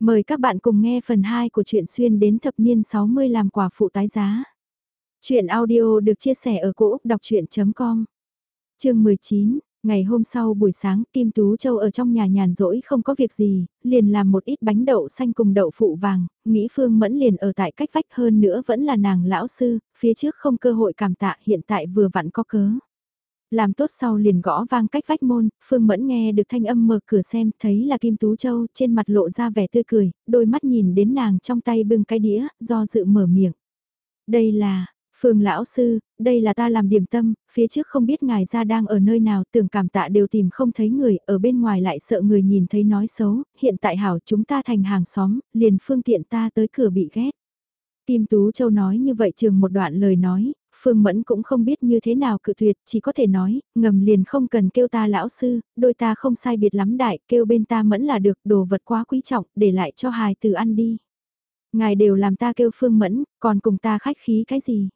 Mời các bạn cùng nghe phần 2 của truyện xuyên đến thập niên 60 làm quả phụ tái giá. Chuyện audio được chia sẻ ở cỗ đọc chuyện.com Chương 19, ngày hôm sau buổi sáng Kim Tú Châu ở trong nhà nhàn rỗi không có việc gì, liền làm một ít bánh đậu xanh cùng đậu phụ vàng, nghĩ Phương Mẫn liền ở tại cách vách hơn nữa vẫn là nàng lão sư, phía trước không cơ hội cảm tạ hiện tại vừa vặn có cớ. Làm tốt sau liền gõ vang cách vách môn, Phương Mẫn nghe được thanh âm mở cửa xem, thấy là Kim Tú Châu, trên mặt lộ ra vẻ tươi cười, đôi mắt nhìn đến nàng trong tay bưng cái đĩa, do dự mở miệng. Đây là, Phương lão sư, đây là ta làm điểm tâm, phía trước không biết ngài ra đang ở nơi nào, tưởng cảm tạ đều tìm không thấy người, ở bên ngoài lại sợ người nhìn thấy nói xấu, hiện tại hảo chúng ta thành hàng xóm, liền phương tiện ta tới cửa bị ghét. Kim Tú Châu nói như vậy trường một đoạn lời nói, Phương Mẫn cũng không biết như thế nào cự tuyệt, chỉ có thể nói, ngầm liền không cần kêu ta lão sư, đôi ta không sai biệt lắm đại, kêu bên ta Mẫn là được, đồ vật quá quý trọng, để lại cho hài từ ăn đi. Ngài đều làm ta kêu Phương Mẫn, còn cùng ta khách khí cái gì?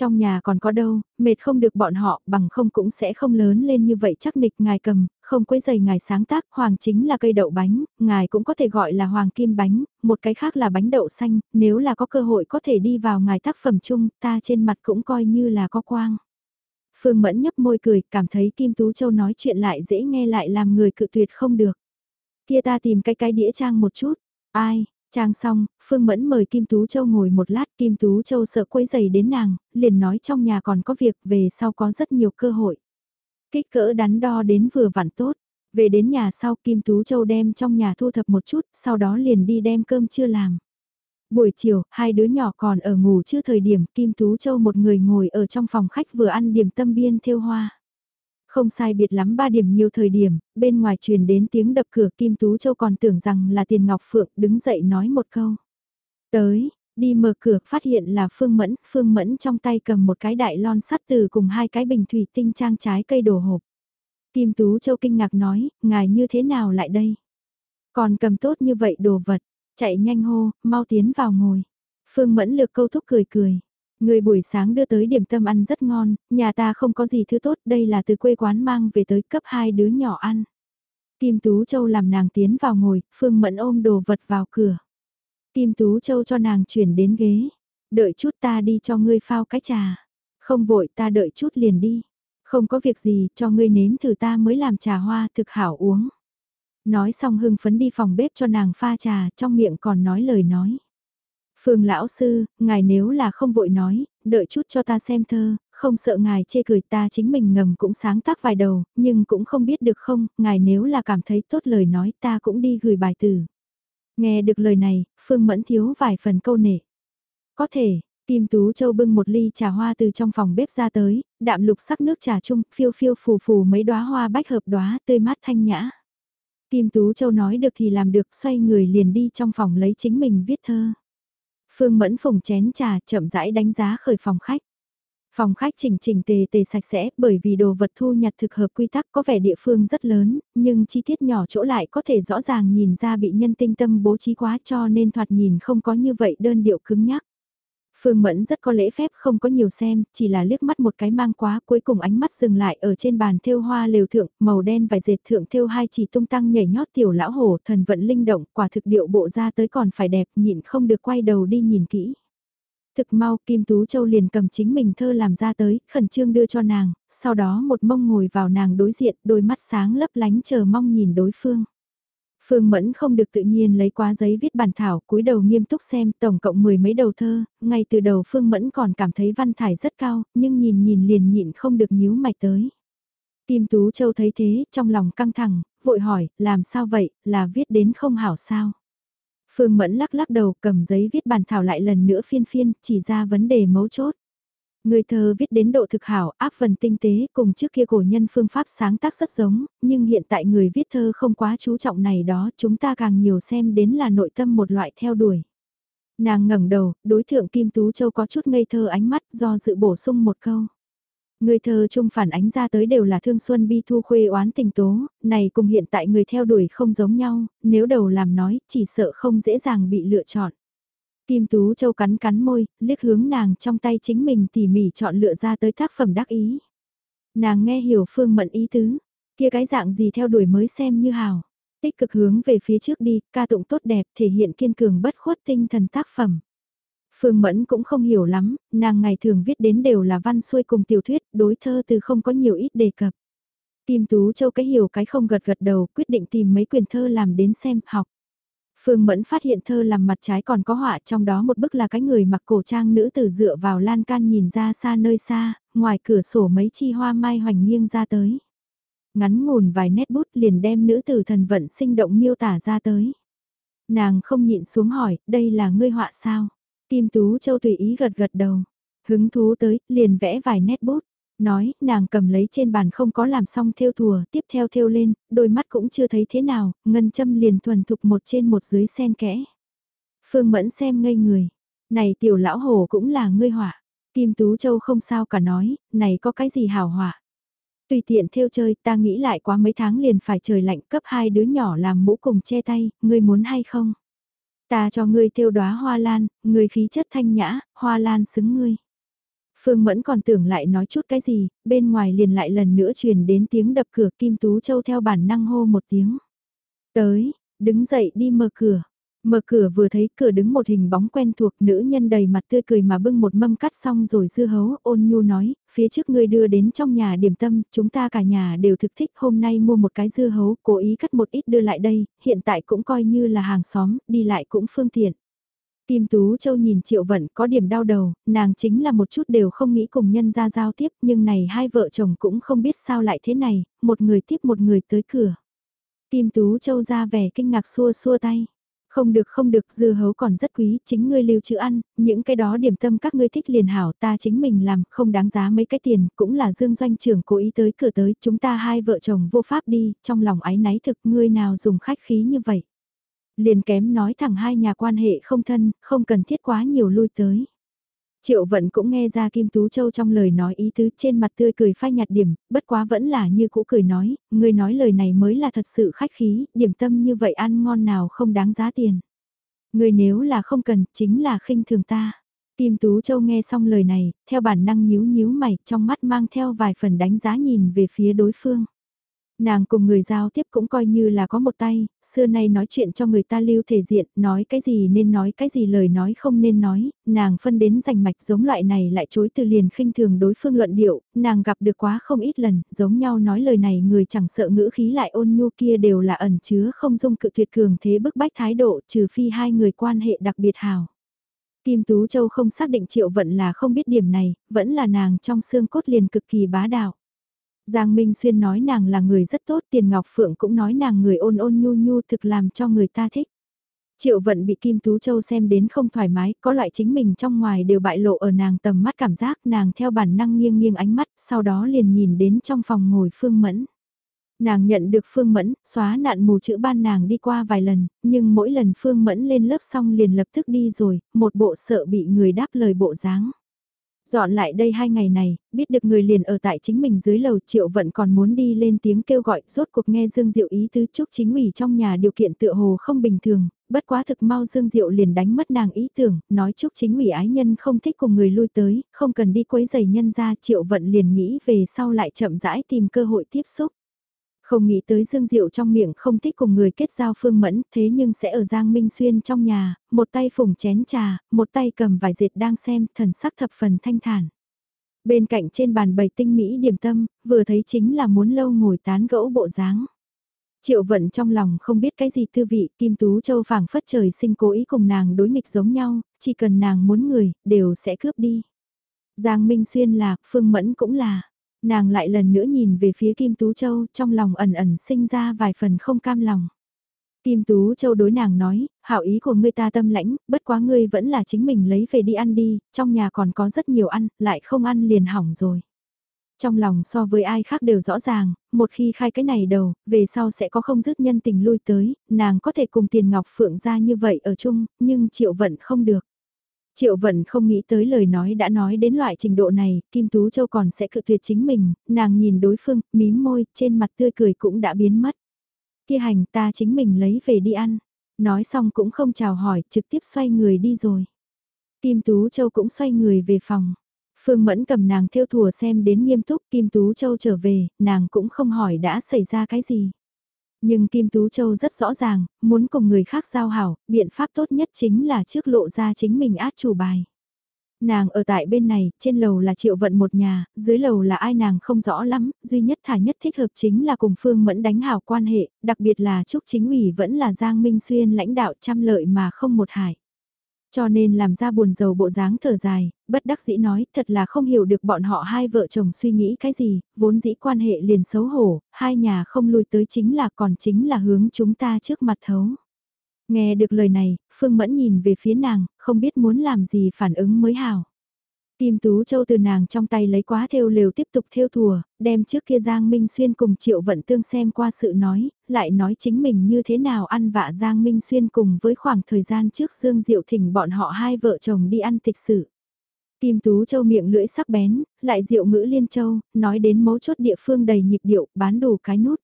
Trong nhà còn có đâu, mệt không được bọn họ, bằng không cũng sẽ không lớn lên như vậy chắc nịch ngài cầm, không quấy giày ngài sáng tác, hoàng chính là cây đậu bánh, ngài cũng có thể gọi là hoàng kim bánh, một cái khác là bánh đậu xanh, nếu là có cơ hội có thể đi vào ngài tác phẩm chung, ta trên mặt cũng coi như là có quang. Phương Mẫn nhấp môi cười, cảm thấy Kim Tú Châu nói chuyện lại dễ nghe lại làm người cự tuyệt không được. Kia ta tìm cái cái đĩa trang một chút, ai, Trang xong, Phương Mẫn mời Kim Tú Châu ngồi một lát, Kim Tú Châu sợ quấy giày đến nàng, liền nói trong nhà còn có việc, về sau có rất nhiều cơ hội. Kích cỡ đắn đo đến vừa vặn tốt, về đến nhà sau Kim Tú Châu đem trong nhà thu thập một chút, sau đó liền đi đem cơm chưa làm. Buổi chiều, hai đứa nhỏ còn ở ngủ chưa thời điểm, Kim Tú Châu một người ngồi ở trong phòng khách vừa ăn điểm tâm biên theo hoa. Không sai biệt lắm ba điểm nhiều thời điểm, bên ngoài truyền đến tiếng đập cửa Kim Tú Châu còn tưởng rằng là Tiền Ngọc Phượng đứng dậy nói một câu. Tới, đi mở cửa phát hiện là Phương Mẫn, Phương Mẫn trong tay cầm một cái đại lon sắt từ cùng hai cái bình thủy tinh trang trái cây đồ hộp. Kim Tú Châu kinh ngạc nói, ngài như thế nào lại đây? Còn cầm tốt như vậy đồ vật, chạy nhanh hô, mau tiến vào ngồi. Phương Mẫn lược câu thúc cười cười. Người buổi sáng đưa tới điểm tâm ăn rất ngon, nhà ta không có gì thứ tốt, đây là từ quê quán mang về tới cấp hai đứa nhỏ ăn. Kim Tú Châu làm nàng tiến vào ngồi, Phương Mẫn ôm đồ vật vào cửa. Kim Tú Châu cho nàng chuyển đến ghế. Đợi chút ta đi cho ngươi phao cái trà. Không vội ta đợi chút liền đi. Không có việc gì, cho ngươi nếm thử ta mới làm trà hoa thực hảo uống. Nói xong hưng phấn đi phòng bếp cho nàng pha trà, trong miệng còn nói lời nói. Phương lão sư, ngài nếu là không vội nói, đợi chút cho ta xem thơ, không sợ ngài chê cười ta chính mình ngầm cũng sáng tác vài đầu, nhưng cũng không biết được không, ngài nếu là cảm thấy tốt lời nói ta cũng đi gửi bài từ. Nghe được lời này, Phương Mẫn thiếu vài phần câu nể. Có thể, Kim Tú Châu bưng một ly trà hoa từ trong phòng bếp ra tới, đạm lục sắc nước trà chung, phiêu phiêu phù phù mấy đóa hoa bách hợp đóa tươi mát thanh nhã. Kim Tú Châu nói được thì làm được, xoay người liền đi trong phòng lấy chính mình viết thơ. Phương Mẫn phùng chén trà chậm rãi đánh giá khởi phòng khách. Phòng khách chỉnh chỉnh tề tề sạch sẽ bởi vì đồ vật thu nhặt thực hợp quy tắc có vẻ địa phương rất lớn, nhưng chi tiết nhỏ chỗ lại có thể rõ ràng nhìn ra bị nhân tinh tâm bố trí quá cho nên thoạt nhìn không có như vậy đơn điệu cứng nhắc. Phương Mẫn rất có lễ phép không có nhiều xem, chỉ là liếc mắt một cái mang quá cuối cùng ánh mắt dừng lại ở trên bàn thêu hoa lều thượng, màu đen vài dệt thượng thêu hai chỉ tung tăng nhảy nhót tiểu lão hổ thần vận linh động, quả thực điệu bộ ra tới còn phải đẹp nhịn không được quay đầu đi nhìn kỹ. Thực mau Kim Tú Châu liền cầm chính mình thơ làm ra tới, khẩn trương đưa cho nàng, sau đó một mông ngồi vào nàng đối diện, đôi mắt sáng lấp lánh chờ mong nhìn đối phương. Phương Mẫn không được tự nhiên lấy qua giấy viết bản thảo, cúi đầu nghiêm túc xem tổng cộng mười mấy đầu thơ, ngay từ đầu Phương Mẫn còn cảm thấy văn thải rất cao, nhưng nhìn nhìn liền nhịn không được nhíu mạch tới. Kim Tú Châu thấy thế, trong lòng căng thẳng, vội hỏi, làm sao vậy, là viết đến không hảo sao? Phương Mẫn lắc lắc đầu cầm giấy viết bản thảo lại lần nữa phiên phiên, chỉ ra vấn đề mấu chốt. Người thơ viết đến độ thực hảo, áp phần tinh tế, cùng trước kia cổ nhân phương pháp sáng tác rất giống, nhưng hiện tại người viết thơ không quá chú trọng này đó, chúng ta càng nhiều xem đến là nội tâm một loại theo đuổi. Nàng ngẩng đầu, đối thượng Kim Tú Châu có chút ngây thơ ánh mắt do dự bổ sung một câu. Người thơ chung phản ánh ra tới đều là thương xuân bi thu khuê oán tình tố, này cùng hiện tại người theo đuổi không giống nhau, nếu đầu làm nói, chỉ sợ không dễ dàng bị lựa chọn. Kim Tú Châu cắn cắn môi, liếc hướng nàng trong tay chính mình tỉ mỉ chọn lựa ra tới tác phẩm đắc ý. Nàng nghe hiểu Phương Mận ý tứ, kia cái dạng gì theo đuổi mới xem như hào. Tích cực hướng về phía trước đi, ca tụng tốt đẹp, thể hiện kiên cường bất khuất tinh thần tác phẩm. Phương Mẫn cũng không hiểu lắm, nàng ngày thường viết đến đều là văn xuôi cùng tiểu thuyết, đối thơ từ không có nhiều ít đề cập. Kim Tú Châu cái hiểu cái không gật gật đầu, quyết định tìm mấy quyền thơ làm đến xem, học. Phương Mẫn phát hiện thơ làm mặt trái còn có họa trong đó một bức là cái người mặc cổ trang nữ tử dựa vào lan can nhìn ra xa nơi xa, ngoài cửa sổ mấy chi hoa mai hoành nghiêng ra tới. Ngắn ngủn vài nét bút liền đem nữ tử thần vận sinh động miêu tả ra tới. Nàng không nhịn xuống hỏi, đây là ngươi họa sao? Kim Tú Châu tùy ý gật gật đầu. Hứng thú tới, liền vẽ vài nét bút. Nói, nàng cầm lấy trên bàn không có làm xong theo thùa, tiếp theo theo lên, đôi mắt cũng chưa thấy thế nào, ngân châm liền thuần thục một trên một dưới sen kẽ. Phương Mẫn xem ngây người. Này tiểu lão hồ cũng là ngươi họa. Kim Tú Châu không sao cả nói, này có cái gì hảo họa. Tùy tiện theo chơi, ta nghĩ lại quá mấy tháng liền phải trời lạnh cấp hai đứa nhỏ làm mũ cùng che tay, ngươi muốn hay không? Ta cho ngươi theo đóa hoa lan, ngươi khí chất thanh nhã, hoa lan xứng ngươi. Phương Mẫn còn tưởng lại nói chút cái gì, bên ngoài liền lại lần nữa truyền đến tiếng đập cửa Kim Tú Châu theo bản năng hô một tiếng. Tới, đứng dậy đi mở cửa. Mở cửa vừa thấy cửa đứng một hình bóng quen thuộc nữ nhân đầy mặt tươi cười mà bưng một mâm cắt xong rồi dưa hấu ôn nhu nói, phía trước ngươi đưa đến trong nhà điểm tâm, chúng ta cả nhà đều thực thích hôm nay mua một cái dưa hấu, cố ý cắt một ít đưa lại đây, hiện tại cũng coi như là hàng xóm, đi lại cũng phương tiện. Kim Tú Châu nhìn Triệu Vận có điểm đau đầu, nàng chính là một chút đều không nghĩ cùng nhân ra giao tiếp nhưng này hai vợ chồng cũng không biết sao lại thế này, một người tiếp một người tới cửa. Kim Tú Châu ra vẻ kinh ngạc xua xua tay. Không được không được dưa hấu còn rất quý, chính ngươi lưu trữ ăn, những cái đó điểm tâm các ngươi thích liền hảo ta chính mình làm, không đáng giá mấy cái tiền, cũng là dương doanh trưởng cố ý tới cửa tới, chúng ta hai vợ chồng vô pháp đi, trong lòng ái náy thực ngươi nào dùng khách khí như vậy. Liền kém nói thẳng hai nhà quan hệ không thân, không cần thiết quá nhiều lui tới. Triệu vận cũng nghe ra Kim Tú Châu trong lời nói ý tứ trên mặt tươi cười phai nhạt điểm, bất quá vẫn là như cũ cười nói, người nói lời này mới là thật sự khách khí, điểm tâm như vậy ăn ngon nào không đáng giá tiền. Người nếu là không cần, chính là khinh thường ta. Kim Tú Châu nghe xong lời này, theo bản năng nhíu nhíu mày, trong mắt mang theo vài phần đánh giá nhìn về phía đối phương. Nàng cùng người giao tiếp cũng coi như là có một tay, xưa nay nói chuyện cho người ta lưu thể diện, nói cái gì nên nói cái gì lời nói không nên nói, nàng phân đến rành mạch giống loại này lại chối từ liền khinh thường đối phương luận điệu, nàng gặp được quá không ít lần, giống nhau nói lời này người chẳng sợ ngữ khí lại ôn nhu kia đều là ẩn chứa không dung cự tuyệt cường thế bức bách thái độ trừ phi hai người quan hệ đặc biệt hào. Kim Tú Châu không xác định triệu vận là không biết điểm này, vẫn là nàng trong xương cốt liền cực kỳ bá đạo. Giang Minh Xuyên nói nàng là người rất tốt, Tiền Ngọc Phượng cũng nói nàng người ôn ôn nhu nhu thực làm cho người ta thích. Triệu vận bị Kim Tú Châu xem đến không thoải mái, có loại chính mình trong ngoài đều bại lộ ở nàng tầm mắt cảm giác nàng theo bản năng nghiêng nghiêng ánh mắt, sau đó liền nhìn đến trong phòng ngồi Phương Mẫn. Nàng nhận được Phương Mẫn, xóa nạn mù chữ ban nàng đi qua vài lần, nhưng mỗi lần Phương Mẫn lên lớp xong liền lập tức đi rồi, một bộ sợ bị người đáp lời bộ dáng. Dọn lại đây hai ngày này, biết được người liền ở tại chính mình dưới lầu triệu vận còn muốn đi lên tiếng kêu gọi, rốt cuộc nghe Dương Diệu ý tứ chúc chính ủy trong nhà điều kiện tựa hồ không bình thường, bất quá thực mau Dương Diệu liền đánh mất nàng ý tưởng, nói chúc chính ủy ái nhân không thích cùng người lui tới, không cần đi quấy giày nhân ra triệu vận liền nghĩ về sau lại chậm rãi tìm cơ hội tiếp xúc. Không nghĩ tới Dương Diệu trong miệng không thích cùng người kết giao phương mẫn, thế nhưng sẽ ở Giang Minh Xuyên trong nhà, một tay phủng chén trà, một tay cầm vài dệt đang xem, thần sắc thập phần thanh thản. Bên cạnh trên bàn bày tinh mỹ điểm tâm, vừa thấy chính là muốn lâu ngồi tán gẫu bộ dáng. Triệu vận trong lòng không biết cái gì thư vị, Kim Tú Châu phảng phất trời sinh cố ý cùng nàng đối nghịch giống nhau, chỉ cần nàng muốn người, đều sẽ cướp đi. Giang Minh Xuyên là, Phương Mẫn cũng là. Nàng lại lần nữa nhìn về phía Kim Tú Châu trong lòng ẩn ẩn sinh ra vài phần không cam lòng. Kim Tú Châu đối nàng nói, hảo ý của ngươi ta tâm lãnh, bất quá ngươi vẫn là chính mình lấy về đi ăn đi, trong nhà còn có rất nhiều ăn, lại không ăn liền hỏng rồi. Trong lòng so với ai khác đều rõ ràng, một khi khai cái này đầu, về sau sẽ có không dứt nhân tình lui tới, nàng có thể cùng tiền ngọc phượng ra như vậy ở chung, nhưng triệu vận không được. Triệu vận không nghĩ tới lời nói đã nói đến loại trình độ này, Kim Tú Châu còn sẽ cự tuyệt chính mình, nàng nhìn đối phương, mím môi, trên mặt tươi cười cũng đã biến mất. Kia hành ta chính mình lấy về đi ăn. Nói xong cũng không chào hỏi, trực tiếp xoay người đi rồi. Kim Tú Châu cũng xoay người về phòng. Phương Mẫn cầm nàng theo thùa xem đến nghiêm túc Kim Tú Châu trở về, nàng cũng không hỏi đã xảy ra cái gì. Nhưng Kim Tú Châu rất rõ ràng, muốn cùng người khác giao hảo, biện pháp tốt nhất chính là trước lộ ra chính mình át chủ bài. Nàng ở tại bên này, trên lầu là triệu vận một nhà, dưới lầu là ai nàng không rõ lắm, duy nhất thả nhất thích hợp chính là cùng Phương Mẫn đánh hảo quan hệ, đặc biệt là Trúc Chính ủy vẫn là Giang Minh Xuyên lãnh đạo trăm lợi mà không một hại. Cho nên làm ra buồn giàu bộ dáng thở dài, bất đắc dĩ nói, thật là không hiểu được bọn họ hai vợ chồng suy nghĩ cái gì, vốn dĩ quan hệ liền xấu hổ, hai nhà không lui tới chính là còn chính là hướng chúng ta trước mặt thấu. Nghe được lời này, Phương Mẫn nhìn về phía nàng, không biết muốn làm gì phản ứng mới hảo. Kim Tú Châu từ nàng trong tay lấy quá theo lều tiếp tục theo thùa, đem trước kia Giang Minh Xuyên cùng Triệu Vận Tương xem qua sự nói, lại nói chính mình như thế nào ăn vạ Giang Minh Xuyên cùng với khoảng thời gian trước Dương Diệu thỉnh bọn họ hai vợ chồng đi ăn tịch sự. Kim Tú Châu miệng lưỡi sắc bén, lại diệu ngữ liên châu, nói đến mấu chốt địa phương đầy nhịp điệu, bán đủ cái nút.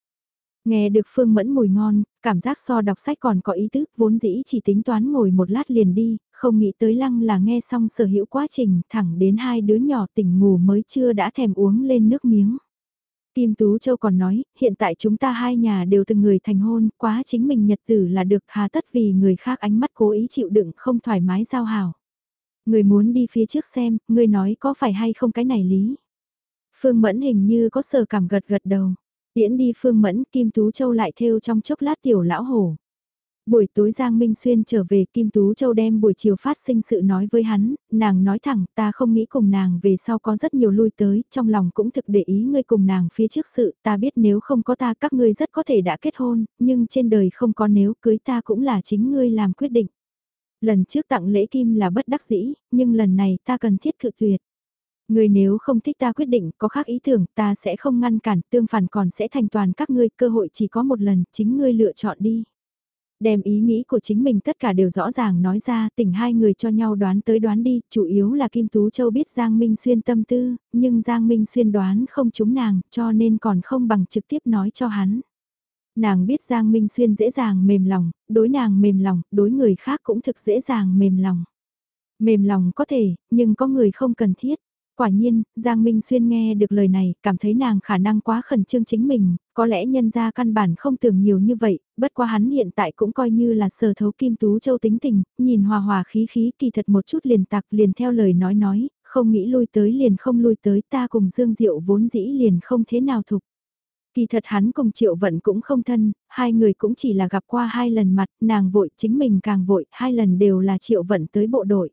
Nghe được Phương Mẫn mùi ngon, cảm giác so đọc sách còn có ý tứ vốn dĩ chỉ tính toán ngồi một lát liền đi, không nghĩ tới lăng là nghe xong sở hữu quá trình, thẳng đến hai đứa nhỏ tỉnh ngủ mới chưa đã thèm uống lên nước miếng. Kim Tú Châu còn nói, hiện tại chúng ta hai nhà đều từng người thành hôn, quá chính mình nhật tử là được hà tất vì người khác ánh mắt cố ý chịu đựng không thoải mái giao hảo. Người muốn đi phía trước xem, người nói có phải hay không cái này lý. Phương Mẫn hình như có sờ cảm gật gật đầu. Tiễn đi Phương Mẫn, Kim Tú Châu lại theo trong chốc lát tiểu lão hổ. Buổi tối Giang Minh Xuyên trở về Kim Tú Châu đem buổi chiều phát sinh sự nói với hắn, nàng nói thẳng ta không nghĩ cùng nàng về sau có rất nhiều lui tới, trong lòng cũng thực để ý ngươi cùng nàng phía trước sự, ta biết nếu không có ta các ngươi rất có thể đã kết hôn, nhưng trên đời không có nếu cưới ta cũng là chính ngươi làm quyết định. Lần trước tặng lễ kim là bất đắc dĩ, nhưng lần này ta cần thiết cự tuyệt. Ngươi nếu không thích ta quyết định, có khác ý tưởng, ta sẽ không ngăn cản, tương phản còn sẽ thành toàn các ngươi, cơ hội chỉ có một lần, chính ngươi lựa chọn đi. Đem ý nghĩ của chính mình tất cả đều rõ ràng nói ra, tỉnh hai người cho nhau đoán tới đoán đi, chủ yếu là Kim Tú Châu biết Giang Minh Xuyên tâm tư, nhưng Giang Minh Xuyên đoán không trúng nàng, cho nên còn không bằng trực tiếp nói cho hắn. Nàng biết Giang Minh Xuyên dễ dàng mềm lòng, đối nàng mềm lòng, đối người khác cũng thực dễ dàng mềm lòng. Mềm lòng có thể, nhưng có người không cần thiết. Quả nhiên, Giang Minh Xuyên nghe được lời này, cảm thấy nàng khả năng quá khẩn trương chính mình, có lẽ nhân ra căn bản không tưởng nhiều như vậy, bất quá hắn hiện tại cũng coi như là sở thấu kim tú châu tính tình, nhìn hòa hòa khí khí kỳ thật một chút liền tặc liền theo lời nói nói, không nghĩ lui tới liền không lui tới ta cùng Dương Diệu vốn dĩ liền không thế nào thục. Kỳ thật hắn cùng Triệu Vận cũng không thân, hai người cũng chỉ là gặp qua hai lần mặt, nàng vội chính mình càng vội, hai lần đều là Triệu Vận tới bộ đội.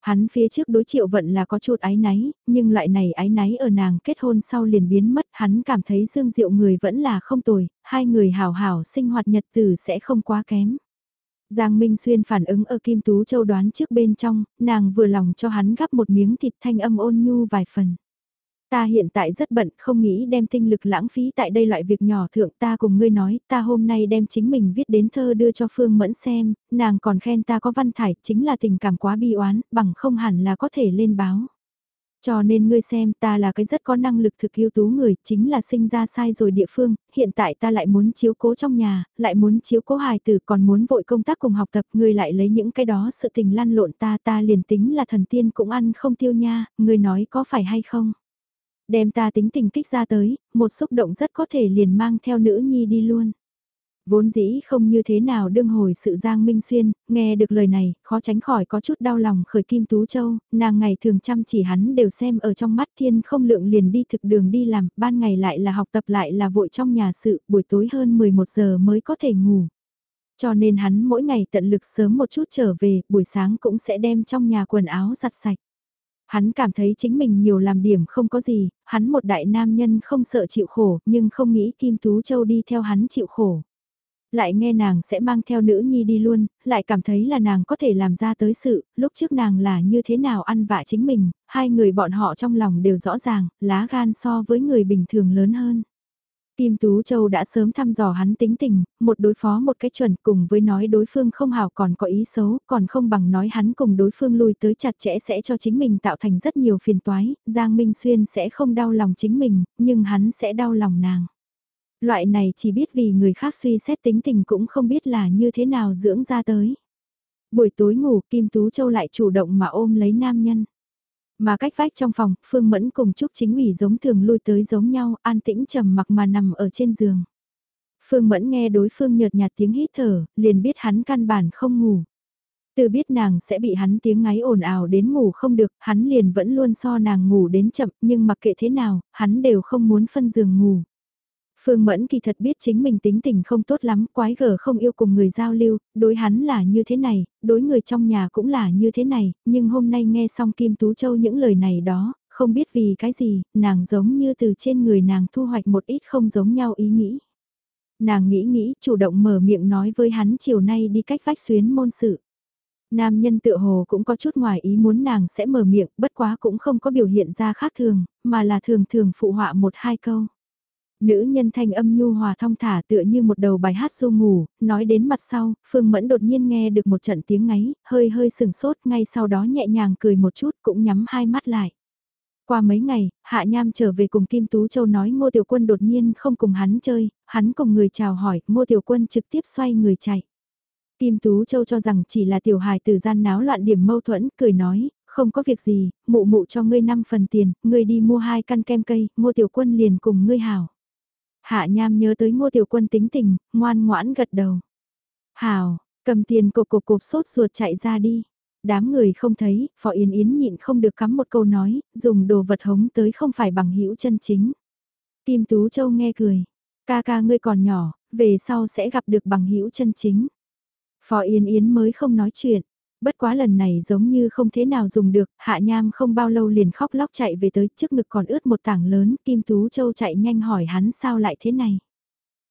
Hắn phía trước đối triệu vận là có chút ái náy, nhưng loại này ái náy ở nàng kết hôn sau liền biến mất, hắn cảm thấy Dương Diệu người vẫn là không tồi, hai người hào hào sinh hoạt nhật tử sẽ không quá kém. Giang Minh Xuyên phản ứng ở Kim Tú Châu đoán trước bên trong, nàng vừa lòng cho hắn gắp một miếng thịt thanh âm ôn nhu vài phần. Ta hiện tại rất bận, không nghĩ đem tinh lực lãng phí tại đây loại việc nhỏ thượng ta cùng ngươi nói, ta hôm nay đem chính mình viết đến thơ đưa cho Phương Mẫn xem, nàng còn khen ta có văn thải, chính là tình cảm quá bi oán, bằng không hẳn là có thể lên báo. Cho nên ngươi xem ta là cái rất có năng lực thực ưu tú người, chính là sinh ra sai rồi địa phương, hiện tại ta lại muốn chiếu cố trong nhà, lại muốn chiếu cố hài tử còn muốn vội công tác cùng học tập, ngươi lại lấy những cái đó sự tình lăn lộn ta ta liền tính là thần tiên cũng ăn không tiêu nha, ngươi nói có phải hay không? Đem ta tính tình kích ra tới, một xúc động rất có thể liền mang theo nữ nhi đi luôn. Vốn dĩ không như thế nào đương hồi sự Giang Minh Xuyên, nghe được lời này, khó tránh khỏi có chút đau lòng khởi Kim Tú Châu, nàng ngày thường chăm chỉ hắn đều xem ở trong mắt thiên không lượng liền đi thực đường đi làm, ban ngày lại là học tập lại là vội trong nhà sự, buổi tối hơn 11 giờ mới có thể ngủ. Cho nên hắn mỗi ngày tận lực sớm một chút trở về, buổi sáng cũng sẽ đem trong nhà quần áo giặt sạch. Hắn cảm thấy chính mình nhiều làm điểm không có gì, hắn một đại nam nhân không sợ chịu khổ, nhưng không nghĩ Kim Tú Châu đi theo hắn chịu khổ. Lại nghe nàng sẽ mang theo nữ nhi đi luôn, lại cảm thấy là nàng có thể làm ra tới sự, lúc trước nàng là như thế nào ăn vạ chính mình, hai người bọn họ trong lòng đều rõ ràng, lá gan so với người bình thường lớn hơn. Kim Tú Châu đã sớm thăm dò hắn tính tình, một đối phó một cái chuẩn cùng với nói đối phương không hảo còn có ý xấu, còn không bằng nói hắn cùng đối phương lui tới chặt chẽ sẽ cho chính mình tạo thành rất nhiều phiền toái, Giang Minh Xuyên sẽ không đau lòng chính mình, nhưng hắn sẽ đau lòng nàng. Loại này chỉ biết vì người khác suy xét tính tình cũng không biết là như thế nào dưỡng ra tới. Buổi tối ngủ Kim Tú Châu lại chủ động mà ôm lấy nam nhân. Mà cách vách trong phòng, Phương Mẫn cùng Trúc Chính ủy giống thường lui tới giống nhau, an tĩnh trầm mặc mà nằm ở trên giường. Phương Mẫn nghe đối phương nhợt nhạt tiếng hít thở, liền biết hắn căn bản không ngủ. Từ biết nàng sẽ bị hắn tiếng ngáy ồn ào đến ngủ không được, hắn liền vẫn luôn so nàng ngủ đến chậm, nhưng mặc kệ thế nào, hắn đều không muốn phân giường ngủ. Phương Mẫn kỳ thật biết chính mình tính tình không tốt lắm, quái gở không yêu cùng người giao lưu, đối hắn là như thế này, đối người trong nhà cũng là như thế này, nhưng hôm nay nghe xong Kim Tú Châu những lời này đó, không biết vì cái gì, nàng giống như từ trên người nàng thu hoạch một ít không giống nhau ý nghĩ. Nàng nghĩ nghĩ, chủ động mở miệng nói với hắn chiều nay đi cách vách xuyến môn sự. Nam nhân tự hồ cũng có chút ngoài ý muốn nàng sẽ mở miệng, bất quá cũng không có biểu hiện ra khác thường, mà là thường thường phụ họa một hai câu. Nữ nhân thanh âm nhu hòa thong thả tựa như một đầu bài hát du ngủ, nói đến mặt sau, Phương Mẫn đột nhiên nghe được một trận tiếng ngáy, hơi hơi sừng sốt ngay sau đó nhẹ nhàng cười một chút cũng nhắm hai mắt lại. Qua mấy ngày, Hạ Nham trở về cùng Kim Tú Châu nói Ngô Tiểu Quân đột nhiên không cùng hắn chơi, hắn cùng người chào hỏi, Ngô Tiểu Quân trực tiếp xoay người chạy. Kim Tú Châu cho rằng chỉ là tiểu hài từ gian náo loạn điểm mâu thuẫn, cười nói, không có việc gì, mụ mụ cho ngươi 5 phần tiền, ngươi đi mua hai căn kem cây, Ngô Tiểu Quân liền cùng ngươi hảo. Hạ Nham nhớ tới Ngô Tiểu Quân tính tình, ngoan ngoãn gật đầu. hào cầm tiền cục cục cục sốt ruột chạy ra đi. Đám người không thấy, Phó Yên Yến nhịn không được cắm một câu nói, dùng đồ vật hống tới không phải bằng hữu chân chính. Kim Tú Châu nghe cười, ca ca ngươi còn nhỏ, về sau sẽ gặp được bằng hữu chân chính. Phó Yên Yến mới không nói chuyện, bất quá lần này giống như không thế nào dùng được, Hạ Nham không bao lâu liền khóc lóc chạy về tới trước ngực còn ướt một tảng lớn, Kim Tú Châu chạy nhanh hỏi hắn sao lại thế này.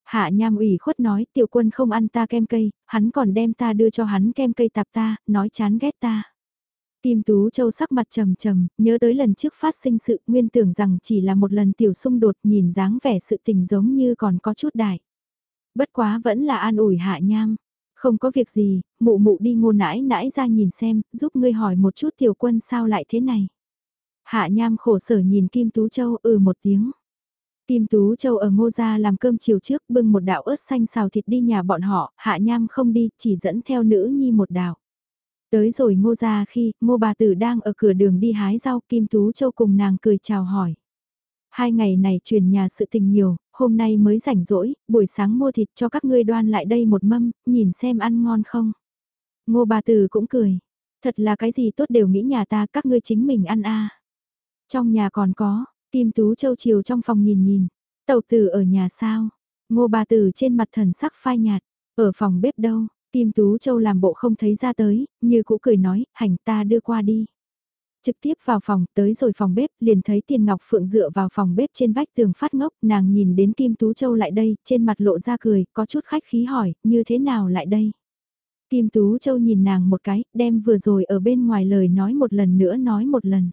Hạ Nham ủy khuất nói tiểu quân không ăn ta kem cây, hắn còn đem ta đưa cho hắn kem cây tạp ta, nói chán ghét ta. Kim Tú Châu sắc mặt trầm trầm, nhớ tới lần trước phát sinh sự nguyên tưởng rằng chỉ là một lần tiểu xung đột nhìn dáng vẻ sự tình giống như còn có chút đại. Bất quá vẫn là an ủi Hạ Nham. Không có việc gì, mụ mụ đi ngô nãi nãi ra nhìn xem, giúp ngươi hỏi một chút tiểu quân sao lại thế này. Hạ Nham khổ sở nhìn Kim Tú Châu ừ một tiếng. Kim Tú Châu ở ngô gia làm cơm chiều trước bưng một đạo ớt xanh xào thịt đi nhà bọn họ, hạ nham không đi, chỉ dẫn theo nữ nhi một đạo. Tới rồi ngô gia khi, ngô bà tử đang ở cửa đường đi hái rau, Kim Tú Châu cùng nàng cười chào hỏi. Hai ngày này truyền nhà sự tình nhiều, hôm nay mới rảnh rỗi, buổi sáng mua thịt cho các ngươi đoan lại đây một mâm, nhìn xem ăn ngon không. Ngô bà tử cũng cười, thật là cái gì tốt đều nghĩ nhà ta các ngươi chính mình ăn a. Trong nhà còn có, Kim Tú Châu chiều trong phòng nhìn nhìn. Tàu tử ở nhà sao? Ngô bà tử trên mặt thần sắc phai nhạt. Ở phòng bếp đâu? Kim Tú Châu làm bộ không thấy ra tới, như cũ cười nói, hành ta đưa qua đi. Trực tiếp vào phòng, tới rồi phòng bếp, liền thấy Tiền Ngọc Phượng dựa vào phòng bếp trên vách tường phát ngốc, nàng nhìn đến Kim Tú Châu lại đây, trên mặt lộ ra cười, có chút khách khí hỏi, như thế nào lại đây? Kim Tú Châu nhìn nàng một cái, đem vừa rồi ở bên ngoài lời nói một lần nữa nói một lần.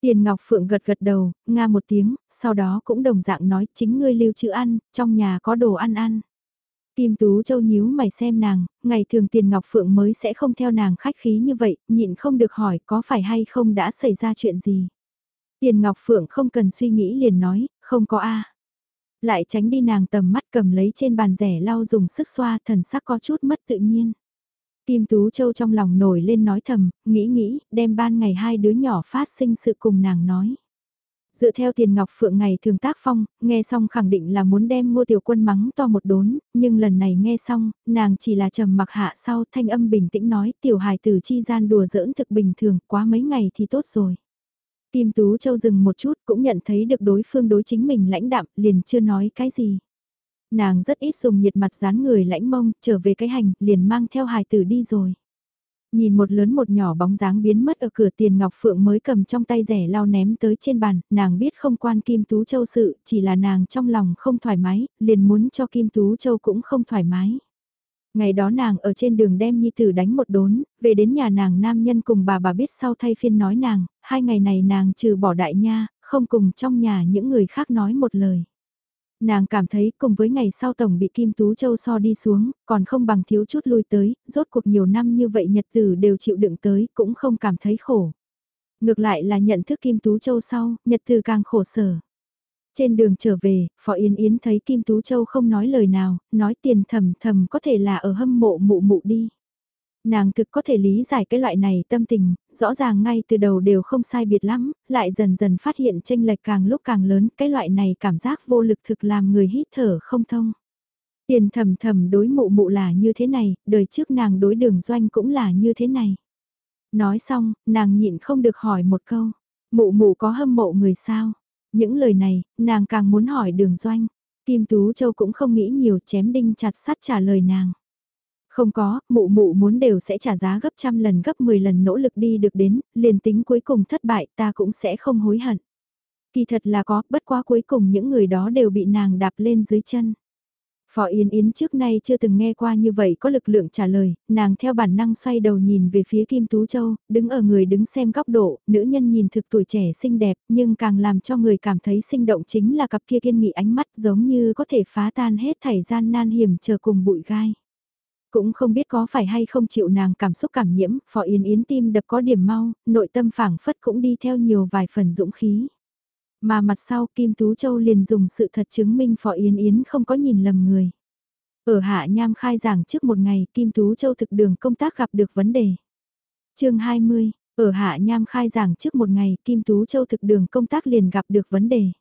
Tiền Ngọc Phượng gật gật đầu, nga một tiếng, sau đó cũng đồng dạng nói chính ngươi lưu trữ ăn, trong nhà có đồ ăn ăn. Kim Tú Châu nhíu mày xem nàng, ngày thường Tiền Ngọc Phượng mới sẽ không theo nàng khách khí như vậy, nhịn không được hỏi có phải hay không đã xảy ra chuyện gì. Tiền Ngọc Phượng không cần suy nghĩ liền nói, không có a. Lại tránh đi nàng tầm mắt cầm lấy trên bàn rẻ lau dùng sức xoa thần sắc có chút mất tự nhiên. Kim Tú Châu trong lòng nổi lên nói thầm, nghĩ nghĩ, đem ban ngày hai đứa nhỏ phát sinh sự cùng nàng nói. Dựa theo tiền ngọc phượng ngày thường tác phong, nghe xong khẳng định là muốn đem ngô tiểu quân mắng to một đốn, nhưng lần này nghe xong, nàng chỉ là trầm mặc hạ sau thanh âm bình tĩnh nói tiểu hài tử chi gian đùa giỡn thực bình thường quá mấy ngày thì tốt rồi. Kim Tú Châu dừng một chút cũng nhận thấy được đối phương đối chính mình lãnh đạm liền chưa nói cái gì nàng rất ít dùng nhiệt mặt dán người lãnh mông, trở về cái hành, liền mang theo hài tử đi rồi. Nhìn một lớn một nhỏ bóng dáng biến mất ở cửa tiền Ngọc Phượng mới cầm trong tay rẻ lao ném tới trên bàn, nàng biết không quan Kim Tú Châu sự, chỉ là nàng trong lòng không thoải mái, liền muốn cho Kim Tú Châu cũng không thoải mái. Ngày đó nàng ở trên đường đem Nhi Tử đánh một đốn, về đến nhà nàng nam nhân cùng bà bà biết sau thay phiên nói nàng, hai ngày này nàng trừ bỏ đại nha, không cùng trong nhà những người khác nói một lời. Nàng cảm thấy cùng với ngày sau tổng bị Kim Tú Châu so đi xuống, còn không bằng thiếu chút lui tới, rốt cuộc nhiều năm như vậy nhật tử đều chịu đựng tới, cũng không cảm thấy khổ. Ngược lại là nhận thức Kim Tú Châu sau, nhật tử càng khổ sở. Trên đường trở về, Phó Yến Yến thấy Kim Tú Châu không nói lời nào, nói tiền thầm thầm có thể là ở hâm mộ mụ mụ đi. Nàng thực có thể lý giải cái loại này tâm tình, rõ ràng ngay từ đầu đều không sai biệt lắm, lại dần dần phát hiện tranh lệch càng lúc càng lớn, cái loại này cảm giác vô lực thực làm người hít thở không thông. Tiền thầm thầm đối mụ mụ là như thế này, đời trước nàng đối đường doanh cũng là như thế này. Nói xong, nàng nhịn không được hỏi một câu, mụ mụ có hâm mộ người sao? Những lời này, nàng càng muốn hỏi đường doanh. Kim Tú Châu cũng không nghĩ nhiều chém đinh chặt sắt trả lời nàng. Không có, mụ mụ muốn đều sẽ trả giá gấp trăm lần gấp 10 lần nỗ lực đi được đến, liền tính cuối cùng thất bại ta cũng sẽ không hối hận. Kỳ thật là có, bất quá cuối cùng những người đó đều bị nàng đạp lên dưới chân. Phó Yến Yến trước nay chưa từng nghe qua như vậy có lực lượng trả lời, nàng theo bản năng xoay đầu nhìn về phía Kim Tú Châu, đứng ở người đứng xem góc độ, nữ nhân nhìn thực tuổi trẻ xinh đẹp, nhưng càng làm cho người cảm thấy sinh động chính là cặp kia kiên nghị ánh mắt giống như có thể phá tan hết thảy gian nan hiểm chờ cùng bụi gai. Cũng không biết có phải hay không chịu nàng cảm xúc cảm nhiễm, Phó Yến Yến tim đập có điểm mau, nội tâm phảng phất cũng đi theo nhiều vài phần dũng khí. Mà mặt sau Kim Tú Châu liền dùng sự thật chứng minh Phó Yến Yến không có nhìn lầm người. Ở Hạ Nham khai giảng trước một ngày Kim Tú Châu thực đường công tác gặp được vấn đề. chương 20, ở Hạ Nham khai giảng trước một ngày Kim Tú Châu thực đường công tác liền gặp được vấn đề.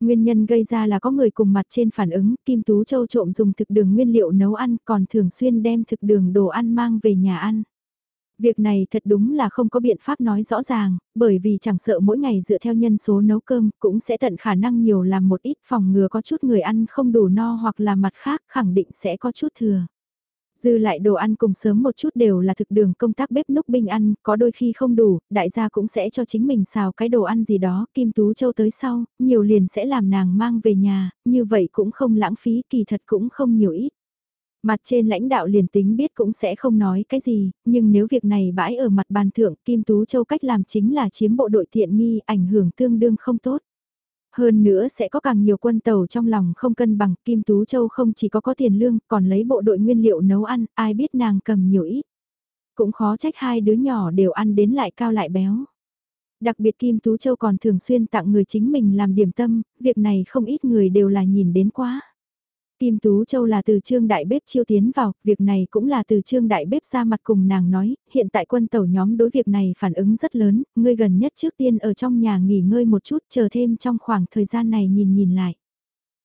Nguyên nhân gây ra là có người cùng mặt trên phản ứng, Kim Tú Châu trộm dùng thực đường nguyên liệu nấu ăn còn thường xuyên đem thực đường đồ ăn mang về nhà ăn. Việc này thật đúng là không có biện pháp nói rõ ràng, bởi vì chẳng sợ mỗi ngày dựa theo nhân số nấu cơm cũng sẽ tận khả năng nhiều làm một ít phòng ngừa có chút người ăn không đủ no hoặc là mặt khác khẳng định sẽ có chút thừa. Dư lại đồ ăn cùng sớm một chút đều là thực đường công tác bếp núc binh ăn, có đôi khi không đủ, đại gia cũng sẽ cho chính mình xào cái đồ ăn gì đó, Kim Tú Châu tới sau, nhiều liền sẽ làm nàng mang về nhà, như vậy cũng không lãng phí, kỳ thật cũng không nhiều ít. Mặt trên lãnh đạo liền tính biết cũng sẽ không nói cái gì, nhưng nếu việc này bãi ở mặt bàn thượng, Kim Tú Châu cách làm chính là chiếm bộ đội tiện nghi, ảnh hưởng tương đương không tốt. Hơn nữa sẽ có càng nhiều quân tàu trong lòng không cân bằng, Kim Tú Châu không chỉ có có tiền lương, còn lấy bộ đội nguyên liệu nấu ăn, ai biết nàng cầm nhiều ít. Cũng khó trách hai đứa nhỏ đều ăn đến lại cao lại béo. Đặc biệt Kim Tú Châu còn thường xuyên tặng người chính mình làm điểm tâm, việc này không ít người đều là nhìn đến quá. Kim Tú Châu là từ trương đại bếp chiêu tiến vào, việc này cũng là từ trương đại bếp ra mặt cùng nàng nói, hiện tại quân tẩu nhóm đối việc này phản ứng rất lớn, ngươi gần nhất trước tiên ở trong nhà nghỉ ngơi một chút chờ thêm trong khoảng thời gian này nhìn nhìn lại.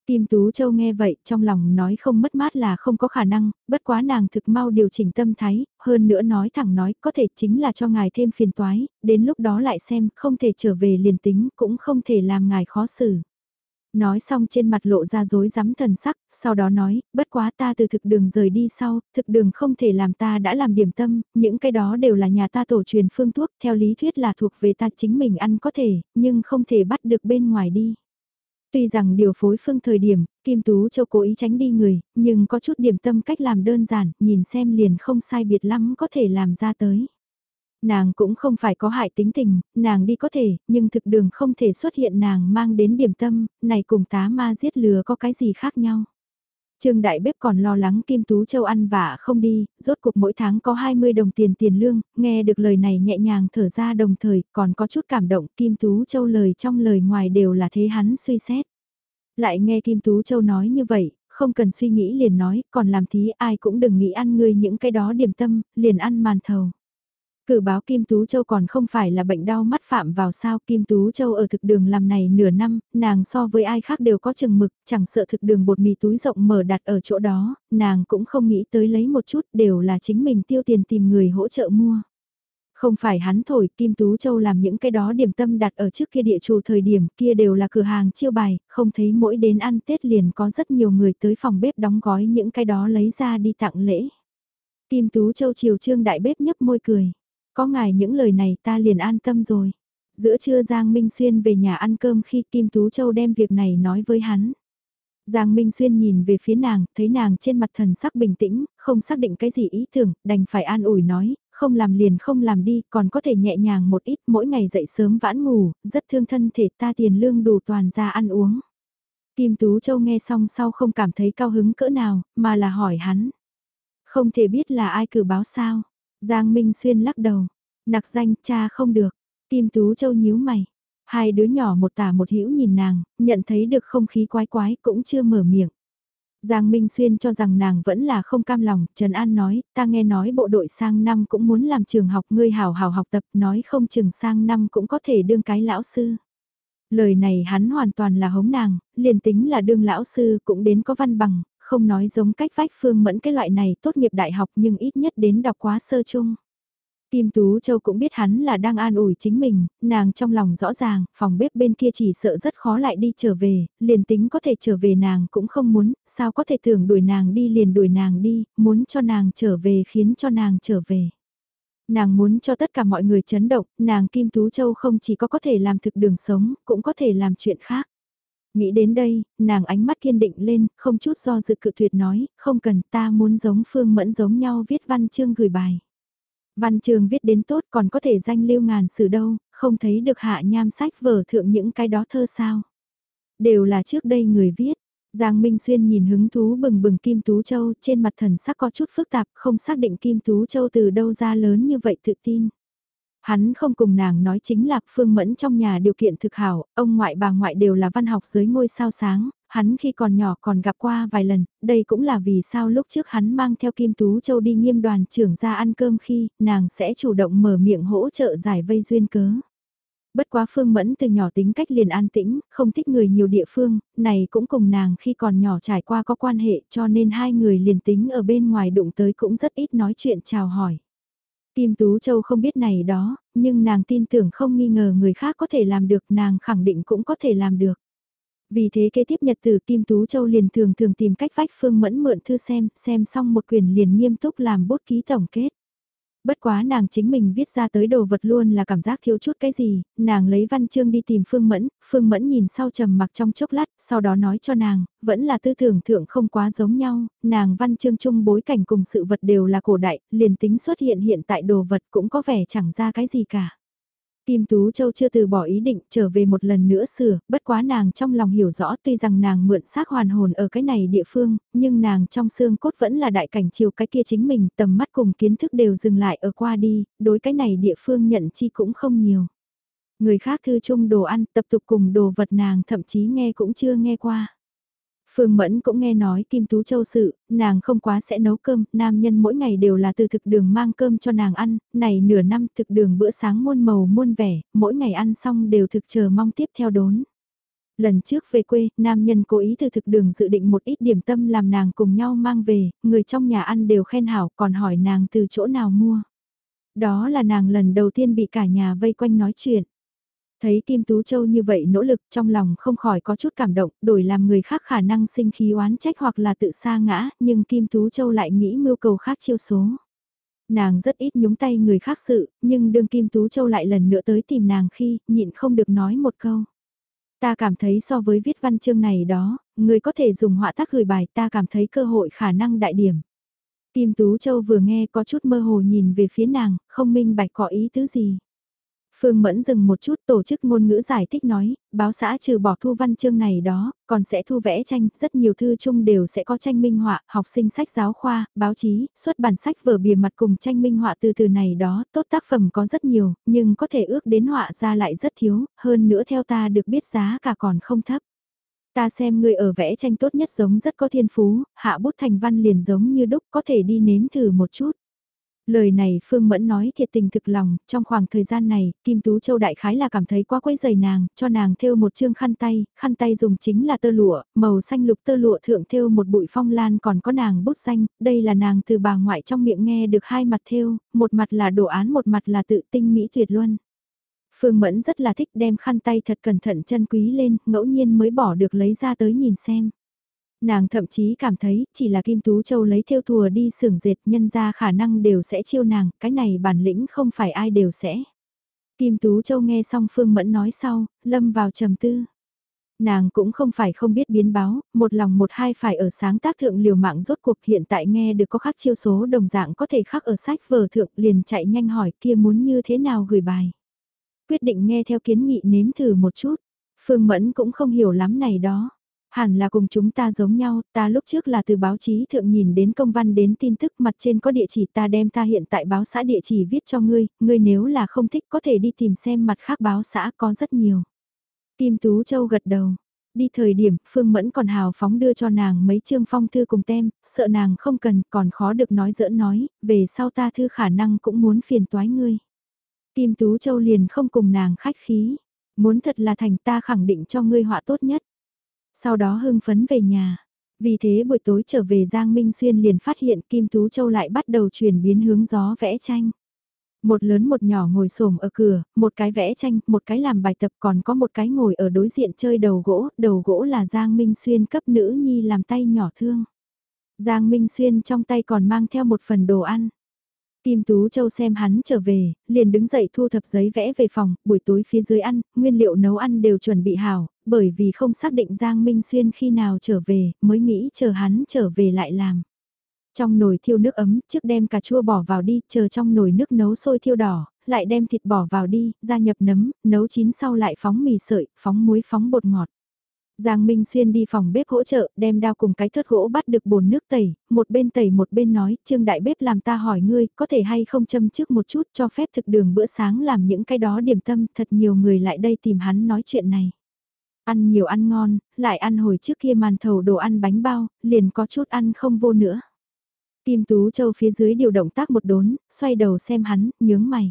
Kim Tú Châu nghe vậy trong lòng nói không mất mát là không có khả năng, bất quá nàng thực mau điều chỉnh tâm thái, hơn nữa nói thẳng nói có thể chính là cho ngài thêm phiền toái, đến lúc đó lại xem không thể trở về liền tính cũng không thể làm ngài khó xử. Nói xong trên mặt lộ ra dối rắm thần sắc, sau đó nói, bất quá ta từ thực đường rời đi sau, thực đường không thể làm ta đã làm điểm tâm, những cái đó đều là nhà ta tổ truyền phương thuốc, theo lý thuyết là thuộc về ta chính mình ăn có thể, nhưng không thể bắt được bên ngoài đi. Tuy rằng điều phối phương thời điểm, Kim Tú Châu cố ý tránh đi người, nhưng có chút điểm tâm cách làm đơn giản, nhìn xem liền không sai biệt lắm có thể làm ra tới. Nàng cũng không phải có hại tính tình, nàng đi có thể, nhưng thực đường không thể xuất hiện nàng mang đến điểm tâm, này cùng tá ma giết lừa có cái gì khác nhau. Trương Đại Bếp còn lo lắng Kim Tú Châu ăn vả không đi, rốt cuộc mỗi tháng có 20 đồng tiền tiền lương, nghe được lời này nhẹ nhàng thở ra đồng thời còn có chút cảm động Kim Tú Châu lời trong lời ngoài đều là thế hắn suy xét. Lại nghe Kim Tú Châu nói như vậy, không cần suy nghĩ liền nói, còn làm thí ai cũng đừng nghĩ ăn ngươi những cái đó điểm tâm, liền ăn màn thầu. Cử báo Kim Tú Châu còn không phải là bệnh đau mắt phạm vào sao Kim Tú Châu ở thực đường làm này nửa năm, nàng so với ai khác đều có chừng mực, chẳng sợ thực đường bột mì túi rộng mở đặt ở chỗ đó, nàng cũng không nghĩ tới lấy một chút đều là chính mình tiêu tiền tìm người hỗ trợ mua. Không phải hắn thổi Kim Tú Châu làm những cái đó điểm tâm đặt ở trước kia địa chủ thời điểm kia đều là cửa hàng chiêu bài, không thấy mỗi đến ăn Tết liền có rất nhiều người tới phòng bếp đóng gói những cái đó lấy ra đi tặng lễ. Kim Tú Châu chiều trương đại bếp nhấp môi cười. Có ngài những lời này ta liền an tâm rồi. Giữa trưa Giang Minh Xuyên về nhà ăn cơm khi Kim Tú Châu đem việc này nói với hắn. Giang Minh Xuyên nhìn về phía nàng, thấy nàng trên mặt thần sắc bình tĩnh, không xác định cái gì ý tưởng, đành phải an ủi nói, không làm liền không làm đi, còn có thể nhẹ nhàng một ít, mỗi ngày dậy sớm vãn ngủ, rất thương thân thể ta tiền lương đủ toàn ra ăn uống. Kim Tú Châu nghe xong sau không cảm thấy cao hứng cỡ nào, mà là hỏi hắn. Không thể biết là ai cử báo sao. Giang Minh Xuyên lắc đầu, nặc danh cha không được, Kim Tú Châu nhíu mày. Hai đứa nhỏ một tả một hữu nhìn nàng, nhận thấy được không khí quái quái cũng chưa mở miệng. Giang Minh Xuyên cho rằng nàng vẫn là không cam lòng, Trần An nói, ta nghe nói bộ đội sang năm cũng muốn làm trường học ngươi hào hào học tập, nói không trường sang năm cũng có thể đương cái lão sư. Lời này hắn hoàn toàn là hống nàng, liền tính là đương lão sư cũng đến có văn bằng, không nói giống cách vách Phương Mẫn cái loại này tốt nghiệp đại học nhưng ít nhất đến đọc quá sơ chung. Kim Tú Châu cũng biết hắn là đang an ủi chính mình, nàng trong lòng rõ ràng, phòng bếp bên kia chỉ sợ rất khó lại đi trở về, liền tính có thể trở về nàng cũng không muốn, sao có thể tưởng đuổi nàng đi liền đuổi nàng đi, muốn cho nàng trở về khiến cho nàng trở về. Nàng muốn cho tất cả mọi người chấn động, nàng Kim Tú Châu không chỉ có có thể làm thực đường sống, cũng có thể làm chuyện khác. Nghĩ đến đây, nàng ánh mắt kiên định lên, không chút do dự cự tuyệt nói, không cần ta muốn giống Phương Mẫn giống nhau viết văn chương gửi bài. Văn chương viết đến tốt còn có thể danh lưu ngàn sử đâu, không thấy được hạ nham sách vở thượng những cái đó thơ sao. Đều là trước đây người viết. Giang Minh Xuyên nhìn hứng thú bừng bừng Kim Tú Châu trên mặt thần sắc có chút phức tạp không xác định Kim Tú Châu từ đâu ra lớn như vậy tự tin. Hắn không cùng nàng nói chính là Phương Mẫn trong nhà điều kiện thực hảo, ông ngoại bà ngoại đều là văn học giới ngôi sao sáng, hắn khi còn nhỏ còn gặp qua vài lần, đây cũng là vì sao lúc trước hắn mang theo Kim Tú Châu đi nghiêm đoàn trưởng ra ăn cơm khi nàng sẽ chủ động mở miệng hỗ trợ giải vây duyên cớ. Bất quá Phương Mẫn từ nhỏ tính cách liền an tĩnh, không thích người nhiều địa phương, này cũng cùng nàng khi còn nhỏ trải qua có quan hệ cho nên hai người liền tính ở bên ngoài đụng tới cũng rất ít nói chuyện chào hỏi. Kim Tú Châu không biết này đó, nhưng nàng tin tưởng không nghi ngờ người khác có thể làm được nàng khẳng định cũng có thể làm được. Vì thế kế tiếp nhật từ Kim Tú Châu liền thường thường tìm cách vách Phương Mẫn mượn thư xem, xem xong một quyển liền nghiêm túc làm bút ký tổng kết. Bất quá nàng chính mình viết ra tới đồ vật luôn là cảm giác thiếu chút cái gì, nàng lấy văn chương đi tìm Phương Mẫn, Phương Mẫn nhìn sau trầm mặc trong chốc lát, sau đó nói cho nàng, vẫn là tư tưởng thượng không quá giống nhau, nàng văn chương chung bối cảnh cùng sự vật đều là cổ đại, liền tính xuất hiện hiện tại đồ vật cũng có vẻ chẳng ra cái gì cả. Kim Tú Châu chưa từ bỏ ý định trở về một lần nữa sửa, bất quá nàng trong lòng hiểu rõ tuy rằng nàng mượn xác hoàn hồn ở cái này địa phương, nhưng nàng trong xương cốt vẫn là đại cảnh chiều cái kia chính mình, tầm mắt cùng kiến thức đều dừng lại ở qua đi, đối cái này địa phương nhận chi cũng không nhiều. Người khác thư chung đồ ăn tập tục cùng đồ vật nàng thậm chí nghe cũng chưa nghe qua. Phương Mẫn cũng nghe nói Kim Tú Châu sự, nàng không quá sẽ nấu cơm, nam nhân mỗi ngày đều là từ thực đường mang cơm cho nàng ăn, này nửa năm thực đường bữa sáng muôn màu muôn vẻ, mỗi ngày ăn xong đều thực chờ mong tiếp theo đốn. Lần trước về quê, nam nhân cố ý từ thực đường dự định một ít điểm tâm làm nàng cùng nhau mang về, người trong nhà ăn đều khen hảo còn hỏi nàng từ chỗ nào mua. Đó là nàng lần đầu tiên bị cả nhà vây quanh nói chuyện. Thấy Kim Tú Châu như vậy nỗ lực trong lòng không khỏi có chút cảm động, đổi làm người khác khả năng sinh khí oán trách hoặc là tự sa ngã, nhưng Kim Tú Châu lại nghĩ mưu cầu khác chiêu số. Nàng rất ít nhúng tay người khác sự, nhưng đương Kim Tú Châu lại lần nữa tới tìm nàng khi, nhịn không được nói một câu. Ta cảm thấy so với viết văn chương này đó, người có thể dùng họa tác gửi bài ta cảm thấy cơ hội khả năng đại điểm. Kim Tú Châu vừa nghe có chút mơ hồ nhìn về phía nàng, không minh bạch có ý tứ gì. Phương Mẫn dừng một chút tổ chức ngôn ngữ giải thích nói, báo xã trừ bỏ thu văn chương này đó, còn sẽ thu vẽ tranh, rất nhiều thư chung đều sẽ có tranh minh họa, học sinh sách giáo khoa, báo chí, xuất bản sách vở bìa mặt cùng tranh minh họa từ từ này đó, tốt tác phẩm có rất nhiều, nhưng có thể ước đến họa ra lại rất thiếu, hơn nữa theo ta được biết giá cả còn không thấp. Ta xem người ở vẽ tranh tốt nhất giống rất có thiên phú, hạ bút thành văn liền giống như đúc có thể đi nếm thử một chút. Lời này Phương Mẫn nói thiệt tình thực lòng, trong khoảng thời gian này, Kim Tú Châu đại khái là cảm thấy quá quấy dày nàng, cho nàng thêu một chương khăn tay, khăn tay dùng chính là tơ lụa, màu xanh lục tơ lụa thượng thêu một bụi phong lan còn có nàng bút xanh, đây là nàng từ bà ngoại trong miệng nghe được hai mặt thêu, một mặt là đồ án một mặt là tự tinh mỹ tuyệt luân. Phương Mẫn rất là thích đem khăn tay thật cẩn thận chân quý lên, ngẫu nhiên mới bỏ được lấy ra tới nhìn xem. Nàng thậm chí cảm thấy chỉ là Kim Tú Châu lấy theo thùa đi sưởng dệt nhân ra khả năng đều sẽ chiêu nàng, cái này bản lĩnh không phải ai đều sẽ. Kim Tú Châu nghe xong Phương Mẫn nói sau, lâm vào trầm tư. Nàng cũng không phải không biết biến báo, một lòng một hai phải ở sáng tác thượng liều mạng rốt cuộc hiện tại nghe được có khắc chiêu số đồng dạng có thể khắc ở sách vở thượng liền chạy nhanh hỏi kia muốn như thế nào gửi bài. Quyết định nghe theo kiến nghị nếm thử một chút. Phương Mẫn cũng không hiểu lắm này đó. Hẳn là cùng chúng ta giống nhau, ta lúc trước là từ báo chí thượng nhìn đến công văn đến tin tức mặt trên có địa chỉ ta đem ta hiện tại báo xã địa chỉ viết cho ngươi, ngươi nếu là không thích có thể đi tìm xem mặt khác báo xã có rất nhiều. Kim Tú Châu gật đầu. Đi thời điểm, Phương Mẫn còn hào phóng đưa cho nàng mấy chương phong thư cùng tem, sợ nàng không cần, còn khó được nói dỡ nói, về sau ta thư khả năng cũng muốn phiền toái ngươi. Kim Tú Châu liền không cùng nàng khách khí, muốn thật là thành ta khẳng định cho ngươi họa tốt nhất. Sau đó hưng phấn về nhà. Vì thế buổi tối trở về Giang Minh Xuyên liền phát hiện Kim Tú Châu lại bắt đầu chuyển biến hướng gió vẽ tranh. Một lớn một nhỏ ngồi xổm ở cửa, một cái vẽ tranh, một cái làm bài tập còn có một cái ngồi ở đối diện chơi đầu gỗ, đầu gỗ là Giang Minh Xuyên cấp nữ nhi làm tay nhỏ thương. Giang Minh Xuyên trong tay còn mang theo một phần đồ ăn. Kim Tú Châu xem hắn trở về, liền đứng dậy thu thập giấy vẽ về phòng, buổi tối phía dưới ăn, nguyên liệu nấu ăn đều chuẩn bị hảo, bởi vì không xác định Giang Minh Xuyên khi nào trở về, mới nghĩ chờ hắn trở về lại làm. Trong nồi thiêu nước ấm, trước đem cà chua bỏ vào đi, chờ trong nồi nước nấu sôi thiêu đỏ, lại đem thịt bỏ vào đi, gia nhập nấm, nấu chín sau lại phóng mì sợi, phóng muối phóng bột ngọt. Giang Minh Xuyên đi phòng bếp hỗ trợ, đem đao cùng cái thớt gỗ bắt được bồn nước tẩy, một bên tẩy một bên nói, Trương Đại Bếp làm ta hỏi ngươi, có thể hay không châm trước một chút cho phép thực đường bữa sáng làm những cái đó điểm tâm, thật nhiều người lại đây tìm hắn nói chuyện này. Ăn nhiều ăn ngon, lại ăn hồi trước kia màn thầu đồ ăn bánh bao, liền có chút ăn không vô nữa. Kim Tú Châu phía dưới điều động tác một đốn, xoay đầu xem hắn, nhướng mày.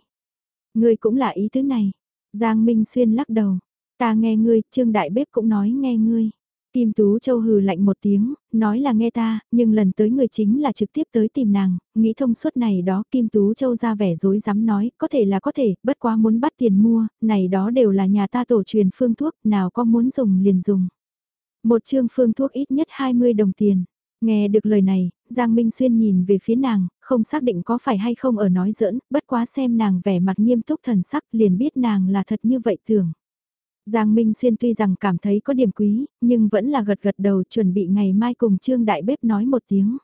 Ngươi cũng là ý thứ này. Giang Minh Xuyên lắc đầu. Ta nghe ngươi, Trương Đại Bếp cũng nói nghe ngươi. Kim Tú Châu hừ lạnh một tiếng, nói là nghe ta, nhưng lần tới người chính là trực tiếp tới tìm nàng, nghĩ thông suốt này đó Kim Tú Châu ra vẻ dối dám nói, có thể là có thể, bất quá muốn bắt tiền mua, này đó đều là nhà ta tổ truyền phương thuốc, nào có muốn dùng liền dùng. Một chương phương thuốc ít nhất 20 đồng tiền. Nghe được lời này, Giang Minh Xuyên nhìn về phía nàng, không xác định có phải hay không ở nói giỡn, bất quá xem nàng vẻ mặt nghiêm túc thần sắc liền biết nàng là thật như vậy tưởng. Giang Minh Xuyên tuy rằng cảm thấy có điểm quý, nhưng vẫn là gật gật đầu chuẩn bị ngày mai cùng Trương Đại Bếp nói một tiếng.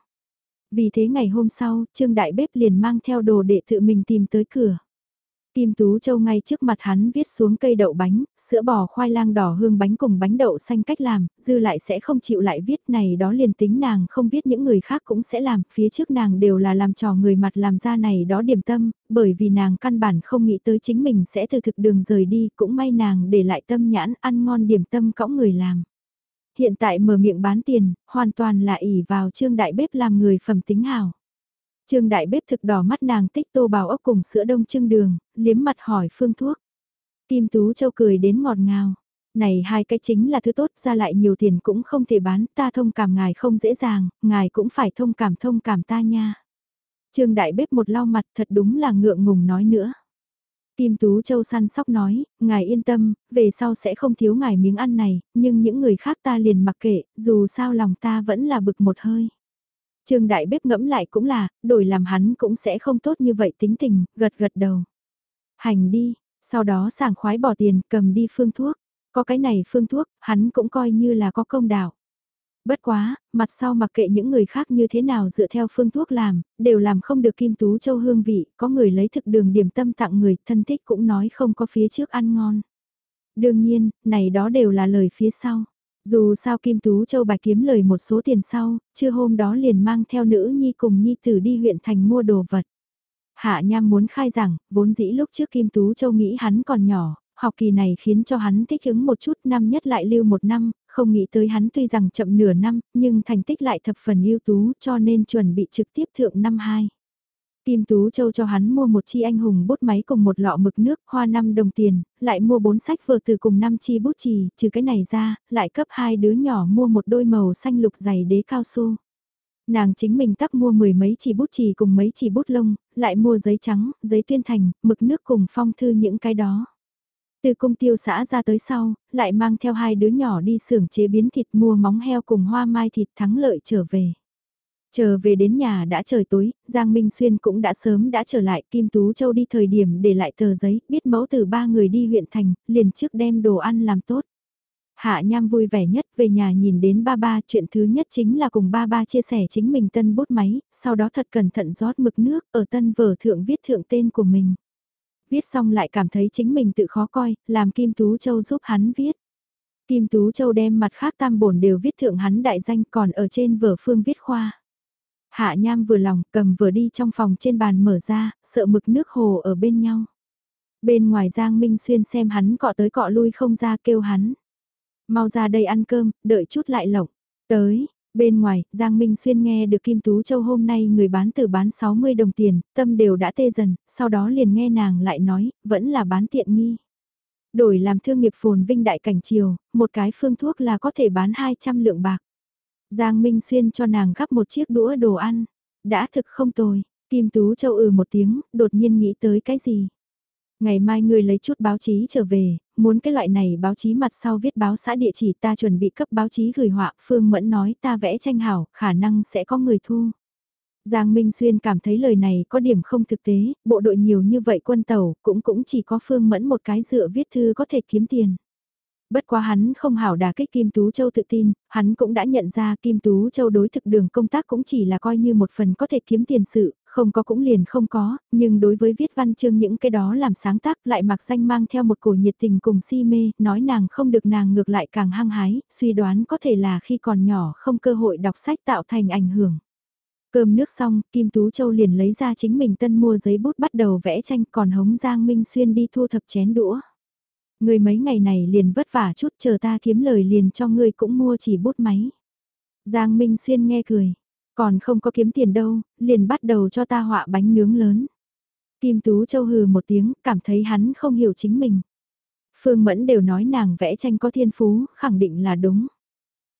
Vì thế ngày hôm sau, Trương Đại Bếp liền mang theo đồ để tự mình tìm tới cửa. Kim Tú Châu ngay trước mặt hắn viết xuống cây đậu bánh, sữa bò khoai lang đỏ hương bánh cùng bánh đậu xanh cách làm, dư lại sẽ không chịu lại viết này đó liền tính nàng không viết những người khác cũng sẽ làm, phía trước nàng đều là làm trò người mặt làm ra này đó điểm tâm, bởi vì nàng căn bản không nghĩ tới chính mình sẽ từ thực đường rời đi, cũng may nàng để lại tâm nhãn ăn ngon điểm tâm cõng người làm. Hiện tại mở miệng bán tiền, hoàn toàn là ỉ vào trương đại bếp làm người phẩm tính hảo. Trương đại bếp thực đỏ mắt nàng tích tô bào ốc cùng sữa đông trưng đường, liếm mặt hỏi phương thuốc. Kim Tú Châu cười đến ngọt ngào. Này hai cái chính là thứ tốt ra lại nhiều tiền cũng không thể bán ta thông cảm ngài không dễ dàng, ngài cũng phải thông cảm thông cảm ta nha. Trương đại bếp một lau mặt thật đúng là ngượng ngùng nói nữa. Kim Tú Châu săn sóc nói, ngài yên tâm, về sau sẽ không thiếu ngài miếng ăn này, nhưng những người khác ta liền mặc kệ, dù sao lòng ta vẫn là bực một hơi. Trương đại bếp ngẫm lại cũng là, đổi làm hắn cũng sẽ không tốt như vậy tính tình, gật gật đầu. Hành đi, sau đó sảng khoái bỏ tiền, cầm đi phương thuốc. Có cái này phương thuốc, hắn cũng coi như là có công đạo. Bất quá, mặt sau mặc kệ những người khác như thế nào dựa theo phương thuốc làm, đều làm không được kim tú châu hương vị, có người lấy thực đường điểm tâm tặng người, thân thích cũng nói không có phía trước ăn ngon. Đương nhiên, này đó đều là lời phía sau. Dù sao Kim Tú Châu bạch kiếm lời một số tiền sau, chưa hôm đó liền mang theo nữ nhi cùng nhi tử đi huyện thành mua đồ vật. Hạ Nham muốn khai rằng, vốn dĩ lúc trước Kim Tú Châu nghĩ hắn còn nhỏ, học kỳ này khiến cho hắn thích ứng một chút năm nhất lại lưu một năm, không nghĩ tới hắn tuy rằng chậm nửa năm, nhưng thành tích lại thập phần ưu tú cho nên chuẩn bị trực tiếp thượng năm 2. Kim Tú Châu cho hắn mua một chi anh hùng bút máy cùng một lọ mực nước, hoa 5 đồng tiền, lại mua bốn sách vừa từ cùng 5 chi bút chì, trừ cái này ra, lại cấp hai đứa nhỏ mua một đôi màu xanh lục dày đế cao su. Nàng chính mình tắc mua mười mấy chỉ bút chì cùng mấy chỉ bút lông, lại mua giấy trắng, giấy tuyên thành, mực nước cùng phong thư những cái đó. Từ công tiêu xã ra tới sau, lại mang theo hai đứa nhỏ đi xưởng chế biến thịt mua móng heo cùng hoa mai thịt thắng lợi trở về. Chờ về đến nhà đã trời tối, Giang Minh Xuyên cũng đã sớm đã trở lại, Kim Tú Châu đi thời điểm để lại tờ giấy, biết mẫu từ ba người đi huyện thành, liền trước đem đồ ăn làm tốt. Hạ Nham vui vẻ nhất về nhà nhìn đến ba ba, chuyện thứ nhất chính là cùng ba ba chia sẻ chính mình tân bút máy, sau đó thật cẩn thận rót mực nước ở tân vở thượng viết thượng tên của mình. Viết xong lại cảm thấy chính mình tự khó coi, làm Kim Tú Châu giúp hắn viết. Kim Tú Châu đem mặt khác tam bổn đều viết thượng hắn đại danh còn ở trên vở phương viết khoa. Hạ Nham vừa lòng cầm vừa đi trong phòng trên bàn mở ra, sợ mực nước hồ ở bên nhau. Bên ngoài Giang Minh Xuyên xem hắn cọ tới cọ lui không ra kêu hắn. Mau ra đây ăn cơm, đợi chút lại lộc. Tới, bên ngoài, Giang Minh Xuyên nghe được Kim Tú Châu hôm nay người bán từ bán 60 đồng tiền, tâm đều đã tê dần, sau đó liền nghe nàng lại nói, vẫn là bán tiện nghi. Đổi làm thương nghiệp phồn vinh đại cảnh chiều, một cái phương thuốc là có thể bán 200 lượng bạc. Giang Minh Xuyên cho nàng gắp một chiếc đũa đồ ăn. Đã thực không tồi, Kim Tú Châu ừ một tiếng, đột nhiên nghĩ tới cái gì. Ngày mai ngươi lấy chút báo chí trở về, muốn cái loại này báo chí mặt sau viết báo xã địa chỉ ta chuẩn bị cấp báo chí gửi họa, Phương Mẫn nói ta vẽ tranh hảo, khả năng sẽ có người thu. Giang Minh Xuyên cảm thấy lời này có điểm không thực tế, bộ đội nhiều như vậy quân tàu cũng cũng chỉ có Phương Mẫn một cái dựa viết thư có thể kiếm tiền. Bất quá hắn không hảo đà kích Kim Tú Châu tự tin, hắn cũng đã nhận ra Kim Tú Châu đối thực đường công tác cũng chỉ là coi như một phần có thể kiếm tiền sự, không có cũng liền không có, nhưng đối với viết văn chương những cái đó làm sáng tác lại mặc danh mang theo một cổ nhiệt tình cùng si mê, nói nàng không được nàng ngược lại càng hăng hái, suy đoán có thể là khi còn nhỏ không cơ hội đọc sách tạo thành ảnh hưởng. Cơm nước xong, Kim Tú Châu liền lấy ra chính mình tân mua giấy bút bắt đầu vẽ tranh còn hống Giang Minh Xuyên đi thu thập chén đũa. Người mấy ngày này liền vất vả chút chờ ta kiếm lời liền cho ngươi cũng mua chỉ bút máy. Giang Minh Xuyên nghe cười, còn không có kiếm tiền đâu, liền bắt đầu cho ta họa bánh nướng lớn. Kim Tú Châu hừ một tiếng, cảm thấy hắn không hiểu chính mình. Phương Mẫn đều nói nàng vẽ tranh có thiên phú, khẳng định là đúng.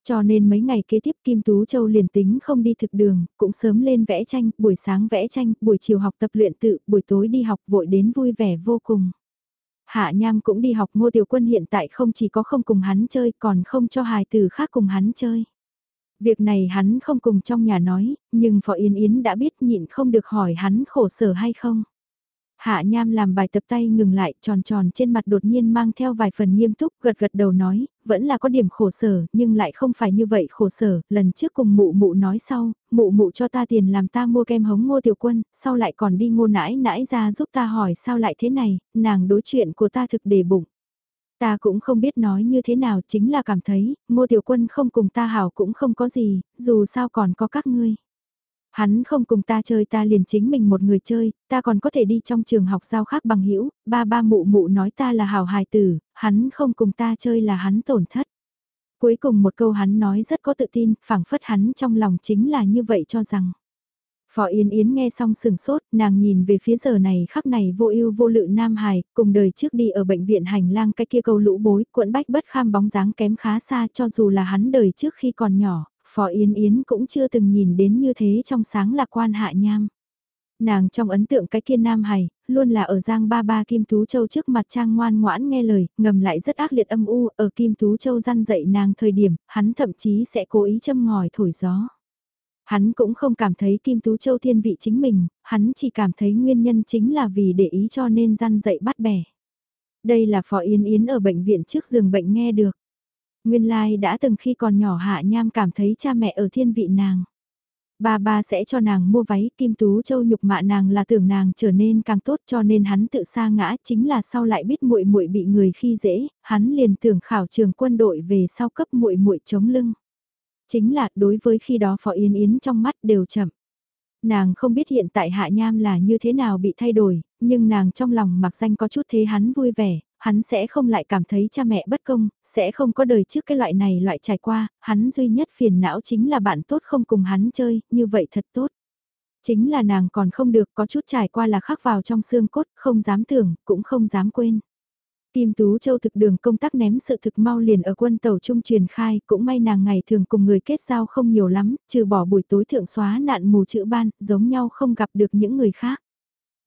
Cho nên mấy ngày kế tiếp Kim Tú Châu liền tính không đi thực đường, cũng sớm lên vẽ tranh, buổi sáng vẽ tranh, buổi chiều học tập luyện tự, buổi tối đi học vội đến vui vẻ vô cùng. Hạ Nham cũng đi học ngô tiểu quân hiện tại không chỉ có không cùng hắn chơi còn không cho hài tử khác cùng hắn chơi. Việc này hắn không cùng trong nhà nói, nhưng Phó Yên Yến đã biết nhịn không được hỏi hắn khổ sở hay không. Hạ Nham làm bài tập tay ngừng lại tròn tròn trên mặt đột nhiên mang theo vài phần nghiêm túc gật gật đầu nói, vẫn là có điểm khổ sở nhưng lại không phải như vậy khổ sở, lần trước cùng mụ mụ nói sau, mụ mụ cho ta tiền làm ta mua kem hống ngô tiểu quân, sau lại còn đi ngô nãi nãi ra giúp ta hỏi sao lại thế này, nàng đối chuyện của ta thực đề bụng. Ta cũng không biết nói như thế nào chính là cảm thấy, ngô tiểu quân không cùng ta hảo cũng không có gì, dù sao còn có các ngươi. Hắn không cùng ta chơi ta liền chính mình một người chơi, ta còn có thể đi trong trường học giao khác bằng hữu ba ba mụ mụ nói ta là hào hài tử, hắn không cùng ta chơi là hắn tổn thất. Cuối cùng một câu hắn nói rất có tự tin, phảng phất hắn trong lòng chính là như vậy cho rằng. Phó Yến Yến nghe xong sừng sốt, nàng nhìn về phía giờ này khắc này vô ưu vô lự Nam Hải, cùng đời trước đi ở bệnh viện hành lang cái kia câu lũ bối, cuộn bách bất kham bóng dáng kém khá xa cho dù là hắn đời trước khi còn nhỏ, Phó Yến Yến cũng chưa từng nhìn đến như thế trong sáng lạc quan hạ nham. Nàng trong ấn tượng cái kia nam hài, luôn là ở giang ba ba Kim Tú Châu trước mặt trang ngoan ngoãn nghe lời, ngầm lại rất ác liệt âm u, ở Kim Tú Châu răn dậy nàng thời điểm, hắn thậm chí sẽ cố ý châm ngòi thổi gió. Hắn cũng không cảm thấy Kim Tú Châu thiên vị chính mình, hắn chỉ cảm thấy nguyên nhân chính là vì để ý cho nên răn dậy bắt bẻ. Đây là Phó Yến Yến ở bệnh viện trước giường bệnh nghe được. Nguyên lai like đã từng khi còn nhỏ hạ nham cảm thấy cha mẹ ở thiên vị nàng. Ba ba sẽ cho nàng mua váy, Kim Tú Châu nhục mạ nàng là tưởng nàng trở nên càng tốt cho nên hắn tự sa ngã, chính là sau lại biết muội muội bị người khi dễ, hắn liền tưởng khảo trường quân đội về sau cấp muội muội chống lưng. Chính là đối với khi đó Phó Yến Yến trong mắt đều chậm. Nàng không biết hiện tại Hạ Nham là như thế nào bị thay đổi, nhưng nàng trong lòng mặc danh có chút thế hắn vui vẻ, hắn sẽ không lại cảm thấy cha mẹ bất công, sẽ không có đời trước cái loại này loại trải qua, hắn duy nhất phiền não chính là bạn tốt không cùng hắn chơi, như vậy thật tốt. Chính là nàng còn không được có chút trải qua là khắc vào trong xương cốt, không dám tưởng, cũng không dám quên. Kim Tú Châu thực đường công tác ném sự thực mau liền ở quân tàu trung truyền khai, cũng may nàng ngày thường cùng người kết giao không nhiều lắm, trừ bỏ buổi tối thượng xóa nạn mù chữ ban, giống nhau không gặp được những người khác.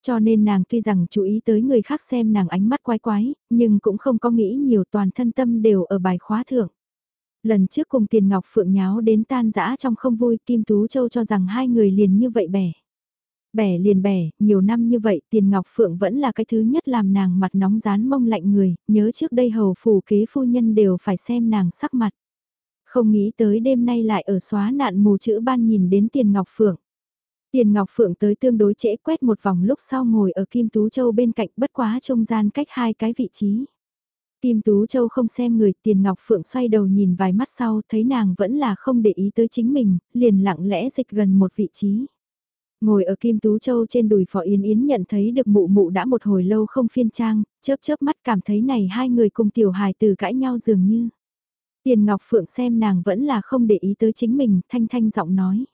Cho nên nàng tuy rằng chú ý tới người khác xem nàng ánh mắt quái quái, nhưng cũng không có nghĩ nhiều toàn thân tâm đều ở bài khóa thượng. Lần trước cùng Tiền Ngọc Phượng nháo đến tan dã trong không vui Kim Tú Châu cho rằng hai người liền như vậy bẻ. Bẻ liền bẻ, nhiều năm như vậy Tiền Ngọc Phượng vẫn là cái thứ nhất làm nàng mặt nóng rán mông lạnh người, nhớ trước đây hầu phù kế phu nhân đều phải xem nàng sắc mặt. Không nghĩ tới đêm nay lại ở xóa nạn mù chữ ban nhìn đến Tiền Ngọc Phượng. Tiền Ngọc Phượng tới tương đối trễ quét một vòng lúc sau ngồi ở Kim Tú Châu bên cạnh bất quá trung gian cách hai cái vị trí. Kim Tú Châu không xem người Tiền Ngọc Phượng xoay đầu nhìn vài mắt sau thấy nàng vẫn là không để ý tới chính mình, liền lặng lẽ dịch gần một vị trí. Ngồi ở Kim Tú Châu trên đùi Phó Yến Yến nhận thấy được mụ mụ đã một hồi lâu không phiên trang, chớp chớp mắt cảm thấy này hai người cùng tiểu hài từ cãi nhau dường như. Tiền Ngọc Phượng xem nàng vẫn là không để ý tới chính mình, thanh thanh giọng nói.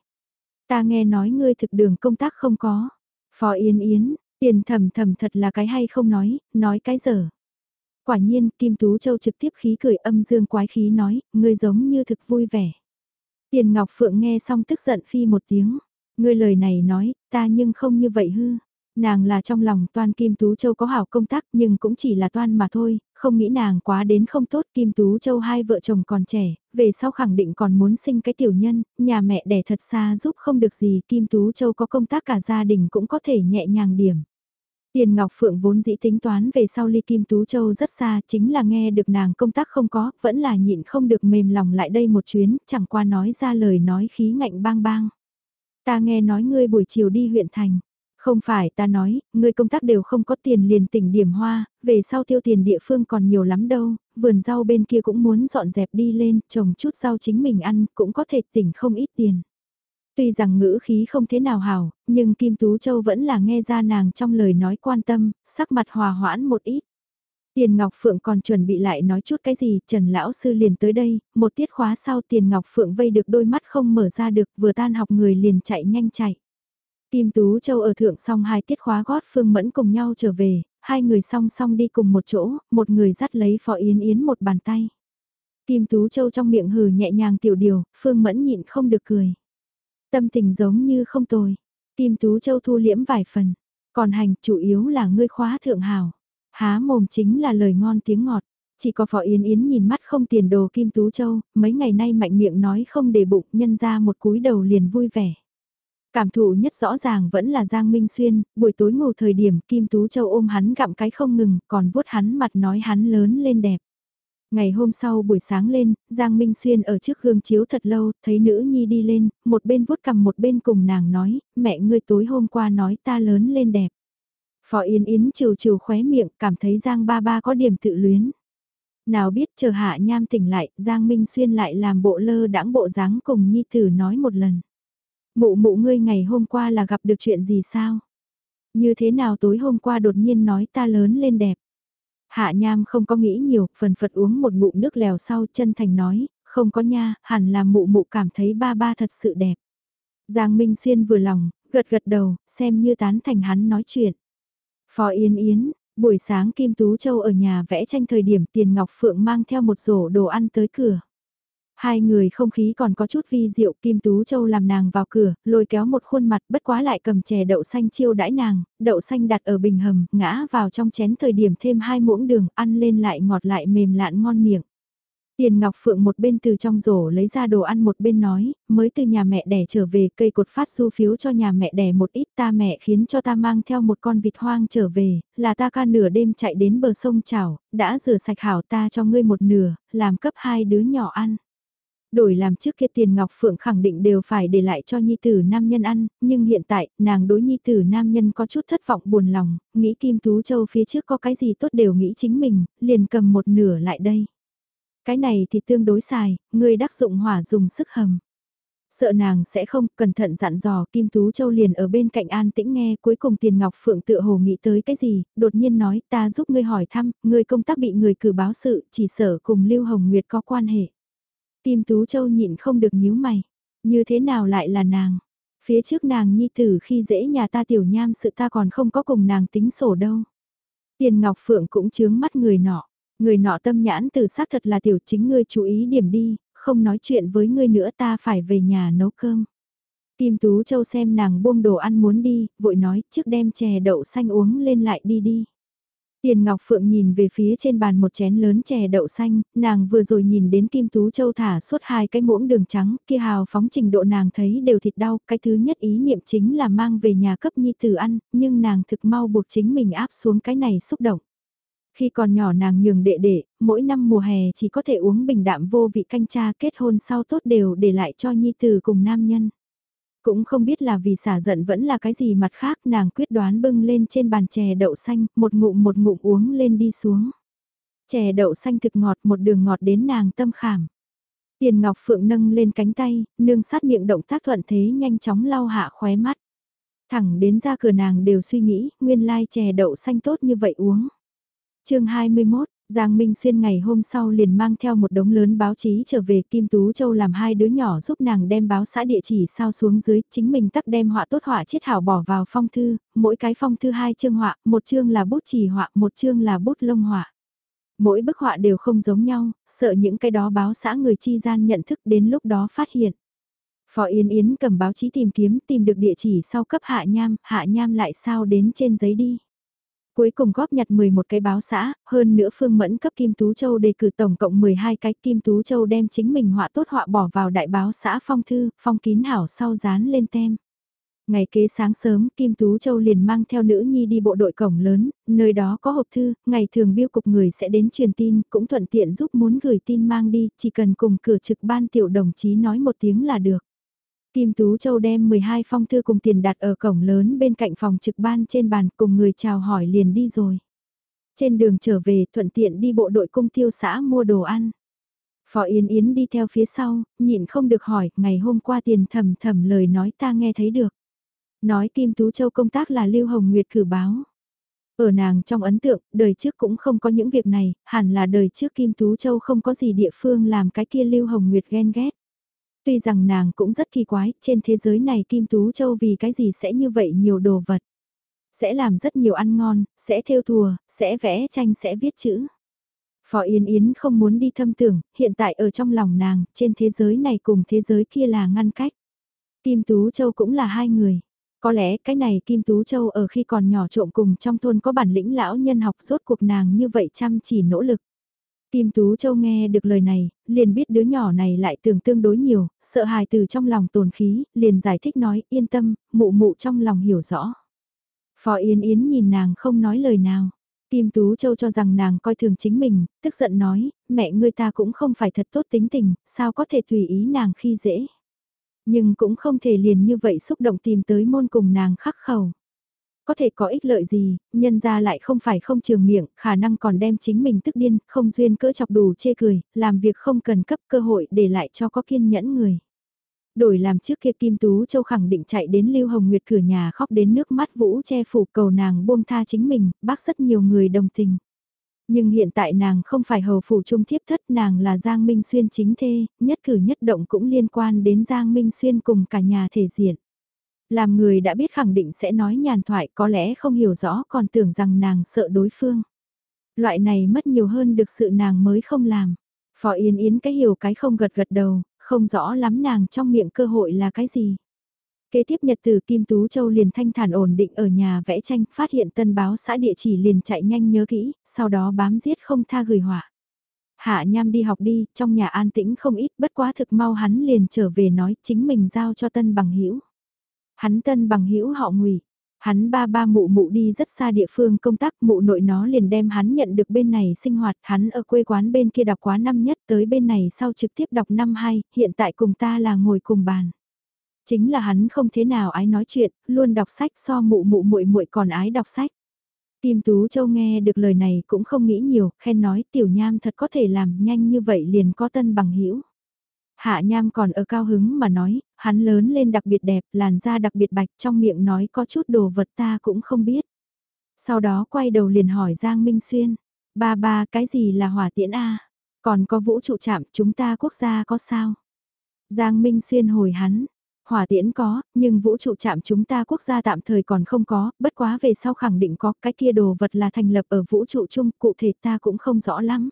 Ta nghe nói ngươi thực đường công tác không có. Phó Yến Yến, tiền thầm thầm thật là cái hay không nói, nói cái dở. Quả nhiên, Kim Tú Châu trực tiếp khí cười âm dương quái khí nói, ngươi giống như thực vui vẻ. Tiền Ngọc Phượng nghe xong tức giận phi một tiếng. Ngươi lời này nói, ta nhưng không như vậy hư. Nàng là trong lòng Toan Kim Tú Châu có hảo công tác nhưng cũng chỉ là Toan mà thôi, không nghĩ nàng quá đến không tốt Kim Tú Châu hai vợ chồng còn trẻ, về sau khẳng định còn muốn sinh cái tiểu nhân, nhà mẹ đẻ thật xa giúp không được gì Kim Tú Châu có công tác cả gia đình cũng có thể nhẹ nhàng điểm. Tiền Ngọc Phượng vốn dĩ tính toán về sau ly Kim Tú Châu rất xa, chính là nghe được nàng công tác không có, vẫn là nhịn không được mềm lòng lại đây một chuyến, chẳng qua nói ra lời nói khí ngạnh bang bang. Ta nghe nói ngươi buổi chiều đi huyện thành. Không phải ta nói, người công tác đều không có tiền liền tỉnh điểm hoa, về sau tiêu tiền địa phương còn nhiều lắm đâu, vườn rau bên kia cũng muốn dọn dẹp đi lên, trồng chút rau chính mình ăn, cũng có thể tỉnh không ít tiền. Tuy rằng ngữ khí không thế nào hảo, nhưng Kim Tú Châu vẫn là nghe ra nàng trong lời nói quan tâm, sắc mặt hòa hoãn một ít. Tiền Ngọc Phượng còn chuẩn bị lại nói chút cái gì, Trần Lão Sư liền tới đây, một tiết khóa sau Tiền Ngọc Phượng vây được đôi mắt không mở ra được, vừa tan học người liền chạy nhanh chạy. Kim Tú Châu ở thượng xong hai tiết khóa gót Phương Mẫn cùng nhau trở về, hai người song song đi cùng một chỗ, một người dắt lấy Phó Yến Yến một bàn tay. Kim Tú Châu trong miệng hừ nhẹ nhàng tiểu điều, Phương Mẫn nhịn không được cười. Tâm tình giống như không tồi. Kim Tú Châu thu liễm vài phần. Còn hành chủ yếu là ngươi khóa thượng hào. Há mồm chính là lời ngon tiếng ngọt. Chỉ có Phó Yến Yến nhìn mắt không tiền đồ Kim Tú Châu, mấy ngày nay mạnh miệng nói không để bụng nhân ra một cúi đầu liền vui vẻ. Cảm thụ nhất rõ ràng vẫn là Giang Minh Xuyên, buổi tối ngủ thời điểm Kim Tú Châu ôm hắn gặm cái không ngừng, còn vuốt hắn mặt nói hắn lớn lên đẹp. Ngày hôm sau buổi sáng lên, Giang Minh Xuyên ở trước gương chiếu thật lâu, thấy nữ nhi đi lên, một bên vuốt cầm một bên cùng nàng nói, mẹ ngươi tối hôm qua nói ta lớn lên đẹp. Phó Yến Yến chiều chiều khóe miệng, cảm thấy Giang ba ba có điểm tự luyến. Nào biết chờ hạ nham tỉnh lại, Giang Minh Xuyên lại làm bộ lơ đãng bộ dáng cùng nhi tử nói một lần. Mụ mụ ngươi ngày hôm qua là gặp được chuyện gì sao? Như thế nào tối hôm qua đột nhiên nói ta lớn lên đẹp? Hạ Nham không có nghĩ nhiều, phần phật uống một ngụm nước lèo sau chân thành nói, không có nha, hẳn là mụ mụ cảm thấy ba ba thật sự đẹp. Giang Minh Xuyên vừa lòng, gật gật đầu, xem như tán thành hắn nói chuyện. Phó Yên Yến, buổi sáng Kim Tú Châu ở nhà vẽ tranh thời điểm Tiền Ngọc Phượng mang theo một rổ đồ ăn tới cửa. Hai người không khí còn có chút vi diệu Kim Tú Châu làm nàng vào cửa, lôi kéo một khuôn mặt bất quá lại cầm chè đậu xanh chiêu đãi nàng, đậu xanh đặt ở bình hầm, ngã vào trong chén thời điểm thêm hai muỗng đường, ăn lên lại ngọt lại mềm lạn ngon miệng. Tiền Ngọc Phượng một bên từ trong rổ lấy ra đồ ăn một bên nói, mới từ nhà mẹ đẻ trở về cây cột phát du phiếu cho nhà mẹ đẻ một ít ta mẹ khiến cho ta mang theo một con vịt hoang trở về, là ta ca nửa đêm chạy đến bờ sông chảo, đã rửa sạch hảo ta cho ngươi một nửa, làm cấp hai đứa nhỏ ăn. Đổi làm trước kia tiền Ngọc Phượng khẳng định đều phải để lại cho nhi tử nam nhân ăn, nhưng hiện tại, nàng đối nhi tử nam nhân có chút thất vọng buồn lòng, nghĩ Kim Tú Châu phía trước có cái gì tốt đều nghĩ chính mình, liền cầm một nửa lại đây. Cái này thì tương đối xài, người đắc dụng hỏa dùng sức hầm. Sợ nàng sẽ không, cẩn thận dặn dò Kim Tú Châu liền ở bên cạnh an tĩnh nghe cuối cùng Tiền Ngọc Phượng tựa hồ nghĩ tới cái gì, đột nhiên nói ta giúp ngươi hỏi thăm, ngươi công tác bị người cử báo sự, chỉ sở cùng Lưu Hồng Nguyệt có quan hệ. Tim Tú Châu nhịn không được nhíu mày. Như thế nào lại là nàng? Phía trước nàng nhi tử khi dễ nhà ta tiểu nham sự ta còn không có cùng nàng tính sổ đâu. Tiền Ngọc Phượng cũng chướng mắt người nọ. Người nọ tâm nhãn từ xác thật là tiểu chính ngươi chú ý điểm đi, không nói chuyện với ngươi nữa ta phải về nhà nấu cơm. Kim Tú Châu xem nàng buông đồ ăn muốn đi, vội nói trước đem chè đậu xanh uống lên lại đi đi. Tiền Ngọc Phượng nhìn về phía trên bàn một chén lớn chè đậu xanh, nàng vừa rồi nhìn đến Kim Tú Châu thả suốt hai cái muỗng đường trắng, kia hào phóng trình độ nàng thấy đều thịt đau, cái thứ nhất ý niệm chính là mang về nhà cấp nhi tử ăn, nhưng nàng thực mau buộc chính mình áp xuống cái này xúc động. Khi còn nhỏ nàng nhường đệ đệ, mỗi năm mùa hè chỉ có thể uống bình đạm vô vị canh cha kết hôn sau tốt đều để lại cho nhi tử cùng nam nhân. Cũng không biết là vì xả giận vẫn là cái gì mặt khác nàng quyết đoán bưng lên trên bàn chè đậu xanh, một ngụm một ngụm uống lên đi xuống. Chè đậu xanh thực ngọt một đường ngọt đến nàng tâm khảm. Tiền Ngọc Phượng nâng lên cánh tay, nương sát miệng động tác thuận thế nhanh chóng lau hạ khóe mắt. Thẳng đến ra cửa nàng đều suy nghĩ, nguyên lai chè đậu xanh tốt như vậy uống. chương 21, Giang Minh Xuyên ngày hôm sau liền mang theo một đống lớn báo chí trở về Kim Tú Châu làm hai đứa nhỏ giúp nàng đem báo xã địa chỉ sao xuống dưới, chính mình tắt đem họa tốt họa chiết hảo bỏ vào phong thư, mỗi cái phong thư hai chương họa, một chương là bút chỉ họa, một chương là bút lông họa. Mỗi bức họa đều không giống nhau, sợ những cái đó báo xã người chi gian nhận thức đến lúc đó phát hiện. Phó Yến Yến cầm báo chí tìm kiếm tìm được địa chỉ sau cấp Hạ Nham, Hạ Nham lại sao đến trên giấy đi. Cuối cùng góp nhặt 11 cái báo xã, hơn nữa Phương Mẫn cấp Kim Tú Châu đề cử tổng cộng 12 cái Kim Tú Châu đem chính mình họa tốt họa bỏ vào đại báo xã phong thư, phong kín hảo sau dán lên tem. Ngày kế sáng sớm, Kim Tú Châu liền mang theo nữ nhi đi bộ đội cổng lớn, nơi đó có hộp thư, ngày thường biêu cục người sẽ đến truyền tin, cũng thuận tiện giúp muốn gửi tin mang đi, chỉ cần cùng cửa trực ban tiểu đồng chí nói một tiếng là được. Kim Tú Châu đem 12 phong thư cùng tiền đặt ở cổng lớn bên cạnh phòng trực ban trên bàn cùng người chào hỏi liền đi rồi. Trên đường trở về thuận tiện đi bộ đội cung tiêu xã mua đồ ăn. Phó Yến Yến đi theo phía sau, nhịn không được hỏi, ngày hôm qua tiền thầm thầm lời nói ta nghe thấy được. Nói Kim Tú Châu công tác là Lưu Hồng Nguyệt cử báo. Ở nàng trong ấn tượng, đời trước cũng không có những việc này, hẳn là đời trước Kim Tú Châu không có gì địa phương làm cái kia Lưu Hồng Nguyệt ghen ghét. Tuy rằng nàng cũng rất kỳ quái, trên thế giới này Kim Tú Châu vì cái gì sẽ như vậy nhiều đồ vật. Sẽ làm rất nhiều ăn ngon, sẽ theo thùa, sẽ vẽ tranh sẽ viết chữ. Phó Yến Yến không muốn đi thâm tưởng, hiện tại ở trong lòng nàng, trên thế giới này cùng thế giới kia là ngăn cách. Kim Tú Châu cũng là hai người. Có lẽ cái này Kim Tú Châu ở khi còn nhỏ trộm cùng trong thôn có bản lĩnh lão nhân học rốt cuộc nàng như vậy chăm chỉ nỗ lực. Kim Tú Châu nghe được lời này, liền biết đứa nhỏ này lại tưởng tương đối nhiều, sợ hài từ trong lòng tồn khí, liền giải thích nói yên tâm, mụ mụ trong lòng hiểu rõ. Phó Yên Yến nhìn nàng không nói lời nào. Kim Tú Châu cho rằng nàng coi thường chính mình, tức giận nói, mẹ ngươi ta cũng không phải thật tốt tính tình, sao có thể tùy ý nàng khi dễ. Nhưng cũng không thể liền như vậy xúc động tìm tới môn cùng nàng khắc khẩu. Có thể có ích lợi gì, nhân ra lại không phải không trường miệng, khả năng còn đem chính mình tức điên, không duyên cỡ chọc đủ chê cười, làm việc không cần cấp cơ hội để lại cho có kiên nhẫn người. Đổi làm trước kia Kim Tú Châu khẳng định chạy đến Lưu Hồng Nguyệt cửa nhà khóc đến nước mắt vũ che phủ cầu nàng buông tha chính mình, bác rất nhiều người đồng tình. Nhưng hiện tại nàng không phải hầu phủ trung thiếp thất nàng là Giang Minh Xuyên chính thê, nhất cử nhất động cũng liên quan đến Giang Minh Xuyên cùng cả nhà thể diện. Làm người đã biết khẳng định sẽ nói nhàn thoại có lẽ không hiểu rõ còn tưởng rằng nàng sợ đối phương. Loại này mất nhiều hơn được sự nàng mới không làm. Phó Yến Yến cái hiểu cái không gật gật đầu, không rõ lắm nàng trong miệng cơ hội là cái gì. Kế tiếp nhật từ Kim Tú Châu liền thanh thản ổn định ở nhà vẽ tranh, phát hiện tân báo xã địa chỉ liền chạy nhanh nhớ kỹ, sau đó bám giết không tha gửi họa. Hạ Nham đi học đi, trong nhà an tĩnh không ít, bất quá thực mau hắn liền trở về nói chính mình giao cho tân bằng hữu Hắn tân bằng hữu họ ngụy Hắn ba ba mụ mụ đi rất xa địa phương công tác mụ nội nó liền đem hắn nhận được bên này sinh hoạt hắn ở quê quán bên kia đọc quá năm nhất tới bên này sau trực tiếp đọc năm hai hiện tại cùng ta là ngồi cùng bàn. Chính là hắn không thế nào ái nói chuyện, luôn đọc sách so mụ mụ muội muội còn ái đọc sách. Kim Tú Châu nghe được lời này cũng không nghĩ nhiều, khen nói tiểu nham thật có thể làm nhanh như vậy liền có tân bằng hữu Hạ Nham còn ở cao hứng mà nói, hắn lớn lên đặc biệt đẹp, làn da đặc biệt bạch trong miệng nói có chút đồ vật ta cũng không biết. Sau đó quay đầu liền hỏi Giang Minh Xuyên, ba ba cái gì là hỏa tiễn A, còn có vũ trụ chạm chúng ta quốc gia có sao? Giang Minh Xuyên hồi hắn, hỏa tiễn có, nhưng vũ trụ chạm chúng ta quốc gia tạm thời còn không có, bất quá về sau khẳng định có, cái kia đồ vật là thành lập ở vũ trụ chung, cụ thể ta cũng không rõ lắm.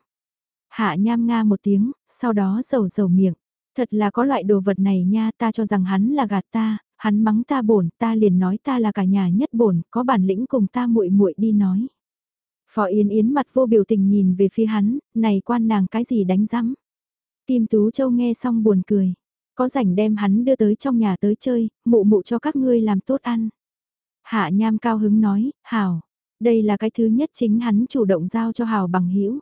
Hạ nham nga một tiếng, sau đó dầu dầu miệng. Thật là có loại đồ vật này nha ta cho rằng hắn là gạt ta, hắn mắng ta bổn ta liền nói ta là cả nhà nhất bổn có bản lĩnh cùng ta muội muội đi nói. Phó Yên Yến mặt vô biểu tình nhìn về phía hắn, này quan nàng cái gì đánh rắm. Kim Tú Châu nghe xong buồn cười, có rảnh đem hắn đưa tới trong nhà tới chơi, mụ mụ cho các ngươi làm tốt ăn. Hạ Nham cao hứng nói, Hảo, đây là cái thứ nhất chính hắn chủ động giao cho Hảo bằng hữu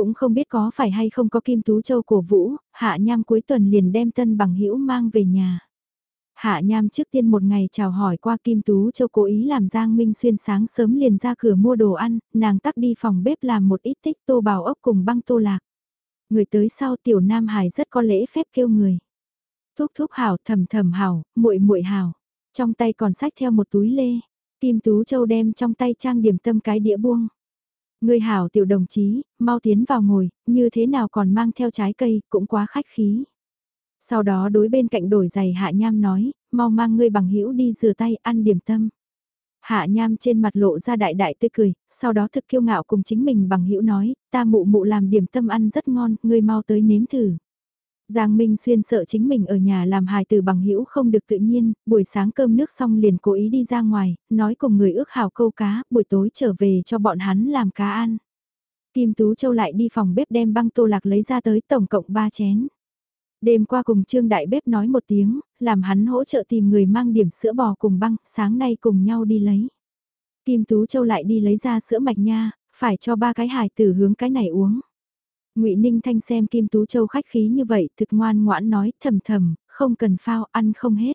cũng không biết có phải hay không có Kim Tú Châu cổ vũ, Hạ Nham cuối tuần liền đem tân bằng hữu mang về nhà. Hạ Nham trước tiên một ngày chào hỏi qua Kim Tú Châu cố ý làm Giang Minh Xuyên sáng sớm liền ra cửa mua đồ ăn, nàng tắt đi phòng bếp làm một ít tích tô bào ốc cùng băng tô lạc. Người tới sau tiểu Nam Hải rất có lễ phép kêu người. Thúc thúc hảo thầm thầm hảo, muội muội hảo. Trong tay còn sách theo một túi lê. Kim Tú Châu đem trong tay trang điểm tâm cái đĩa buông. Người hảo tiểu đồng chí, mau tiến vào ngồi, như thế nào còn mang theo trái cây, cũng quá khách khí. Sau đó đối bên cạnh đổi giày hạ nham nói, mau mang ngươi bằng hữu đi rửa tay ăn điểm tâm. Hạ nham trên mặt lộ ra đại đại tươi cười, sau đó thực kiêu ngạo cùng chính mình bằng hữu nói, ta mụ mụ làm điểm tâm ăn rất ngon, ngươi mau tới nếm thử. Giang Minh Xuyên sợ chính mình ở nhà làm hài từ bằng hữu không được tự nhiên, buổi sáng cơm nước xong liền cố ý đi ra ngoài, nói cùng người ước hào câu cá, buổi tối trở về cho bọn hắn làm cá ăn. Kim Tú Châu lại đi phòng bếp đem băng tô lạc lấy ra tới tổng cộng 3 chén. Đêm qua cùng Trương Đại Bếp nói một tiếng, làm hắn hỗ trợ tìm người mang điểm sữa bò cùng băng, sáng nay cùng nhau đi lấy. Kim Tú Châu lại đi lấy ra sữa mạch nha, phải cho ba cái hài tử hướng cái này uống ngụy Ninh Thanh xem Kim Tú Châu khách khí như vậy thực ngoan ngoãn nói thầm thầm, không cần phao ăn không hết.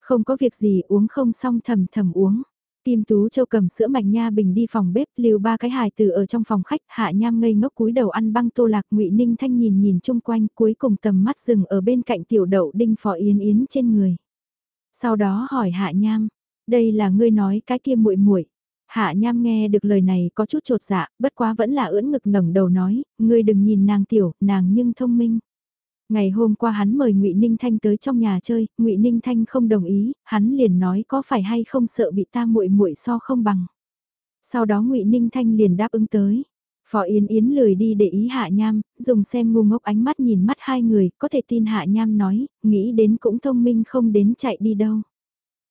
Không có việc gì uống không xong thầm thầm uống. Kim Tú Châu cầm sữa mạch nha bình đi phòng bếp, lưu ba cái hài tử ở trong phòng khách, hạ nham ngây ngốc cúi đầu ăn băng tô lạc, Ngụy Ninh Thanh nhìn nhìn chung quanh, cuối cùng tầm mắt dừng ở bên cạnh tiểu đậu đinh phò yến yến trên người. Sau đó hỏi hạ nham, đây là ngươi nói cái kia muội muội. Hạ nham nghe được lời này có chút trột dạ, bất quá vẫn là ưỡn ngực ngẩng đầu nói, ngươi đừng nhìn nàng tiểu, nàng nhưng thông minh. Ngày hôm qua hắn mời Ngụy Ninh Thanh tới trong nhà chơi, Ngụy Ninh Thanh không đồng ý, hắn liền nói có phải hay không sợ bị ta muội muội so không bằng. Sau đó Ngụy Ninh Thanh liền đáp ứng tới. Phó Yến Yến lười đi để ý Hạ Nham, dùng xem ngu ngốc ánh mắt nhìn mắt hai người, có thể tin Hạ Nham nói, nghĩ đến cũng thông minh không đến chạy đi đâu.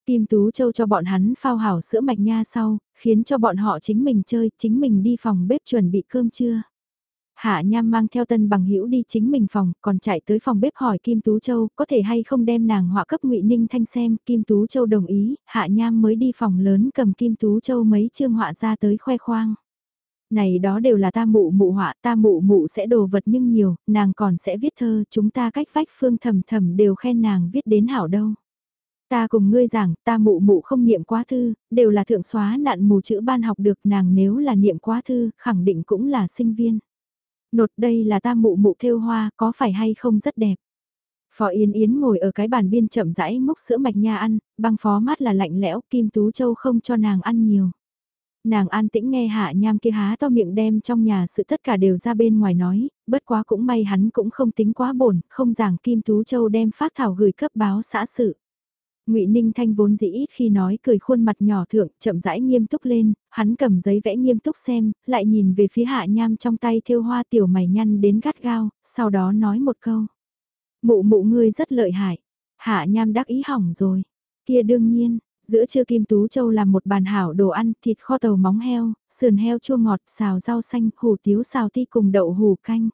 Kim Tú Châu cho bọn hắn phao hảo sữa mạch nha sau, khiến cho bọn họ chính mình chơi, chính mình đi phòng bếp chuẩn bị cơm trưa. Hạ Nham mang theo tân bằng hữu đi chính mình phòng, còn chạy tới phòng bếp hỏi Kim Tú Châu có thể hay không đem nàng họa cấp ngụy Ninh Thanh xem, Kim Tú Châu đồng ý, Hạ Nham mới đi phòng lớn cầm Kim Tú Châu mấy chương họa ra tới khoe khoang. Này đó đều là ta mụ mụ họa, ta mụ mụ sẽ đồ vật nhưng nhiều, nàng còn sẽ viết thơ, chúng ta cách vách phương thầm thầm đều khen nàng viết đến hảo đâu. Ta cùng ngươi giảng, ta mụ mụ không niệm quá thư, đều là thượng xóa nạn mù chữ ban học được nàng nếu là niệm quá thư, khẳng định cũng là sinh viên. Nột đây là ta mụ mụ thêu hoa, có phải hay không rất đẹp. Phó Yến Yến ngồi ở cái bàn biên chậm rãi múc sữa mạch nha ăn, băng phó mát là lạnh lẽo, Kim Tú Châu không cho nàng ăn nhiều. Nàng an tĩnh nghe hạ nham kia há to miệng đem trong nhà sự tất cả đều ra bên ngoài nói, bất quá cũng may hắn cũng không tính quá bổn, không giảng Kim Tú Châu đem phát thảo gửi cấp báo xã sự. Ngụy Ninh Thanh vốn dĩ khi nói cười khuôn mặt nhỏ thượng, chậm rãi nghiêm túc lên, hắn cầm giấy vẽ nghiêm túc xem, lại nhìn về phía Hạ Nham trong tay thêu hoa tiểu mày nhăn đến gắt gao, sau đó nói một câu. Mụ mụ ngươi rất lợi hại. Hạ Nham đắc ý hỏng rồi. Kia đương nhiên, giữa trưa Kim Tú Châu làm một bàn hảo đồ ăn, thịt kho tàu móng heo, sườn heo chua ngọt, xào rau xanh, hủ tiếu xào ti cùng đậu hủ canh.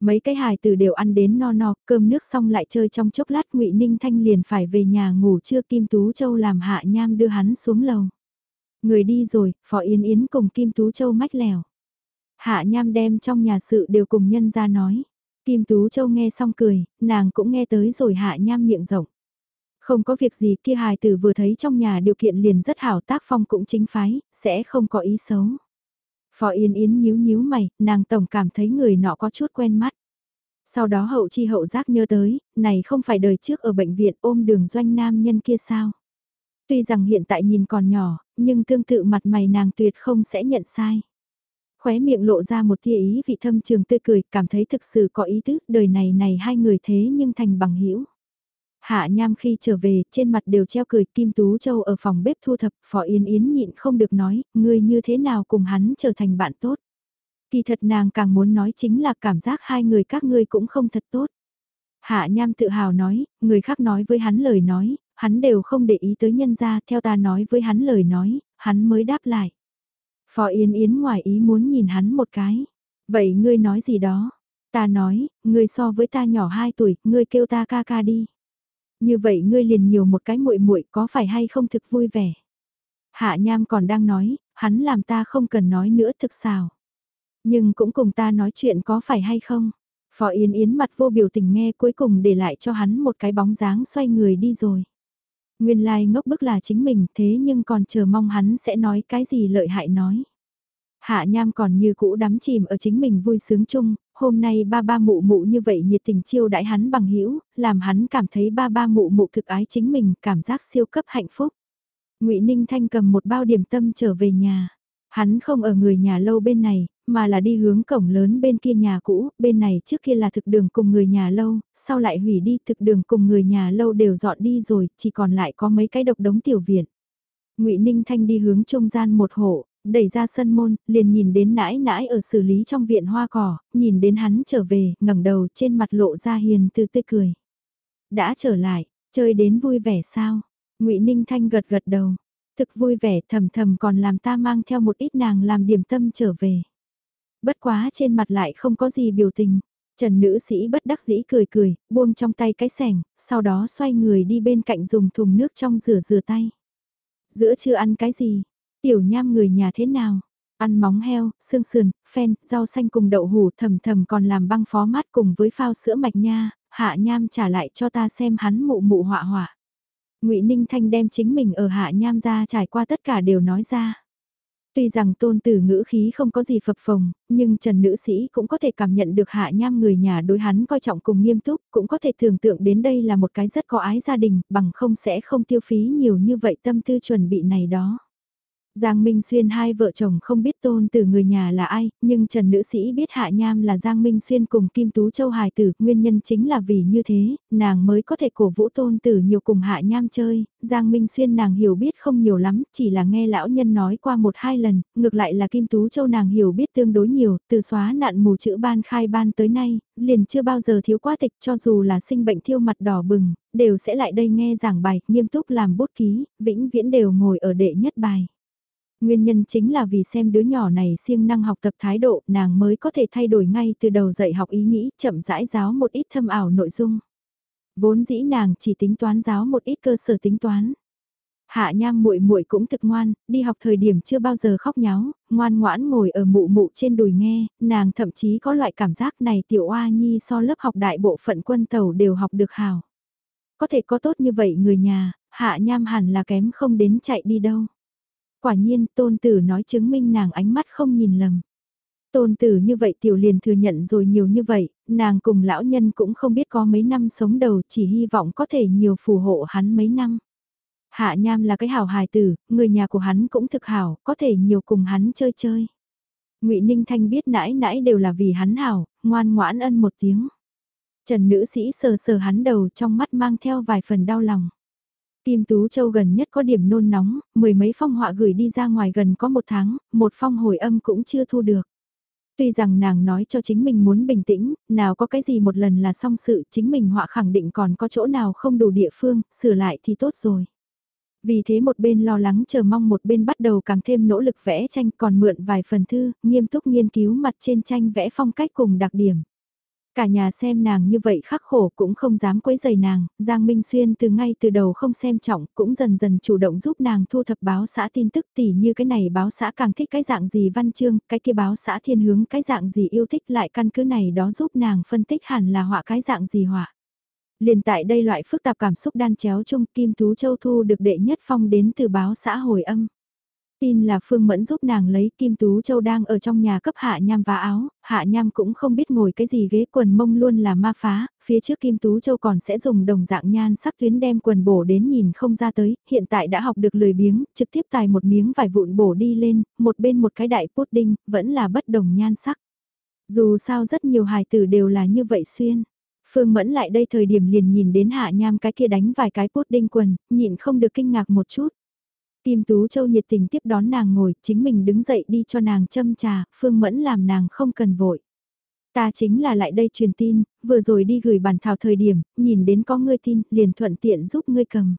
Mấy cái hài từ đều ăn đến no no, cơm nước xong lại chơi trong chốc lát ngụy Ninh Thanh liền phải về nhà ngủ trưa Kim Tú Châu làm hạ nham đưa hắn xuống lầu. Người đi rồi, Phó Yến Yến cùng Kim Tú Châu mách lèo. Hạ nham đem trong nhà sự đều cùng nhân ra nói. Kim Tú Châu nghe xong cười, nàng cũng nghe tới rồi hạ nham miệng rộng. Không có việc gì kia hài tử vừa thấy trong nhà điều kiện liền rất hảo tác phong cũng chính phái, sẽ không có ý xấu. Phó Yên Yến nhíu nhíu mày, nàng tổng cảm thấy người nọ có chút quen mắt. Sau đó hậu chi hậu giác nhớ tới, này không phải đời trước ở bệnh viện ôm đường doanh nam nhân kia sao. Tuy rằng hiện tại nhìn còn nhỏ, nhưng tương tự mặt mày nàng tuyệt không sẽ nhận sai. Khóe miệng lộ ra một tia ý vị thâm trường tươi cười, cảm thấy thực sự có ý tứ, đời này này hai người thế nhưng thành bằng hữu Hạ Nham khi trở về, trên mặt đều treo cười, Kim Tú Châu ở phòng bếp thu thập, Phó Yên Yến nhịn không được nói, ngươi như thế nào cùng hắn trở thành bạn tốt. Kỳ thật nàng càng muốn nói chính là cảm giác hai người các ngươi cũng không thật tốt. Hạ Nham tự hào nói, người khác nói với hắn lời nói, hắn đều không để ý tới nhân ra, theo ta nói với hắn lời nói, hắn mới đáp lại. Phó Yên Yến ngoài ý muốn nhìn hắn một cái. Vậy ngươi nói gì đó? Ta nói, ngươi so với ta nhỏ 2 tuổi, ngươi kêu ta ca ca đi. Như vậy ngươi liền nhiều một cái muội muội có phải hay không thực vui vẻ. Hạ Nham còn đang nói, hắn làm ta không cần nói nữa thực xào. Nhưng cũng cùng ta nói chuyện có phải hay không. Phó Yến Yến mặt vô biểu tình nghe cuối cùng để lại cho hắn một cái bóng dáng xoay người đi rồi. Nguyên lai like ngốc bức là chính mình thế nhưng còn chờ mong hắn sẽ nói cái gì lợi hại nói. Hạ Nham còn như cũ đắm chìm ở chính mình vui sướng chung, hôm nay ba ba mụ mụ như vậy nhiệt tình chiêu đãi hắn bằng hữu làm hắn cảm thấy ba ba mụ mụ thực ái chính mình, cảm giác siêu cấp hạnh phúc. ngụy Ninh Thanh cầm một bao điểm tâm trở về nhà. Hắn không ở người nhà lâu bên này, mà là đi hướng cổng lớn bên kia nhà cũ, bên này trước kia là thực đường cùng người nhà lâu, sau lại hủy đi thực đường cùng người nhà lâu đều dọn đi rồi, chỉ còn lại có mấy cái độc đống tiểu viện. ngụy Ninh Thanh đi hướng trung gian một hộ, Đẩy ra sân môn, liền nhìn đến nãi nãi ở xử lý trong viện hoa cỏ, nhìn đến hắn trở về, ngẩng đầu trên mặt lộ ra hiền từ tươi cười. Đã trở lại, chơi đến vui vẻ sao? ngụy Ninh Thanh gật gật đầu. Thực vui vẻ thầm thầm còn làm ta mang theo một ít nàng làm điểm tâm trở về. Bất quá trên mặt lại không có gì biểu tình. Trần nữ sĩ bất đắc dĩ cười cười, buông trong tay cái sẻng, sau đó xoay người đi bên cạnh dùng thùng nước trong rửa rửa tay. Giữa chưa ăn cái gì? Tiểu nham người nhà thế nào? Ăn móng heo, xương sườn, phen, rau xanh cùng đậu hủ thầm thầm còn làm băng phó mát cùng với phao sữa mạch nha, hạ nham trả lại cho ta xem hắn mụ mụ họa họa. ngụy Ninh Thanh đem chính mình ở hạ nham ra trải qua tất cả đều nói ra. Tuy rằng tôn tử ngữ khí không có gì phập phồng, nhưng Trần nữ sĩ cũng có thể cảm nhận được hạ nham người nhà đối hắn coi trọng cùng nghiêm túc, cũng có thể tưởng tượng đến đây là một cái rất có ái gia đình, bằng không sẽ không tiêu phí nhiều như vậy tâm tư chuẩn bị này đó. Giang Minh Xuyên hai vợ chồng không biết tôn từ người nhà là ai, nhưng Trần Nữ Sĩ biết Hạ Nham là Giang Minh Xuyên cùng Kim Tú Châu hài tử, nguyên nhân chính là vì như thế, nàng mới có thể cổ vũ tôn tử nhiều cùng Hạ Nham chơi, Giang Minh Xuyên nàng hiểu biết không nhiều lắm, chỉ là nghe lão nhân nói qua một hai lần, ngược lại là Kim Tú Châu nàng hiểu biết tương đối nhiều, từ xóa nạn mù chữ ban khai ban tới nay, liền chưa bao giờ thiếu quá tịch cho dù là sinh bệnh thiêu mặt đỏ bừng, đều sẽ lại đây nghe giảng bài, nghiêm túc làm bút ký, vĩnh viễn đều ngồi ở đệ nhất bài. Nguyên nhân chính là vì xem đứa nhỏ này siêng năng học tập thái độ, nàng mới có thể thay đổi ngay từ đầu dạy học ý nghĩ, chậm rãi giáo một ít thâm ảo nội dung. Vốn dĩ nàng chỉ tính toán giáo một ít cơ sở tính toán. Hạ Nham muội muội cũng thực ngoan, đi học thời điểm chưa bao giờ khóc nháo, ngoan ngoãn ngồi ở mụ mụ trên đùi nghe, nàng thậm chí có loại cảm giác này tiểu oa nhi so lớp học đại bộ phận quân tàu đều học được hào. Có thể có tốt như vậy người nhà, Hạ Nham hẳn là kém không đến chạy đi đâu. Quả nhiên tôn tử nói chứng minh nàng ánh mắt không nhìn lầm. Tôn tử như vậy tiểu liền thừa nhận rồi nhiều như vậy, nàng cùng lão nhân cũng không biết có mấy năm sống đầu chỉ hy vọng có thể nhiều phù hộ hắn mấy năm. Hạ Nham là cái hảo hài tử, người nhà của hắn cũng thực hảo, có thể nhiều cùng hắn chơi chơi. ngụy Ninh Thanh biết nãi nãi đều là vì hắn hảo, ngoan ngoãn ân một tiếng. Trần nữ sĩ sờ sờ hắn đầu trong mắt mang theo vài phần đau lòng. Kim Tú Châu gần nhất có điểm nôn nóng, mười mấy phong họa gửi đi ra ngoài gần có một tháng, một phong hồi âm cũng chưa thu được. Tuy rằng nàng nói cho chính mình muốn bình tĩnh, nào có cái gì một lần là xong sự, chính mình họa khẳng định còn có chỗ nào không đủ địa phương, sửa lại thì tốt rồi. Vì thế một bên lo lắng chờ mong một bên bắt đầu càng thêm nỗ lực vẽ tranh còn mượn vài phần thư, nghiêm túc nghiên cứu mặt trên tranh vẽ phong cách cùng đặc điểm. Cả nhà xem nàng như vậy khắc khổ cũng không dám quấy giày nàng, Giang Minh Xuyên từ ngay từ đầu không xem trọng cũng dần dần chủ động giúp nàng thu thập báo xã tin tức tỉ như cái này báo xã càng thích cái dạng gì văn chương, cái kia báo xã thiên hướng cái dạng gì yêu thích lại căn cứ này đó giúp nàng phân tích hẳn là họa cái dạng gì họa. Liền tại đây loại phức tạp cảm xúc đan chéo chung Kim Tú Châu thu được đệ nhất phong đến từ báo xã hồi âm. Tin là Phương Mẫn giúp nàng lấy Kim Tú Châu đang ở trong nhà cấp Hạ Nham vá áo, Hạ Nham cũng không biết ngồi cái gì ghế quần mông luôn là ma phá, phía trước Kim Tú Châu còn sẽ dùng đồng dạng nhan sắc tuyến đem quần bổ đến nhìn không ra tới, hiện tại đã học được lười biếng, trực tiếp tài một miếng vải vụn bổ đi lên, một bên một cái đại pudding, vẫn là bất đồng nhan sắc. Dù sao rất nhiều hài tử đều là như vậy xuyên. Phương Mẫn lại đây thời điểm liền nhìn đến Hạ Nham cái kia đánh vài cái pudding quần, nhịn không được kinh ngạc một chút. Kim Tú Châu nhiệt tình tiếp đón nàng ngồi, chính mình đứng dậy đi cho nàng châm trà, Phương Mẫn làm nàng không cần vội. Ta chính là lại đây truyền tin, vừa rồi đi gửi bản thảo thời điểm, nhìn đến có ngươi tin, liền thuận tiện giúp ngươi cầm.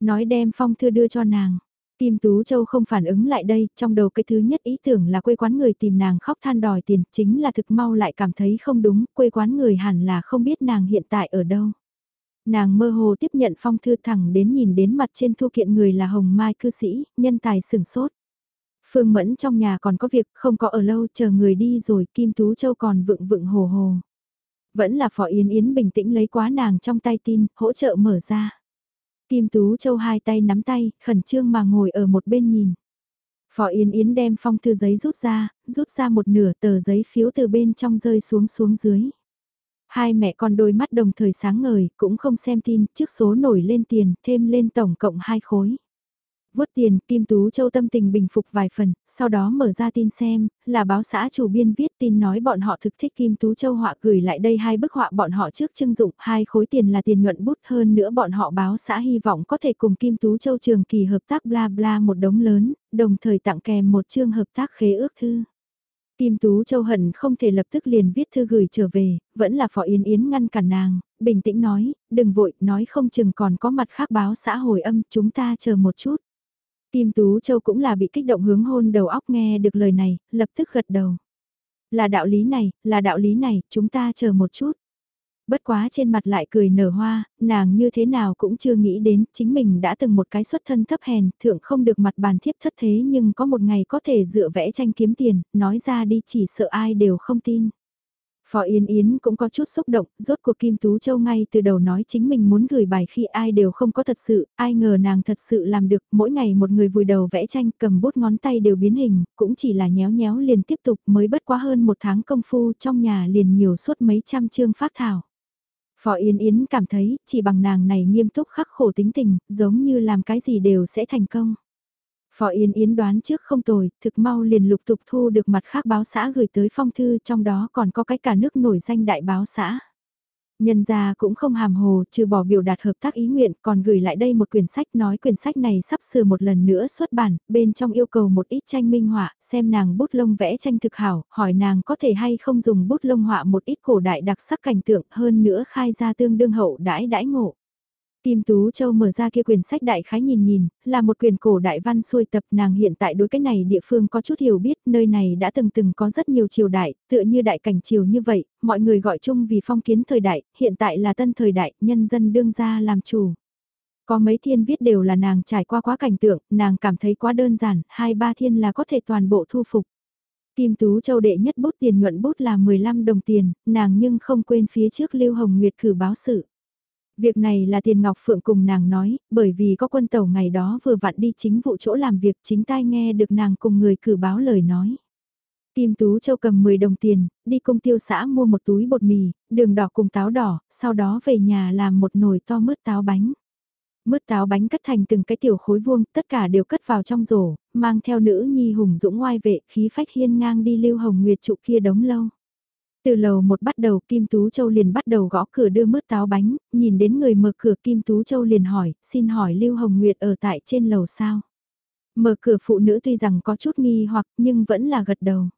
Nói đem phong thư đưa cho nàng. Kim Tú Châu không phản ứng lại đây, trong đầu cái thứ nhất ý tưởng là quê quán người tìm nàng khóc than đòi tiền, chính là thực mau lại cảm thấy không đúng, quê quán người hẳn là không biết nàng hiện tại ở đâu. Nàng mơ hồ tiếp nhận phong thư thẳng đến nhìn đến mặt trên thu kiện người là Hồng Mai cư sĩ, nhân tài sửng sốt. Phương Mẫn trong nhà còn có việc không có ở lâu chờ người đi rồi Kim Tú Châu còn vựng vựng hồ hồ. Vẫn là Phó Yến Yến bình tĩnh lấy quá nàng trong tay tin, hỗ trợ mở ra. Kim Tú Châu hai tay nắm tay, khẩn trương mà ngồi ở một bên nhìn. Phó Yến Yến đem phong thư giấy rút ra, rút ra một nửa tờ giấy phiếu từ bên trong rơi xuống xuống dưới. Hai mẹ con đôi mắt đồng thời sáng ngời, cũng không xem tin, trước số nổi lên tiền, thêm lên tổng cộng hai khối. Vốt tiền, Kim Tú Châu tâm tình bình phục vài phần, sau đó mở ra tin xem, là báo xã chủ biên viết tin nói bọn họ thực thích Kim Tú Châu họa gửi lại đây hai bức họa bọn họ trước trưng dụng, hai khối tiền là tiền nhuận bút hơn nữa bọn họ báo xã hy vọng có thể cùng Kim Tú Châu trường kỳ hợp tác bla bla một đống lớn, đồng thời tặng kèm một chương hợp tác khế ước thư. Kim Tú Châu hận không thể lập tức liền viết thư gửi trở về, vẫn là Phó Yến Yến ngăn cản nàng, bình tĩnh nói, đừng vội, nói không chừng còn có mặt khác báo xã hồi âm, chúng ta chờ một chút. Kim Tú Châu cũng là bị kích động hướng hôn đầu óc nghe được lời này, lập tức gật đầu. Là đạo lý này, là đạo lý này, chúng ta chờ một chút. Bất quá trên mặt lại cười nở hoa, nàng như thế nào cũng chưa nghĩ đến chính mình đã từng một cái xuất thân thấp hèn, thượng không được mặt bàn thiếp thất thế nhưng có một ngày có thể dựa vẽ tranh kiếm tiền, nói ra đi chỉ sợ ai đều không tin. Phó Yến Yến cũng có chút xúc động, rốt cuộc Kim Tú Châu ngay từ đầu nói chính mình muốn gửi bài khi ai đều không có thật sự, ai ngờ nàng thật sự làm được, mỗi ngày một người vùi đầu vẽ tranh cầm bút ngón tay đều biến hình, cũng chỉ là nhéo nhéo liền tiếp tục mới bất quá hơn một tháng công phu trong nhà liền nhiều suốt mấy trăm chương phát thảo. Phó Yên Yến cảm thấy chỉ bằng nàng này nghiêm túc khắc khổ tính tình, giống như làm cái gì đều sẽ thành công. Phó Yên Yến đoán trước không tồi, thực mau liền lục tục thu được mặt khác báo xã gửi tới phong thư trong đó còn có cái cả nước nổi danh đại báo xã. Nhân gia cũng không hàm hồ, trừ bỏ biểu đạt hợp tác ý nguyện, còn gửi lại đây một quyển sách nói quyển sách này sắp sửa một lần nữa xuất bản, bên trong yêu cầu một ít tranh minh họa, xem nàng bút lông vẽ tranh thực hảo, hỏi nàng có thể hay không dùng bút lông họa một ít cổ đại đặc sắc cảnh tượng hơn nữa khai ra tương đương hậu đãi đãi ngộ. Kim Tú Châu mở ra kia quyển sách đại khái nhìn nhìn, là một quyển cổ đại văn xuôi tập nàng hiện tại đối cái này địa phương có chút hiểu biết, nơi này đã từng từng có rất nhiều triều đại, tựa như đại cảnh triều như vậy, mọi người gọi chung vì phong kiến thời đại, hiện tại là tân thời đại, nhân dân đương gia làm chủ. Có mấy thiên viết đều là nàng trải qua quá cảnh tượng, nàng cảm thấy quá đơn giản, hai ba thiên là có thể toàn bộ thu phục. Kim Tú Châu đệ nhất bút tiền nhuận bút là 15 đồng tiền, nàng nhưng không quên phía trước Lưu Hồng Nguyệt cử báo sự. Việc này là Tiền Ngọc Phượng cùng nàng nói, bởi vì có quân tàu ngày đó vừa vặn đi chính vụ chỗ làm việc chính tai nghe được nàng cùng người cử báo lời nói. Kim Tú Châu cầm 10 đồng tiền, đi công tiêu xã mua một túi bột mì, đường đỏ cùng táo đỏ, sau đó về nhà làm một nồi to mứt táo bánh. Mứt táo bánh cắt thành từng cái tiểu khối vuông, tất cả đều cất vào trong rổ, mang theo nữ nhi hùng dũng ngoai vệ, khí phách hiên ngang đi lưu hồng nguyệt trụ kia đống lâu. Từ lầu một bắt đầu Kim Tú Châu liền bắt đầu gõ cửa đưa mứt táo bánh, nhìn đến người mở cửa Kim Tú Châu liền hỏi, xin hỏi Lưu Hồng Nguyệt ở tại trên lầu sao? Mở cửa phụ nữ tuy rằng có chút nghi hoặc nhưng vẫn là gật đầu.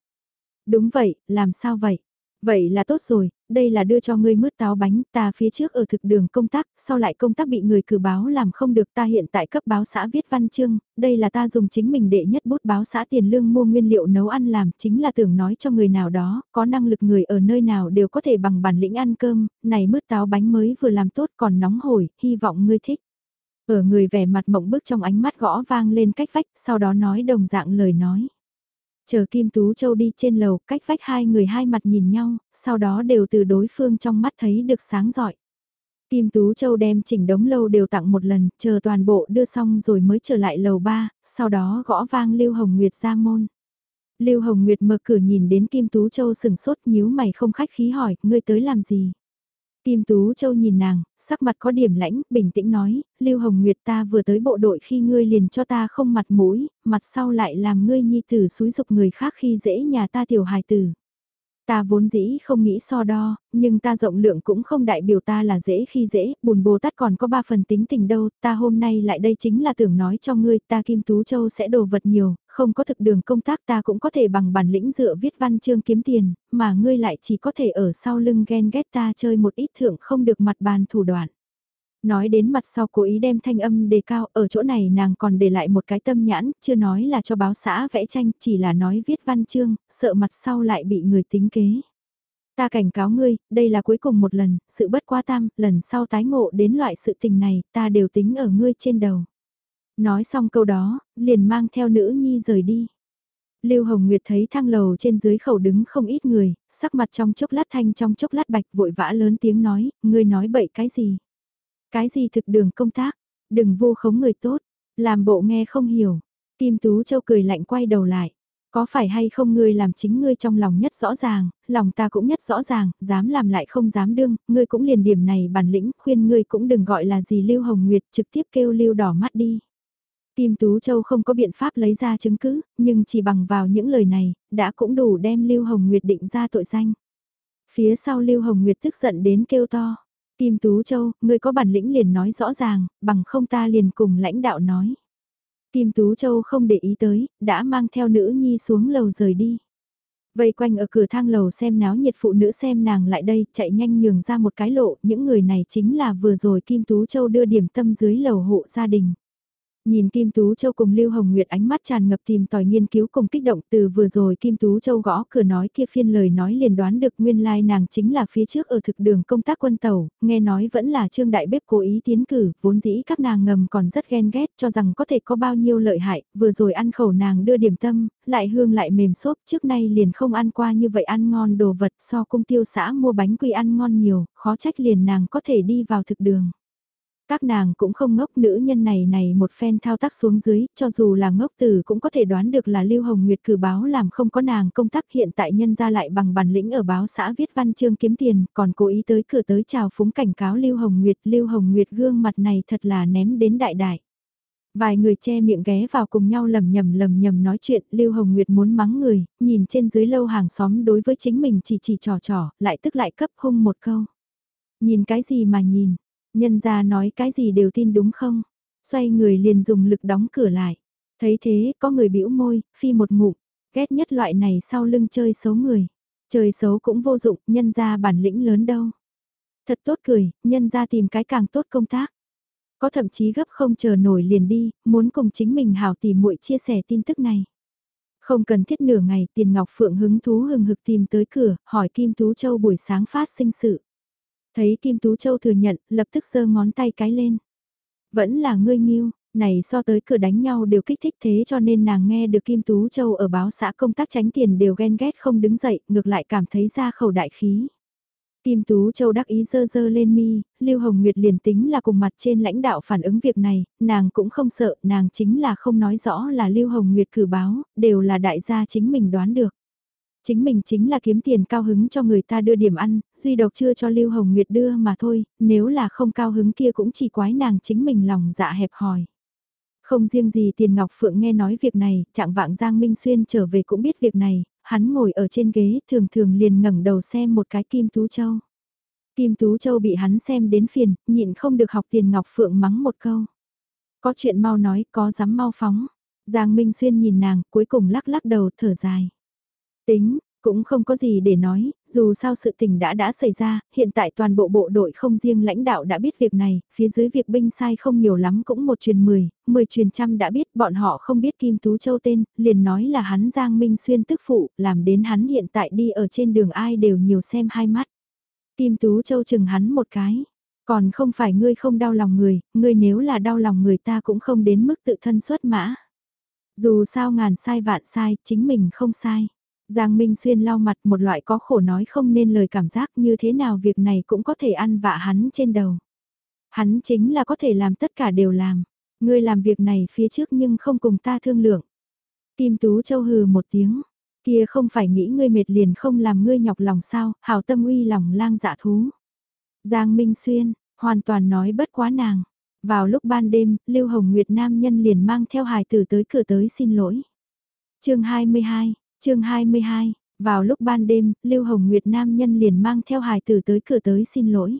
Đúng vậy, làm sao vậy? Vậy là tốt rồi, đây là đưa cho ngươi mứt táo bánh, ta phía trước ở thực đường công tác, sau lại công tác bị người cử báo làm không được ta hiện tại cấp báo xã viết văn chương, đây là ta dùng chính mình đệ nhất bút báo xã tiền lương mua nguyên liệu nấu ăn làm, chính là tưởng nói cho người nào đó, có năng lực người ở nơi nào đều có thể bằng bản lĩnh ăn cơm, này mứt táo bánh mới vừa làm tốt còn nóng hổi, hy vọng ngươi thích. Ở người vẻ mặt mộng bức trong ánh mắt gõ vang lên cách vách, sau đó nói đồng dạng lời nói. Chờ Kim Tú Châu đi trên lầu, cách vách hai người hai mặt nhìn nhau, sau đó đều từ đối phương trong mắt thấy được sáng giỏi. Kim Tú Châu đem chỉnh đống lâu đều tặng một lần, chờ toàn bộ đưa xong rồi mới trở lại lầu ba, sau đó gõ vang Lưu Hồng Nguyệt ra môn. Lưu Hồng Nguyệt mở cửa nhìn đến Kim Tú Châu sừng sốt nhíu mày không khách khí hỏi, ngươi tới làm gì? Kim Tú Châu nhìn nàng, sắc mặt có điểm lãnh, bình tĩnh nói, Lưu Hồng Nguyệt ta vừa tới bộ đội khi ngươi liền cho ta không mặt mũi, mặt sau lại làm ngươi nhi tử xúi dục người khác khi dễ nhà ta tiểu hài tử. Ta vốn dĩ không nghĩ so đo, nhưng ta rộng lượng cũng không đại biểu ta là dễ khi dễ, bùn bồ tát còn có ba phần tính tình đâu, ta hôm nay lại đây chính là tưởng nói cho ngươi, ta Kim Tú Châu sẽ đồ vật nhiều, không có thực đường công tác ta cũng có thể bằng bản lĩnh dựa viết văn chương kiếm tiền, mà ngươi lại chỉ có thể ở sau lưng ghen ghét ta chơi một ít thượng không được mặt bàn thủ đoạn. Nói đến mặt sau cố ý đem thanh âm đề cao, ở chỗ này nàng còn để lại một cái tâm nhãn, chưa nói là cho báo xã vẽ tranh, chỉ là nói viết văn chương, sợ mặt sau lại bị người tính kế. Ta cảnh cáo ngươi, đây là cuối cùng một lần, sự bất qua tam, lần sau tái ngộ đến loại sự tình này, ta đều tính ở ngươi trên đầu. Nói xong câu đó, liền mang theo nữ nhi rời đi. Lưu Hồng Nguyệt thấy thang lầu trên dưới khẩu đứng không ít người, sắc mặt trong chốc lát thanh trong chốc lát bạch vội vã lớn tiếng nói, ngươi nói bậy cái gì? Cái gì thực đường công tác, đừng vô khống người tốt, làm bộ nghe không hiểu. Kim Tú Châu cười lạnh quay đầu lại. Có phải hay không ngươi làm chính ngươi trong lòng nhất rõ ràng, lòng ta cũng nhất rõ ràng, dám làm lại không dám đương, ngươi cũng liền điểm này bản lĩnh, khuyên ngươi cũng đừng gọi là gì Lưu Hồng Nguyệt trực tiếp kêu Lưu đỏ mắt đi. Kim Tú Châu không có biện pháp lấy ra chứng cứ, nhưng chỉ bằng vào những lời này, đã cũng đủ đem Lưu Hồng Nguyệt định ra tội danh. Phía sau Lưu Hồng Nguyệt tức giận đến kêu to. Kim Tú Châu, ngươi có bản lĩnh liền nói rõ ràng, bằng không ta liền cùng lãnh đạo nói. Kim Tú Châu không để ý tới, đã mang theo nữ nhi xuống lầu rời đi. Vây quanh ở cửa thang lầu xem náo nhiệt phụ nữ xem nàng lại đây, chạy nhanh nhường ra một cái lộ, những người này chính là vừa rồi Kim Tú Châu đưa điểm tâm dưới lầu hộ gia đình. Nhìn Kim Tú Châu cùng Lưu Hồng Nguyệt ánh mắt tràn ngập tìm tòi nghiên cứu cùng kích động từ vừa rồi Kim Tú Châu gõ cửa nói kia phiên lời nói liền đoán được nguyên lai like nàng chính là phía trước ở thực đường công tác quân tàu, nghe nói vẫn là trương đại bếp cố ý tiến cử, vốn dĩ các nàng ngầm còn rất ghen ghét cho rằng có thể có bao nhiêu lợi hại, vừa rồi ăn khẩu nàng đưa điểm tâm, lại hương lại mềm xốp trước nay liền không ăn qua như vậy ăn ngon đồ vật so cung tiêu xã mua bánh quy ăn ngon nhiều, khó trách liền nàng có thể đi vào thực đường. Các nàng cũng không ngốc nữ nhân này này một phen thao tác xuống dưới, cho dù là ngốc tử cũng có thể đoán được là Lưu Hồng Nguyệt cử báo làm không có nàng công tác hiện tại nhân ra lại bằng bản lĩnh ở báo xã viết văn chương kiếm tiền, còn cố ý tới cửa tới chào phúng cảnh cáo Lưu Hồng Nguyệt, Lưu Hồng Nguyệt gương mặt này thật là ném đến đại đại. Vài người che miệng ghé vào cùng nhau lầm nhầm lầm nhầm nói chuyện, Lưu Hồng Nguyệt muốn mắng người, nhìn trên dưới lâu hàng xóm đối với chính mình chỉ chỉ trò trò, lại tức lại cấp hung một câu. Nhìn cái gì mà nhìn, Nhân ra nói cái gì đều tin đúng không? Xoay người liền dùng lực đóng cửa lại. Thấy thế, có người bĩu môi, phi một ngụm, ghét nhất loại này sau lưng chơi xấu người. Chơi xấu cũng vô dụng, nhân ra bản lĩnh lớn đâu. Thật tốt cười, nhân ra tìm cái càng tốt công tác. Có thậm chí gấp không chờ nổi liền đi, muốn cùng chính mình hào tìm muội chia sẻ tin tức này. Không cần thiết nửa ngày tiền Ngọc Phượng hứng thú hừng hực tìm tới cửa, hỏi Kim Tú Châu buổi sáng phát sinh sự. Thấy Kim Tú Châu thừa nhận, lập tức giơ ngón tay cái lên. Vẫn là ngươi nghiêu, này so tới cửa đánh nhau đều kích thích thế cho nên nàng nghe được Kim Tú Châu ở báo xã công tác tránh tiền đều ghen ghét không đứng dậy, ngược lại cảm thấy ra khẩu đại khí. Kim Tú Châu đắc ý dơ dơ lên mi, Lưu Hồng Nguyệt liền tính là cùng mặt trên lãnh đạo phản ứng việc này, nàng cũng không sợ, nàng chính là không nói rõ là Lưu Hồng Nguyệt cử báo, đều là đại gia chính mình đoán được. Chính mình chính là kiếm tiền cao hứng cho người ta đưa điểm ăn, duy độc chưa cho Lưu Hồng Nguyệt đưa mà thôi, nếu là không cao hứng kia cũng chỉ quái nàng chính mình lòng dạ hẹp hòi. Không riêng gì Tiền Ngọc Phượng nghe nói việc này, trạng vạng Giang Minh Xuyên trở về cũng biết việc này, hắn ngồi ở trên ghế thường thường liền ngẩng đầu xem một cái Kim Tú Châu. Kim Tú Châu bị hắn xem đến phiền, nhịn không được học Tiền Ngọc Phượng mắng một câu. Có chuyện mau nói, có dám mau phóng. Giang Minh Xuyên nhìn nàng, cuối cùng lắc lắc đầu thở dài. Tính, cũng không có gì để nói, dù sao sự tình đã đã xảy ra, hiện tại toàn bộ bộ đội không riêng lãnh đạo đã biết việc này, phía dưới việc binh sai không nhiều lắm cũng một truyền mười, mười truyền trăm đã biết bọn họ không biết Kim Tú Châu tên, liền nói là hắn Giang Minh Xuyên tức phụ, làm đến hắn hiện tại đi ở trên đường ai đều nhiều xem hai mắt. Kim Tú Châu chừng hắn một cái, còn không phải ngươi không đau lòng người, ngươi nếu là đau lòng người ta cũng không đến mức tự thân xuất mã. Dù sao ngàn sai vạn sai, chính mình không sai. Giang Minh Xuyên lau mặt một loại có khổ nói không nên lời cảm giác như thế nào việc này cũng có thể ăn vạ hắn trên đầu. Hắn chính là có thể làm tất cả đều làm. Ngươi làm việc này phía trước nhưng không cùng ta thương lượng. Kim Tú Châu hừ một tiếng. Kia không phải nghĩ ngươi mệt liền không làm ngươi nhọc lòng sao, hào tâm uy lòng lang dạ thú. Giang Minh Xuyên, hoàn toàn nói bất quá nàng. Vào lúc ban đêm, Lưu Hồng Nguyệt Nam nhân liền mang theo hài tử tới cửa tới xin lỗi. chương 22, chương 22, vào lúc ban đêm, Lưu Hồng Nguyệt nam nhân liền mang theo hài tử tới cửa tới xin lỗi.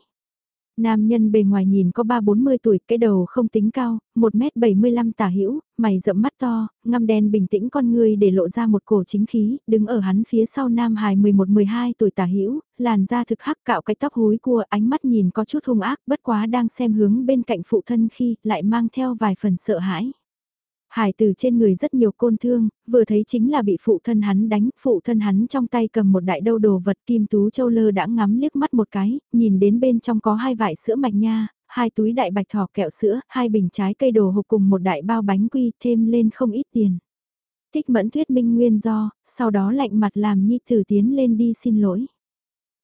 Nam nhân bề ngoài nhìn có 3-40 tuổi, cái đầu không tính cao, 1m75 tả hữu mày rậm mắt to, ngăm đen bình tĩnh con người để lộ ra một cổ chính khí, đứng ở hắn phía sau nam hài 11-12 tuổi tả hữu làn da thực hắc cạo cái tóc húi cua ánh mắt nhìn có chút hung ác bất quá đang xem hướng bên cạnh phụ thân khi lại mang theo vài phần sợ hãi. Hải tử trên người rất nhiều côn thương, vừa thấy chính là bị phụ thân hắn đánh, phụ thân hắn trong tay cầm một đại đâu đồ vật kim tú châu lơ đã ngắm liếc mắt một cái, nhìn đến bên trong có hai vải sữa mạch nha, hai túi đại bạch thỏ kẹo sữa, hai bình trái cây đồ hộp cùng một đại bao bánh quy thêm lên không ít tiền. Thích mẫn thuyết minh nguyên do, sau đó lạnh mặt làm nhi tử tiến lên đi xin lỗi.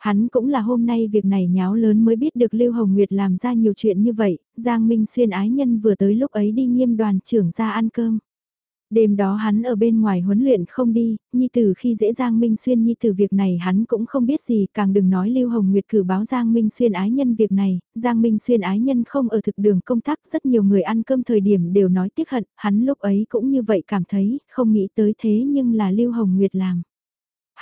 Hắn cũng là hôm nay việc này nháo lớn mới biết được Lưu Hồng Nguyệt làm ra nhiều chuyện như vậy, Giang Minh Xuyên ái nhân vừa tới lúc ấy đi nghiêm đoàn trưởng ra ăn cơm. Đêm đó hắn ở bên ngoài huấn luyện không đi, Nhi Tử khi dễ Giang Minh Xuyên Nhi Tử việc này hắn cũng không biết gì, càng đừng nói Lưu Hồng Nguyệt cử báo Giang Minh Xuyên ái nhân việc này, Giang Minh Xuyên ái nhân không ở thực đường công tác, rất nhiều người ăn cơm thời điểm đều nói tiếc hận, hắn lúc ấy cũng như vậy cảm thấy, không nghĩ tới thế nhưng là Lưu Hồng Nguyệt làm.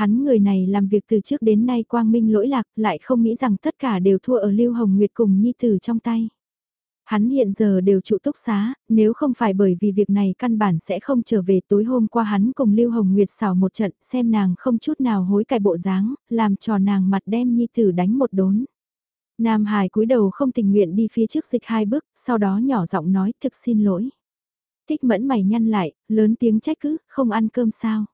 Hắn người này làm việc từ trước đến nay quang minh lỗi lạc, lại không nghĩ rằng tất cả đều thua ở Lưu Hồng Nguyệt cùng Nhi Tử trong tay. Hắn hiện giờ đều trụ túc xá, nếu không phải bởi vì việc này căn bản sẽ không trở về tối hôm qua hắn cùng Lưu Hồng Nguyệt xảo một trận xem nàng không chút nào hối cải bộ dáng, làm trò nàng mặt đem nhi tử đánh một đốn. Nam Hải cúi đầu không tình nguyện đi phía trước dịch hai bước, sau đó nhỏ giọng nói thực xin lỗi. Thích mẫn mày nhăn lại, lớn tiếng trách cứ, không ăn cơm sao.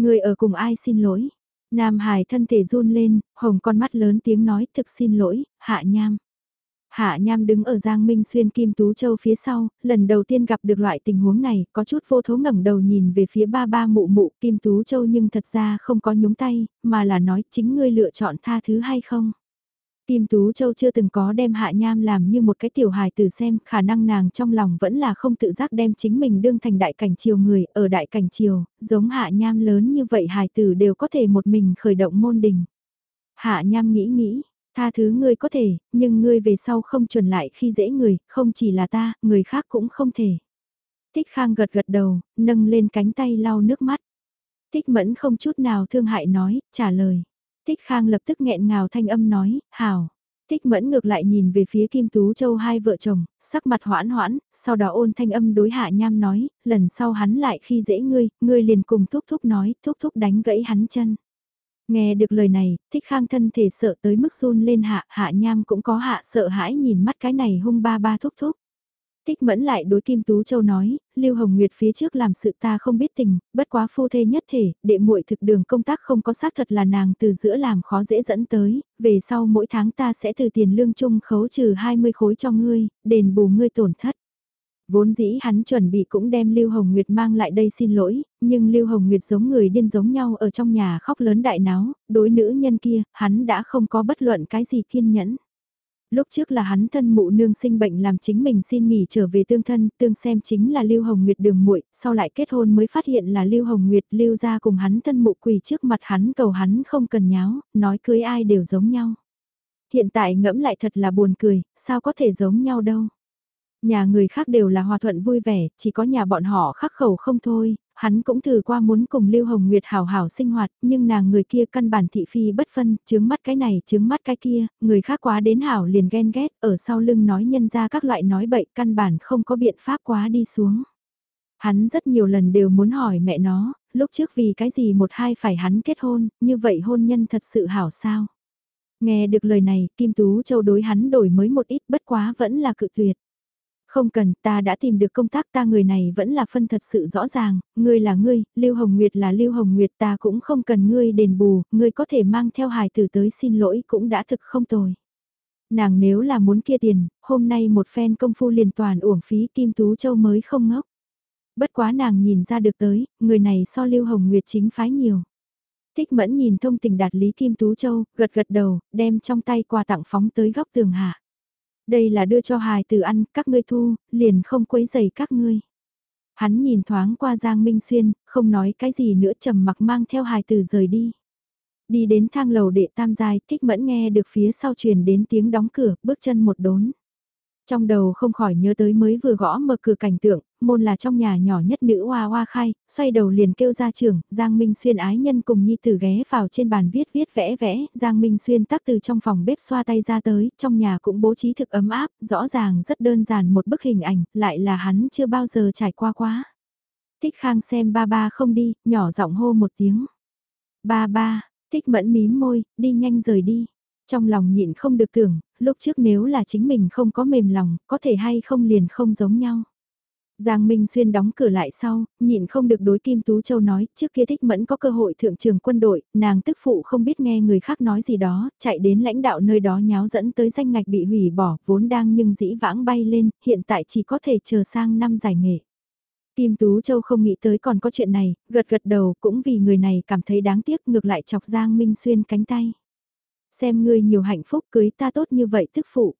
Người ở cùng ai xin lỗi. Nam Hải thân thể run lên, hồng con mắt lớn tiếng nói thực xin lỗi, hạ nham. Hạ Nham đứng ở Giang Minh Xuyên Kim Tú Châu phía sau, lần đầu tiên gặp được loại tình huống này, có chút vô thố ngẩng đầu nhìn về phía ba ba mụ mụ Kim Tú Châu nhưng thật ra không có nhúng tay, mà là nói chính ngươi lựa chọn tha thứ hay không. Kim Tú Châu chưa từng có đem Hạ Nham làm như một cái tiểu hài tử xem, khả năng nàng trong lòng vẫn là không tự giác đem chính mình đương thành đại cảnh triều người, ở đại cảnh triều, giống Hạ Nham lớn như vậy hài tử đều có thể một mình khởi động môn đình. Hạ Nham nghĩ nghĩ, Tha thứ ngươi có thể, nhưng ngươi về sau không chuẩn lại khi dễ người, không chỉ là ta, người khác cũng không thể. Tích Khang gật gật đầu, nâng lên cánh tay lau nước mắt. Tích Mẫn không chút nào thương hại nói, trả lời. Tích Khang lập tức nghẹn ngào thanh âm nói, hảo. Tích Mẫn ngược lại nhìn về phía Kim Tú Châu hai vợ chồng, sắc mặt hoãn hoãn, sau đó ôn thanh âm đối hạ nham nói, lần sau hắn lại khi dễ ngươi, ngươi liền cùng thúc thúc nói, thúc thúc đánh gãy hắn chân. Nghe được lời này, thích khang thân thể sợ tới mức run lên hạ, hạ nham cũng có hạ sợ hãi nhìn mắt cái này hung ba ba thúc thúc. Tích mẫn lại đối Kim Tú Châu nói, Lưu Hồng Nguyệt phía trước làm sự ta không biết tình, bất quá phu thê nhất thể, đệ muội thực đường công tác không có xác thật là nàng từ giữa làm khó dễ dẫn tới, về sau mỗi tháng ta sẽ từ tiền lương chung khấu trừ 20 khối cho ngươi, đền bù ngươi tổn thất. Vốn dĩ hắn chuẩn bị cũng đem Lưu Hồng Nguyệt mang lại đây xin lỗi, nhưng Lưu Hồng Nguyệt giống người điên giống nhau ở trong nhà khóc lớn đại náo, đối nữ nhân kia, hắn đã không có bất luận cái gì kiên nhẫn. Lúc trước là hắn thân mụ nương sinh bệnh làm chính mình xin nghỉ trở về tương thân, tương xem chính là Lưu Hồng Nguyệt đường muội, sau lại kết hôn mới phát hiện là Lưu Hồng Nguyệt lưu ra cùng hắn thân mụ quỳ trước mặt hắn cầu hắn không cần nháo, nói cưới ai đều giống nhau. Hiện tại ngẫm lại thật là buồn cười, sao có thể giống nhau đâu. Nhà người khác đều là hòa thuận vui vẻ, chỉ có nhà bọn họ khắc khẩu không thôi, hắn cũng thử qua muốn cùng Lưu Hồng Nguyệt hảo hảo sinh hoạt, nhưng nàng người kia căn bản thị phi bất phân, chướng mắt cái này chướng mắt cái kia, người khác quá đến hảo liền ghen ghét, ở sau lưng nói nhân ra các loại nói bậy căn bản không có biện pháp quá đi xuống. Hắn rất nhiều lần đều muốn hỏi mẹ nó, lúc trước vì cái gì một hai phải hắn kết hôn, như vậy hôn nhân thật sự hảo sao? Nghe được lời này, Kim Tú Châu đối hắn đổi mới một ít bất quá vẫn là cự tuyệt. Không cần, ta đã tìm được công tác ta người này vẫn là phân thật sự rõ ràng, ngươi là ngươi, Lưu Hồng Nguyệt là Lưu Hồng Nguyệt ta cũng không cần ngươi đền bù, ngươi có thể mang theo hài tử tới xin lỗi cũng đã thực không tồi. Nàng nếu là muốn kia tiền, hôm nay một phen công phu liền toàn uổng phí Kim Tú Châu mới không ngốc. Bất quá nàng nhìn ra được tới, người này so Lưu Hồng Nguyệt chính phái nhiều. Thích mẫn nhìn thông tình đạt lý Kim Tú Châu, gật gật đầu, đem trong tay quà tặng phóng tới góc tường hạ. Đây là đưa cho hài tử ăn, các ngươi thu, liền không quấy dày các ngươi. Hắn nhìn thoáng qua Giang Minh Xuyên, không nói cái gì nữa trầm mặc mang theo hài tử rời đi. Đi đến thang lầu đệ tam dài thích mẫn nghe được phía sau truyền đến tiếng đóng cửa, bước chân một đốn. Trong đầu không khỏi nhớ tới mới vừa gõ mở cửa cảnh tượng, môn là trong nhà nhỏ nhất nữ hoa hoa khai, xoay đầu liền kêu ra trưởng Giang Minh Xuyên ái nhân cùng nhi tử ghé vào trên bàn viết viết vẽ vẽ, Giang Minh Xuyên tắc từ trong phòng bếp xoa tay ra tới, trong nhà cũng bố trí thực ấm áp, rõ ràng rất đơn giản một bức hình ảnh, lại là hắn chưa bao giờ trải qua quá. Thích Khang xem ba ba không đi, nhỏ giọng hô một tiếng. Ba ba, thích mẫn mím môi, đi nhanh rời đi. Trong lòng nhịn không được tưởng, lúc trước nếu là chính mình không có mềm lòng, có thể hay không liền không giống nhau. Giang Minh Xuyên đóng cửa lại sau, nhịn không được đối Kim Tú Châu nói, trước kia thích mẫn có cơ hội thượng trường quân đội, nàng tức phụ không biết nghe người khác nói gì đó, chạy đến lãnh đạo nơi đó nháo dẫn tới danh ngạch bị hủy bỏ, vốn đang nhưng dĩ vãng bay lên, hiện tại chỉ có thể chờ sang năm giải nghệ. Kim Tú Châu không nghĩ tới còn có chuyện này, gật gật đầu cũng vì người này cảm thấy đáng tiếc ngược lại chọc Giang Minh Xuyên cánh tay. Xem ngươi nhiều hạnh phúc cưới ta tốt như vậy tức phụ.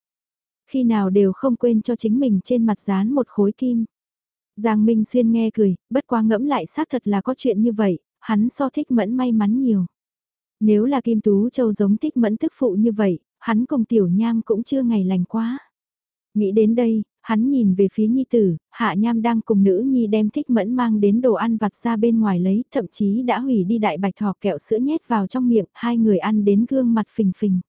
Khi nào đều không quên cho chính mình trên mặt dán một khối kim. Giang Minh Xuyên nghe cười, bất quá ngẫm lại xác thật là có chuyện như vậy, hắn so thích mẫn may mắn nhiều. Nếu là Kim Tú Châu giống thích mẫn thức phụ như vậy, hắn cùng tiểu nham cũng chưa ngày lành quá. Nghĩ đến đây, hắn nhìn về phía nhi tử, hạ nham đang cùng nữ nhi đem thích mẫn mang đến đồ ăn vặt ra bên ngoài lấy, thậm chí đã hủy đi đại bạch thỏ kẹo sữa nhét vào trong miệng, hai người ăn đến gương mặt phình phình.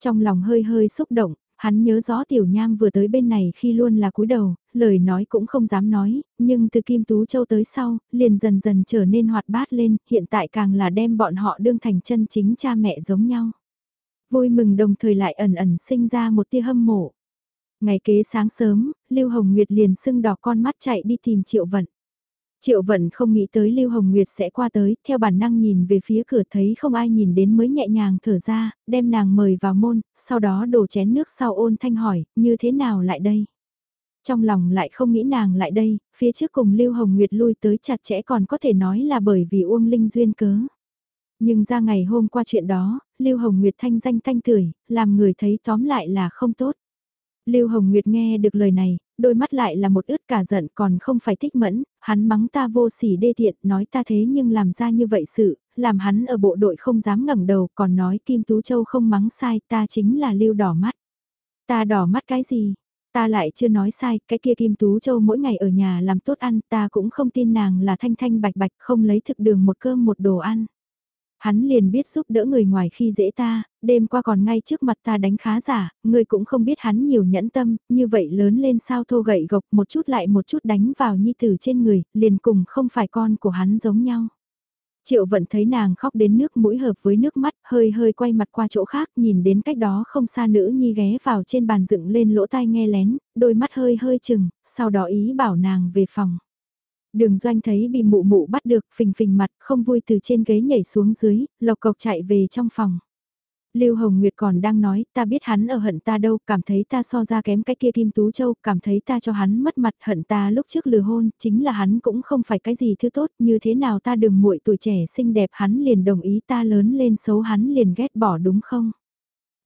Trong lòng hơi hơi xúc động, hắn nhớ rõ tiểu nham vừa tới bên này khi luôn là cúi đầu, lời nói cũng không dám nói, nhưng từ Kim Tú Châu tới sau, liền dần dần trở nên hoạt bát lên, hiện tại càng là đem bọn họ đương thành chân chính cha mẹ giống nhau. Vui mừng đồng thời lại ẩn ẩn sinh ra một tia hâm mộ. Ngày kế sáng sớm, Lưu Hồng Nguyệt liền sưng đỏ con mắt chạy đi tìm Triệu Vận. Triệu Vận không nghĩ tới Lưu Hồng Nguyệt sẽ qua tới, theo bản năng nhìn về phía cửa thấy không ai nhìn đến mới nhẹ nhàng thở ra, đem nàng mời vào môn, sau đó đổ chén nước sau ôn thanh hỏi, như thế nào lại đây? Trong lòng lại không nghĩ nàng lại đây, phía trước cùng Lưu Hồng Nguyệt lui tới chặt chẽ còn có thể nói là bởi vì Uông Linh duyên cớ. Nhưng ra ngày hôm qua chuyện đó, Lưu Hồng Nguyệt thanh danh thanh tửi, làm người thấy tóm lại là không tốt. Lưu Hồng Nguyệt nghe được lời này, đôi mắt lại là một ướt cả giận còn không phải thích mẫn, hắn mắng ta vô sỉ đê tiện, nói ta thế nhưng làm ra như vậy sự, làm hắn ở bộ đội không dám ngẩng đầu, còn nói Kim Tú Châu không mắng sai, ta chính là Lưu đỏ mắt. Ta đỏ mắt cái gì? Ta lại chưa nói sai, cái kia Kim Tú Châu mỗi ngày ở nhà làm tốt ăn, ta cũng không tin nàng là thanh thanh bạch bạch không lấy thực đường một cơm một đồ ăn. Hắn liền biết giúp đỡ người ngoài khi dễ ta, đêm qua còn ngay trước mặt ta đánh khá giả, người cũng không biết hắn nhiều nhẫn tâm, như vậy lớn lên sao thô gậy gộc một chút lại một chút đánh vào nhi tử trên người, liền cùng không phải con của hắn giống nhau. Triệu vận thấy nàng khóc đến nước mũi hợp với nước mắt, hơi hơi quay mặt qua chỗ khác, nhìn đến cách đó không xa nữ nhi ghé vào trên bàn dựng lên lỗ tai nghe lén, đôi mắt hơi hơi chừng, sau đó ý bảo nàng về phòng. Đường doanh thấy bị mụ mụ bắt được phình phình mặt không vui từ trên ghế nhảy xuống dưới, lộc cộc chạy về trong phòng. Lưu Hồng Nguyệt còn đang nói, ta biết hắn ở hận ta đâu, cảm thấy ta so ra kém cái kia Kim Tú Châu, cảm thấy ta cho hắn mất mặt, hận ta lúc trước lừa hôn, chính là hắn cũng không phải cái gì thứ tốt, như thế nào ta đừng muội tuổi trẻ xinh đẹp hắn liền đồng ý ta lớn lên xấu hắn liền ghét bỏ đúng không?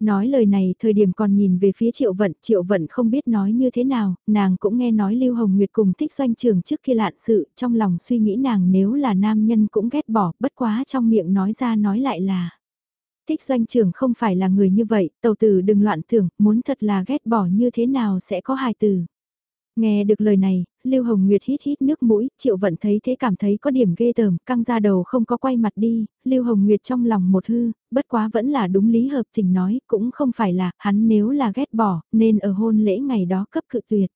Nói lời này thời điểm còn nhìn về phía Triệu Vận, Triệu Vận không biết nói như thế nào, nàng cũng nghe nói Lưu Hồng Nguyệt cùng thích doanh trường trước khi lạn sự, trong lòng suy nghĩ nàng nếu là nam nhân cũng ghét bỏ, bất quá trong miệng nói ra nói lại là. Thích doanh trường không phải là người như vậy, tàu tử đừng loạn tưởng, muốn thật là ghét bỏ như thế nào sẽ có hài từ. Nghe được lời này, Lưu Hồng Nguyệt hít hít nước mũi, Triệu Vận thấy thế cảm thấy có điểm ghê tởm, căng ra đầu không có quay mặt đi, Lưu Hồng Nguyệt trong lòng một hư, bất quá vẫn là đúng lý hợp tình nói, cũng không phải là, hắn nếu là ghét bỏ, nên ở hôn lễ ngày đó cấp cự tuyệt.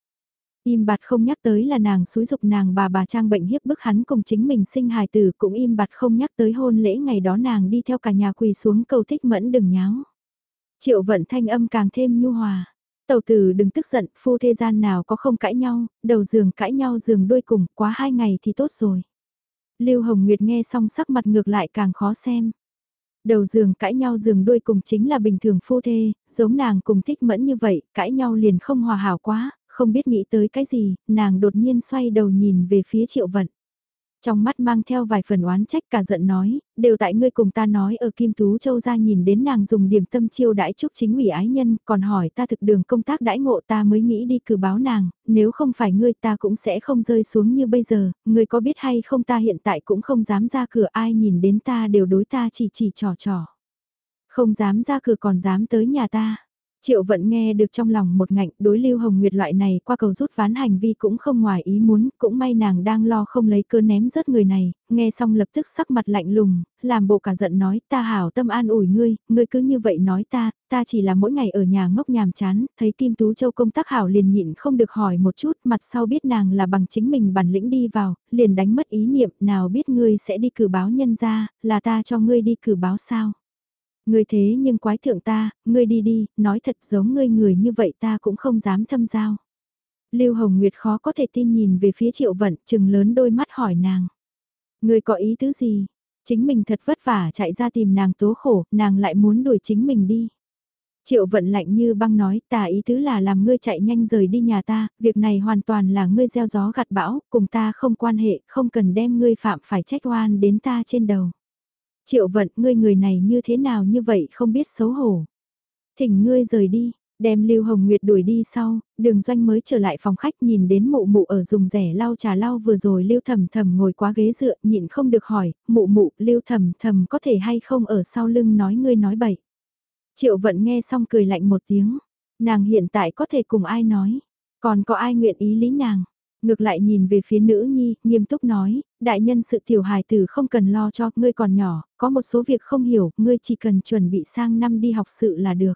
Im bặt không nhắc tới là nàng xúi dục nàng bà bà trang bệnh hiếp bức hắn cùng chính mình sinh hài tử cũng im bặt không nhắc tới hôn lễ ngày đó nàng đi theo cả nhà quỳ xuống cầu thích mẫn đừng nháo. Triệu vận thanh âm càng thêm nhu hòa. Tàu tử đừng tức giận, phu thế gian nào có không cãi nhau, đầu giường cãi nhau giường đôi cùng, quá hai ngày thì tốt rồi. Lưu Hồng Nguyệt nghe xong sắc mặt ngược lại càng khó xem. Đầu giường cãi nhau giường đuôi cùng chính là bình thường phu thê, giống nàng cùng thích mẫn như vậy, cãi nhau liền không hòa hảo quá, không biết nghĩ tới cái gì, nàng đột nhiên xoay đầu nhìn về phía triệu vận. Trong mắt mang theo vài phần oán trách cả giận nói, đều tại ngươi cùng ta nói ở Kim Tú Châu ra nhìn đến nàng dùng điểm tâm chiêu đãi chúc chính ủy ái nhân, còn hỏi ta thực đường công tác đãi ngộ ta mới nghĩ đi cử báo nàng, nếu không phải ngươi ta cũng sẽ không rơi xuống như bây giờ, ngươi có biết hay không ta hiện tại cũng không dám ra cửa ai nhìn đến ta đều đối ta chỉ chỉ trò trò. Không dám ra cửa còn dám tới nhà ta. Triệu vận nghe được trong lòng một ngạnh đối Lưu Hồng Nguyệt loại này qua cầu rút ván hành vi cũng không ngoài ý muốn, cũng may nàng đang lo không lấy cơ ném rớt người này, nghe xong lập tức sắc mặt lạnh lùng, làm bộ cả giận nói ta hảo tâm an ủi ngươi, ngươi cứ như vậy nói ta, ta chỉ là mỗi ngày ở nhà ngốc nhàm chán, thấy Kim Tú Châu công tác hảo liền nhịn không được hỏi một chút, mặt sau biết nàng là bằng chính mình bản lĩnh đi vào, liền đánh mất ý niệm, nào biết ngươi sẽ đi cử báo nhân ra, là ta cho ngươi đi cử báo sao. Ngươi thế nhưng quái thượng ta, ngươi đi đi, nói thật giống ngươi người như vậy ta cũng không dám thâm giao. Lưu Hồng Nguyệt khó có thể tin nhìn về phía Triệu Vận, chừng lớn đôi mắt hỏi nàng. Ngươi có ý tứ gì? Chính mình thật vất vả chạy ra tìm nàng tố khổ, nàng lại muốn đuổi chính mình đi. Triệu vận lạnh như băng nói, ta ý tứ là làm ngươi chạy nhanh rời đi nhà ta, việc này hoàn toàn là ngươi gieo gió gặt bão, cùng ta không quan hệ, không cần đem ngươi phạm phải trách oan đến ta trên đầu. Triệu vận, ngươi người này như thế nào như vậy không biết xấu hổ. Thỉnh ngươi rời đi, Đem Lưu Hồng Nguyệt đuổi đi sau, đường doanh mới trở lại phòng khách nhìn đến mụ mụ ở dùng rẻ lau trà lau vừa rồi Lưu Thầm Thầm ngồi quá ghế dựa nhịn không được hỏi, mụ mụ Lưu Thầm Thầm có thể hay không ở sau lưng nói ngươi nói bậy. Triệu vận nghe xong cười lạnh một tiếng, nàng hiện tại có thể cùng ai nói, còn có ai nguyện ý lý nàng. Ngược lại nhìn về phía nữ nhi, nghiêm túc nói, đại nhân sự tiểu hài tử không cần lo cho, ngươi còn nhỏ, có một số việc không hiểu, ngươi chỉ cần chuẩn bị sang năm đi học sự là được.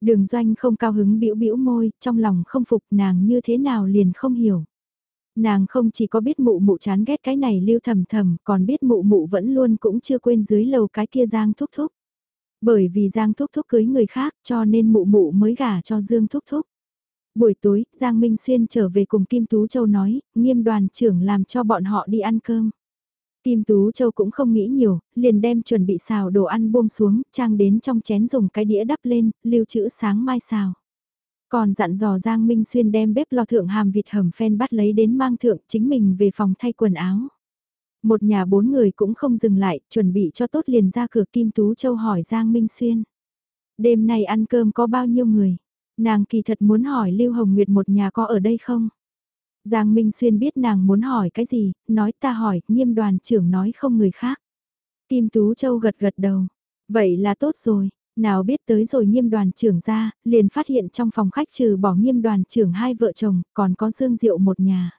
Đường doanh không cao hứng bĩu bĩu môi, trong lòng không phục nàng như thế nào liền không hiểu. Nàng không chỉ có biết mụ mụ chán ghét cái này lưu thầm thầm, còn biết mụ mụ vẫn luôn cũng chưa quên dưới lầu cái kia giang thúc thúc. Bởi vì giang thúc thúc cưới người khác cho nên mụ mụ mới gả cho dương thúc thúc. Buổi tối, Giang Minh Xuyên trở về cùng Kim Tú Châu nói, nghiêm đoàn trưởng làm cho bọn họ đi ăn cơm. Kim Tú Châu cũng không nghĩ nhiều, liền đem chuẩn bị xào đồ ăn buông xuống, trang đến trong chén dùng cái đĩa đắp lên, lưu trữ sáng mai xào. Còn dặn dò Giang Minh Xuyên đem bếp lò thượng hàm vịt hầm phen bắt lấy đến mang thượng chính mình về phòng thay quần áo. Một nhà bốn người cũng không dừng lại, chuẩn bị cho tốt liền ra cửa Kim Tú Châu hỏi Giang Minh Xuyên. Đêm nay ăn cơm có bao nhiêu người? Nàng kỳ thật muốn hỏi Lưu Hồng Nguyệt một nhà có ở đây không? Giang Minh Xuyên biết nàng muốn hỏi cái gì, nói ta hỏi, nghiêm đoàn trưởng nói không người khác. Kim Tú Châu gật gật đầu. Vậy là tốt rồi, nào biết tới rồi nghiêm đoàn trưởng ra, liền phát hiện trong phòng khách trừ bỏ nghiêm đoàn trưởng hai vợ chồng, còn có Dương Diệu một nhà.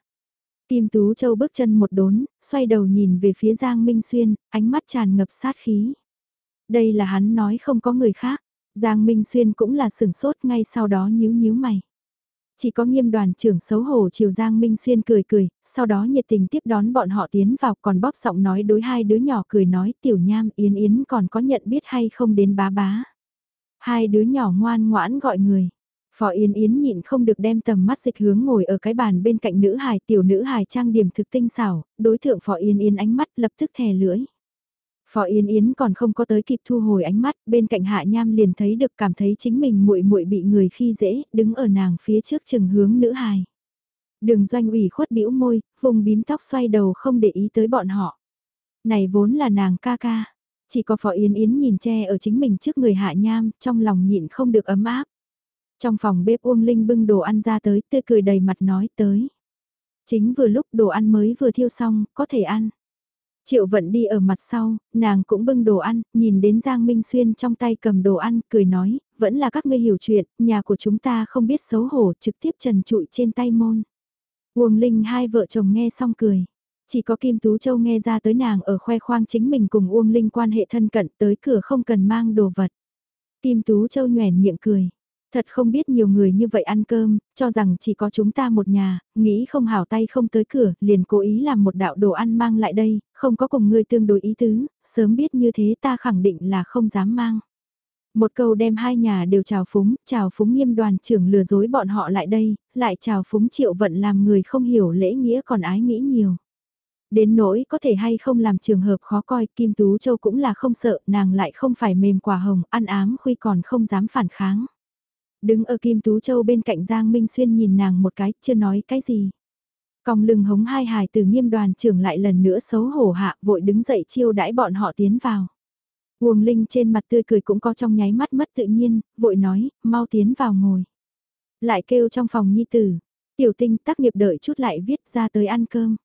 Kim Tú Châu bước chân một đốn, xoay đầu nhìn về phía Giang Minh Xuyên, ánh mắt tràn ngập sát khí. Đây là hắn nói không có người khác, Giang Minh Xuyên cũng là sừng sốt ngay sau đó nhíu nhíu mày. Chỉ có nghiêm đoàn trưởng xấu hổ chiều Giang Minh Xuyên cười cười, sau đó nhiệt tình tiếp đón bọn họ tiến vào còn bóp giọng nói đối hai đứa nhỏ cười nói tiểu nham yến yến còn có nhận biết hay không đến bá bá. Hai đứa nhỏ ngoan ngoãn gọi người. Phó Yến Yến nhịn không được đem tầm mắt dịch hướng ngồi ở cái bàn bên cạnh nữ hài tiểu nữ hài trang điểm thực tinh xảo, đối thượng Phó Yến Yến ánh mắt lập tức thè lưỡi. Phó Yến Yến còn không có tới kịp thu hồi ánh mắt, bên cạnh Hạ Nham liền thấy được cảm thấy chính mình muội muội bị người khi dễ, đứng ở nàng phía trước chừng hướng nữ hài. Đường doanh ủy khuất bĩu môi, vùng bím tóc xoay đầu không để ý tới bọn họ. Này vốn là nàng ca ca. Chỉ có Phó Yến Yến nhìn che ở chính mình trước người Hạ Nham, trong lòng nhịn không được ấm áp. Trong phòng bếp Uông Linh bưng đồ ăn ra tới, tươi cười đầy mặt nói tới. Chính vừa lúc đồ ăn mới vừa thiêu xong, có thể ăn. Triệu vận đi ở mặt sau, nàng cũng bưng đồ ăn, nhìn đến Giang Minh Xuyên trong tay cầm đồ ăn, cười nói, vẫn là các ngươi hiểu chuyện, nhà của chúng ta không biết xấu hổ, trực tiếp trần trụi trên tay môn. Uông Linh hai vợ chồng nghe xong cười. Chỉ có Kim Tú Châu nghe ra tới nàng ở khoe khoang chính mình cùng Uông Linh quan hệ thân cận tới cửa không cần mang đồ vật. Kim Tú Châu nhoèn miệng cười. Thật không biết nhiều người như vậy ăn cơm, cho rằng chỉ có chúng ta một nhà, nghĩ không hảo tay không tới cửa, liền cố ý làm một đạo đồ ăn mang lại đây, không có cùng người tương đối ý tứ, sớm biết như thế ta khẳng định là không dám mang. Một câu đem hai nhà đều chào phúng, chào phúng nghiêm đoàn trưởng lừa dối bọn họ lại đây, lại chào phúng triệu vận làm người không hiểu lễ nghĩa còn ái nghĩ nhiều. Đến nỗi có thể hay không làm trường hợp khó coi, Kim Tú Châu cũng là không sợ, nàng lại không phải mềm quả hồng, ăn ám khuy còn không dám phản kháng. Đứng ở Kim Tú Châu bên cạnh Giang Minh Xuyên nhìn nàng một cái, chưa nói cái gì. Còng lưng hống hai hài từ nghiêm đoàn trưởng lại lần nữa xấu hổ hạ vội đứng dậy chiêu đãi bọn họ tiến vào. Uông Linh trên mặt tươi cười cũng có trong nháy mắt mất tự nhiên, vội nói, mau tiến vào ngồi. Lại kêu trong phòng nhi tử, tiểu tinh tác nghiệp đợi chút lại viết ra tới ăn cơm.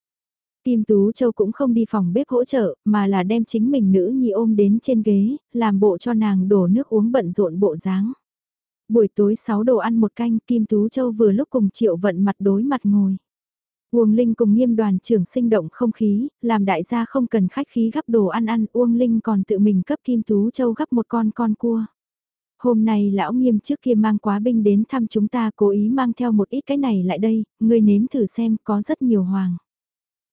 Kim Tú Châu cũng không đi phòng bếp hỗ trợ, mà là đem chính mình nữ nhi ôm đến trên ghế, làm bộ cho nàng đổ nước uống bận rộn bộ dáng. Buổi tối 6 đồ ăn một canh, Kim Tú Châu vừa lúc cùng Triệu Vận mặt đối mặt ngồi. Uông Linh cùng nghiêm đoàn trưởng sinh động không khí, làm đại gia không cần khách khí gắp đồ ăn ăn, Uông Linh còn tự mình cấp Kim Tú Châu gắp một con con cua. Hôm nay lão nghiêm trước kia mang quá binh đến thăm chúng ta cố ý mang theo một ít cái này lại đây, ngươi nếm thử xem có rất nhiều hoàng.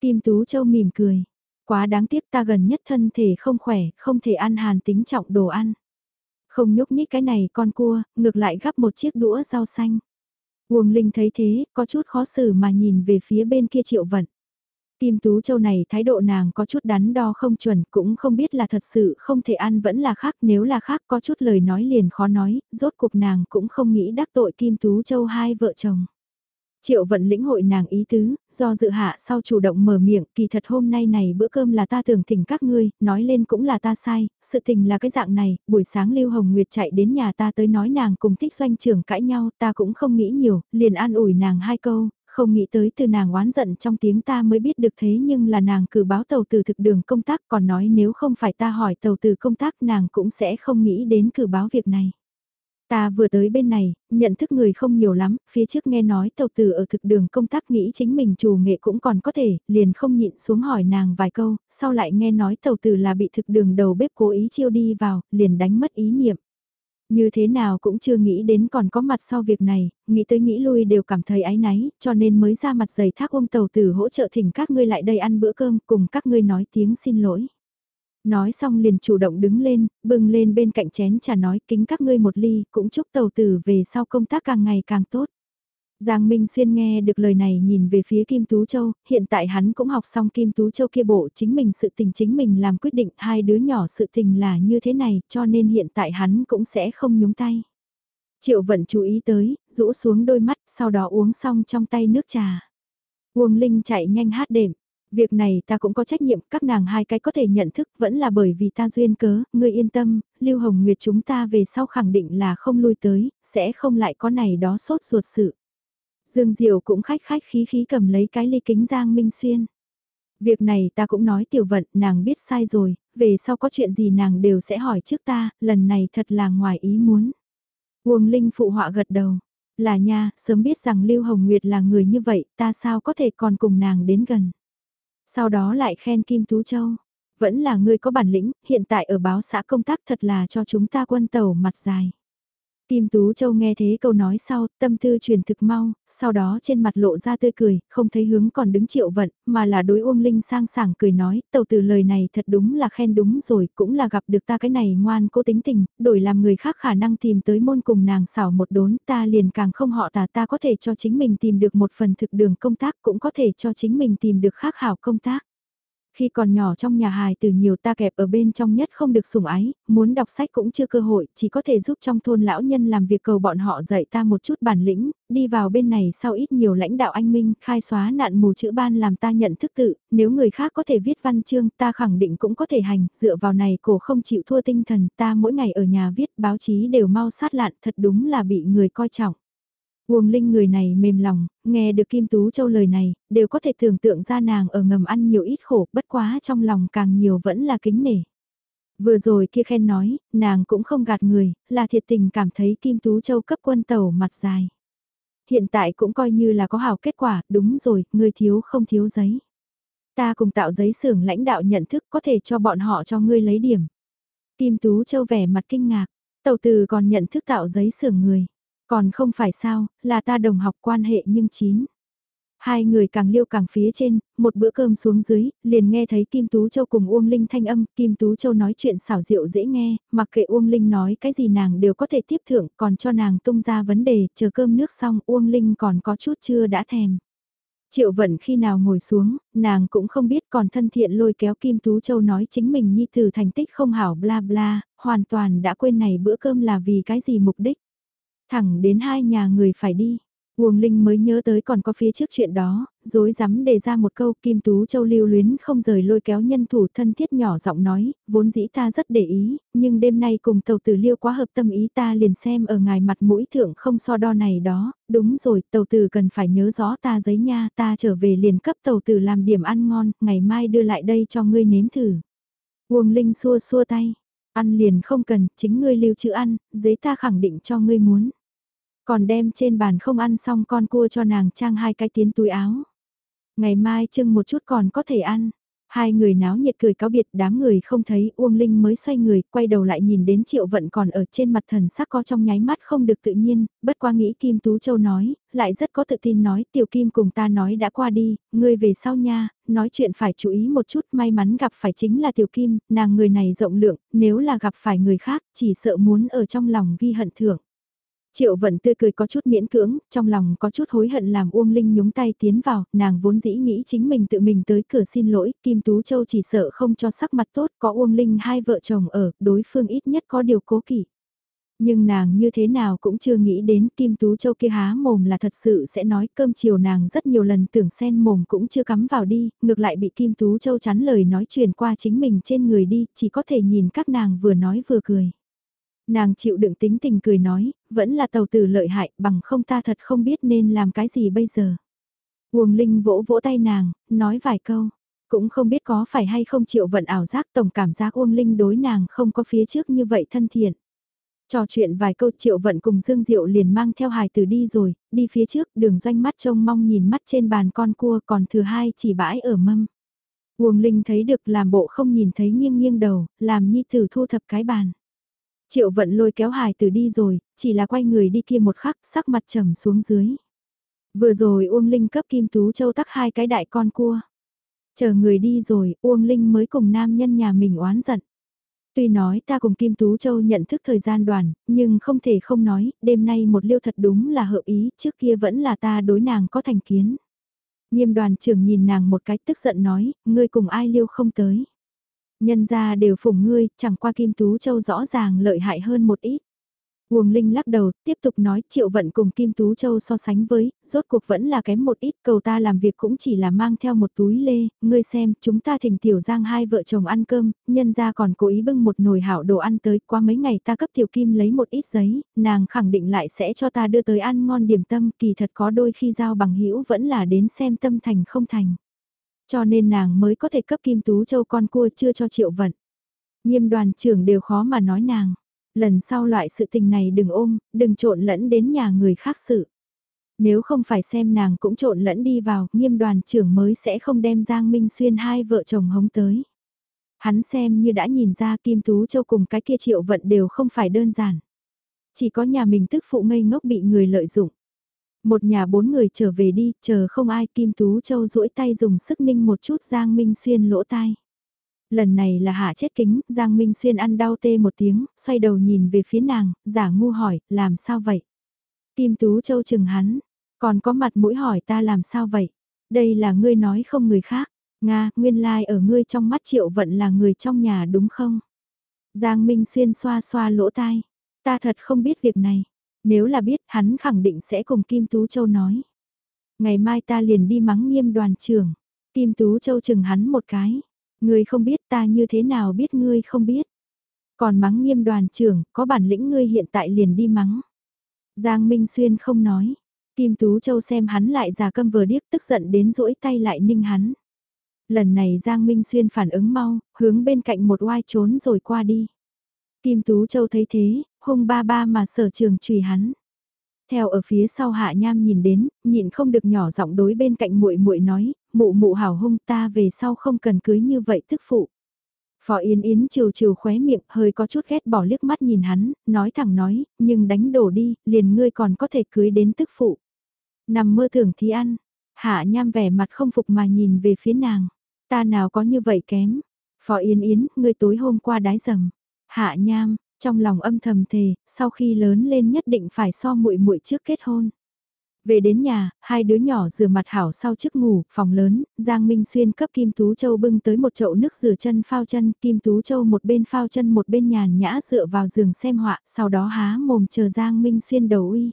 Kim Tú Châu mỉm cười, quá đáng tiếc ta gần nhất thân thể không khỏe, không thể ăn hàn tính trọng đồ ăn. Không nhúc nhích cái này con cua, ngược lại gắp một chiếc đũa rau xanh. Uông Linh thấy thế, có chút khó xử mà nhìn về phía bên kia triệu vận. Kim Tú Châu này thái độ nàng có chút đắn đo không chuẩn, cũng không biết là thật sự không thể ăn vẫn là khác, nếu là khác có chút lời nói liền khó nói, rốt cuộc nàng cũng không nghĩ đắc tội Kim Tú Châu hai vợ chồng. Triệu vận lĩnh hội nàng ý tứ, do dự hạ sau chủ động mở miệng, kỳ thật hôm nay này bữa cơm là ta tưởng thỉnh các ngươi, nói lên cũng là ta sai, sự tình là cái dạng này, buổi sáng Lưu Hồng Nguyệt chạy đến nhà ta tới nói nàng cùng thích doanh trưởng cãi nhau, ta cũng không nghĩ nhiều, liền an ủi nàng hai câu, không nghĩ tới từ nàng oán giận trong tiếng ta mới biết được thế nhưng là nàng cử báo tàu từ thực đường công tác còn nói nếu không phải ta hỏi tàu từ công tác nàng cũng sẽ không nghĩ đến cử báo việc này. Ta vừa tới bên này, nhận thức người không nhiều lắm, phía trước nghe nói tàu tử ở thực đường công tác nghĩ chính mình chủ nghệ cũng còn có thể, liền không nhịn xuống hỏi nàng vài câu, sau lại nghe nói tàu tử là bị thực đường đầu bếp cố ý chiêu đi vào, liền đánh mất ý niệm. Như thế nào cũng chưa nghĩ đến còn có mặt sau việc này, nghĩ tới nghĩ lui đều cảm thấy ái náy, cho nên mới ra mặt giày thác ông tàu tử hỗ trợ thỉnh các ngươi lại đây ăn bữa cơm cùng các ngươi nói tiếng xin lỗi. Nói xong liền chủ động đứng lên, bưng lên bên cạnh chén trà nói kính các ngươi một ly, cũng chúc tàu tử về sau công tác càng ngày càng tốt. Giang Minh Xuyên nghe được lời này nhìn về phía Kim Tú Châu, hiện tại hắn cũng học xong Kim Tú Châu kia bộ chính mình sự tình chính mình làm quyết định hai đứa nhỏ sự tình là như thế này cho nên hiện tại hắn cũng sẽ không nhúng tay. Triệu vận chú ý tới, rũ xuống đôi mắt sau đó uống xong trong tay nước trà. Uông Linh chạy nhanh hát đệm, Việc này ta cũng có trách nhiệm, các nàng hai cái có thể nhận thức vẫn là bởi vì ta duyên cớ, ngươi yên tâm, Lưu Hồng Nguyệt chúng ta về sau khẳng định là không lui tới, sẽ không lại có này đó sốt ruột sự. Dương Diệu cũng khách khách khí khí cầm lấy cái ly kính Giang Minh Xuyên. Việc này ta cũng nói tiểu vận, nàng biết sai rồi, về sau có chuyện gì nàng đều sẽ hỏi trước ta, lần này thật là ngoài ý muốn. Uông Linh phụ họa gật đầu, là nha, sớm biết rằng Lưu Hồng Nguyệt là người như vậy, ta sao có thể còn cùng nàng đến gần. Sau đó lại khen Kim Tú Châu. Vẫn là người có bản lĩnh, hiện tại ở báo xã công tác thật là cho chúng ta quân tàu mặt dài. Kim Tú Châu nghe thế câu nói sau, tâm tư truyền thực mau, sau đó trên mặt lộ ra tươi cười, không thấy hướng còn đứng triệu vận, mà là đối Uông Linh sang sảng cười nói, tàu từ lời này thật đúng là khen đúng rồi, cũng là gặp được ta cái này ngoan cố tính tình, đổi làm người khác khả năng tìm tới môn cùng nàng xảo một đốn, ta liền càng không họ tà ta có thể cho chính mình tìm được một phần thực đường công tác, cũng có thể cho chính mình tìm được khác hảo công tác. Khi còn nhỏ trong nhà hài từ nhiều ta kẹp ở bên trong nhất không được sủng ái, muốn đọc sách cũng chưa cơ hội, chỉ có thể giúp trong thôn lão nhân làm việc cầu bọn họ dạy ta một chút bản lĩnh, đi vào bên này sau ít nhiều lãnh đạo anh Minh khai xóa nạn mù chữ ban làm ta nhận thức tự, nếu người khác có thể viết văn chương ta khẳng định cũng có thể hành, dựa vào này cổ không chịu thua tinh thần ta mỗi ngày ở nhà viết báo chí đều mau sát lạn thật đúng là bị người coi trọng. Huồng Linh người này mềm lòng, nghe được Kim Tú Châu lời này, đều có thể tưởng tượng ra nàng ở ngầm ăn nhiều ít khổ, bất quá trong lòng càng nhiều vẫn là kính nể. Vừa rồi kia khen nói, nàng cũng không gạt người, là thiệt tình cảm thấy Kim Tú Châu cấp quân tàu mặt dài. Hiện tại cũng coi như là có hảo kết quả, đúng rồi, người thiếu không thiếu giấy. Ta cùng tạo giấy xưởng lãnh đạo nhận thức có thể cho bọn họ cho ngươi lấy điểm. Kim Tú Châu vẻ mặt kinh ngạc, tàu từ còn nhận thức tạo giấy xưởng người. Còn không phải sao, là ta đồng học quan hệ nhưng chín. Hai người càng liêu càng phía trên, một bữa cơm xuống dưới, liền nghe thấy Kim Tú Châu cùng Uông Linh thanh âm, Kim Tú Châu nói chuyện xảo diệu dễ nghe, mặc kệ Uông Linh nói cái gì nàng đều có thể tiếp thưởng, còn cho nàng tung ra vấn đề, chờ cơm nước xong Uông Linh còn có chút chưa đã thèm. Triệu vận khi nào ngồi xuống, nàng cũng không biết còn thân thiện lôi kéo Kim Tú Châu nói chính mình nhi từ thành tích không hảo bla bla, hoàn toàn đã quên này bữa cơm là vì cái gì mục đích. Thẳng đến hai nhà người phải đi. Uông Linh mới nhớ tới còn có phía trước chuyện đó, dối rắm đề ra một câu Kim Tú Châu lưu luyến không rời lôi kéo nhân thủ thân thiết nhỏ giọng nói, vốn dĩ ta rất để ý, nhưng đêm nay cùng tàu tử liêu quá hợp tâm ý ta liền xem ở ngài mặt mũi thượng không so đo này đó, đúng rồi, tàu tử cần phải nhớ rõ ta giấy nha, ta trở về liền cấp tàu tử làm điểm ăn ngon, ngày mai đưa lại đây cho ngươi nếm thử. Uông Linh xua xua tay, ăn liền không cần, chính ngươi lưu chữ ăn, giấy ta khẳng định cho ngươi muốn. Còn đem trên bàn không ăn xong con cua cho nàng trang hai cái tiến túi áo. Ngày mai trưng một chút còn có thể ăn. Hai người náo nhiệt cười cáo biệt đám người không thấy Uông Linh mới xoay người, quay đầu lại nhìn đến Triệu Vận còn ở trên mặt thần sắc có trong nháy mắt không được tự nhiên, bất qua nghĩ Kim Tú Châu nói, lại rất có tự tin nói Tiểu Kim cùng ta nói đã qua đi, ngươi về sau nha, nói chuyện phải chú ý một chút may mắn gặp phải chính là Tiểu Kim, nàng người này rộng lượng, nếu là gặp phải người khác chỉ sợ muốn ở trong lòng ghi hận thưởng. Triệu vận tươi cười có chút miễn cưỡng, trong lòng có chút hối hận làm Uông Linh nhúng tay tiến vào, nàng vốn dĩ nghĩ chính mình tự mình tới cửa xin lỗi, Kim Tú Châu chỉ sợ không cho sắc mặt tốt, có Uông Linh hai vợ chồng ở, đối phương ít nhất có điều cố kỵ. Nhưng nàng như thế nào cũng chưa nghĩ đến Kim Tú Châu kia há mồm là thật sự sẽ nói cơm chiều nàng rất nhiều lần tưởng sen mồm cũng chưa cắm vào đi, ngược lại bị Kim Tú Châu chắn lời nói truyền qua chính mình trên người đi, chỉ có thể nhìn các nàng vừa nói vừa cười. Nàng chịu đựng tính tình cười nói, vẫn là tàu tử lợi hại, bằng không ta thật không biết nên làm cái gì bây giờ. Uông Linh vỗ vỗ tay nàng, nói vài câu. Cũng không biết có phải hay không chịu vận ảo giác tổng cảm giác Uông Linh đối nàng không có phía trước như vậy thân thiện. Trò chuyện vài câu triệu vận cùng Dương Diệu liền mang theo hài tử đi rồi, đi phía trước đường doanh mắt trông mong nhìn mắt trên bàn con cua còn thừa hai chỉ bãi ở mâm. Uông Linh thấy được làm bộ không nhìn thấy nghiêng nghiêng đầu, làm nhi tử thu thập cái bàn. Triệu vận lôi kéo hài tử đi rồi, chỉ là quay người đi kia một khắc, sắc mặt trầm xuống dưới. Vừa rồi Uông Linh cấp Kim Tú Châu tắc hai cái đại con cua. Chờ người đi rồi, Uông Linh mới cùng nam nhân nhà mình oán giận. Tuy nói ta cùng Kim Tú Châu nhận thức thời gian đoàn, nhưng không thể không nói, đêm nay một liêu thật đúng là hợp ý, trước kia vẫn là ta đối nàng có thành kiến. Nghiêm đoàn trưởng nhìn nàng một cái tức giận nói, ngươi cùng ai liêu không tới. Nhân ra đều phụng ngươi, chẳng qua Kim Tú Châu rõ ràng lợi hại hơn một ít. Uông Linh lắc đầu, tiếp tục nói triệu vận cùng Kim Tú Châu so sánh với, rốt cuộc vẫn là kém một ít, cầu ta làm việc cũng chỉ là mang theo một túi lê, ngươi xem, chúng ta thỉnh tiểu giang hai vợ chồng ăn cơm, nhân ra còn cố ý bưng một nồi hảo đồ ăn tới, qua mấy ngày ta cấp tiểu kim lấy một ít giấy, nàng khẳng định lại sẽ cho ta đưa tới ăn ngon điểm tâm, kỳ thật có đôi khi giao bằng hữu vẫn là đến xem tâm thành không thành. Cho nên nàng mới có thể cấp Kim Tú Châu con cua chưa cho triệu vận. Nhiêm đoàn trưởng đều khó mà nói nàng Lần sau loại sự tình này đừng ôm, đừng trộn lẫn đến nhà người khác sự. Nếu không phải xem nàng cũng trộn lẫn đi vào, nghiêm đoàn trưởng mới sẽ không đem Giang Minh Xuyên hai vợ chồng hống tới. Hắn xem như đã nhìn ra Kim Tú Châu cùng cái kia triệu vận đều không phải đơn giản. Chỉ có nhà mình tức phụ ngây ngốc bị người lợi dụng. Một nhà bốn người trở về đi, chờ không ai Kim Tú Châu duỗi tay dùng sức ninh một chút Giang Minh Xuyên lỗ tai. Lần này là hạ chết kính, Giang Minh Xuyên ăn đau tê một tiếng, xoay đầu nhìn về phía nàng, giả ngu hỏi, làm sao vậy? Kim Tú Châu chừng hắn, còn có mặt mũi hỏi ta làm sao vậy? Đây là ngươi nói không người khác. Nga, nguyên lai like ở ngươi trong mắt triệu vận là người trong nhà đúng không? Giang Minh Xuyên xoa xoa lỗ tai. Ta thật không biết việc này. Nếu là biết hắn khẳng định sẽ cùng Kim Tú Châu nói. Ngày mai ta liền đi mắng nghiêm đoàn trưởng. Kim Tú Châu chừng hắn một cái. Ngươi không biết ta như thế nào biết ngươi không biết. Còn mắng nghiêm đoàn trưởng, có bản lĩnh ngươi hiện tại liền đi mắng. Giang Minh Xuyên không nói. Kim Tú Châu xem hắn lại già câm vừa điếc tức giận đến rỗi tay lại ninh hắn. Lần này Giang Minh Xuyên phản ứng mau, hướng bên cạnh một oai trốn rồi qua đi. Kim Tú Châu thấy thế, hung ba ba mà sở trường chùy hắn. Theo ở phía sau Hạ Nham nhìn đến, nhịn không được nhỏ giọng đối bên cạnh muội muội nói, mụ mụ hảo hung ta về sau không cần cưới như vậy tức phụ. Phó Yến Yến chiều chiều khóe miệng hơi có chút ghét bỏ liếc mắt nhìn hắn, nói thẳng nói, nhưng đánh đổ đi, liền ngươi còn có thể cưới đến tức phụ. Nằm mơ tưởng thì ăn, hạ nham vẻ mặt không phục mà nhìn về phía nàng, ta nào có như vậy kém. Phó Yến Yến, ngươi tối hôm qua đái dầm. Hạ nham, trong lòng âm thầm thề, sau khi lớn lên nhất định phải so muội muội trước kết hôn. Về đến nhà, hai đứa nhỏ rửa mặt hảo sau trước ngủ, phòng lớn, Giang Minh Xuyên cấp Kim Tú Châu bưng tới một chậu nước rửa chân phao chân, Kim Tú Châu một bên phao chân một bên nhàn nhã dựa vào giường xem họa, sau đó há mồm chờ Giang Minh Xuyên đầu uy.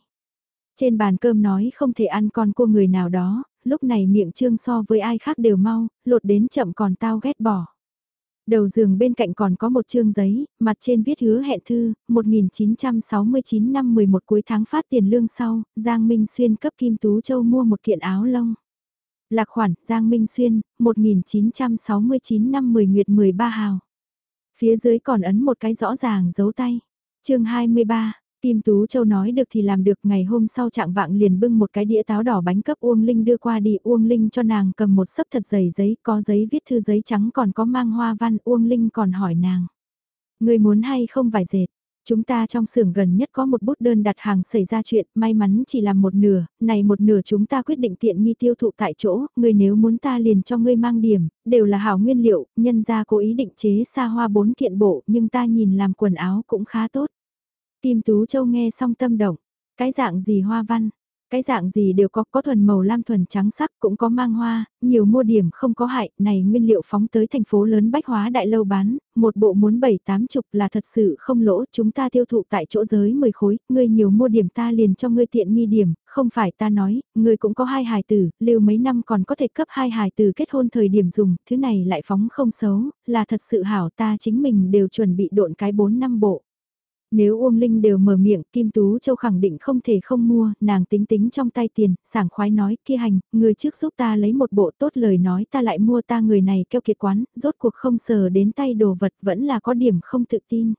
Trên bàn cơm nói không thể ăn con cua người nào đó, lúc này miệng trương so với ai khác đều mau, lột đến chậm còn tao ghét bỏ. Đầu giường bên cạnh còn có một chương giấy, mặt trên viết hứa hẹn thư, 1969 năm 11 cuối tháng phát tiền lương sau, Giang Minh Xuyên cấp Kim Tú Châu mua một kiện áo lông. Lạc khoản, Giang Minh Xuyên, 1969 năm 10 nguyệt 13 hào. Phía dưới còn ấn một cái rõ ràng dấu tay. chương 23, Kim Tú Châu nói được thì làm được ngày hôm sau trạng vạng liền bưng một cái đĩa táo đỏ bánh cấp Uông Linh đưa qua đi Uông Linh cho nàng cầm một sấp thật dày giấy có giấy viết thư giấy trắng còn có mang hoa văn Uông Linh còn hỏi nàng. Người muốn hay không vải dệt? Chúng ta trong xưởng gần nhất có một bút đơn đặt hàng xảy ra chuyện, may mắn chỉ làm một nửa, này một nửa chúng ta quyết định tiện nghi tiêu thụ tại chỗ, người nếu muốn ta liền cho ngươi mang điểm, đều là hảo nguyên liệu, nhân ra cố ý định chế xa hoa bốn kiện bộ, nhưng ta nhìn làm quần áo cũng khá tốt. Kim Tú Châu nghe xong tâm động, cái dạng gì hoa văn, Cái dạng gì đều có, có thuần màu lam thuần trắng sắc, cũng có mang hoa, nhiều mua điểm không có hại, này nguyên liệu phóng tới thành phố lớn bách hóa đại lâu bán, một bộ muốn bảy tám chục là thật sự không lỗ, chúng ta tiêu thụ tại chỗ giới 10 khối, ngươi nhiều mua điểm ta liền cho ngươi tiện nghi điểm, không phải ta nói, ngươi cũng có hai hài tử, lưu mấy năm còn có thể cấp hai hài tử kết hôn thời điểm dùng, thứ này lại phóng không xấu, là thật sự hảo ta chính mình đều chuẩn bị độn cái 4 năm bộ. Nếu Uông Linh đều mở miệng, Kim Tú Châu khẳng định không thể không mua, nàng tính tính trong tay tiền, sảng khoái nói, kia hành, người trước giúp ta lấy một bộ tốt lời nói ta lại mua ta người này keo kiệt quán, rốt cuộc không sờ đến tay đồ vật vẫn là có điểm không tự tin.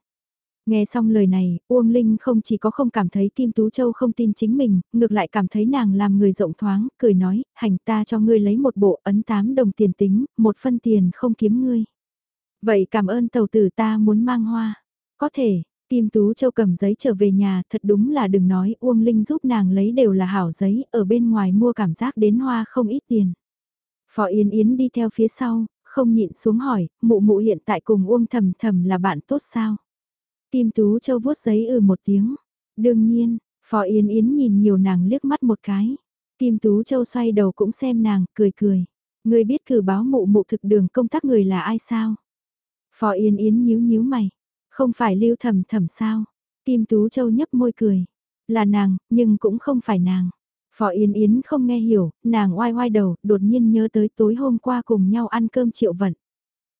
Nghe xong lời này, Uông Linh không chỉ có không cảm thấy Kim Tú Châu không tin chính mình, ngược lại cảm thấy nàng làm người rộng thoáng, cười nói, hành ta cho ngươi lấy một bộ ấn 8 đồng tiền tính, một phân tiền không kiếm ngươi. Vậy cảm ơn tàu tử ta muốn mang hoa. Có thể, Kim Tú Châu cầm giấy trở về nhà, thật đúng là đừng nói Uông Linh giúp nàng lấy đều là hảo giấy, ở bên ngoài mua cảm giác đến hoa không ít tiền. Phó Yến Yến đi theo phía sau, không nhịn xuống hỏi, mụ mụ hiện tại cùng Uông thầm thầm là bạn tốt sao? Kim Tú Châu vuốt giấy ừ một tiếng. Đương nhiên, Phó Yến Yến nhìn nhiều nàng liếc mắt một cái. Kim Tú Châu xoay đầu cũng xem nàng, cười cười. Người biết cử báo mụ mụ thực đường công tác người là ai sao? Phó Yến Yến nhíu nhíu mày. Không phải lưu thầm thầm sao? Kim Tú Châu nhấp môi cười. Là nàng, nhưng cũng không phải nàng. Phó Yến Yến không nghe hiểu, nàng oai oai đầu, đột nhiên nhớ tới tối hôm qua cùng nhau ăn cơm triệu vận.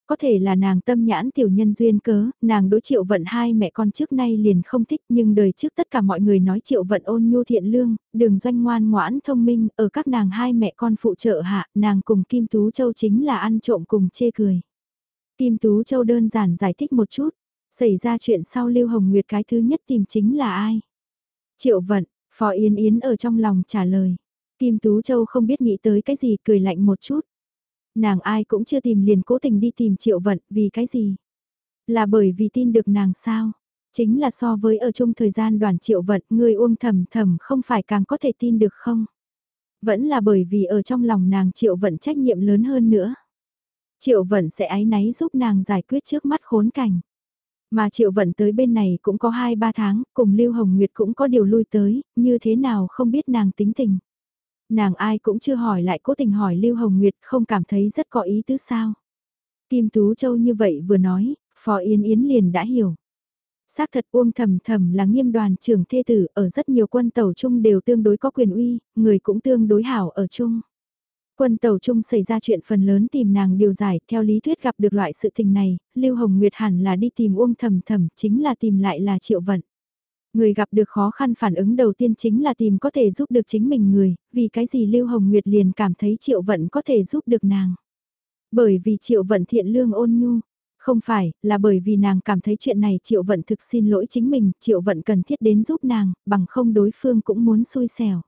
Có thể là nàng tâm nhãn tiểu nhân duyên cớ, nàng đối triệu vận hai mẹ con trước nay liền không thích nhưng đời trước tất cả mọi người nói triệu vận ôn nhu thiện lương, đường doanh ngoan ngoãn thông minh, ở các nàng hai mẹ con phụ trợ hạ, nàng cùng Kim Tú Châu chính là ăn trộm cùng chê cười. Kim Tú Châu đơn giản giải thích một chút, Xảy ra chuyện sau Lưu Hồng Nguyệt cái thứ nhất tìm chính là ai? Triệu vận, Phó Yến Yến ở trong lòng trả lời. Kim Tú Châu không biết nghĩ tới cái gì cười lạnh một chút. Nàng ai cũng chưa tìm liền cố tình đi tìm Triệu vận vì cái gì? Là bởi vì tin được nàng sao? Chính là so với ở chung thời gian đoàn Triệu vận người uông thầm thầm không phải càng có thể tin được không? Vẫn là bởi vì ở trong lòng nàng Triệu vận trách nhiệm lớn hơn nữa. Triệu vận sẽ ái náy giúp nàng giải quyết trước mắt khốn cảnh. Mà Triệu Vận tới bên này cũng có 2-3 tháng, cùng Lưu Hồng Nguyệt cũng có điều lui tới, như thế nào không biết nàng tính tình. Nàng ai cũng chưa hỏi lại cố tình hỏi Lưu Hồng Nguyệt không cảm thấy rất có ý tứ sao. Kim Tú Châu như vậy vừa nói, Phó Yến Yến liền đã hiểu. Xác thật Uông Thầm Thầm là nghiêm đoàn trưởng thê tử ở rất nhiều quân tàu chung đều tương đối có quyền uy, người cũng tương đối hảo ở chung. Quân tàu chung xảy ra chuyện phần lớn tìm nàng điều giải, theo lý thuyết gặp được loại sự tình này, Lưu Hồng Nguyệt hẳn là đi tìm Uông Thầm Thầm, chính là tìm lại là Triệu Vận. Người gặp được khó khăn phản ứng đầu tiên chính là tìm có thể giúp được chính mình người, vì cái gì Lưu Hồng Nguyệt liền cảm thấy Triệu Vận có thể giúp được nàng. Bởi vì Triệu Vận thiện lương ôn nhu, không phải, là bởi vì nàng cảm thấy chuyện này Triệu Vận thực xin lỗi chính mình, Triệu Vận cần thiết đến giúp nàng, bằng không đối phương cũng muốn xui xẻo.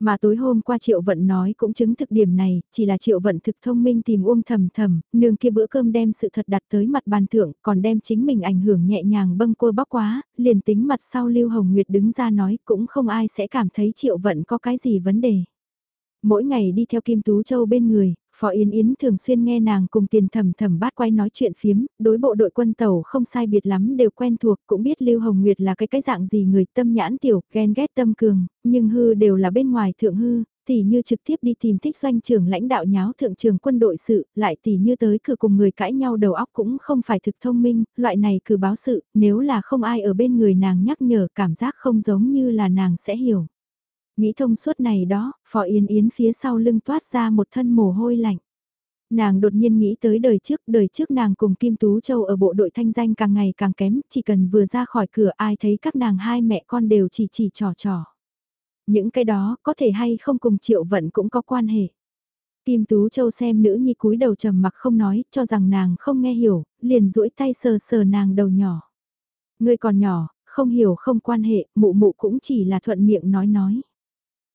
Mà tối hôm qua Triệu Vận nói cũng chứng thực điểm này, chỉ là Triệu Vận thực thông minh tìm Uông Thầm Thầm, nương kia bữa cơm đem sự thật đặt tới mặt bàn thượng, còn đem chính mình ảnh hưởng nhẹ nhàng bâng cua bóc quá, liền tính mặt sau Lưu Hồng Nguyệt đứng ra nói cũng không ai sẽ cảm thấy Triệu Vận có cái gì vấn đề. Mỗi ngày đi theo Kim Tú Châu bên người, Phó Yến Yến thường xuyên nghe nàng cùng tiền thầm thầm bát quay nói chuyện phiếm, đối bộ đội quân tàu không sai biệt lắm đều quen thuộc, cũng biết Lưu Hồng Nguyệt là cái cái dạng gì người tâm nhãn tiểu, ghen ghét tâm cường, nhưng hư đều là bên ngoài thượng hư, tỷ như trực tiếp đi tìm thích doanh trưởng lãnh đạo nháo thượng trường quân đội sự, lại tỷ như tới cửa cùng người cãi nhau đầu óc cũng không phải thực thông minh, loại này cử báo sự, nếu là không ai ở bên người nàng nhắc nhở cảm giác không giống như là nàng sẽ hiểu. Nghĩ thông suốt này đó, Phó Yến Yến phía sau lưng toát ra một thân mồ hôi lạnh. Nàng đột nhiên nghĩ tới đời trước, đời trước nàng cùng Kim Tú Châu ở bộ đội thanh danh càng ngày càng kém, chỉ cần vừa ra khỏi cửa ai thấy các nàng hai mẹ con đều chỉ chỉ trò trò. Những cái đó có thể hay không cùng triệu vận cũng có quan hệ. Kim Tú Châu xem nữ nhi cúi đầu trầm mặc không nói, cho rằng nàng không nghe hiểu, liền duỗi tay sờ sờ nàng đầu nhỏ. Người còn nhỏ, không hiểu không quan hệ, mụ mụ cũng chỉ là thuận miệng nói nói.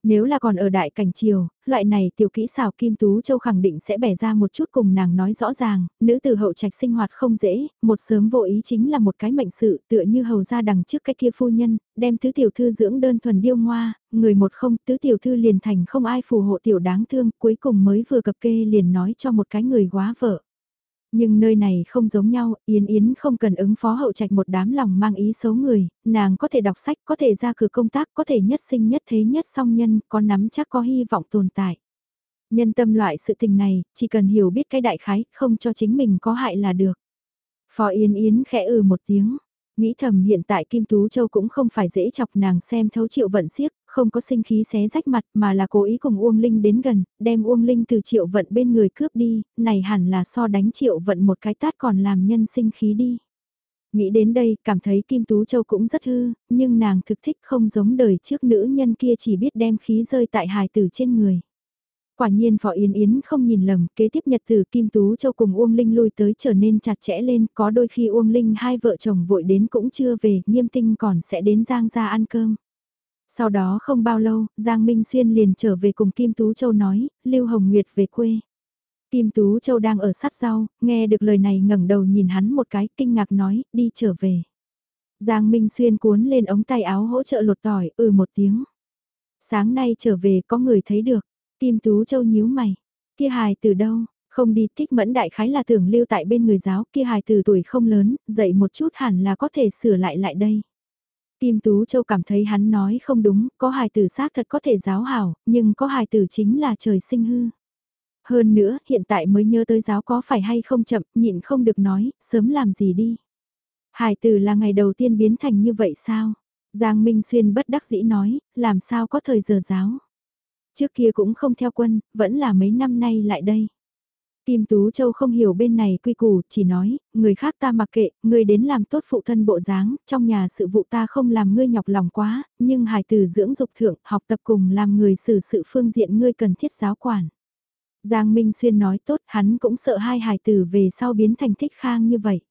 Nếu là còn ở đại cảnh triều, loại này tiểu kỹ xảo Kim Tú Châu khẳng định sẽ bẻ ra một chút cùng nàng nói rõ ràng, nữ từ hậu trạch sinh hoạt không dễ, một sớm vô ý chính là một cái mệnh sự tựa như hầu ra đằng trước cái kia phu nhân, đem tứ tiểu thư dưỡng đơn thuần điêu ngoa, người một không tứ tiểu thư liền thành không ai phù hộ tiểu đáng thương, cuối cùng mới vừa cập kê liền nói cho một cái người quá vợ. Nhưng nơi này không giống nhau, Yến Yến không cần ứng phó hậu trạch một đám lòng mang ý xấu người, nàng có thể đọc sách, có thể ra cửa công tác, có thể nhất sinh nhất thế nhất song nhân, có nắm chắc có hy vọng tồn tại. Nhân tâm loại sự tình này, chỉ cần hiểu biết cái đại khái, không cho chính mình có hại là được. Phó Yến Yến khẽ ừ một tiếng, nghĩ thầm hiện tại Kim Tú Châu cũng không phải dễ chọc nàng xem thấu triệu vận siếc, không có sinh khí xé rách mặt mà là cố ý cùng Uông Linh đến gần, đem Uông Linh từ triệu vận bên người cướp đi, này hẳn là so đánh triệu vận một cái tát còn làm nhân sinh khí đi. Nghĩ đến đây, cảm thấy Kim Tú Châu cũng rất hư, nhưng nàng thực thích không giống đời trước nữ nhân kia chỉ biết đem khí rơi tại hài tử trên người. Quả nhiên Phó Yến Yến không nhìn lầm, kế tiếp nhật từ Kim Tú Châu cùng Uông Linh lui tới trở nên chặt chẽ lên, có đôi khi Uông Linh hai vợ chồng vội đến cũng chưa về, nghiêm tinh còn sẽ đến Giang ra ăn cơm. Sau đó không bao lâu, Giang Minh Xuyên liền trở về cùng Kim Tú Châu nói, Lưu Hồng Nguyệt về quê. Kim Tú Châu đang ở sát rau, nghe được lời này ngẩng đầu nhìn hắn một cái, kinh ngạc nói, đi trở về. Giang Minh Xuyên cuốn lên ống tay áo hỗ trợ lột tỏi, ừ một tiếng. Sáng nay trở về có người thấy được, Kim Tú Châu nhíu mày, kia hài từ đâu, không đi thích mẫn đại khái là tưởng lưu tại bên người giáo, kia hài từ tuổi không lớn, dậy một chút hẳn là có thể sửa lại lại đây. Kim Tú Châu cảm thấy hắn nói không đúng, có hài tử xác thật có thể giáo hảo, nhưng có hài tử chính là trời sinh hư. Hơn nữa, hiện tại mới nhớ tới giáo có phải hay không chậm, nhịn không được nói, sớm làm gì đi. Hài tử là ngày đầu tiên biến thành như vậy sao? Giang Minh Xuyên bất đắc dĩ nói, làm sao có thời giờ giáo. Trước kia cũng không theo quân, vẫn là mấy năm nay lại đây. Kim Tú Châu không hiểu bên này quy củ, chỉ nói, người khác ta mặc kệ, người đến làm tốt phụ thân bộ dáng, trong nhà sự vụ ta không làm ngươi nhọc lòng quá, nhưng hài từ dưỡng dục thượng, học tập cùng làm người xử sự phương diện ngươi cần thiết giáo quản. Giang Minh Xuyên nói tốt, hắn cũng sợ hai hài tử về sau biến thành thích khang như vậy.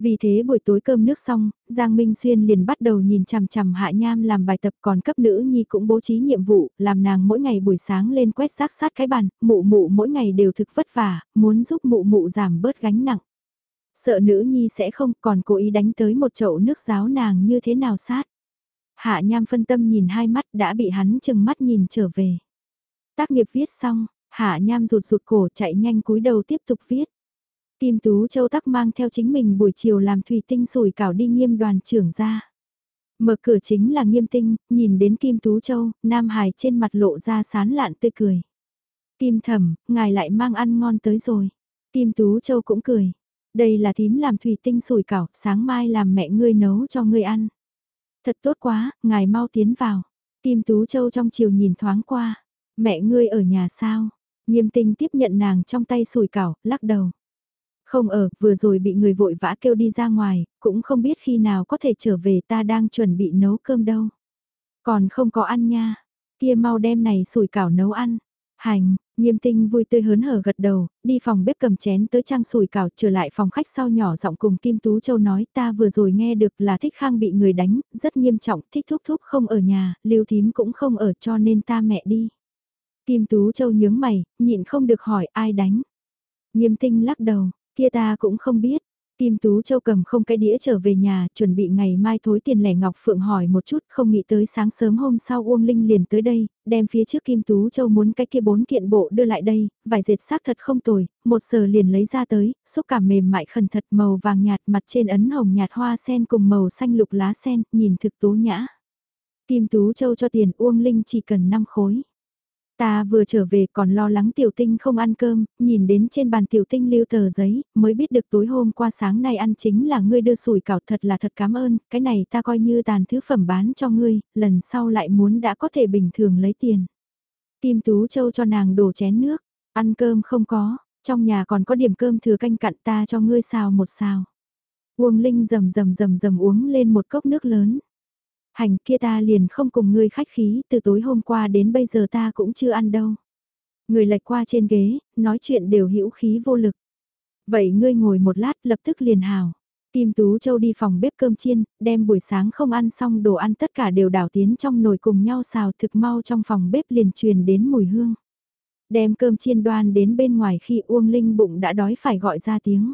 Vì thế buổi tối cơm nước xong, Giang Minh Xuyên liền bắt đầu nhìn chằm chằm Hạ Nham làm bài tập còn cấp nữ nhi cũng bố trí nhiệm vụ, làm nàng mỗi ngày buổi sáng lên quét rác sát cái bàn, mụ mụ mỗi ngày đều thực vất vả, muốn giúp mụ mụ giảm bớt gánh nặng. Sợ nữ nhi sẽ không còn cố ý đánh tới một chậu nước giáo nàng như thế nào sát. Hạ Nham phân tâm nhìn hai mắt đã bị hắn chừng mắt nhìn trở về. Tác nghiệp viết xong, Hạ Nham rụt rụt cổ chạy nhanh cúi đầu tiếp tục viết. Kim Tú Châu tắc mang theo chính mình buổi chiều làm thủy tinh sủi cảo đi nghiêm đoàn trưởng ra. Mở cửa chính là nghiêm tinh, nhìn đến Kim Tú Châu, Nam Hải trên mặt lộ ra sán lạn tươi cười. Kim thẩm, ngài lại mang ăn ngon tới rồi. Kim Tú Châu cũng cười. Đây là thím làm thủy tinh sủi cảo, sáng mai làm mẹ ngươi nấu cho ngươi ăn. Thật tốt quá, ngài mau tiến vào. Kim Tú Châu trong chiều nhìn thoáng qua. Mẹ ngươi ở nhà sao? Nghiêm tinh tiếp nhận nàng trong tay sủi cảo, lắc đầu. Không ở, vừa rồi bị người vội vã kêu đi ra ngoài, cũng không biết khi nào có thể trở về ta đang chuẩn bị nấu cơm đâu. Còn không có ăn nha, kia mau đem này sủi cảo nấu ăn. Hành, nghiêm tinh vui tươi hớn hở gật đầu, đi phòng bếp cầm chén tới trang sủi cảo trở lại phòng khách sau nhỏ giọng cùng Kim Tú Châu nói ta vừa rồi nghe được là thích khang bị người đánh, rất nghiêm trọng, thích thúc thúc không ở nhà, lưu thím cũng không ở cho nên ta mẹ đi. Kim Tú Châu nhướng mày, nhịn không được hỏi ai đánh. Nghiêm tinh lắc đầu, Kia ta cũng không biết. Kim Tú Châu cầm không cái đĩa trở về nhà, chuẩn bị ngày mai thối tiền lẻ Ngọc Phượng hỏi một chút, không nghĩ tới sáng sớm hôm sau Uông Linh liền tới đây, đem phía trước Kim Tú Châu muốn cái kia bốn kiện bộ đưa lại đây, vải dệt xác thật không tồi, một sờ liền lấy ra tới, xúc cảm mềm mại khẩn thật màu vàng nhạt mặt trên ấn hồng nhạt hoa sen cùng màu xanh lục lá sen, nhìn thực tố nhã. Kim Tú Châu cho tiền Uông Linh chỉ cần 5 khối. Ta vừa trở về còn lo lắng tiểu tinh không ăn cơm, nhìn đến trên bàn tiểu tinh lưu tờ giấy, mới biết được tối hôm qua sáng nay ăn chính là ngươi đưa sủi cảo thật là thật cảm ơn, cái này ta coi như tàn thứ phẩm bán cho ngươi, lần sau lại muốn đã có thể bình thường lấy tiền. Kim Tú Châu cho nàng đổ chén nước, ăn cơm không có, trong nhà còn có điểm cơm thừa canh cặn ta cho ngươi xào một xào. Uông Linh rầm rầm rầm rầm uống lên một cốc nước lớn. Hành kia ta liền không cùng ngươi khách khí, từ tối hôm qua đến bây giờ ta cũng chưa ăn đâu. Người lệch qua trên ghế, nói chuyện đều hữu khí vô lực. Vậy ngươi ngồi một lát lập tức liền hào. Kim Tú Châu đi phòng bếp cơm chiên, đem buổi sáng không ăn xong đồ ăn tất cả đều đảo tiến trong nồi cùng nhau xào thực mau trong phòng bếp liền truyền đến mùi hương. Đem cơm chiên đoan đến bên ngoài khi Uông Linh bụng đã đói phải gọi ra tiếng.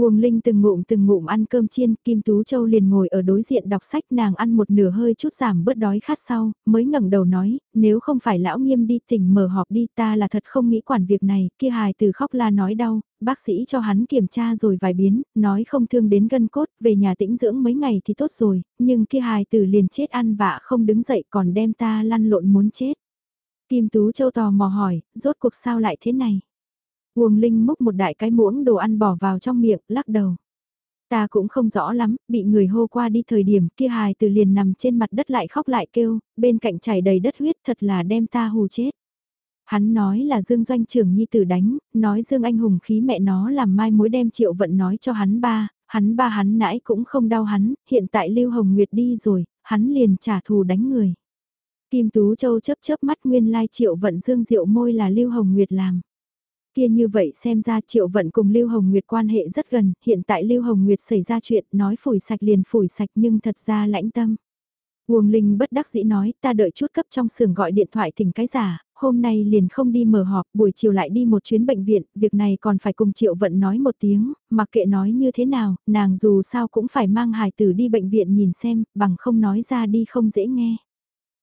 Uông Linh từng ngụm từng ngụm ăn cơm chiên, Kim Tú Châu liền ngồi ở đối diện đọc sách nàng ăn một nửa hơi chút giảm bớt đói khát sau, mới ngẩng đầu nói, nếu không phải lão nghiêm đi tỉnh mở họp đi ta là thật không nghĩ quản việc này, kia hài từ khóc la nói đau, bác sĩ cho hắn kiểm tra rồi vài biến, nói không thương đến gân cốt, về nhà tĩnh dưỡng mấy ngày thì tốt rồi, nhưng kia hài từ liền chết ăn vạ không đứng dậy còn đem ta lăn lộn muốn chết. Kim Tú Châu tò mò hỏi, rốt cuộc sao lại thế này? Huồng Linh múc một đại cái muỗng đồ ăn bỏ vào trong miệng, lắc đầu. Ta cũng không rõ lắm, bị người hô qua đi thời điểm kia hài từ liền nằm trên mặt đất lại khóc lại kêu, bên cạnh chảy đầy đất huyết thật là đem ta hù chết. Hắn nói là Dương Doanh trưởng nhi tử đánh, nói Dương Anh hùng khí mẹ nó làm mai mối đem triệu vận nói cho hắn ba, hắn ba hắn nãy cũng không đau hắn, hiện tại Lưu Hồng Nguyệt đi rồi, hắn liền trả thù đánh người. Kim Tú Châu chớp chớp mắt nguyên lai triệu vận Dương Diệu môi là Lưu Hồng Nguyệt làm. Kia như vậy xem ra Triệu Vận cùng Lưu Hồng Nguyệt quan hệ rất gần, hiện tại Lưu Hồng Nguyệt xảy ra chuyện nói phủi sạch liền phủi sạch nhưng thật ra lãnh tâm. Uông Linh bất đắc dĩ nói ta đợi chút cấp trong xưởng gọi điện thoại thỉnh cái giả, hôm nay liền không đi mở họp, buổi chiều lại đi một chuyến bệnh viện, việc này còn phải cùng Triệu Vận nói một tiếng, mặc kệ nói như thế nào, nàng dù sao cũng phải mang hài tử đi bệnh viện nhìn xem, bằng không nói ra đi không dễ nghe.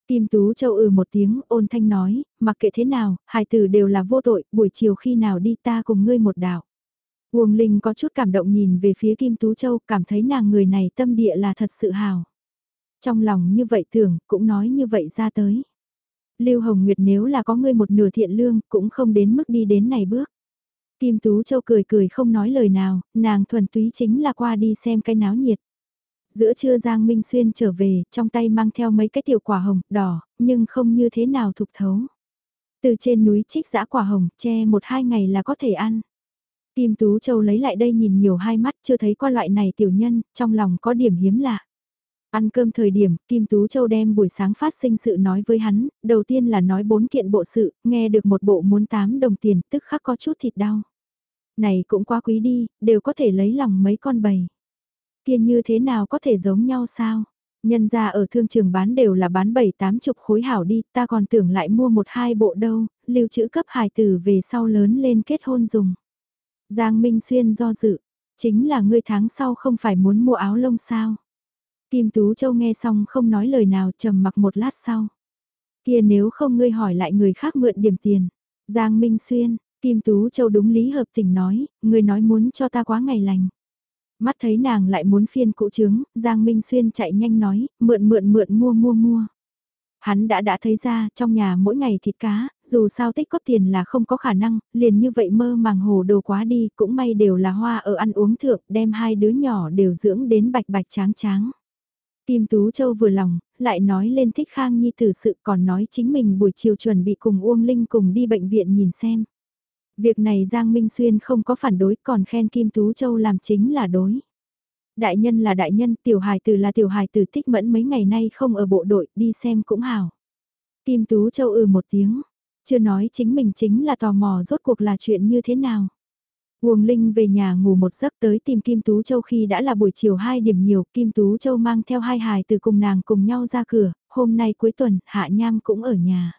Kim Tú Châu ừ một tiếng, ôn thanh nói, mặc kệ thế nào, hài tử đều là vô tội, buổi chiều khi nào đi ta cùng ngươi một đạo. Uông Linh có chút cảm động nhìn về phía Kim Tú Châu, cảm thấy nàng người này tâm địa là thật sự hào. Trong lòng như vậy tưởng, cũng nói như vậy ra tới. Lưu Hồng Nguyệt nếu là có ngươi một nửa thiện lương, cũng không đến mức đi đến này bước. Kim Tú Châu cười cười không nói lời nào, nàng thuần túy chính là qua đi xem cái náo nhiệt. Giữa trưa Giang Minh Xuyên trở về, trong tay mang theo mấy cái tiểu quả hồng, đỏ, nhưng không như thế nào thục thấu. Từ trên núi trích giã quả hồng, che một hai ngày là có thể ăn. Kim Tú Châu lấy lại đây nhìn nhiều hai mắt chưa thấy qua loại này tiểu nhân, trong lòng có điểm hiếm lạ. Ăn cơm thời điểm, Kim Tú Châu đem buổi sáng phát sinh sự nói với hắn, đầu tiên là nói bốn kiện bộ sự, nghe được một bộ muốn tám đồng tiền, tức khắc có chút thịt đau. Này cũng quá quý đi, đều có thể lấy lòng mấy con bầy kia như thế nào có thể giống nhau sao? Nhân ra ở thương trường bán đều là bán 7-8 chục khối hảo đi, ta còn tưởng lại mua một hai bộ đâu, lưu trữ cấp hài tử về sau lớn lên kết hôn dùng. Giang Minh Xuyên do dự, chính là ngươi tháng sau không phải muốn mua áo lông sao? Kim Tú Châu nghe xong không nói lời nào trầm mặc một lát sau. Kia nếu không ngươi hỏi lại người khác mượn điểm tiền. Giang Minh Xuyên, Kim Tú Châu đúng lý hợp tình nói, ngươi nói muốn cho ta quá ngày lành. Mắt thấy nàng lại muốn phiên cụ trướng, Giang Minh Xuyên chạy nhanh nói, mượn mượn mượn mua mua mua. Hắn đã đã thấy ra, trong nhà mỗi ngày thịt cá, dù sao tích góp tiền là không có khả năng, liền như vậy mơ màng hồ đồ quá đi, cũng may đều là hoa ở ăn uống thượng, đem hai đứa nhỏ đều dưỡng đến bạch bạch tráng tráng. Kim Tú Châu vừa lòng, lại nói lên thích Khang Nhi tử sự còn nói chính mình buổi chiều chuẩn bị cùng Uông Linh cùng đi bệnh viện nhìn xem. Việc này Giang Minh Xuyên không có phản đối còn khen Kim Tú Châu làm chính là đối. Đại nhân là đại nhân, tiểu hài tử là tiểu hài tử tích mẫn mấy ngày nay không ở bộ đội, đi xem cũng hảo. Kim Tú Châu ừ một tiếng, chưa nói chính mình chính là tò mò rốt cuộc là chuyện như thế nào. Uông Linh về nhà ngủ một giấc tới tìm Kim Tú Châu khi đã là buổi chiều 2 điểm nhiều, Kim Tú Châu mang theo hai hài từ cùng nàng cùng nhau ra cửa, hôm nay cuối tuần, Hạ Nham cũng ở nhà.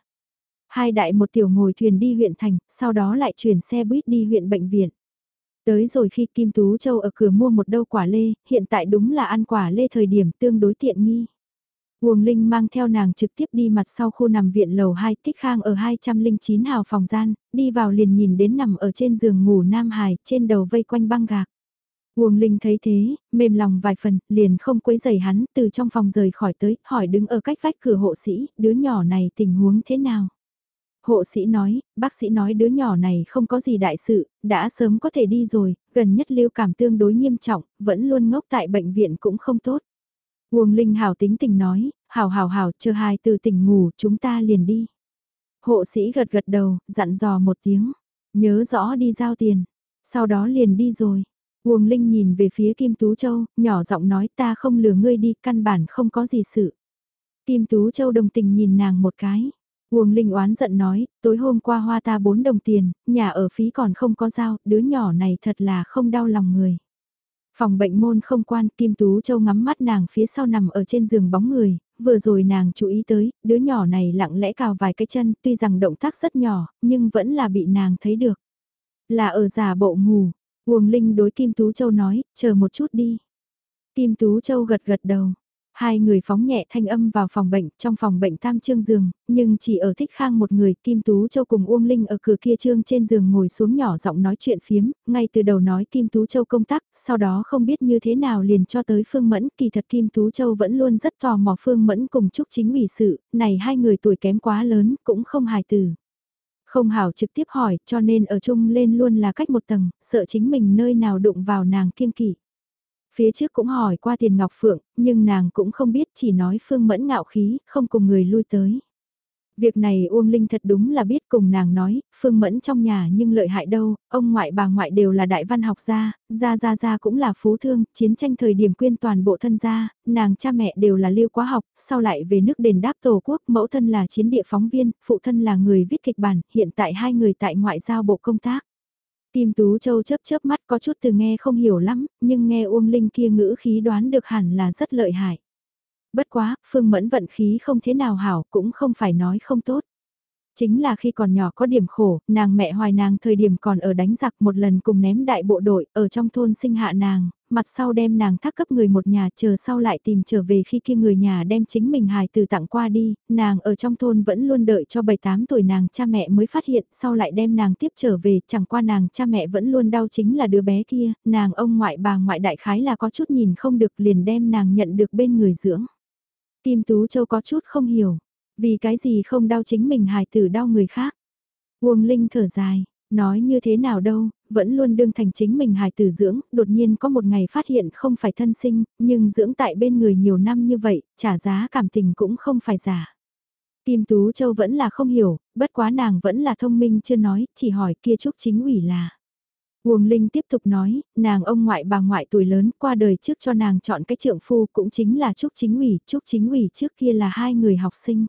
Hai đại một tiểu ngồi thuyền đi huyện thành, sau đó lại chuyển xe buýt đi huyện bệnh viện. Tới rồi khi Kim Tú Châu ở cửa mua một đâu quả lê, hiện tại đúng là ăn quả lê thời điểm tương đối tiện nghi. Uông Linh mang theo nàng trực tiếp đi mặt sau khu nằm viện lầu 2 tích khang ở 209 hào phòng gian, đi vào liền nhìn đến nằm ở trên giường ngủ Nam Hải, trên đầu vây quanh băng gạc. Uông Linh thấy thế, mềm lòng vài phần, liền không quấy giày hắn, từ trong phòng rời khỏi tới, hỏi đứng ở cách vách cửa hộ sĩ, đứa nhỏ này tình huống thế nào? Hộ sĩ nói, bác sĩ nói đứa nhỏ này không có gì đại sự, đã sớm có thể đi rồi, gần nhất lưu cảm tương đối nghiêm trọng, vẫn luôn ngốc tại bệnh viện cũng không tốt. Uông Linh hào tính tình nói, hào hào hào, chờ hai từ tỉnh ngủ, chúng ta liền đi. Hộ sĩ gật gật đầu, dặn dò một tiếng, nhớ rõ đi giao tiền, sau đó liền đi rồi. Uông Linh nhìn về phía Kim Tú Châu, nhỏ giọng nói ta không lừa ngươi đi, căn bản không có gì sự. Kim Tú Châu đồng tình nhìn nàng một cái. Uông Linh oán giận nói, tối hôm qua hoa ta 4 đồng tiền, nhà ở phí còn không có giao, đứa nhỏ này thật là không đau lòng người. Phòng bệnh môn không quan, Kim Tú Châu ngắm mắt nàng phía sau nằm ở trên giường bóng người, vừa rồi nàng chú ý tới, đứa nhỏ này lặng lẽ cào vài cái chân, tuy rằng động tác rất nhỏ, nhưng vẫn là bị nàng thấy được. Là ở giả bộ ngủ, Uông Linh đối Kim Tú Châu nói, chờ một chút đi. Kim Tú Châu gật gật đầu. Hai người phóng nhẹ thanh âm vào phòng bệnh, trong phòng bệnh tam trương giường, nhưng chỉ ở thích khang một người, Kim Tú Châu cùng Uông Linh ở cửa kia trương trên giường ngồi xuống nhỏ giọng nói chuyện phiếm, ngay từ đầu nói Kim Tú Châu công tác, sau đó không biết như thế nào liền cho tới Phương Mẫn, kỳ thật Kim Tú Châu vẫn luôn rất tò mò Phương Mẫn cùng trúc chính ủy sự, này hai người tuổi kém quá lớn, cũng không hài từ. Không hảo trực tiếp hỏi, cho nên ở chung lên luôn là cách một tầng, sợ chính mình nơi nào đụng vào nàng kiên kỵ. Phía trước cũng hỏi qua tiền ngọc phượng, nhưng nàng cũng không biết chỉ nói phương mẫn ngạo khí, không cùng người lui tới. Việc này Uông Linh thật đúng là biết cùng nàng nói, Phương Mẫn trong nhà nhưng lợi hại đâu, ông ngoại bà ngoại đều là đại văn học gia, gia gia gia cũng là phú thương, chiến tranh thời điểm quyên toàn bộ thân gia, nàng cha mẹ đều là lưu quá học, sau lại về nước đền đáp tổ quốc, mẫu thân là chiến địa phóng viên, phụ thân là người viết kịch bản, hiện tại hai người tại ngoại giao bộ công tác. Tim Tú Châu chớp chớp mắt có chút từ nghe không hiểu lắm, nhưng nghe Uông Linh kia ngữ khí đoán được hẳn là rất lợi hại. Bất quá, Phương Mẫn vận khí không thế nào hảo cũng không phải nói không tốt. Chính là khi còn nhỏ có điểm khổ, nàng mẹ hoài nàng thời điểm còn ở đánh giặc một lần cùng ném đại bộ đội ở trong thôn sinh hạ nàng, mặt sau đem nàng thác cấp người một nhà chờ sau lại tìm trở về khi kia người nhà đem chính mình hài từ tặng qua đi, nàng ở trong thôn vẫn luôn đợi cho 7-8 tuổi nàng cha mẹ mới phát hiện sau lại đem nàng tiếp trở về chẳng qua nàng cha mẹ vẫn luôn đau chính là đứa bé kia, nàng ông ngoại bà ngoại đại khái là có chút nhìn không được liền đem nàng nhận được bên người dưỡng. Kim Tú Châu có chút không hiểu, vì cái gì không đau chính mình hài tử đau người khác. Uông Linh thở dài, nói như thế nào đâu, vẫn luôn đương thành chính mình hài tử dưỡng, đột nhiên có một ngày phát hiện không phải thân sinh, nhưng dưỡng tại bên người nhiều năm như vậy, trả giá cảm tình cũng không phải giả. Kim Tú Châu vẫn là không hiểu, bất quá nàng vẫn là thông minh chưa nói, chỉ hỏi kia Trúc chính ủy là. Uông Linh tiếp tục nói, nàng ông ngoại bà ngoại tuổi lớn qua đời trước cho nàng chọn cái trượng phu cũng chính là Trúc Chính ủy, Trúc Chính ủy trước kia là hai người học sinh.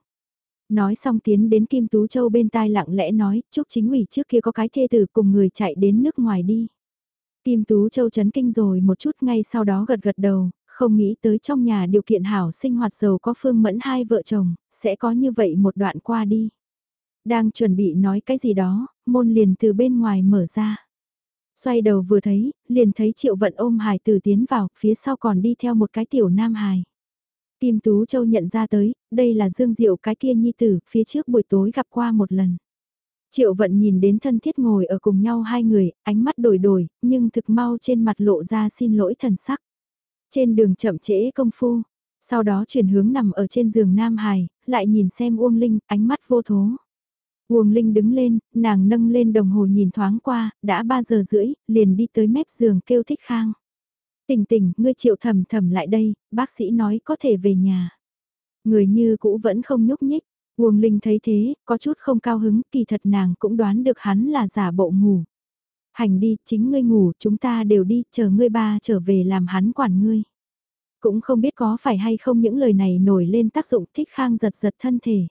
Nói xong tiến đến Kim Tú Châu bên tai lặng lẽ nói, chúc Chính ủy trước kia có cái thê tử cùng người chạy đến nước ngoài đi. Kim Tú Châu chấn kinh rồi một chút ngay sau đó gật gật đầu, không nghĩ tới trong nhà điều kiện hảo sinh hoạt giàu có phương mẫn hai vợ chồng, sẽ có như vậy một đoạn qua đi. Đang chuẩn bị nói cái gì đó, môn liền từ bên ngoài mở ra. Xoay đầu vừa thấy, liền thấy triệu vận ôm hài tử tiến vào, phía sau còn đi theo một cái tiểu nam hài. Kim Tú Châu nhận ra tới, đây là Dương Diệu cái kia nhi tử, phía trước buổi tối gặp qua một lần. Triệu vận nhìn đến thân thiết ngồi ở cùng nhau hai người, ánh mắt đổi đổi, nhưng thực mau trên mặt lộ ra xin lỗi thần sắc. Trên đường chậm trễ công phu, sau đó chuyển hướng nằm ở trên giường Nam Hải, lại nhìn xem Uông Linh, ánh mắt vô thố. Uông Linh đứng lên, nàng nâng lên đồng hồ nhìn thoáng qua, đã 3 giờ rưỡi, liền đi tới mép giường kêu thích khang tình tình, ngươi triệu thầm thầm lại đây, bác sĩ nói có thể về nhà. Người như cũ vẫn không nhúc nhích, Uông Linh thấy thế, có chút không cao hứng, kỳ thật nàng cũng đoán được hắn là giả bộ ngủ. Hành đi, chính ngươi ngủ, chúng ta đều đi, chờ ngươi ba trở về làm hắn quản ngươi. Cũng không biết có phải hay không những lời này nổi lên tác dụng thích khang giật giật thân thể.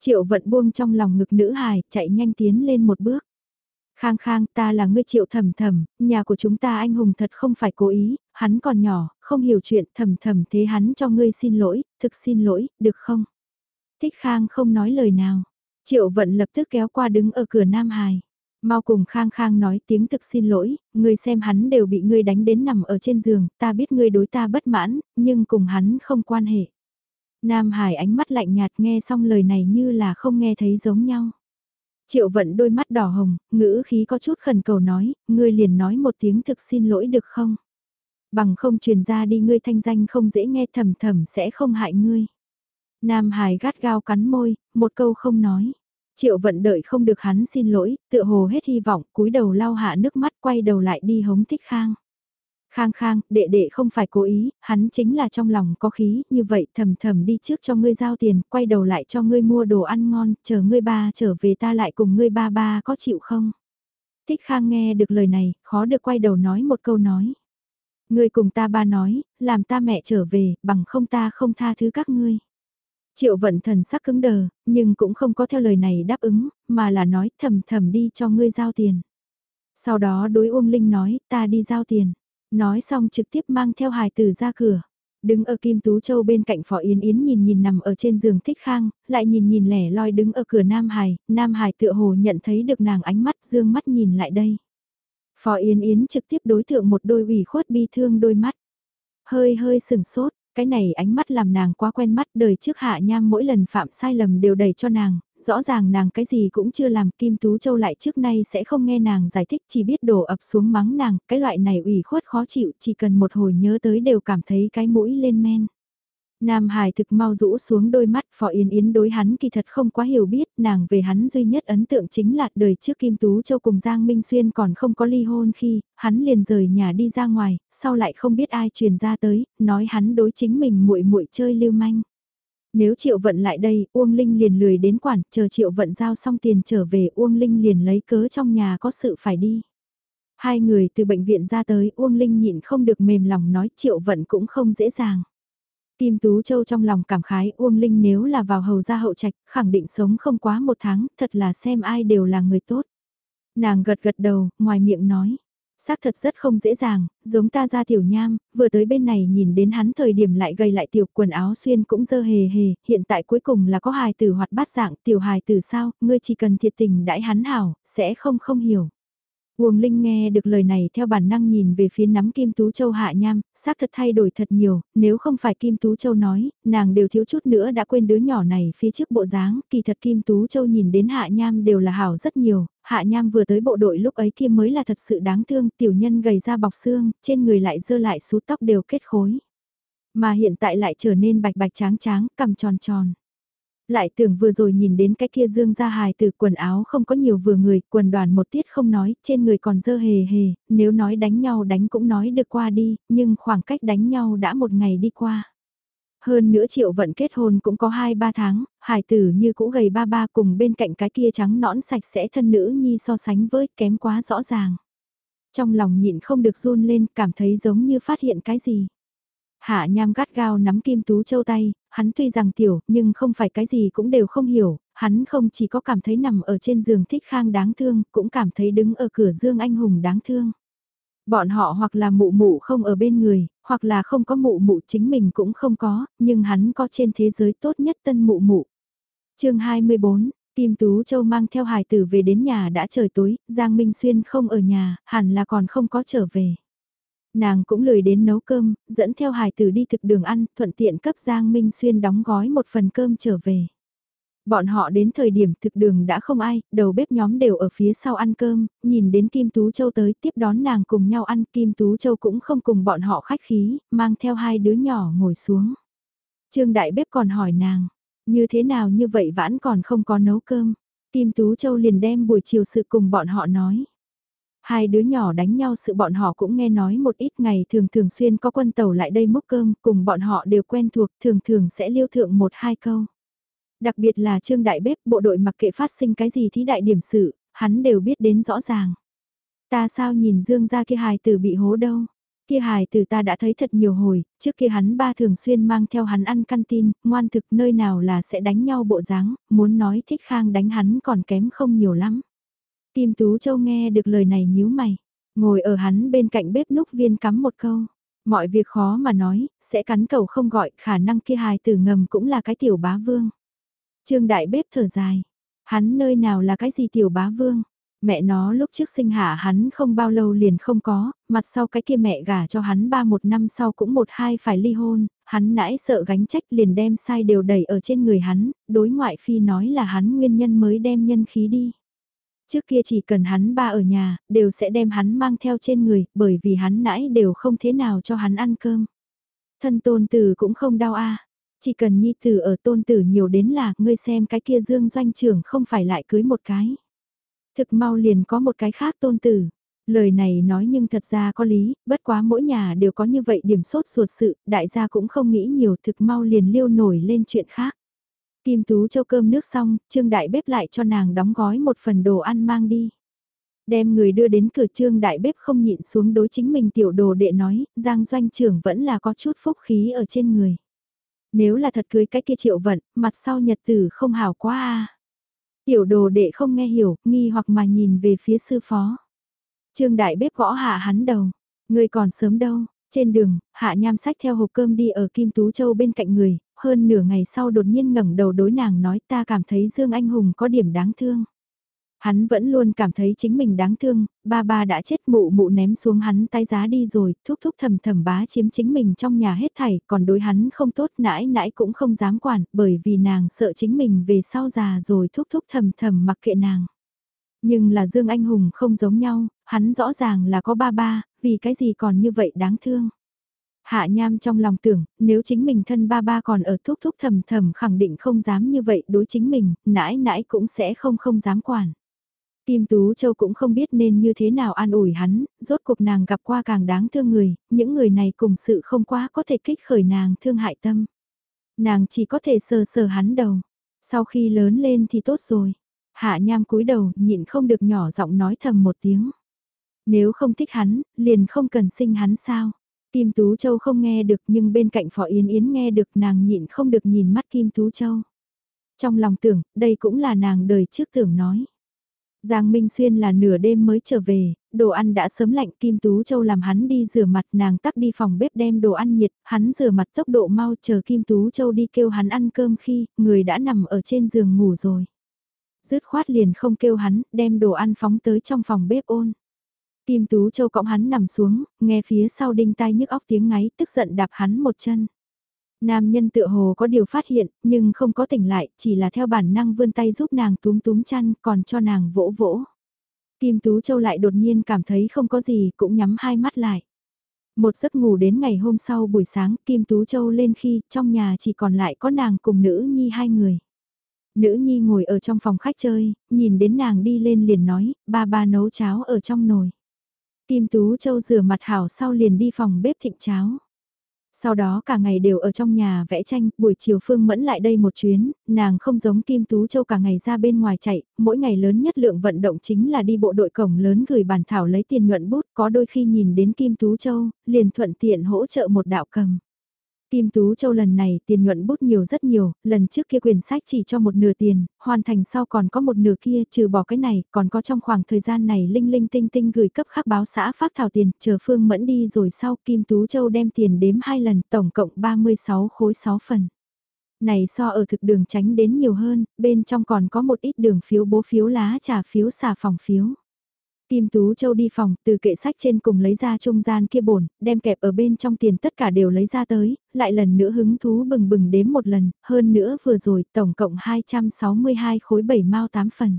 Triệu vận buông trong lòng ngực nữ hài, chạy nhanh tiến lên một bước. Khang khang ta là ngươi triệu thầm thầm, nhà của chúng ta anh hùng thật không phải cố ý, hắn còn nhỏ, không hiểu chuyện thầm thầm thế hắn cho ngươi xin lỗi, thực xin lỗi, được không? Thích khang không nói lời nào. Triệu vận lập tức kéo qua đứng ở cửa Nam Hải. Mau cùng khang khang nói tiếng thực xin lỗi, ngươi xem hắn đều bị ngươi đánh đến nằm ở trên giường, ta biết ngươi đối ta bất mãn, nhưng cùng hắn không quan hệ. Nam Hải ánh mắt lạnh nhạt nghe xong lời này như là không nghe thấy giống nhau. Triệu vận đôi mắt đỏ hồng, ngữ khí có chút khẩn cầu nói, ngươi liền nói một tiếng thực xin lỗi được không? Bằng không truyền ra đi ngươi thanh danh không dễ nghe thầm thầm sẽ không hại ngươi. Nam Hải gắt gao cắn môi, một câu không nói. Triệu vận đợi không được hắn xin lỗi, tựa hồ hết hy vọng, cúi đầu lau hạ nước mắt quay đầu lại đi hống thích khang. Khang khang, đệ đệ không phải cố ý, hắn chính là trong lòng có khí, như vậy thầm thầm đi trước cho ngươi giao tiền, quay đầu lại cho ngươi mua đồ ăn ngon, chờ ngươi ba trở về ta lại cùng ngươi ba ba có chịu không? Thích khang nghe được lời này, khó được quay đầu nói một câu nói. Ngươi cùng ta ba nói, làm ta mẹ trở về, bằng không ta không tha thứ các ngươi. Triệu vận thần sắc cứng đờ, nhưng cũng không có theo lời này đáp ứng, mà là nói thầm thầm đi cho ngươi giao tiền. Sau đó đối Uông Linh nói, ta đi giao tiền. Nói xong trực tiếp mang theo hài tử ra cửa. Đứng ở Kim Tú Châu bên cạnh Phó Yến Yến nhìn nhìn nằm ở trên giường thích khang, lại nhìn nhìn lẻ loi đứng ở cửa Nam Hải, Nam Hải tựa hồ nhận thấy được nàng ánh mắt dương mắt nhìn lại đây. Phó Yến Yến trực tiếp đối thượng một đôi ủy khuất bi thương đôi mắt. Hơi hơi sừng sốt, cái này ánh mắt làm nàng quá quen mắt đời trước hạ nham mỗi lần phạm sai lầm đều đẩy cho nàng, rõ ràng nàng cái gì cũng chưa làm Kim Tú Châu lại trước nay sẽ không nghe nàng giải thích chỉ biết đổ ập xuống mắng nàng, cái loại này ủy khuất khó chịu chỉ cần một hồi nhớ tới đều cảm thấy cái mũi lên men. Nam Hải thực mau rũ xuống đôi mắt Phó Yên Yến đối hắn kỳ thật không quá hiểu biết, nàng về hắn duy nhất ấn tượng chính là đời trước Kim Tú Châu cùng Giang Minh Xuyên còn không có ly hôn khi, hắn liền rời nhà đi ra ngoài, sau lại không biết ai truyền ra tới, nói hắn đối chính mình muội muội chơi lưu manh. Nếu Triệu Vận lại đây, Uông Linh liền lười đến quản, chờ Triệu Vận giao xong tiền trở về Uông Linh liền lấy cớ trong nhà có sự phải đi. Hai người từ bệnh viện ra tới Uông Linh nhịn không được mềm lòng nói Triệu Vận cũng không dễ dàng. Kim Tú Châu trong lòng cảm khái Uông Linh nếu là vào hầu gia hậu trạch, khẳng định sống không quá một tháng, thật là xem ai đều là người tốt. Nàng gật gật đầu, ngoài miệng nói. Xác thật rất không dễ dàng, giống ta ra tiểu nham, vừa tới bên này nhìn đến hắn thời điểm lại gầy lại tiểu quần áo xuyên cũng dơ hề hề, hiện tại cuối cùng là có hài tử hoạt bát dạng, tiểu hài tử sao, ngươi chỉ cần thiệt tình đãi hắn hảo, sẽ không không hiểu. Uông Linh nghe được lời này theo bản năng nhìn về phía nắm Kim Tú Châu hạ nham, xác thật thay đổi thật nhiều, nếu không phải Kim Tú Châu nói, nàng đều thiếu chút nữa đã quên đứa nhỏ này phía trước bộ dáng, kỳ thật Kim Tú Châu nhìn đến hạ nham đều là hảo rất nhiều, hạ nham vừa tới bộ đội lúc ấy kia mới là thật sự đáng thương, tiểu nhân gầy ra bọc xương, trên người lại dơ lại sú tóc đều kết khối. Mà hiện tại lại trở nên bạch bạch tráng tráng, cầm tròn tròn. Lại tưởng vừa rồi nhìn đến cái kia dương ra hài từ quần áo không có nhiều vừa người, quần đoàn một tiết không nói, trên người còn dơ hề hề, nếu nói đánh nhau đánh cũng nói được qua đi, nhưng khoảng cách đánh nhau đã một ngày đi qua. Hơn nữa triệu vận kết hôn cũng có 2-3 tháng, Hải tử như cũ gầy ba ba cùng bên cạnh cái kia trắng nõn sạch sẽ thân nữ nhi so sánh với kém quá rõ ràng. Trong lòng nhịn không được run lên cảm thấy giống như phát hiện cái gì. Hạ nham gắt gao nắm kim tú châu tay, hắn tuy rằng tiểu nhưng không phải cái gì cũng đều không hiểu, hắn không chỉ có cảm thấy nằm ở trên giường thích khang đáng thương, cũng cảm thấy đứng ở cửa dương anh hùng đáng thương. Bọn họ hoặc là mụ mụ không ở bên người, hoặc là không có mụ mụ chính mình cũng không có, nhưng hắn có trên thế giới tốt nhất tân mụ mụ. chương 24, Kim Tú Châu mang theo hài tử về đến nhà đã trời tối, Giang Minh Xuyên không ở nhà, hẳn là còn không có trở về. Nàng cũng lười đến nấu cơm, dẫn theo hài tử đi thực đường ăn, thuận tiện cấp Giang Minh Xuyên đóng gói một phần cơm trở về. Bọn họ đến thời điểm thực đường đã không ai, đầu bếp nhóm đều ở phía sau ăn cơm, nhìn đến Kim Tú Châu tới tiếp đón nàng cùng nhau ăn, Kim Tú Châu cũng không cùng bọn họ khách khí, mang theo hai đứa nhỏ ngồi xuống. Trương Đại Bếp còn hỏi nàng, như thế nào như vậy vãn còn không có nấu cơm. Kim Tú Châu liền đem buổi chiều sự cùng bọn họ nói. Hai đứa nhỏ đánh nhau sự bọn họ cũng nghe nói một ít ngày thường thường xuyên có quân tàu lại đây múc cơm, cùng bọn họ đều quen thuộc, thường thường sẽ liêu thượng một hai câu. Đặc biệt là trương đại bếp bộ đội mặc kệ phát sinh cái gì thí đại điểm sự, hắn đều biết đến rõ ràng. Ta sao nhìn dương ra kia hài tử bị hố đâu. Kia hài tử ta đã thấy thật nhiều hồi, trước kia hắn ba thường xuyên mang theo hắn ăn căn tin, ngoan thực nơi nào là sẽ đánh nhau bộ dáng, muốn nói thích khang đánh hắn còn kém không nhiều lắm. Kim Tú Châu nghe được lời này nhíu mày, ngồi ở hắn bên cạnh bếp núc viên cắm một câu. Mọi việc khó mà nói, sẽ cắn cầu không gọi, khả năng kia hài tử ngầm cũng là cái tiểu bá vương. Trương đại bếp thở dài, hắn nơi nào là cái gì tiểu bá vương. Mẹ nó lúc trước sinh hạ hắn không bao lâu liền không có, mặt sau cái kia mẹ gả cho hắn ba một năm sau cũng một hai phải ly hôn, hắn nãi sợ gánh trách liền đem sai đều đẩy ở trên người hắn, đối ngoại phi nói là hắn nguyên nhân mới đem nhân khí đi. Trước kia chỉ cần hắn ba ở nhà, đều sẽ đem hắn mang theo trên người, bởi vì hắn nãy đều không thế nào cho hắn ăn cơm. Thân tôn tử cũng không đau a chỉ cần nhi tử ở tôn tử nhiều đến là, ngươi xem cái kia dương doanh trưởng không phải lại cưới một cái. Thực mau liền có một cái khác tôn tử. Lời này nói nhưng thật ra có lý, bất quá mỗi nhà đều có như vậy điểm sốt ruột sự, đại gia cũng không nghĩ nhiều thực mau liền liêu nổi lên chuyện khác. Kim Tú Châu cơm nước xong, Trương Đại Bếp lại cho nàng đóng gói một phần đồ ăn mang đi. Đem người đưa đến cửa Trương Đại Bếp không nhịn xuống đối chính mình tiểu đồ đệ nói, Giang Doanh trưởng vẫn là có chút phúc khí ở trên người. Nếu là thật cưới cái kia triệu vận, mặt sau nhật tử không hảo quá à. Tiểu đồ đệ không nghe hiểu, nghi hoặc mà nhìn về phía sư phó. Trương Đại Bếp gõ hạ hắn đầu, người còn sớm đâu, trên đường, Hạ Nham sách theo hộp cơm đi ở Kim Tú Châu bên cạnh người, hơn nửa ngày sau đột nhiên ngẩng đầu đối nàng nói ta cảm thấy Dương Anh Hùng có điểm đáng thương. Hắn vẫn luôn cảm thấy chính mình đáng thương, ba ba đã chết mụ mụ ném xuống hắn tay giá đi rồi, thúc thúc thầm thầm bá chiếm chính mình trong nhà hết thảy, còn đối hắn không tốt nãi nãi cũng không dám quản, bởi vì nàng sợ chính mình về sau già rồi thúc thúc thầm thầm mặc kệ nàng. Nhưng là Dương Anh Hùng không giống nhau, hắn rõ ràng là có ba ba, vì cái gì còn như vậy đáng thương. Hạ Nham trong lòng tưởng, nếu chính mình thân ba ba còn ở thúc thúc thầm thầm khẳng định không dám như vậy đối chính mình, nãi nãi cũng sẽ không không dám quản. Kim Tú Châu cũng không biết nên như thế nào an ủi hắn, rốt cuộc nàng gặp qua càng đáng thương người, những người này cùng sự không quá có thể kích khởi nàng thương hại tâm. Nàng chỉ có thể sờ sờ hắn đầu, sau khi lớn lên thì tốt rồi. Hạ nham cúi đầu nhịn không được nhỏ giọng nói thầm một tiếng. Nếu không thích hắn, liền không cần sinh hắn sao. Kim Tú Châu không nghe được nhưng bên cạnh Phó Yến Yến nghe được nàng nhịn không được nhìn mắt Kim Tú Châu. Trong lòng tưởng, đây cũng là nàng đời trước tưởng nói. Giang Minh Xuyên là nửa đêm mới trở về, đồ ăn đã sớm lạnh Kim Tú Châu làm hắn đi rửa mặt nàng tắt đi phòng bếp đem đồ ăn nhiệt, hắn rửa mặt tốc độ mau chờ Kim Tú Châu đi kêu hắn ăn cơm khi người đã nằm ở trên giường ngủ rồi. Dứt khoát liền không kêu hắn, đem đồ ăn phóng tới trong phòng bếp ôn. Kim Tú Châu cõng hắn nằm xuống, nghe phía sau đinh tai nhức óc tiếng ngáy tức giận đạp hắn một chân. Nam nhân tựa hồ có điều phát hiện, nhưng không có tỉnh lại, chỉ là theo bản năng vươn tay giúp nàng túm túm chăn, còn cho nàng vỗ vỗ. Kim Tú Châu lại đột nhiên cảm thấy không có gì, cũng nhắm hai mắt lại. Một giấc ngủ đến ngày hôm sau buổi sáng, Kim Tú Châu lên khi trong nhà chỉ còn lại có nàng cùng nữ nhi hai người. Nữ nhi ngồi ở trong phòng khách chơi, nhìn đến nàng đi lên liền nói, ba ba nấu cháo ở trong nồi. Kim Tú Châu rửa mặt hảo sau liền đi phòng bếp thịnh cháo. Sau đó cả ngày đều ở trong nhà vẽ tranh, buổi chiều Phương Mẫn lại đây một chuyến, nàng không giống Kim Tú Châu cả ngày ra bên ngoài chạy, mỗi ngày lớn nhất lượng vận động chính là đi bộ đội cổng lớn gửi bản thảo lấy tiền nhuận bút, có đôi khi nhìn đến Kim Tú Châu, liền thuận tiện hỗ trợ một đạo cầm. Kim Tú Châu lần này tiền nhuận bút nhiều rất nhiều, lần trước kia quyển sách chỉ cho một nửa tiền, hoàn thành sau còn có một nửa kia trừ bỏ cái này, còn có trong khoảng thời gian này Linh Linh Tinh Tinh gửi cấp khắc báo xã phát thảo tiền, chờ Phương Mẫn đi rồi sau Kim Tú Châu đem tiền đếm hai lần, tổng cộng 36 khối 6 phần. Này so ở thực đường tránh đến nhiều hơn, bên trong còn có một ít đường phiếu bố phiếu lá trà phiếu xà phòng phiếu. Kim Tú Châu đi phòng, từ kệ sách trên cùng lấy ra trung gian kia bổn, đem kẹp ở bên trong tiền tất cả đều lấy ra tới, lại lần nữa hứng thú bừng bừng đếm một lần, hơn nữa vừa rồi tổng cộng 262 khối 7 mao 8 phần.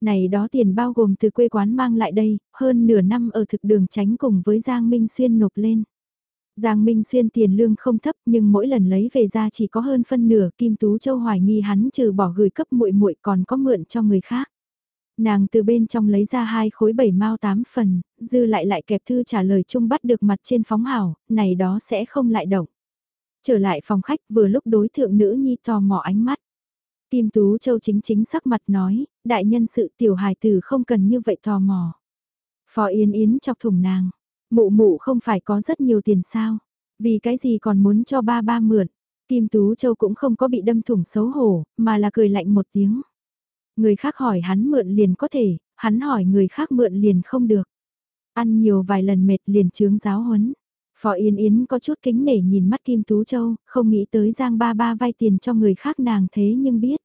Này đó tiền bao gồm từ quê quán mang lại đây, hơn nửa năm ở thực đường tránh cùng với Giang Minh Xuyên nộp lên. Giang Minh Xuyên tiền lương không thấp nhưng mỗi lần lấy về ra chỉ có hơn phân nửa Kim Tú Châu hoài nghi hắn trừ bỏ gửi cấp muội muội còn có mượn cho người khác. Nàng từ bên trong lấy ra hai khối bảy mao tám phần, dư lại lại kẹp thư trả lời chung bắt được mặt trên phóng hảo, này đó sẽ không lại động. Trở lại phòng khách vừa lúc đối thượng nữ nhi tò mò ánh mắt. Kim Tú Châu chính chính sắc mặt nói, đại nhân sự tiểu hài tử không cần như vậy tò mò. Phó Yến Yến chọc thủng nàng, mụ mụ không phải có rất nhiều tiền sao, vì cái gì còn muốn cho ba ba mượn. Kim Tú Châu cũng không có bị đâm thủng xấu hổ, mà là cười lạnh một tiếng. Người khác hỏi hắn mượn liền có thể, hắn hỏi người khác mượn liền không được. Ăn nhiều vài lần mệt liền chướng giáo huấn. Phó Yên Yến có chút kính nể nhìn mắt Kim Tú Châu, không nghĩ tới Giang Ba Ba vay tiền cho người khác nàng thế nhưng biết.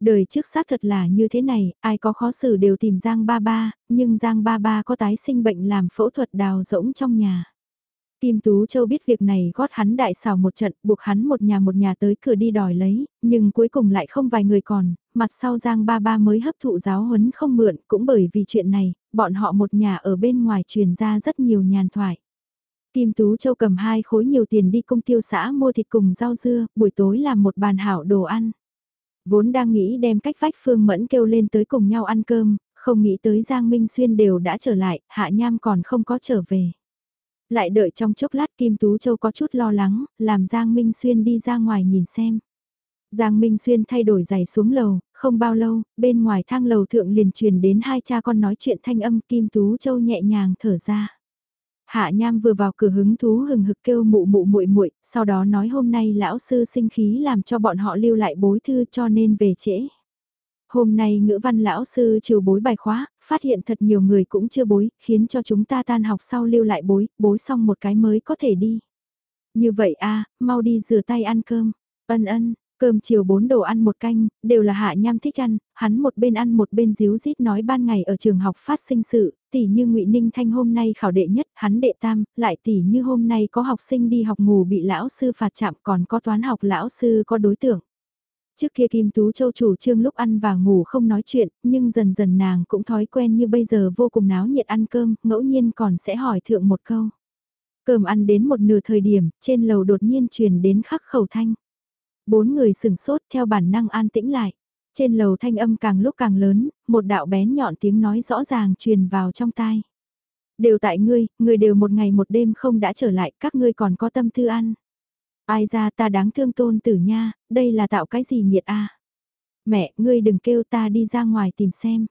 Đời trước xác thật là như thế này, ai có khó xử đều tìm Giang Ba Ba, nhưng Giang Ba Ba có tái sinh bệnh làm phẫu thuật đào rỗng trong nhà. Kim Tú Châu biết việc này gót hắn đại xào một trận, buộc hắn một nhà một nhà tới cửa đi đòi lấy, nhưng cuối cùng lại không vài người còn, mặt sau Giang Ba Ba mới hấp thụ giáo huấn không mượn, cũng bởi vì chuyện này, bọn họ một nhà ở bên ngoài truyền ra rất nhiều nhàn thoại. Kim Tú Châu cầm hai khối nhiều tiền đi công tiêu xã mua thịt cùng rau dưa, buổi tối làm một bàn hảo đồ ăn. Vốn đang nghĩ đem cách vách Phương Mẫn kêu lên tới cùng nhau ăn cơm, không nghĩ tới Giang Minh Xuyên đều đã trở lại, Hạ Nham còn không có trở về. Lại đợi trong chốc lát Kim Tú Châu có chút lo lắng, làm Giang Minh Xuyên đi ra ngoài nhìn xem. Giang Minh Xuyên thay đổi giày xuống lầu, không bao lâu, bên ngoài thang lầu thượng liền truyền đến hai cha con nói chuyện thanh âm Kim Tú Châu nhẹ nhàng thở ra. Hạ Nham vừa vào cửa hứng thú hừng hực kêu mụ mụ muội muội, sau đó nói hôm nay lão sư sinh khí làm cho bọn họ lưu lại bối thư cho nên về trễ. Hôm nay ngữ văn lão sư chiều bối bài khóa, phát hiện thật nhiều người cũng chưa bối, khiến cho chúng ta tan học sau lưu lại bối, bối xong một cái mới có thể đi. Như vậy a mau đi rửa tay ăn cơm. Ân ân, Cơm chiều bốn đồ ăn một canh, đều là hạ nham thích ăn, hắn một bên ăn một bên díu dít nói ban ngày ở trường học phát sinh sự, Tỉ như ngụy Ninh Thanh hôm nay khảo đệ nhất, hắn đệ tam, lại tỉ như hôm nay có học sinh đi học ngủ bị lão sư phạt chạm còn có toán học lão sư có đối tượng. Trước kia Kim Tú Châu chủ trương lúc ăn và ngủ không nói chuyện, nhưng dần dần nàng cũng thói quen như bây giờ vô cùng náo nhiệt ăn cơm, ngẫu nhiên còn sẽ hỏi thượng một câu. Cơm ăn đến một nửa thời điểm, trên lầu đột nhiên truyền đến khắc khẩu thanh. Bốn người sừng sốt theo bản năng an tĩnh lại. Trên lầu thanh âm càng lúc càng lớn, một đạo bén nhọn tiếng nói rõ ràng truyền vào trong tai. Đều tại ngươi, ngươi đều một ngày một đêm không đã trở lại, các ngươi còn có tâm tư ăn. Ai ra ta đáng thương tôn tử nha, đây là tạo cái gì nhiệt a Mẹ, ngươi đừng kêu ta đi ra ngoài tìm xem.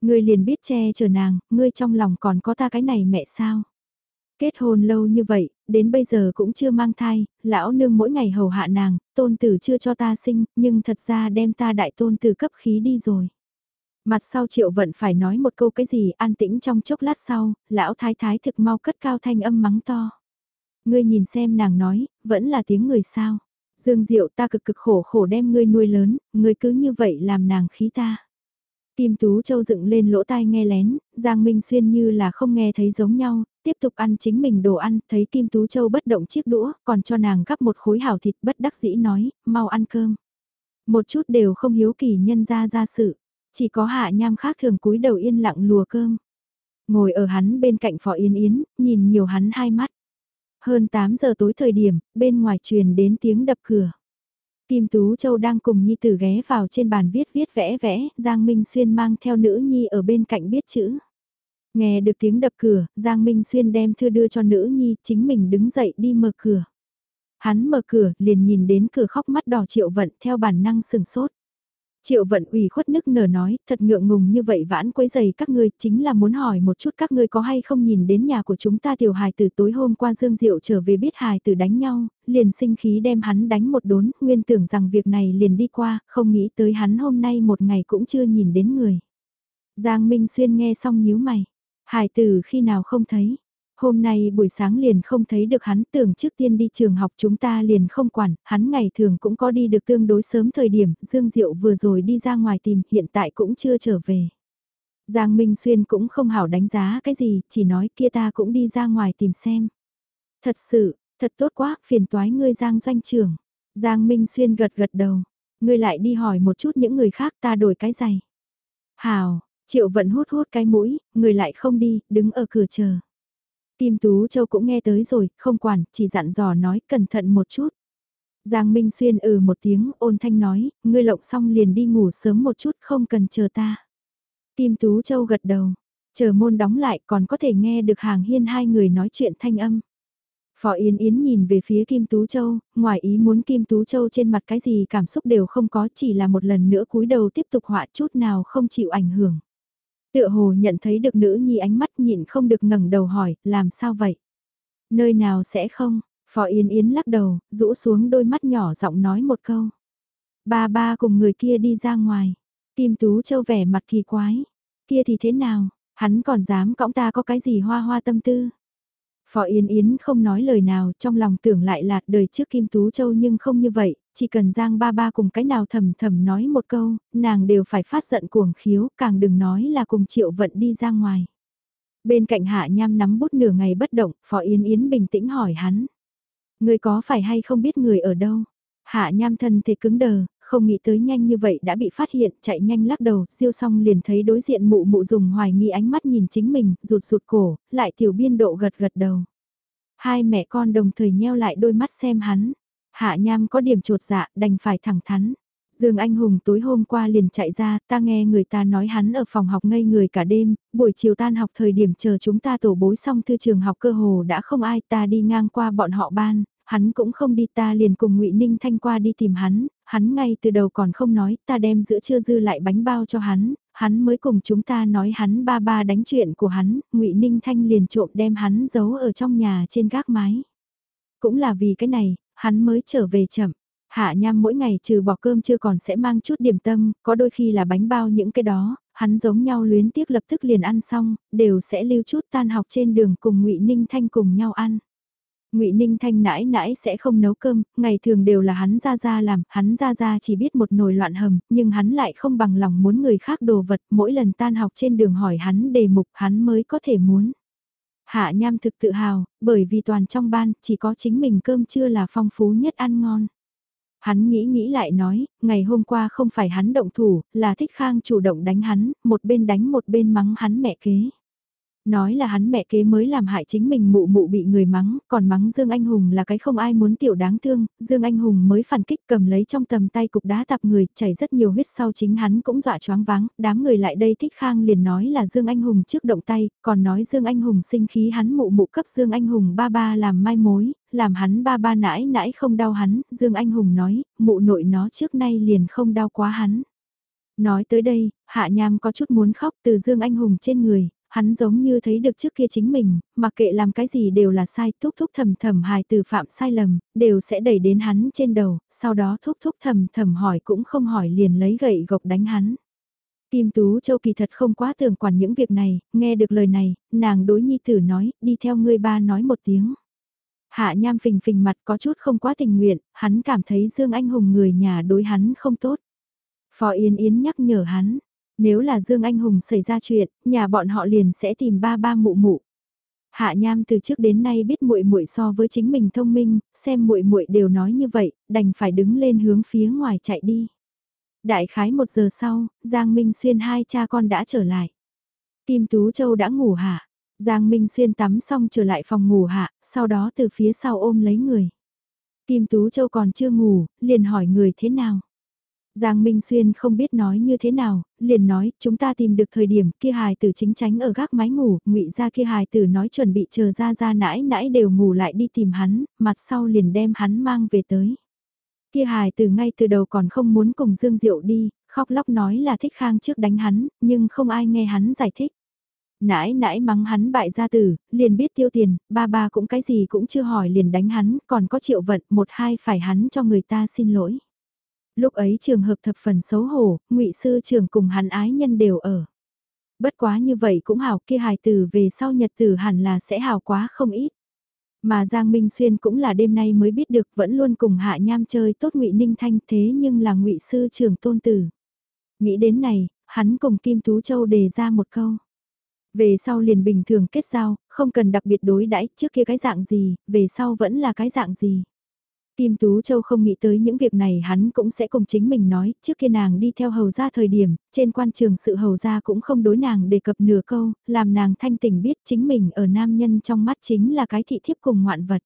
Ngươi liền biết che chở nàng, ngươi trong lòng còn có ta cái này mẹ sao? Kết hôn lâu như vậy, đến bây giờ cũng chưa mang thai, lão nương mỗi ngày hầu hạ nàng, tôn tử chưa cho ta sinh, nhưng thật ra đem ta đại tôn tử cấp khí đi rồi. Mặt sau triệu vận phải nói một câu cái gì an tĩnh trong chốc lát sau, lão thái thái thực mau cất cao thanh âm mắng to. Ngươi nhìn xem nàng nói, vẫn là tiếng người sao. Dương Diệu ta cực cực khổ khổ đem ngươi nuôi lớn, ngươi cứ như vậy làm nàng khí ta. Kim Tú Châu dựng lên lỗ tai nghe lén, Giang Minh Xuyên như là không nghe thấy giống nhau, tiếp tục ăn chính mình đồ ăn, thấy Kim Tú Châu bất động chiếc đũa, còn cho nàng gắp một khối hảo thịt bất đắc dĩ nói, mau ăn cơm. Một chút đều không hiếu kỳ nhân ra ra sự, chỉ có hạ nham khác thường cúi đầu yên lặng lùa cơm. Ngồi ở hắn bên cạnh Phó Yến Yến, nhìn nhiều hắn hai mắt. Hơn 8 giờ tối thời điểm, bên ngoài truyền đến tiếng đập cửa. Kim Tú Châu đang cùng Nhi Tử ghé vào trên bàn viết viết vẽ vẽ, Giang Minh Xuyên mang theo nữ Nhi ở bên cạnh biết chữ. Nghe được tiếng đập cửa, Giang Minh Xuyên đem thư đưa cho nữ Nhi, chính mình đứng dậy đi mở cửa. Hắn mở cửa, liền nhìn đến cửa khóc mắt đỏ triệu vận theo bản năng sừng sốt. Triệu vận ủy khuất nức nở nói, thật ngượng ngùng như vậy vãn quấy giày các ngươi, chính là muốn hỏi một chút các ngươi có hay không nhìn đến nhà của chúng ta tiểu hài từ tối hôm qua Dương Diệu trở về biết hài từ đánh nhau, liền sinh khí đem hắn đánh một đốn, nguyên tưởng rằng việc này liền đi qua, không nghĩ tới hắn hôm nay một ngày cũng chưa nhìn đến người. Giang Minh Xuyên nghe xong nhíu mày, hài từ khi nào không thấy, Hôm nay buổi sáng liền không thấy được hắn tưởng trước tiên đi trường học chúng ta liền không quản, hắn ngày thường cũng có đi được tương đối sớm thời điểm, Dương Diệu vừa rồi đi ra ngoài tìm, hiện tại cũng chưa trở về. Giang Minh Xuyên cũng không hảo đánh giá cái gì, chỉ nói kia ta cũng đi ra ngoài tìm xem. Thật sự, thật tốt quá, phiền toái ngươi Giang doanh trưởng. Giang Minh Xuyên gật gật đầu, ngươi lại đi hỏi một chút những người khác ta đổi cái giày. Hảo, Triệu vận hút hút cái mũi, người lại không đi, đứng ở cửa chờ. Kim Tú Châu cũng nghe tới rồi, không quản, chỉ dặn dò nói cẩn thận một chút. Giang Minh Xuyên ừ một tiếng, ôn thanh nói, ngươi lộng xong liền đi ngủ sớm một chút không cần chờ ta. Kim Tú Châu gật đầu, chờ môn đóng lại còn có thể nghe được hàng hiên hai người nói chuyện thanh âm. Phó Yến Yến nhìn về phía Kim Tú Châu, ngoài ý muốn Kim Tú Châu trên mặt cái gì cảm xúc đều không có chỉ là một lần nữa cúi đầu tiếp tục họa chút nào không chịu ảnh hưởng. Tựa hồ nhận thấy được nữ nhi ánh mắt nhịn không được ngẩng đầu hỏi, làm sao vậy? Nơi nào sẽ không? Phó Yên Yến lắc đầu, rũ xuống đôi mắt nhỏ giọng nói một câu. Ba ba cùng người kia đi ra ngoài. Kim Tú Châu vẻ mặt kỳ quái. Kia thì thế nào? Hắn còn dám cõng ta có cái gì hoa hoa tâm tư? Phó Yên Yến không nói lời nào trong lòng tưởng lại là đời trước Kim Tú Châu nhưng không như vậy, chỉ cần Giang ba ba cùng cái nào thầm thầm nói một câu, nàng đều phải phát giận cuồng khiếu, càng đừng nói là cùng triệu vận đi ra ngoài. Bên cạnh Hạ Nham nắm bút nửa ngày bất động, Phó Yến Yến bình tĩnh hỏi hắn. Người có phải hay không biết người ở đâu? Hạ Nham thân thể cứng đờ, không nghĩ tới nhanh như vậy đã bị phát hiện, chạy nhanh lắc đầu, siêu xong liền thấy đối diện mụ mụ dùng hoài nghi ánh mắt nhìn chính mình, rụt rụt cổ, lại tiểu biên độ gật gật đầu. Hai mẹ con đồng thời nheo lại đôi mắt xem hắn, hạ nham có điểm trột dạ, đành phải thẳng thắn. Dương Anh Hùng tối hôm qua liền chạy ra, ta nghe người ta nói hắn ở phòng học ngây người cả đêm, buổi chiều tan học thời điểm chờ chúng ta tổ bối xong thư trường học cơ hồ đã không ai ta đi ngang qua bọn họ ban, hắn cũng không đi ta liền cùng ngụy Ninh Thanh qua đi tìm hắn, hắn ngay từ đầu còn không nói, ta đem giữa trưa dư lại bánh bao cho hắn, hắn mới cùng chúng ta nói hắn ba ba đánh chuyện của hắn, ngụy Ninh Thanh liền trộm đem hắn giấu ở trong nhà trên gác mái. Cũng là vì cái này, hắn mới trở về chậm. Hạ nham mỗi ngày trừ bỏ cơm chưa còn sẽ mang chút điểm tâm, có đôi khi là bánh bao những cái đó, hắn giống nhau luyến tiếc lập tức liền ăn xong, đều sẽ lưu chút tan học trên đường cùng ngụy Ninh Thanh cùng nhau ăn. Ngụy Ninh Thanh nãi nãi sẽ không nấu cơm, ngày thường đều là hắn ra ra làm, hắn ra ra chỉ biết một nồi loạn hầm, nhưng hắn lại không bằng lòng muốn người khác đồ vật, mỗi lần tan học trên đường hỏi hắn đề mục hắn mới có thể muốn. Hạ Nham thực tự hào, bởi vì toàn trong ban chỉ có chính mình cơm trưa là phong phú nhất ăn ngon. Hắn nghĩ nghĩ lại nói, ngày hôm qua không phải hắn động thủ, là thích khang chủ động đánh hắn, một bên đánh một bên mắng hắn mẹ kế. Nói là hắn mẹ kế mới làm hại chính mình mụ mụ bị người mắng, còn mắng Dương Anh Hùng là cái không ai muốn tiểu đáng thương, Dương Anh Hùng mới phản kích cầm lấy trong tầm tay cục đá tạp người, chảy rất nhiều huyết sau chính hắn cũng dọa choáng váng, đám người lại đây thích khang liền nói là Dương Anh Hùng trước động tay, còn nói Dương Anh Hùng sinh khí hắn mụ mụ cấp Dương Anh Hùng ba ba làm mai mối, làm hắn ba ba nãi nãi không đau hắn, Dương Anh Hùng nói, mụ nội nó trước nay liền không đau quá hắn. Nói tới đây, Hạ Nham có chút muốn khóc từ Dương Anh Hùng trên người, hắn giống như thấy được trước kia chính mình, mặc kệ làm cái gì đều là sai, thúc thúc thầm thầm hài từ phạm sai lầm, đều sẽ đẩy đến hắn trên đầu, sau đó thúc thúc thầm thầm hỏi cũng không hỏi liền lấy gậy gộc đánh hắn. Kim Tú Châu kỳ thật không quá tưởng quản những việc này, nghe được lời này, nàng đối nhi tử nói, đi theo ngươi ba nói một tiếng. Hạ nham phình phình mặt có chút không quá tình nguyện, hắn cảm thấy Dương Anh Hùng người nhà đối hắn không tốt. Phó Yến Yến nhắc nhở hắn, nếu là Dương Anh Hùng xảy ra chuyện, nhà bọn họ liền sẽ tìm ba ba mụ mụ. Hạ Nham từ trước đến nay biết muội muội so với chính mình thông minh, xem muội muội đều nói như vậy, đành phải đứng lên hướng phía ngoài chạy đi. Đại khái một giờ sau, Giang Minh Xuyên hai cha con đã trở lại. Kim Tú Châu đã ngủ hạ, Giang Minh Xuyên tắm xong trở lại phòng ngủ hạ, sau đó từ phía sau ôm lấy người. Kim Tú Châu còn chưa ngủ, liền hỏi người thế nào. Giang Minh Xuyên không biết nói như thế nào, liền nói, chúng ta tìm được thời điểm kia hài tử chính tránh ở gác mái ngủ, ngụy ra kia hài tử nói chuẩn bị chờ ra ra nãi nãi đều ngủ lại đi tìm hắn, mặt sau liền đem hắn mang về tới. Kia hài tử ngay từ đầu còn không muốn cùng Dương Diệu đi, khóc lóc nói là thích khang trước đánh hắn, nhưng không ai nghe hắn giải thích. Nãi nãi mắng hắn bại gia tử, liền biết tiêu tiền, ba ba cũng cái gì cũng chưa hỏi liền đánh hắn, còn có triệu vận, một hai phải hắn cho người ta xin lỗi lúc ấy trường hợp thập phần xấu hổ, ngụy sư trường cùng hắn ái nhân đều ở. Bất quá như vậy cũng hảo kia hài tử về sau nhật tử hẳn là sẽ hảo quá không ít. Mà Giang Minh Xuyên cũng là đêm nay mới biết được vẫn luôn cùng Hạ Nham chơi tốt ngụy Ninh Thanh thế nhưng là ngụy sư trường tôn tử. Nghĩ đến này, hắn cùng Kim Tú Châu đề ra một câu. Về sau liền bình thường kết giao, không cần đặc biệt đối đãi trước kia cái dạng gì, về sau vẫn là cái dạng gì. Kim Tú Châu không nghĩ tới những việc này hắn cũng sẽ cùng chính mình nói, trước kia nàng đi theo hầu gia thời điểm, trên quan trường sự hầu gia cũng không đối nàng đề cập nửa câu, làm nàng thanh tỉnh biết chính mình ở nam nhân trong mắt chính là cái thị thiếp cùng ngoạn vật.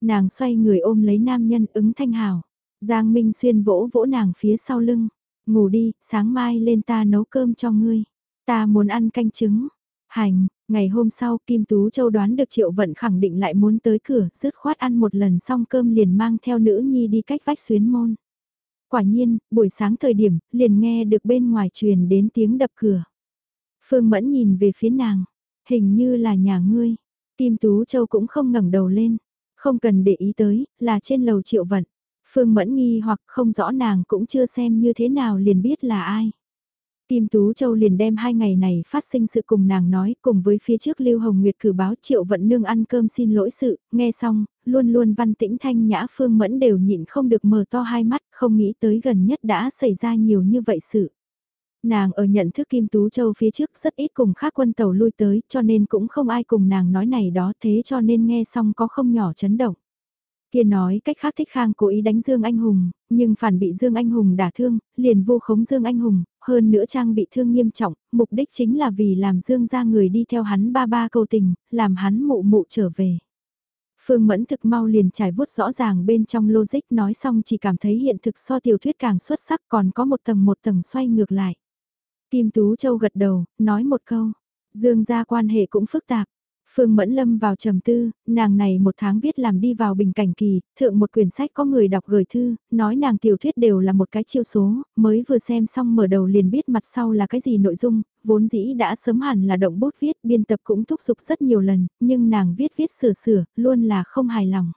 Nàng xoay người ôm lấy nam nhân ứng thanh hào, Giang Minh Xuyên vỗ vỗ nàng phía sau lưng, ngủ đi, sáng mai lên ta nấu cơm cho ngươi, ta muốn ăn canh trứng, hành, Ngày hôm sau Kim Tú Châu đoán được Triệu Vận khẳng định lại muốn tới cửa, dứt khoát ăn một lần xong cơm liền mang theo nữ nhi đi cách vách xuyến môn. Quả nhiên, buổi sáng thời điểm, liền nghe được bên ngoài truyền đến tiếng đập cửa. Phương Mẫn nhìn về phía nàng, hình như là nhà ngươi. Kim Tú Châu cũng không ngẩng đầu lên, không cần để ý tới, là trên lầu Triệu Vận. Phương Mẫn nghi hoặc không rõ nàng cũng chưa xem như thế nào liền biết là ai. Kim Tú Châu liền đem hai ngày này phát sinh sự cùng nàng nói cùng với phía trước Lưu Hồng Nguyệt cử báo triệu vận nương ăn cơm xin lỗi sự, nghe xong, luôn luôn văn tĩnh thanh nhã phương mẫn đều nhịn không được mở to hai mắt, không nghĩ tới gần nhất đã xảy ra nhiều như vậy sự. Nàng ở nhận thức Kim Tú Châu phía trước rất ít cùng khác quân tàu lui tới cho nên cũng không ai cùng nàng nói này đó thế cho nên nghe xong có không nhỏ chấn động. Kia nói cách khác thích khang cố ý đánh Dương Anh Hùng, nhưng phản bị Dương Anh Hùng đả thương, liền vô khống Dương Anh Hùng, hơn nữa Trang bị thương nghiêm trọng, mục đích chính là vì làm Dương ra người đi theo hắn ba ba cầu tình, làm hắn mụ mụ trở về. Phương Mẫn thực mau liền trải vuốt rõ ràng bên trong logic nói xong chỉ cảm thấy hiện thực so tiểu thuyết càng xuất sắc còn có một tầng một tầng xoay ngược lại. Kim Tú Châu gật đầu, nói một câu, Dương gia quan hệ cũng phức tạp, Phương Mẫn Lâm vào trầm tư, nàng này một tháng viết làm đi vào bình cảnh kỳ, thượng một quyển sách có người đọc gửi thư, nói nàng tiểu thuyết đều là một cái chiêu số, mới vừa xem xong mở đầu liền biết mặt sau là cái gì nội dung, vốn dĩ đã sớm hẳn là động bút viết, biên tập cũng thúc giục rất nhiều lần, nhưng nàng viết viết sửa sửa, luôn là không hài lòng.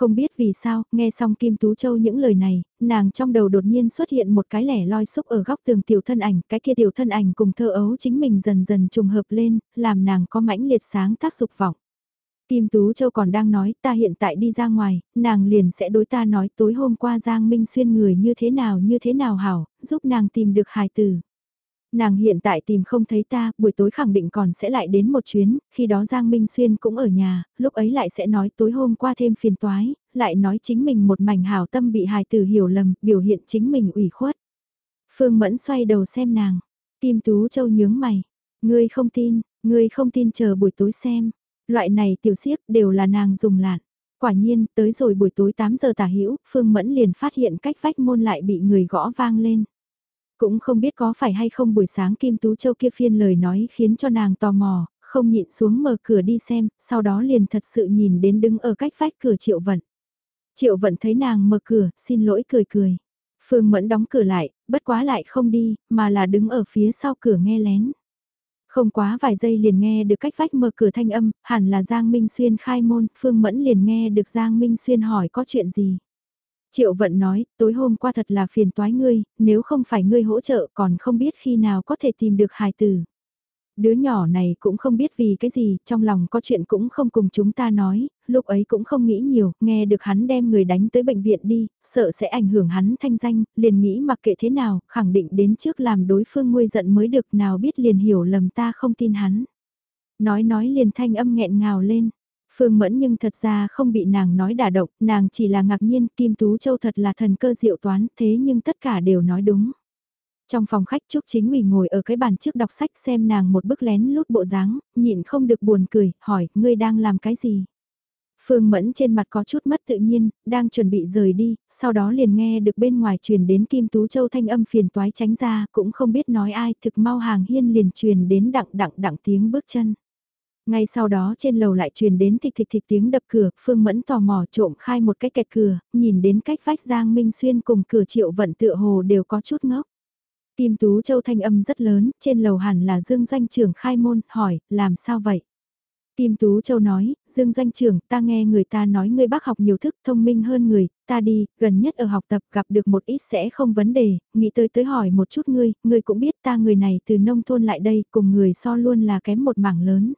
Không biết vì sao, nghe xong Kim Tú Châu những lời này, nàng trong đầu đột nhiên xuất hiện một cái lẻ loi xúc ở góc tường tiểu thân ảnh, cái kia tiểu thân ảnh cùng thơ ấu chính mình dần dần trùng hợp lên, làm nàng có mãnh liệt sáng tác dục vọng. Kim Tú Châu còn đang nói ta hiện tại đi ra ngoài, nàng liền sẽ đối ta nói tối hôm qua Giang Minh Xuyên người như thế nào như thế nào hảo, giúp nàng tìm được hài tử. Nàng hiện tại tìm không thấy ta, buổi tối khẳng định còn sẽ lại đến một chuyến, khi đó Giang Minh Xuyên cũng ở nhà, lúc ấy lại sẽ nói tối hôm qua thêm phiền toái, lại nói chính mình một mảnh hảo tâm bị hài tử hiểu lầm, biểu hiện chính mình ủy khuất. Phương Mẫn xoay đầu xem nàng, Kim Tú Châu nhướng mày, ngươi không tin, ngươi không tin chờ buổi tối xem, loại này tiểu siếc đều là nàng dùng lạn. Quả nhiên, tới rồi buổi tối 8 giờ tả hữu Phương Mẫn liền phát hiện cách vách môn lại bị người gõ vang lên. Cũng không biết có phải hay không buổi sáng Kim Tú Châu kia phiên lời nói khiến cho nàng tò mò, không nhịn xuống mở cửa đi xem, sau đó liền thật sự nhìn đến đứng ở cách vách cửa Triệu Vận. Triệu Vận thấy nàng mở cửa, xin lỗi cười cười. Phương Mẫn đóng cửa lại, bất quá lại không đi, mà là đứng ở phía sau cửa nghe lén. Không quá vài giây liền nghe được cách vách mở cửa thanh âm, hẳn là Giang Minh Xuyên khai môn, Phương Mẫn liền nghe được Giang Minh Xuyên hỏi có chuyện gì. Triệu vận nói, tối hôm qua thật là phiền toái ngươi, nếu không phải ngươi hỗ trợ còn không biết khi nào có thể tìm được hài tử. Đứa nhỏ này cũng không biết vì cái gì, trong lòng có chuyện cũng không cùng chúng ta nói, lúc ấy cũng không nghĩ nhiều, nghe được hắn đem người đánh tới bệnh viện đi, sợ sẽ ảnh hưởng hắn thanh danh, liền nghĩ mặc kệ thế nào, khẳng định đến trước làm đối phương nguôi giận mới được nào biết liền hiểu lầm ta không tin hắn. Nói nói liền thanh âm nghẹn ngào lên. Phương Mẫn nhưng thật ra không bị nàng nói đả động, nàng chỉ là ngạc nhiên Kim Tú Châu thật là thần cơ diệu toán thế nhưng tất cả đều nói đúng. Trong phòng khách Trúc Chính ủy ngồi ở cái bàn trước đọc sách xem nàng một bức lén lút bộ dáng, nhịn không được buồn cười, hỏi, ngươi đang làm cái gì? Phương Mẫn trên mặt có chút mất tự nhiên, đang chuẩn bị rời đi, sau đó liền nghe được bên ngoài truyền đến Kim Tú Châu thanh âm phiền toái tránh ra, cũng không biết nói ai, thực mau hàng hiên liền truyền đến đặng đặng đặng tiếng bước chân. Ngay sau đó trên lầu lại truyền đến thịch thịch thịch tiếng đập cửa, Phương Mẫn tò mò trộm khai một cái kẹt cửa, nhìn đến cách vách Giang Minh Xuyên cùng cửa triệu vận tựa hồ đều có chút ngốc. Kim Tú Châu thanh âm rất lớn, trên lầu hẳn là Dương Doanh trưởng khai môn, hỏi, làm sao vậy? Kim Tú Châu nói, Dương Doanh trưởng, ta nghe người ta nói ngươi bác học nhiều thức thông minh hơn người, ta đi, gần nhất ở học tập gặp được một ít sẽ không vấn đề, nghĩ tới tới hỏi một chút ngươi, ngươi cũng biết ta người này từ nông thôn lại đây cùng người so luôn là kém một mảng lớn.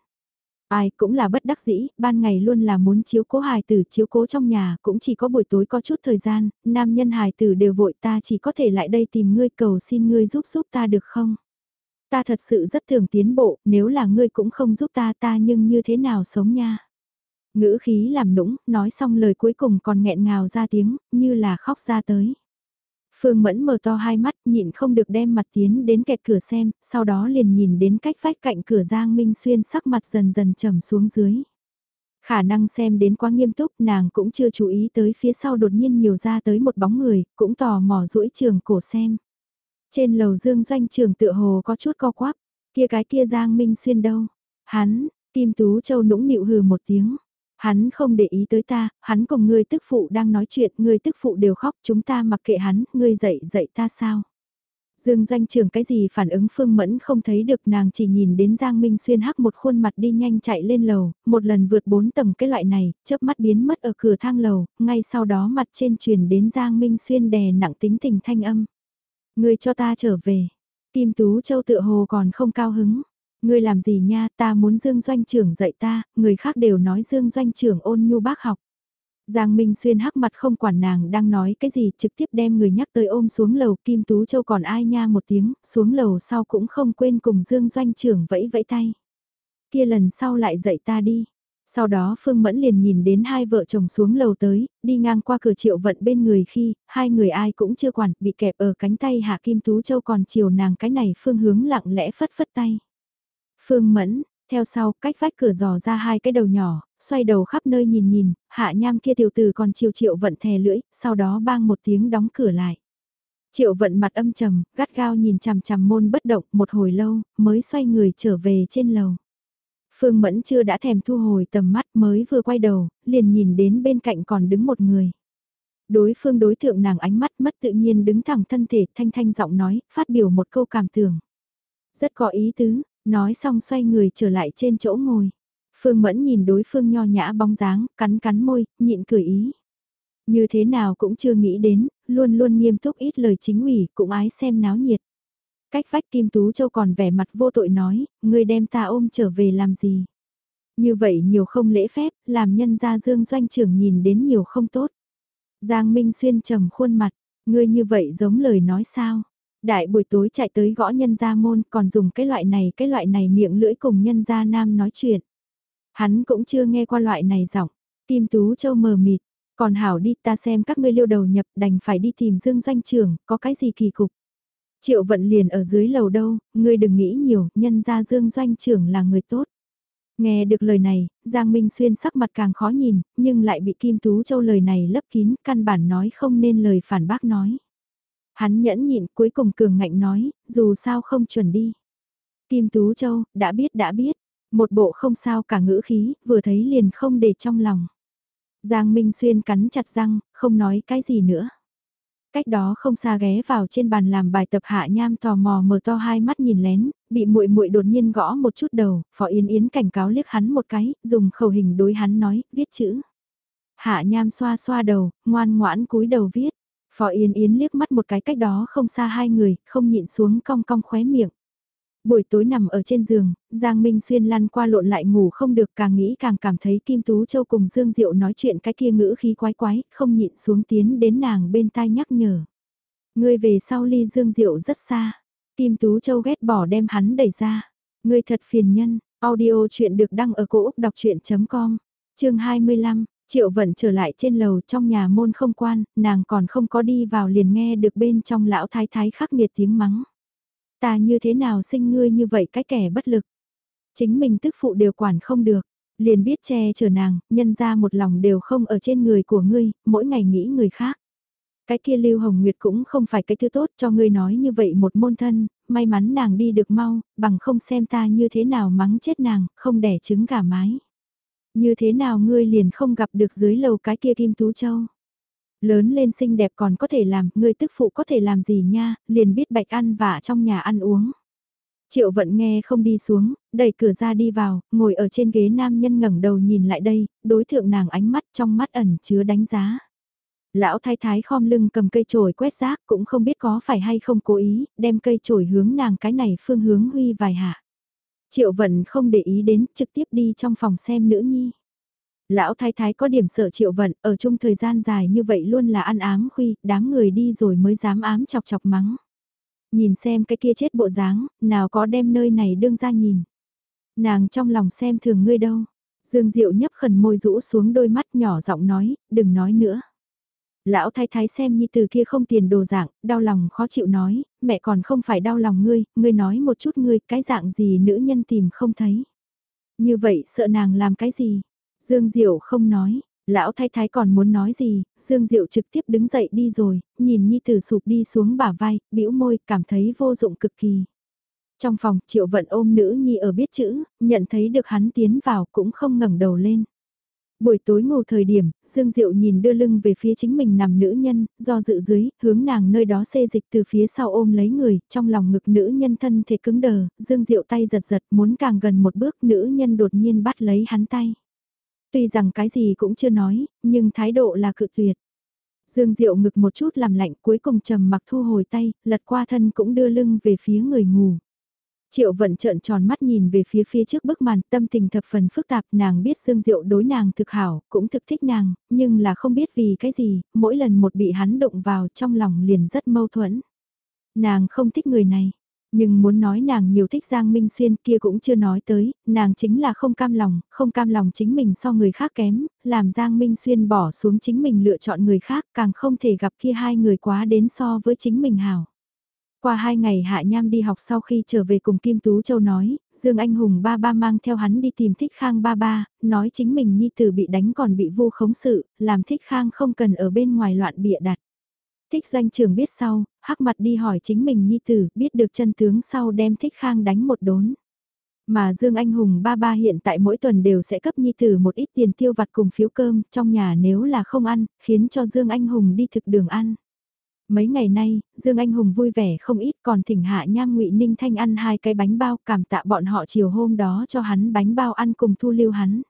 Ai cũng là bất đắc dĩ, ban ngày luôn là muốn chiếu cố hài tử chiếu cố trong nhà, cũng chỉ có buổi tối có chút thời gian, nam nhân hài tử đều vội ta chỉ có thể lại đây tìm ngươi cầu xin ngươi giúp giúp ta được không? Ta thật sự rất thường tiến bộ, nếu là ngươi cũng không giúp ta ta nhưng như thế nào sống nha? Ngữ khí làm nũng, nói xong lời cuối cùng còn nghẹn ngào ra tiếng, như là khóc ra tới. Phương Mẫn mở to hai mắt nhịn không được đem mặt tiến đến kẹt cửa xem, sau đó liền nhìn đến cách vách cạnh cửa Giang Minh Xuyên sắc mặt dần dần trầm xuống dưới. Khả năng xem đến quá nghiêm túc nàng cũng chưa chú ý tới phía sau đột nhiên nhiều ra tới một bóng người, cũng tò mò duỗi trường cổ xem. Trên lầu dương doanh trường tựa hồ có chút co quắp, kia cái kia Giang Minh Xuyên đâu. Hắn, Kim Tú Châu nũng nịu hừ một tiếng. Hắn không để ý tới ta, hắn cùng ngươi tức phụ đang nói chuyện, ngươi tức phụ đều khóc, chúng ta mặc kệ hắn, ngươi dậy dậy ta sao? Dương doanh trường cái gì phản ứng Phương Mẫn không thấy được nàng chỉ nhìn đến Giang Minh Xuyên hắc một khuôn mặt đi nhanh chạy lên lầu, một lần vượt bốn tầng cái loại này, chớp mắt biến mất ở cửa thang lầu, ngay sau đó mặt trên truyền đến Giang Minh Xuyên đè nặng tính tình thanh âm. người cho ta trở về. Kim Tú Châu tự hồ còn không cao hứng. Ngươi làm gì nha, ta muốn Dương Doanh trưởng dạy ta, người khác đều nói Dương Doanh trưởng ôn nhu bác học. Giang Minh Xuyên hắc mặt không quản nàng đang nói cái gì trực tiếp đem người nhắc tới ôm xuống lầu Kim Tú Châu còn ai nha một tiếng, xuống lầu sau cũng không quên cùng Dương Doanh trưởng vẫy vẫy tay. Kia lần sau lại dạy ta đi. Sau đó Phương Mẫn liền nhìn đến hai vợ chồng xuống lầu tới, đi ngang qua cửa triệu vận bên người khi, hai người ai cũng chưa quản, bị kẹp ở cánh tay Hạ Kim Tú Châu còn chiều nàng cái này phương hướng lặng lẽ phất phất tay. Phương Mẫn, theo sau, cách vách cửa dò ra hai cái đầu nhỏ, xoay đầu khắp nơi nhìn nhìn, hạ nham kia tiểu tử còn chiều triệu vận thè lưỡi, sau đó bang một tiếng đóng cửa lại. Triệu vận mặt âm trầm, gắt gao nhìn chằm chằm môn bất động một hồi lâu, mới xoay người trở về trên lầu. Phương Mẫn chưa đã thèm thu hồi tầm mắt mới vừa quay đầu, liền nhìn đến bên cạnh còn đứng một người. Đối phương đối thượng nàng ánh mắt mất tự nhiên đứng thẳng thân thể thanh thanh giọng nói, phát biểu một câu cảm tưởng. Rất có ý tứ, Nói xong xoay người trở lại trên chỗ ngồi. Phương Mẫn nhìn đối phương nho nhã bóng dáng, cắn cắn môi, nhịn cười ý. Như thế nào cũng chưa nghĩ đến, luôn luôn nghiêm túc ít lời chính ủy, cũng ái xem náo nhiệt. Cách vách Kim Tú Châu còn vẻ mặt vô tội nói, người đem ta ôm trở về làm gì. Như vậy nhiều không lễ phép, làm nhân gia Dương doanh trưởng nhìn đến nhiều không tốt. Giang Minh Xuyên trầm khuôn mặt, ngươi như vậy giống lời nói sao? Đại buổi tối chạy tới gõ nhân gia môn còn dùng cái loại này cái loại này miệng lưỡi cùng nhân gia nam nói chuyện. Hắn cũng chưa nghe qua loại này giọng. Kim Tú Châu mờ mịt, còn hảo đi ta xem các ngươi liêu đầu nhập đành phải đi tìm Dương doanh trưởng, có cái gì kỳ cục. Triệu vận liền ở dưới lầu đâu, ngươi đừng nghĩ nhiều, nhân gia Dương doanh trưởng là người tốt. Nghe được lời này, Giang Minh Xuyên sắc mặt càng khó nhìn, nhưng lại bị Kim Tú Châu lời này lấp kín, căn bản nói không nên lời phản bác nói. Hắn nhẫn nhịn cuối cùng cường ngạnh nói, dù sao không chuẩn đi. Kim Tú Châu, đã biết đã biết, một bộ không sao cả ngữ khí, vừa thấy liền không để trong lòng. Giang Minh Xuyên cắn chặt răng, không nói cái gì nữa. Cách đó không xa ghé vào trên bàn làm bài tập hạ nham tò mò mở to hai mắt nhìn lén, bị muội muội đột nhiên gõ một chút đầu, Phó Yến Yến cảnh cáo liếc hắn một cái, dùng khẩu hình đối hắn nói, viết chữ. Hạ nham xoa xoa đầu, ngoan ngoãn cúi đầu viết. Phó Yến Yến liếc mắt một cái cách đó không xa hai người, không nhịn xuống cong cong khóe miệng. Buổi tối nằm ở trên giường, Giang Minh Xuyên lăn qua lộn lại ngủ không được càng nghĩ càng cảm thấy Kim Tú Châu cùng Dương Diệu nói chuyện cái kia ngữ khí quái quái, không nhịn xuống tiến đến nàng bên tai nhắc nhở. Ngươi về sau ly Dương Diệu rất xa. Kim Tú Châu ghét bỏ đem hắn đẩy ra. Ngươi thật phiền nhân, audio chuyện được đăng ở cổ Úc đọc chuyện.com, chương 25. Triệu Vận trở lại trên lầu trong nhà môn không quan, nàng còn không có đi vào liền nghe được bên trong lão thái thái khắc nghiệt tiếng mắng. Ta như thế nào sinh ngươi như vậy cái kẻ bất lực. Chính mình tức phụ đều quản không được, liền biết che chở nàng, nhân ra một lòng đều không ở trên người của ngươi, mỗi ngày nghĩ người khác. Cái kia Lưu Hồng Nguyệt cũng không phải cái thứ tốt cho ngươi nói như vậy một môn thân, may mắn nàng đi được mau, bằng không xem ta như thế nào mắng chết nàng, không đẻ trứng gà mái. Như thế nào ngươi liền không gặp được dưới lầu cái kia Kim Tú Châu. Lớn lên xinh đẹp còn có thể làm, ngươi tức phụ có thể làm gì nha, liền biết bạch ăn vả trong nhà ăn uống. Triệu vận nghe không đi xuống, đẩy cửa ra đi vào, ngồi ở trên ghế nam nhân ngẩng đầu nhìn lại đây, đối thượng nàng ánh mắt trong mắt ẩn chứa đánh giá. Lão thái thái khom lưng cầm cây chổi quét rác cũng không biết có phải hay không cố ý, đem cây chổi hướng nàng cái này phương hướng huy vài hạ. Triệu vận không để ý đến, trực tiếp đi trong phòng xem nữ nhi. Lão thái thái có điểm sợ triệu vận, ở chung thời gian dài như vậy luôn là ăn ám khuy, đám người đi rồi mới dám ám chọc chọc mắng. Nhìn xem cái kia chết bộ dáng, nào có đem nơi này đương ra nhìn. Nàng trong lòng xem thường ngươi đâu. Dương Diệu nhấp khẩn môi rũ xuống đôi mắt nhỏ giọng nói, đừng nói nữa. Lão thái thái xem nhi từ kia không tiền đồ dạng, đau lòng khó chịu nói, mẹ còn không phải đau lòng ngươi, ngươi nói một chút ngươi, cái dạng gì nữ nhân tìm không thấy. Như vậy sợ nàng làm cái gì? Dương Diệu không nói, lão thái thái còn muốn nói gì, Dương Diệu trực tiếp đứng dậy đi rồi, nhìn Nhi Tử sụp đi xuống bả vai, bĩu môi, cảm thấy vô dụng cực kỳ. Trong phòng, Triệu Vận ôm nữ Nhi ở biết chữ, nhận thấy được hắn tiến vào cũng không ngẩng đầu lên. Buổi tối ngủ thời điểm, Dương Diệu nhìn đưa lưng về phía chính mình nằm nữ nhân, do dự dưới, hướng nàng nơi đó xê dịch từ phía sau ôm lấy người, trong lòng ngực nữ nhân thân thể cứng đờ, Dương Diệu tay giật giật muốn càng gần một bước nữ nhân đột nhiên bắt lấy hắn tay. Tuy rằng cái gì cũng chưa nói, nhưng thái độ là cự tuyệt. Dương Diệu ngực một chút làm lạnh cuối cùng trầm mặc thu hồi tay, lật qua thân cũng đưa lưng về phía người ngủ. Triệu vận trợn tròn mắt nhìn về phía phía trước bức màn tâm tình thập phần phức tạp nàng biết Dương Diệu đối nàng thực hảo, cũng thực thích nàng, nhưng là không biết vì cái gì, mỗi lần một bị hắn động vào trong lòng liền rất mâu thuẫn. Nàng không thích người này, nhưng muốn nói nàng nhiều thích Giang Minh Xuyên kia cũng chưa nói tới, nàng chính là không cam lòng, không cam lòng chính mình so người khác kém, làm Giang Minh Xuyên bỏ xuống chính mình lựa chọn người khác càng không thể gặp kia hai người quá đến so với chính mình hảo. Qua hai ngày Hạ Nham đi học sau khi trở về cùng Kim Tú Châu nói, Dương Anh Hùng ba ba mang theo hắn đi tìm Thích Khang ba ba, nói chính mình nhi tử bị đánh còn bị vu khống sự, làm Thích Khang không cần ở bên ngoài loạn bịa đặt. Thích doanh trường biết sau, hắc mặt đi hỏi chính mình nhi tử, biết được chân tướng sau đem Thích Khang đánh một đốn. Mà Dương Anh Hùng ba ba hiện tại mỗi tuần đều sẽ cấp nhi tử một ít tiền tiêu vặt cùng phiếu cơm, trong nhà nếu là không ăn, khiến cho Dương Anh Hùng đi thực đường ăn. Mấy ngày nay, Dương Anh Hùng vui vẻ không ít còn thỉnh hạ nham ngụy Ninh Thanh ăn hai cái bánh bao cảm tạ bọn họ chiều hôm đó cho hắn bánh bao ăn cùng thu lưu hắn.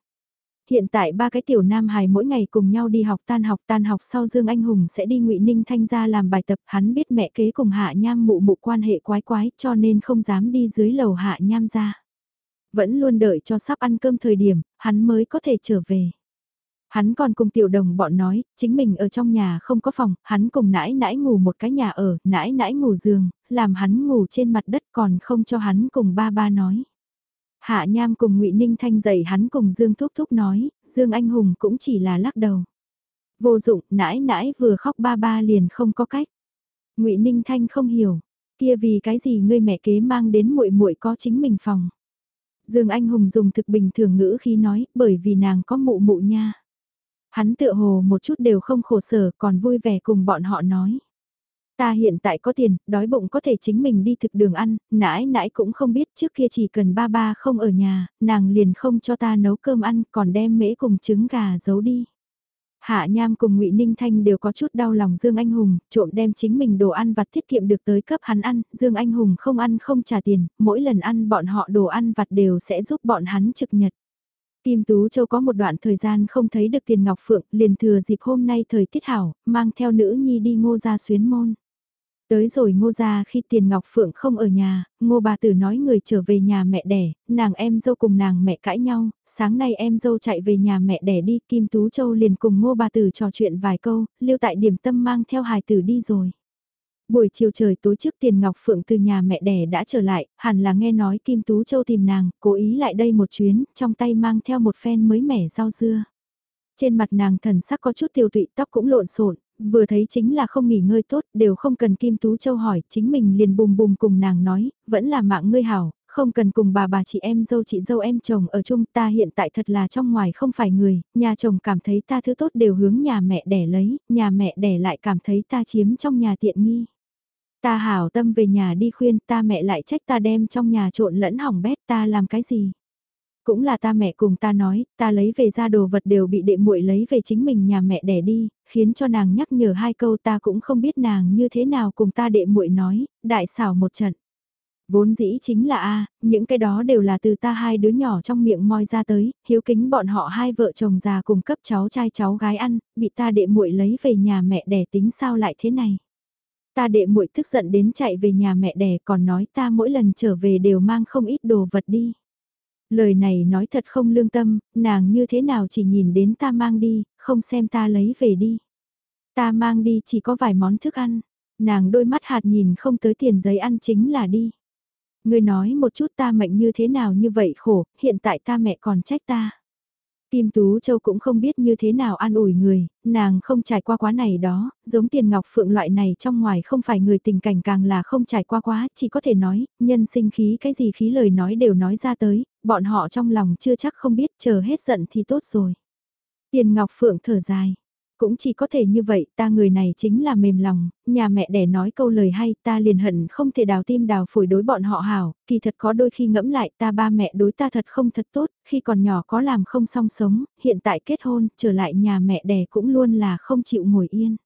Hiện tại ba cái tiểu nam hài mỗi ngày cùng nhau đi học tan học tan học sau Dương Anh Hùng sẽ đi ngụy Ninh Thanh ra làm bài tập hắn biết mẹ kế cùng hạ nham mụ mụ quan hệ quái quái cho nên không dám đi dưới lầu hạ nham ra. Vẫn luôn đợi cho sắp ăn cơm thời điểm, hắn mới có thể trở về. Hắn còn cùng tiểu đồng bọn nói, chính mình ở trong nhà không có phòng, hắn cùng nãi nãi ngủ một cái nhà ở, nãi nãi ngủ giường, làm hắn ngủ trên mặt đất còn không cho hắn cùng ba ba nói. Hạ Nham cùng ngụy Ninh Thanh dạy hắn cùng Dương Thúc Thúc nói, Dương Anh Hùng cũng chỉ là lắc đầu. Vô dụng, nãi nãi vừa khóc ba ba liền không có cách. ngụy Ninh Thanh không hiểu, kia vì cái gì ngươi mẹ kế mang đến muội muội có chính mình phòng. Dương Anh Hùng dùng thực bình thường ngữ khi nói, bởi vì nàng có mụ mụ nha. Hắn tựa hồ một chút đều không khổ sở còn vui vẻ cùng bọn họ nói. Ta hiện tại có tiền, đói bụng có thể chính mình đi thực đường ăn, nãi nãi cũng không biết trước kia chỉ cần ba ba không ở nhà, nàng liền không cho ta nấu cơm ăn còn đem mễ cùng trứng gà giấu đi. Hạ Nham cùng Ngụy Ninh Thanh đều có chút đau lòng Dương Anh Hùng, trộm đem chính mình đồ ăn vặt tiết kiệm được tới cấp hắn ăn, Dương Anh Hùng không ăn không trả tiền, mỗi lần ăn bọn họ đồ ăn vặt đều sẽ giúp bọn hắn trực nhật. Kim Tú Châu có một đoạn thời gian không thấy được tiền ngọc phượng, liền thừa dịp hôm nay thời tiết hảo, mang theo nữ nhi đi ngô ra xuyến môn. Tới rồi ngô ra khi tiền ngọc phượng không ở nhà, ngô bà tử nói người trở về nhà mẹ đẻ, nàng em dâu cùng nàng mẹ cãi nhau, sáng nay em dâu chạy về nhà mẹ đẻ đi, Kim Tú Châu liền cùng ngô bà tử trò chuyện vài câu, lưu tại điểm tâm mang theo hài tử đi rồi. Buổi chiều trời tối trước tiền Ngọc Phượng từ nhà mẹ đẻ đã trở lại, hẳn là nghe nói Kim Tú Châu tìm nàng, cố ý lại đây một chuyến, trong tay mang theo một phen mới mẻ rau dưa. Trên mặt nàng thần sắc có chút tiêu tụy tóc cũng lộn xộn vừa thấy chính là không nghỉ ngơi tốt, đều không cần Kim Tú Châu hỏi, chính mình liền bùm bùm cùng nàng nói, vẫn là mạng ngươi hảo, không cần cùng bà bà chị em dâu chị dâu em chồng ở chung ta hiện tại thật là trong ngoài không phải người, nhà chồng cảm thấy ta thứ tốt đều hướng nhà mẹ đẻ lấy, nhà mẹ đẻ lại cảm thấy ta chiếm trong nhà tiện nghi. Ta hảo tâm về nhà đi khuyên ta mẹ lại trách ta đem trong nhà trộn lẫn hỏng bét ta làm cái gì. Cũng là ta mẹ cùng ta nói, ta lấy về ra đồ vật đều bị đệ muội lấy về chính mình nhà mẹ đẻ đi, khiến cho nàng nhắc nhở hai câu ta cũng không biết nàng như thế nào cùng ta đệ muội nói, đại xảo một trận. Vốn dĩ chính là a những cái đó đều là từ ta hai đứa nhỏ trong miệng moi ra tới, hiếu kính bọn họ hai vợ chồng già cùng cấp cháu trai cháu gái ăn, bị ta đệ muội lấy về nhà mẹ đẻ tính sao lại thế này. Ta đệ muội tức giận đến chạy về nhà mẹ đẻ còn nói ta mỗi lần trở về đều mang không ít đồ vật đi. Lời này nói thật không lương tâm, nàng như thế nào chỉ nhìn đến ta mang đi, không xem ta lấy về đi. Ta mang đi chỉ có vài món thức ăn, nàng đôi mắt hạt nhìn không tới tiền giấy ăn chính là đi. Người nói một chút ta mệnh như thế nào như vậy khổ, hiện tại ta mẹ còn trách ta. Kim Tú Châu cũng không biết như thế nào an ủi người, nàng không trải qua quá này đó, giống tiền ngọc phượng loại này trong ngoài không phải người tình cảnh càng là không trải qua quá, chỉ có thể nói, nhân sinh khí cái gì khí lời nói đều nói ra tới, bọn họ trong lòng chưa chắc không biết chờ hết giận thì tốt rồi. Tiền ngọc phượng thở dài, cũng chỉ có thể như vậy, ta người này chính là mềm lòng, nhà mẹ đẻ nói câu lời hay, ta liền hận không thể đào tim đào phổi đối bọn họ hảo, kỳ thật có đôi khi ngẫm lại ta ba mẹ đối ta thật không thật tốt, khi còn nhỏ có làm không song sống, hiện tại kết hôn, trở lại nhà mẹ đẻ cũng luôn là không chịu ngồi yên.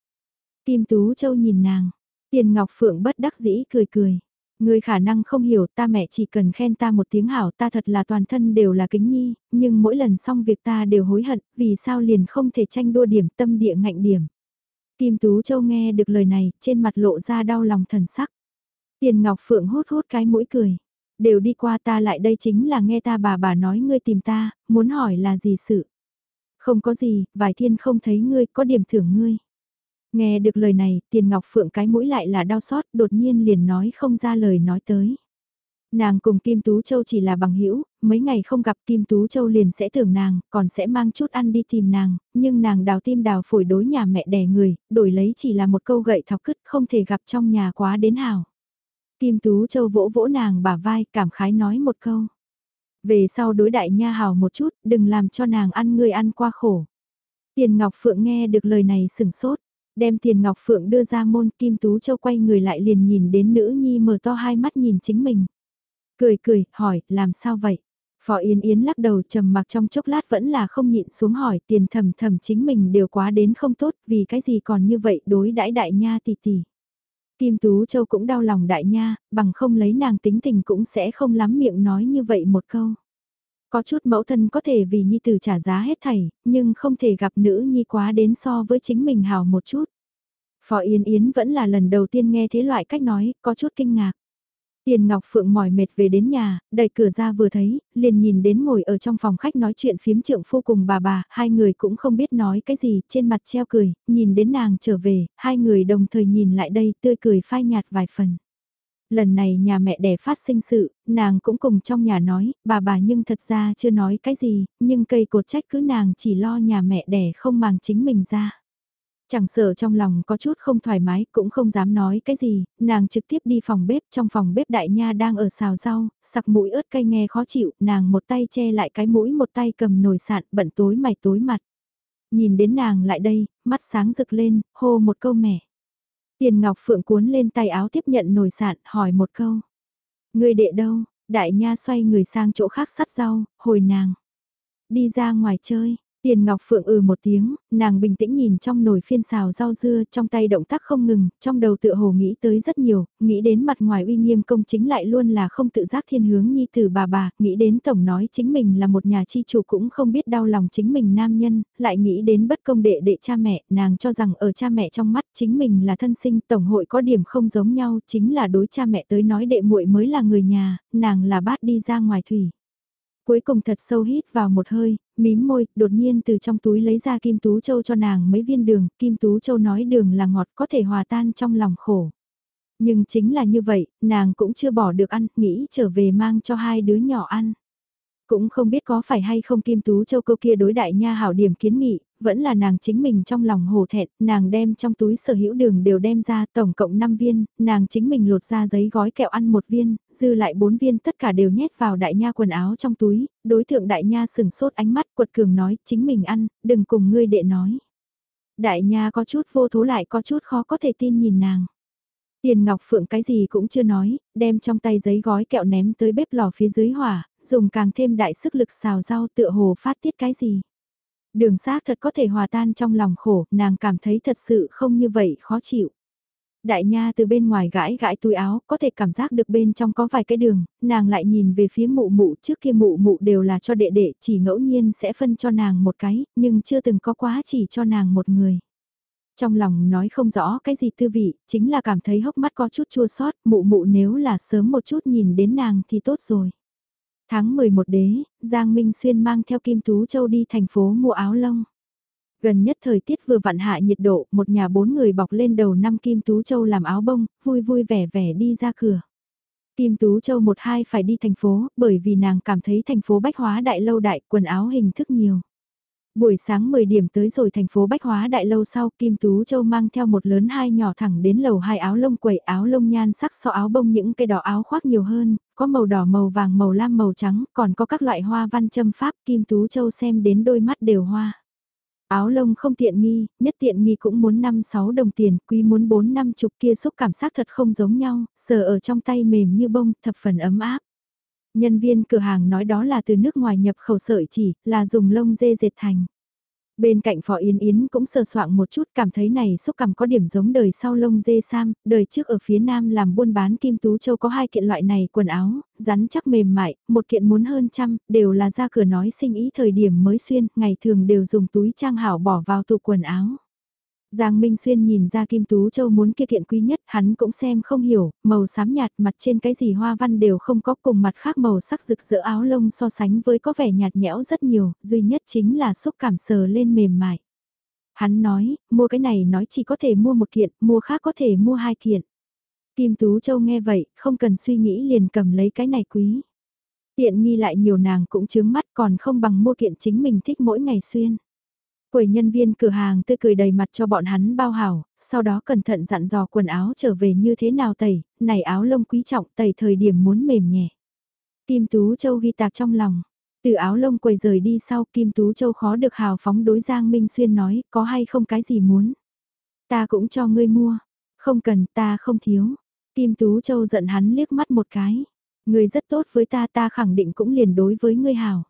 Kim Tú Châu nhìn nàng, tiền ngọc phượng bất đắc dĩ cười cười. Người khả năng không hiểu ta mẹ chỉ cần khen ta một tiếng hảo ta thật là toàn thân đều là kính nhi, nhưng mỗi lần xong việc ta đều hối hận, vì sao liền không thể tranh đua điểm tâm địa ngạnh điểm. Kim Tú Châu nghe được lời này, trên mặt lộ ra đau lòng thần sắc. Tiền Ngọc Phượng hốt hốt cái mũi cười. Đều đi qua ta lại đây chính là nghe ta bà bà nói ngươi tìm ta, muốn hỏi là gì sự. Không có gì, vài thiên không thấy ngươi, có điểm thưởng ngươi. Nghe được lời này, tiền ngọc phượng cái mũi lại là đau xót, đột nhiên liền nói không ra lời nói tới. Nàng cùng Kim Tú Châu chỉ là bằng hữu mấy ngày không gặp Kim Tú Châu liền sẽ tưởng nàng, còn sẽ mang chút ăn đi tìm nàng, nhưng nàng đào tim đào phổi đối nhà mẹ đẻ người, đổi lấy chỉ là một câu gậy thọc cứt không thể gặp trong nhà quá đến hào. Kim Tú Châu vỗ vỗ nàng bả vai cảm khái nói một câu. Về sau đối đại nha hào một chút, đừng làm cho nàng ăn người ăn qua khổ. Tiền Ngọc Phượng nghe được lời này sừng sốt, Đem tiền ngọc phượng đưa ra môn Kim Tú Châu quay người lại liền nhìn đến nữ nhi mở to hai mắt nhìn chính mình. Cười cười, hỏi, làm sao vậy? Phó Yến Yến lắc đầu trầm mặc trong chốc lát vẫn là không nhịn xuống hỏi tiền thầm thầm chính mình đều quá đến không tốt vì cái gì còn như vậy đối đãi đại nha tỷ tỷ. Kim Tú Châu cũng đau lòng đại nha, bằng không lấy nàng tính tình cũng sẽ không lắm miệng nói như vậy một câu. Có chút mẫu thân có thể vì nhi tử trả giá hết thảy, nhưng không thể gặp nữ nhi quá đến so với chính mình hào một chút. Phó Yến Yến vẫn là lần đầu tiên nghe thế loại cách nói, có chút kinh ngạc. Tiền Ngọc Phượng mỏi mệt về đến nhà, đẩy cửa ra vừa thấy, liền nhìn đến ngồi ở trong phòng khách nói chuyện phiếm trượng phu cùng bà bà, hai người cũng không biết nói cái gì, trên mặt treo cười, nhìn đến nàng trở về, hai người đồng thời nhìn lại đây tươi cười phai nhạt vài phần. Lần này nhà mẹ đẻ phát sinh sự, nàng cũng cùng trong nhà nói, bà bà nhưng thật ra chưa nói cái gì, nhưng cây cột trách cứ nàng chỉ lo nhà mẹ đẻ không màng chính mình ra. Chẳng sợ trong lòng có chút không thoải mái, cũng không dám nói cái gì, nàng trực tiếp đi phòng bếp, trong phòng bếp đại nha đang ở xào rau, sặc mũi ớt cay nghe khó chịu, nàng một tay che lại cái mũi một tay cầm nồi sạn, bận tối mày tối mặt. Nhìn đến nàng lại đây, mắt sáng rực lên, hô một câu mẹ. Tiền Ngọc Phượng cuốn lên tay áo tiếp nhận nồi sạn, hỏi một câu. Người đệ đâu? Đại nha xoay người sang chỗ khác sắt rau, hồi nàng. Đi ra ngoài chơi, Tiền Ngọc Phượng ừ một tiếng, nàng bình tĩnh nhìn trong nồi phiên xào rau dưa trong tay động tác không ngừng, trong đầu tự hồ nghĩ tới rất nhiều, nghĩ đến mặt ngoài uy nghiêm công chính lại luôn là không tự giác thiên hướng nhi từ bà bà, nghĩ đến tổng nói chính mình là một nhà chi chủ cũng không biết đau lòng chính mình nam nhân, lại nghĩ đến bất công đệ đệ cha mẹ, nàng cho rằng ở cha mẹ trong mắt chính mình là thân sinh, tổng hội có điểm không giống nhau, chính là đối cha mẹ tới nói đệ muội mới là người nhà, nàng là bát đi ra ngoài thủy. Cuối cùng thật sâu hít vào một hơi, mím môi, đột nhiên từ trong túi lấy ra Kim Tú Châu cho nàng mấy viên đường, Kim Tú Châu nói đường là ngọt có thể hòa tan trong lòng khổ. Nhưng chính là như vậy, nàng cũng chưa bỏ được ăn, nghĩ trở về mang cho hai đứa nhỏ ăn. Cũng không biết có phải hay không Kim Tú Châu câu kia đối đại nha hảo điểm kiến nghị, vẫn là nàng chính mình trong lòng hổ thẹn, nàng đem trong túi sở hữu đường đều đem ra tổng cộng 5 viên, nàng chính mình lột ra giấy gói kẹo ăn một viên, dư lại 4 viên tất cả đều nhét vào đại nha quần áo trong túi, đối tượng đại nha sừng sốt ánh mắt quật cường nói chính mình ăn, đừng cùng ngươi đệ nói. Đại nha có chút vô thố lại có chút khó có thể tin nhìn nàng. Tiền Ngọc Phượng cái gì cũng chưa nói, đem trong tay giấy gói kẹo ném tới bếp lò phía dưới hỏa, dùng càng thêm đại sức lực xào rau tựa hồ phát tiết cái gì. Đường xác thật có thể hòa tan trong lòng khổ, nàng cảm thấy thật sự không như vậy khó chịu. Đại nha từ bên ngoài gãi gãi túi áo, có thể cảm giác được bên trong có vài cái đường, nàng lại nhìn về phía mụ mụ trước kia mụ mụ đều là cho đệ đệ, chỉ ngẫu nhiên sẽ phân cho nàng một cái, nhưng chưa từng có quá chỉ cho nàng một người. Trong lòng nói không rõ cái gì tư vị, chính là cảm thấy hốc mắt có chút chua sót, mụ mụ nếu là sớm một chút nhìn đến nàng thì tốt rồi. Tháng 11 đế, Giang Minh Xuyên mang theo Kim Tú Châu đi thành phố mua áo lông. Gần nhất thời tiết vừa vặn hạ nhiệt độ, một nhà bốn người bọc lên đầu năm Kim Tú Châu làm áo bông, vui vui vẻ vẻ đi ra cửa. Kim Tú Châu một hai phải đi thành phố, bởi vì nàng cảm thấy thành phố bách hóa đại lâu đại, quần áo hình thức nhiều. Buổi sáng 10 điểm tới rồi thành phố Bách Hóa Đại Lâu sau Kim Tú Châu mang theo một lớn hai nhỏ thẳng đến lầu hai áo lông quẩy áo lông nhan sắc so áo bông những cái đỏ áo khoác nhiều hơn, có màu đỏ màu vàng màu lam màu trắng, còn có các loại hoa văn châm pháp Kim Tú Châu xem đến đôi mắt đều hoa. Áo lông không tiện nghi, nhất tiện nghi cũng muốn 5-6 đồng tiền, quý muốn 4 năm chục kia xúc cảm giác thật không giống nhau, sờ ở trong tay mềm như bông, thập phần ấm áp. Nhân viên cửa hàng nói đó là từ nước ngoài nhập khẩu sợi chỉ, là dùng lông dê dệt thành. Bên cạnh Phó Yến Yến cũng sờ soạng một chút cảm thấy này xúc cảm có điểm giống đời sau lông dê sam, đời trước ở phía nam làm buôn bán Kim Tú Châu có hai kiện loại này quần áo, rắn chắc mềm mại, một kiện muốn hơn trăm, đều là ra cửa nói sinh ý thời điểm mới xuyên, ngày thường đều dùng túi trang hảo bỏ vào tủ quần áo. Giang Minh Xuyên nhìn ra Kim Tú Châu muốn kia kiện quý nhất, hắn cũng xem không hiểu, màu xám nhạt mặt trên cái gì hoa văn đều không có cùng mặt khác màu sắc rực rỡ áo lông so sánh với có vẻ nhạt nhẽo rất nhiều, duy nhất chính là xúc cảm sờ lên mềm mại. Hắn nói, mua cái này nói chỉ có thể mua một kiện, mua khác có thể mua hai kiện. Kim Tú Châu nghe vậy, không cần suy nghĩ liền cầm lấy cái này quý. Tiện nghi lại nhiều nàng cũng chướng mắt còn không bằng mua kiện chính mình thích mỗi ngày xuyên. Quầy nhân viên cửa hàng tươi cười đầy mặt cho bọn hắn bao hảo, sau đó cẩn thận dặn dò quần áo trở về như thế nào tẩy, này áo lông quý trọng tẩy thời điểm muốn mềm nhẹ. Kim Tú Châu ghi tạc trong lòng, từ áo lông quầy rời đi sau Kim Tú Châu khó được hào phóng đối Giang Minh Xuyên nói có hay không cái gì muốn. Ta cũng cho ngươi mua, không cần ta không thiếu. Kim Tú Châu giận hắn liếc mắt một cái. Ngươi rất tốt với ta ta khẳng định cũng liền đối với ngươi hào.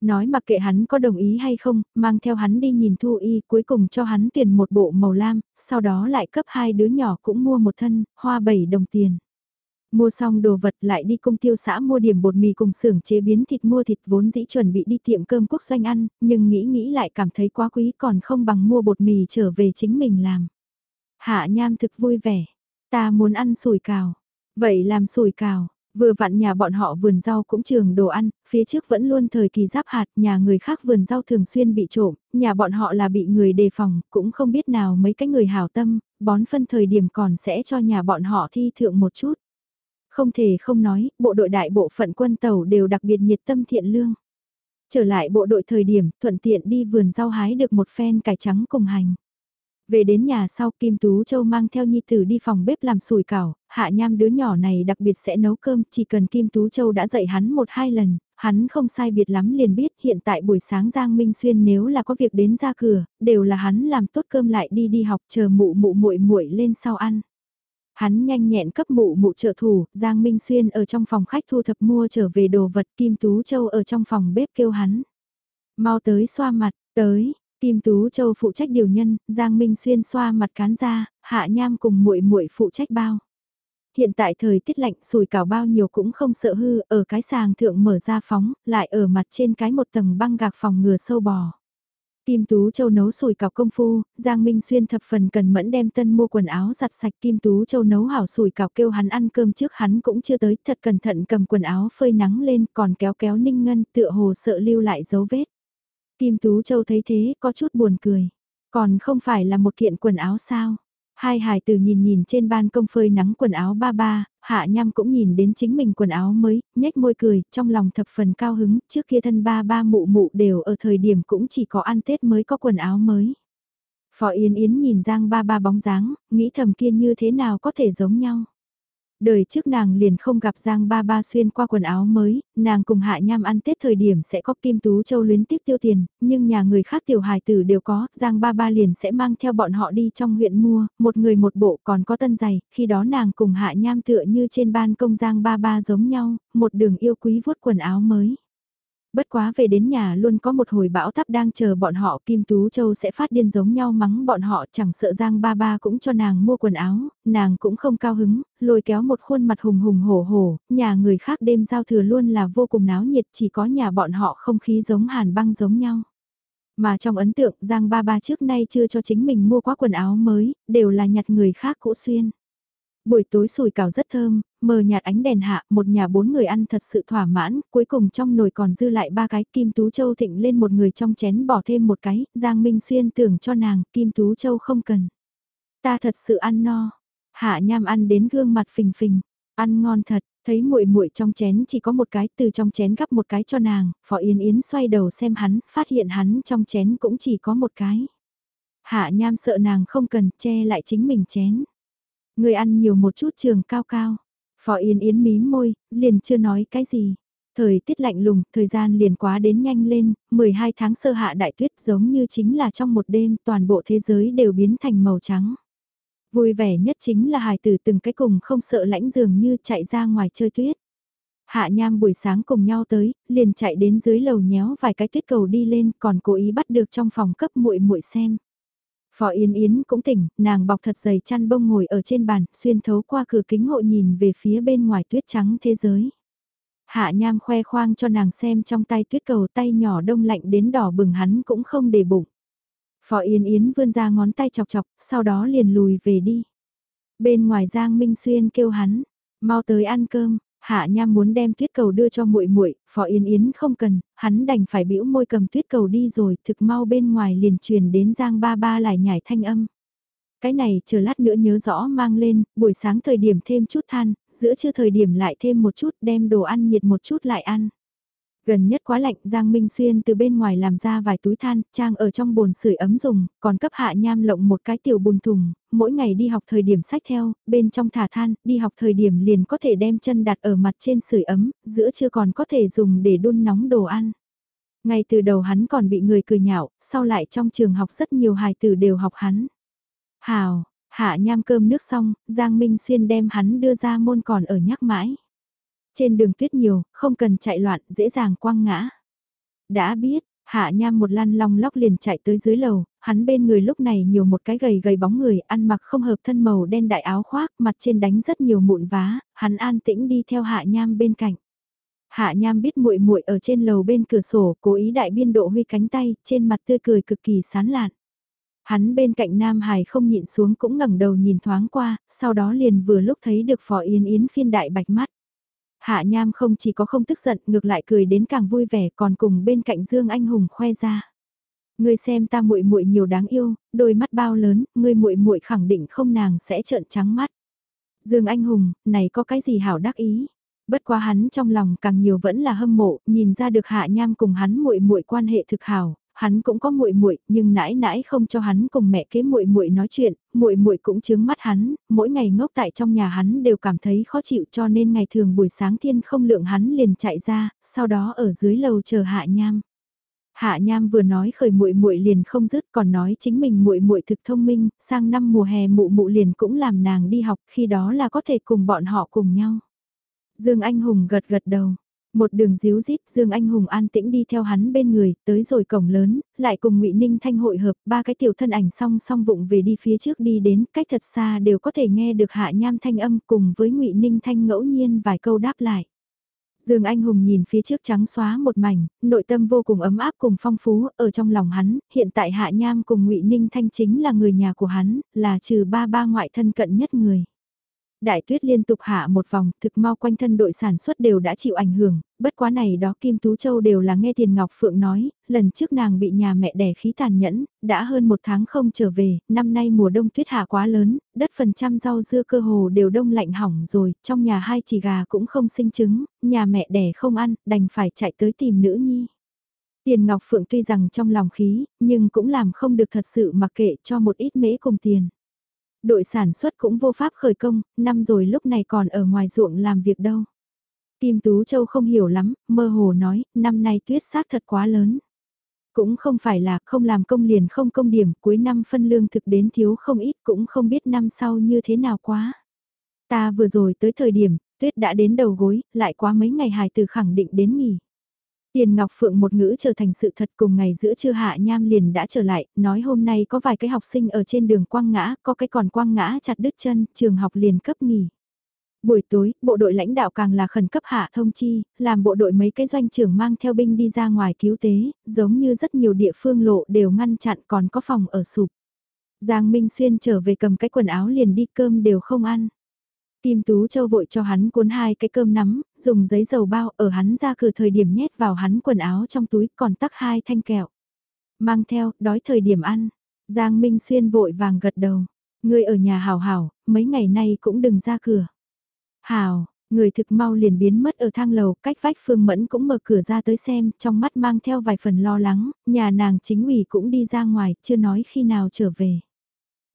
Nói mặc kệ hắn có đồng ý hay không, mang theo hắn đi nhìn thu y cuối cùng cho hắn tiền một bộ màu lam, sau đó lại cấp hai đứa nhỏ cũng mua một thân, hoa bảy đồng tiền. Mua xong đồ vật lại đi công tiêu xã mua điểm bột mì cùng xưởng chế biến thịt mua thịt vốn dĩ chuẩn bị đi tiệm cơm quốc doanh ăn, nhưng nghĩ nghĩ lại cảm thấy quá quý còn không bằng mua bột mì trở về chính mình làm. Hạ nham thực vui vẻ, ta muốn ăn sủi cào, Vậy làm sủi cào, vừa vặn nhà bọn họ vườn rau cũng trường đồ ăn, phía trước vẫn luôn thời kỳ giáp hạt, nhà người khác vườn rau thường xuyên bị trộm, nhà bọn họ là bị người đề phòng, cũng không biết nào mấy cái người hảo tâm, bón phân thời điểm còn sẽ cho nhà bọn họ thi thượng một chút. Không thể không nói, bộ đội đại bộ phận quân tàu đều đặc biệt nhiệt tâm thiện lương. Trở lại bộ đội thời điểm, thuận tiện đi vườn rau hái được một phen cải trắng cùng hành. Về đến nhà sau Kim Tú Châu mang theo Nhi Tử đi phòng bếp làm sủi cảo, hạ nham đứa nhỏ này đặc biệt sẽ nấu cơm, chỉ cần Kim Tú Châu đã dạy hắn một hai lần, hắn không sai biệt lắm liền biết hiện tại buổi sáng Giang Minh Xuyên nếu là có việc đến ra cửa, đều là hắn làm tốt cơm lại đi đi học chờ mụ mụ muội muội lên sau ăn. Hắn nhanh nhẹn cấp mụ mụ trợ thủ, Giang Minh Xuyên ở trong phòng khách thu thập mua trở về đồ vật Kim Tú Châu ở trong phòng bếp kêu hắn. Mau tới xoa mặt, tới, Kim Tú Châu phụ trách điều nhân, Giang Minh Xuyên xoa mặt cán ra, Hạ Nham cùng muội muội phụ trách bao. Hiện tại thời tiết lạnh sùi cảo bao nhiêu cũng không sợ hư, ở cái sàng thượng mở ra phóng, lại ở mặt trên cái một tầng băng gạc phòng ngừa sâu bò. Kim Tú Châu nấu sùi cảo công phu, Giang Minh Xuyên thập phần cần mẫn đem tân mua quần áo giặt sạch Kim Tú Châu nấu hảo sùi cảo kêu hắn ăn cơm trước hắn cũng chưa tới, thật cẩn thận cầm quần áo phơi nắng lên còn kéo kéo ninh ngân tựa hồ sợ lưu lại dấu vết. Kim Tú Châu thấy thế có chút buồn cười. Còn không phải là một kiện quần áo sao? Hai hải tử nhìn nhìn trên ban công phơi nắng quần áo ba ba, hạ nham cũng nhìn đến chính mình quần áo mới, nhếch môi cười, trong lòng thập phần cao hứng, trước kia thân ba ba mụ mụ đều ở thời điểm cũng chỉ có ăn Tết mới có quần áo mới. Phó Yên Yến nhìn Giang ba ba bóng dáng, nghĩ thầm kia như thế nào có thể giống nhau. Đời trước nàng liền không gặp Giang Ba Ba xuyên qua quần áo mới, nàng cùng Hạ Nham ăn Tết thời điểm sẽ có Kim Tú Châu luyến tiếc tiêu tiền, nhưng nhà người khác tiểu hài tử đều có, Giang Ba Ba liền sẽ mang theo bọn họ đi trong huyện mua, một người một bộ còn có tân giày, khi đó nàng cùng Hạ Nham tựa như trên ban công Giang Ba Ba giống nhau, một đường yêu quý vuốt quần áo mới. Bất quá về đến nhà luôn có một hồi bão táp đang chờ bọn họ Kim Tú Châu sẽ phát điên giống nhau mắng bọn họ chẳng sợ Giang ba ba cũng cho nàng mua quần áo, nàng cũng không cao hứng, lôi kéo một khuôn mặt hùng hùng hổ hổ, nhà người khác đêm giao thừa luôn là vô cùng náo nhiệt chỉ có nhà bọn họ không khí giống hàn băng giống nhau. Mà trong ấn tượng Giang ba ba trước nay chưa cho chính mình mua quá quần áo mới, đều là nhặt người khác cũ xuyên. Buổi tối sùi cảo rất thơm, mờ nhạt ánh đèn hạ, một nhà bốn người ăn thật sự thỏa mãn, cuối cùng trong nồi còn dư lại ba cái, Kim Tú Châu thịnh lên một người trong chén bỏ thêm một cái, Giang Minh Xuyên tưởng cho nàng, Kim Tú Châu không cần. Ta thật sự ăn no, hạ nham ăn đến gương mặt phình phình, ăn ngon thật, thấy muội muội trong chén chỉ có một cái, từ trong chén gắp một cái cho nàng, Phó Yến Yến xoay đầu xem hắn, phát hiện hắn trong chén cũng chỉ có một cái. Hạ nham sợ nàng không cần, che lại chính mình chén. Người ăn nhiều một chút trường cao cao. Phó Yên Yến mím môi, liền chưa nói cái gì. Thời tiết lạnh lùng, thời gian liền quá đến nhanh lên, 12 tháng sơ hạ đại tuyết giống như chính là trong một đêm toàn bộ thế giới đều biến thành màu trắng. Vui vẻ nhất chính là hài tử từng cái cùng không sợ lãnh dường như chạy ra ngoài chơi tuyết. Hạ Nham buổi sáng cùng nhau tới, liền chạy đến dưới lầu nhéo vài cái tuyết cầu đi lên còn cố ý bắt được trong phòng cấp muội muội xem. Phó Yên Yến cũng tỉnh, nàng bọc thật dày chăn bông ngồi ở trên bàn, xuyên thấu qua cửa kính hộ nhìn về phía bên ngoài tuyết trắng thế giới. Hạ Nham khoe khoang cho nàng xem trong tay tuyết cầu tay nhỏ đông lạnh đến đỏ bừng hắn cũng không để bụng. Phó Yên Yến vươn ra ngón tay chọc chọc, sau đó liền lùi về đi. Bên ngoài Giang Minh Xuyên kêu hắn, mau tới ăn cơm, Hạ Nham muốn đem tuyết cầu đưa cho muội muội, Phó Yên Yến không cần, hắn đành phải bĩu môi cầm tuyết cầu đi rồi, thực mau bên ngoài liền truyền đến Giang Ba Ba lại nhảy thanh âm. Cái này chờ lát nữa nhớ rõ mang lên, buổi sáng thời điểm thêm chút than, giữa trưa thời điểm lại thêm một chút, đem đồ ăn nhiệt một chút lại ăn. Gần nhất quá lạnh, Giang Minh Xuyên từ bên ngoài làm ra vài túi than, trang ở trong bồn sưởi ấm dùng, còn cấp hạ nham lộng một cái tiểu bùn thùng, mỗi ngày đi học thời điểm sách theo, bên trong thả than, đi học thời điểm liền có thể đem chân đặt ở mặt trên sưởi ấm, giữa chưa còn có thể dùng để đun nóng đồ ăn. Ngay từ đầu hắn còn bị người cười nhạo, sau lại trong trường học rất nhiều hài tử đều học hắn. Hào, hạ nham cơm nước xong, Giang Minh Xuyên đem hắn đưa ra môn còn ở nhắc mãi. Trên đường tuyết nhiều, không cần chạy loạn, dễ dàng quăng ngã. Đã biết, Hạ Nham một lăn long lóc liền chạy tới dưới lầu, hắn bên người lúc này nhiều một cái gầy gầy bóng người, ăn mặc không hợp thân màu đen đại áo khoác, mặt trên đánh rất nhiều mụn vá, hắn an tĩnh đi theo Hạ Nham bên cạnh. Hạ Nham biết muội muội ở trên lầu bên cửa sổ, cố ý đại biên độ huy cánh tay, trên mặt tươi cười cực kỳ sán lạn. Hắn bên cạnh Nam Hải không nhịn xuống cũng ngẩng đầu nhìn thoáng qua, sau đó liền vừa lúc thấy được Phó Yến Yến phiên đại bạch mắt. Hạ Nham không chỉ có không tức giận, ngược lại cười đến càng vui vẻ, còn cùng bên cạnh Dương Anh Hùng khoe ra. Ngươi xem ta muội muội nhiều đáng yêu, đôi mắt bao lớn, ngươi muội muội khẳng định không nàng sẽ trợn trắng mắt. Dương Anh Hùng, này có cái gì hảo đắc ý? Bất quá hắn trong lòng càng nhiều vẫn là hâm mộ, nhìn ra được Hạ Nham cùng hắn muội muội quan hệ thực hảo, hắn cũng có muội muội, nhưng nãi nãi không cho hắn cùng mẹ kế muội muội nói chuyện, muội muội cũng chướng mắt hắn, mỗi ngày ngốc tại trong nhà hắn đều cảm thấy khó chịu cho nên ngày thường buổi sáng thiên không lượng hắn liền chạy ra, sau đó ở dưới lầu chờ Hạ Nham. Hạ Nham vừa nói khởi muội muội liền không dứt còn nói chính mình muội muội thực thông minh, sang năm mùa hè mụ mụ liền cũng làm nàng đi học, khi đó là có thể cùng bọn họ cùng nhau. Dương Anh Hùng gật gật đầu. Một đường díu rít Dương Anh Hùng an tĩnh đi theo hắn bên người, tới rồi cổng lớn, lại cùng ngụy Ninh Thanh hội hợp, ba cái tiểu thân ảnh song song vụng về đi phía trước đi đến, cách thật xa đều có thể nghe được hạ nham thanh âm cùng với ngụy Ninh Thanh ngẫu nhiên vài câu đáp lại. Dương Anh Hùng nhìn phía trước trắng xóa một mảnh, nội tâm vô cùng ấm áp cùng phong phú, ở trong lòng hắn, hiện tại Hạ Nham cùng ngụy Ninh Thanh chính là người nhà của hắn, là trừ ba ba ngoại thân cận nhất người. Đại tuyết liên tục hạ một vòng, thực mau quanh thân đội sản xuất đều đã chịu ảnh hưởng, bất quá này đó Kim Tú Châu đều là nghe Tiền Ngọc Phượng nói, lần trước nàng bị nhà mẹ đẻ khí tàn nhẫn, đã hơn một tháng không trở về, năm nay mùa đông tuyết hạ quá lớn, đất phần trăm rau dưa cơ hồ đều đông lạnh hỏng rồi, trong nhà hai chỉ gà cũng không sinh trứng, nhà mẹ đẻ không ăn, đành phải chạy tới tìm nữ nhi. Tiền Ngọc Phượng tuy rằng trong lòng khí, nhưng cũng làm không được thật sự mặc kệ cho một ít mễ cùng tiền. Đội sản xuất cũng vô pháp khởi công, năm rồi lúc này còn ở ngoài ruộng làm việc đâu. Kim Tú Châu không hiểu lắm, mơ hồ nói, năm nay tuyết xác thật quá lớn. Cũng không phải là không làm công liền không công điểm, cuối năm phân lương thực đến thiếu không ít cũng không biết năm sau như thế nào quá. Ta vừa rồi tới thời điểm, tuyết đã đến đầu gối, lại quá mấy ngày hài từ khẳng định đến nghỉ. Tiền Ngọc Phượng một ngữ trở thành sự thật cùng ngày giữa trưa hạ nham liền đã trở lại, nói hôm nay có vài cái học sinh ở trên đường quang ngã, có cái còn quang ngã chặt đứt chân, trường học liền cấp nghỉ. Buổi tối, bộ đội lãnh đạo càng là khẩn cấp hạ thông chi, làm bộ đội mấy cái doanh trưởng mang theo binh đi ra ngoài cứu tế, giống như rất nhiều địa phương lộ đều ngăn chặn còn có phòng ở sụp. Giang Minh Xuyên trở về cầm cái quần áo liền đi cơm đều không ăn. Kim Tú Châu vội cho hắn cuốn hai cái cơm nắm, dùng giấy dầu bao ở hắn ra cửa thời điểm nhét vào hắn quần áo trong túi còn tắc hai thanh kẹo. Mang theo, đói thời điểm ăn. Giang Minh Xuyên vội vàng gật đầu. Người ở nhà hào hào, mấy ngày nay cũng đừng ra cửa. Hào, người thực mau liền biến mất ở thang lầu, cách vách Phương Mẫn cũng mở cửa ra tới xem, trong mắt mang theo vài phần lo lắng, nhà nàng chính ủy cũng đi ra ngoài, chưa nói khi nào trở về.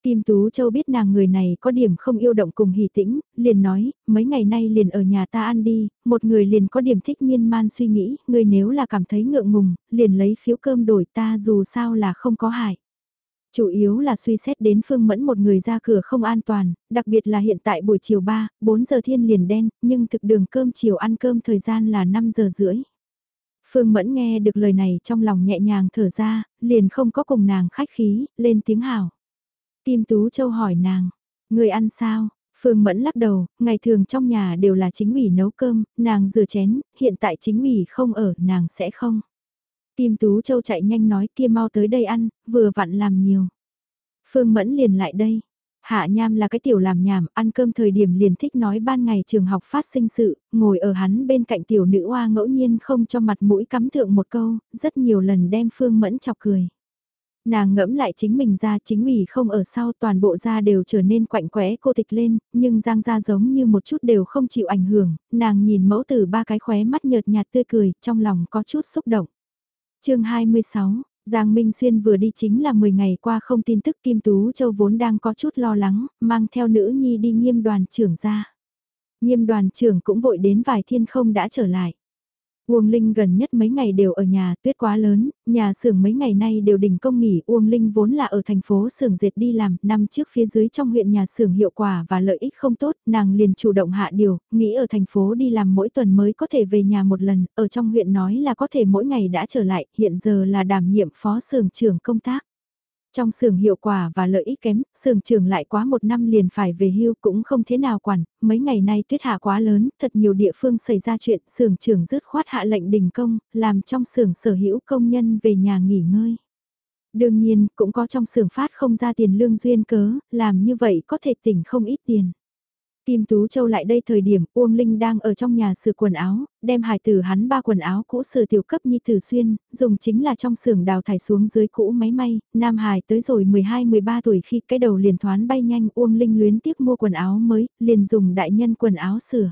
Kim Tú Châu biết nàng người này có điểm không yêu động cùng hỷ tĩnh, liền nói, mấy ngày nay liền ở nhà ta ăn đi, một người liền có điểm thích miên man suy nghĩ, người nếu là cảm thấy ngượng ngùng, liền lấy phiếu cơm đổi ta dù sao là không có hại. Chủ yếu là suy xét đến Phương Mẫn một người ra cửa không an toàn, đặc biệt là hiện tại buổi chiều 3, 4 giờ thiên liền đen, nhưng thực đường cơm chiều ăn cơm thời gian là 5 giờ rưỡi. Phương Mẫn nghe được lời này trong lòng nhẹ nhàng thở ra, liền không có cùng nàng khách khí, lên tiếng hào. Kim Tú Châu hỏi nàng, người ăn sao? Phương Mẫn lắc đầu, ngày thường trong nhà đều là chính ủy nấu cơm, nàng rửa chén, hiện tại chính ủy không ở, nàng sẽ không. Kim Tú Châu chạy nhanh nói kia mau tới đây ăn, vừa vặn làm nhiều. Phương Mẫn liền lại đây. Hạ Nham là cái tiểu làm nhảm, ăn cơm thời điểm liền thích nói ban ngày trường học phát sinh sự, ngồi ở hắn bên cạnh tiểu nữ oa ngẫu nhiên không cho mặt mũi cắm thượng một câu, rất nhiều lần đem Phương Mẫn chọc cười. Nàng ngẫm lại chính mình ra chính ủy không ở sau toàn bộ da đều trở nên quạnh quẽ cô tịch lên, nhưng giang da giống như một chút đều không chịu ảnh hưởng, nàng nhìn mẫu tử ba cái khóe mắt nhợt nhạt tươi cười, trong lòng có chút xúc động. chương 26, Giang Minh Xuyên vừa đi chính là 10 ngày qua không tin tức Kim Tú Châu vốn đang có chút lo lắng, mang theo nữ nhi đi nghiêm đoàn trưởng ra. Nghiêm đoàn trưởng cũng vội đến vài thiên không đã trở lại. Uông Linh gần nhất mấy ngày đều ở nhà, tuyết quá lớn, nhà xưởng mấy ngày nay đều đình công nghỉ, Uông Linh vốn là ở thành phố xưởng dệt đi làm, năm trước phía dưới trong huyện nhà xưởng hiệu quả và lợi ích không tốt, nàng liền chủ động hạ điều, nghĩ ở thành phố đi làm mỗi tuần mới có thể về nhà một lần, ở trong huyện nói là có thể mỗi ngày đã trở lại, hiện giờ là đảm nhiệm phó xưởng trưởng công tác. Trong xưởng hiệu quả và lợi ích kém, xưởng trưởng lại quá một năm liền phải về hưu cũng không thế nào quản, mấy ngày nay tuyết hạ quá lớn, thật nhiều địa phương xảy ra chuyện, xưởng trưởng dứt khoát hạ lệnh đình công, làm trong xưởng sở hữu công nhân về nhà nghỉ ngơi. Đương nhiên, cũng có trong xưởng phát không ra tiền lương duyên cớ, làm như vậy có thể tỉnh không ít tiền. Kim Tú Châu lại đây thời điểm Uông Linh đang ở trong nhà sửa quần áo, đem hải tử hắn ba quần áo cũ sửa tiểu cấp nhi tử xuyên, dùng chính là trong xưởng đào thải xuống dưới cũ máy may, Nam Hải tới rồi 12-13 tuổi khi cái đầu liền thoán bay nhanh Uông Linh luyến tiếc mua quần áo mới, liền dùng đại nhân quần áo sửa.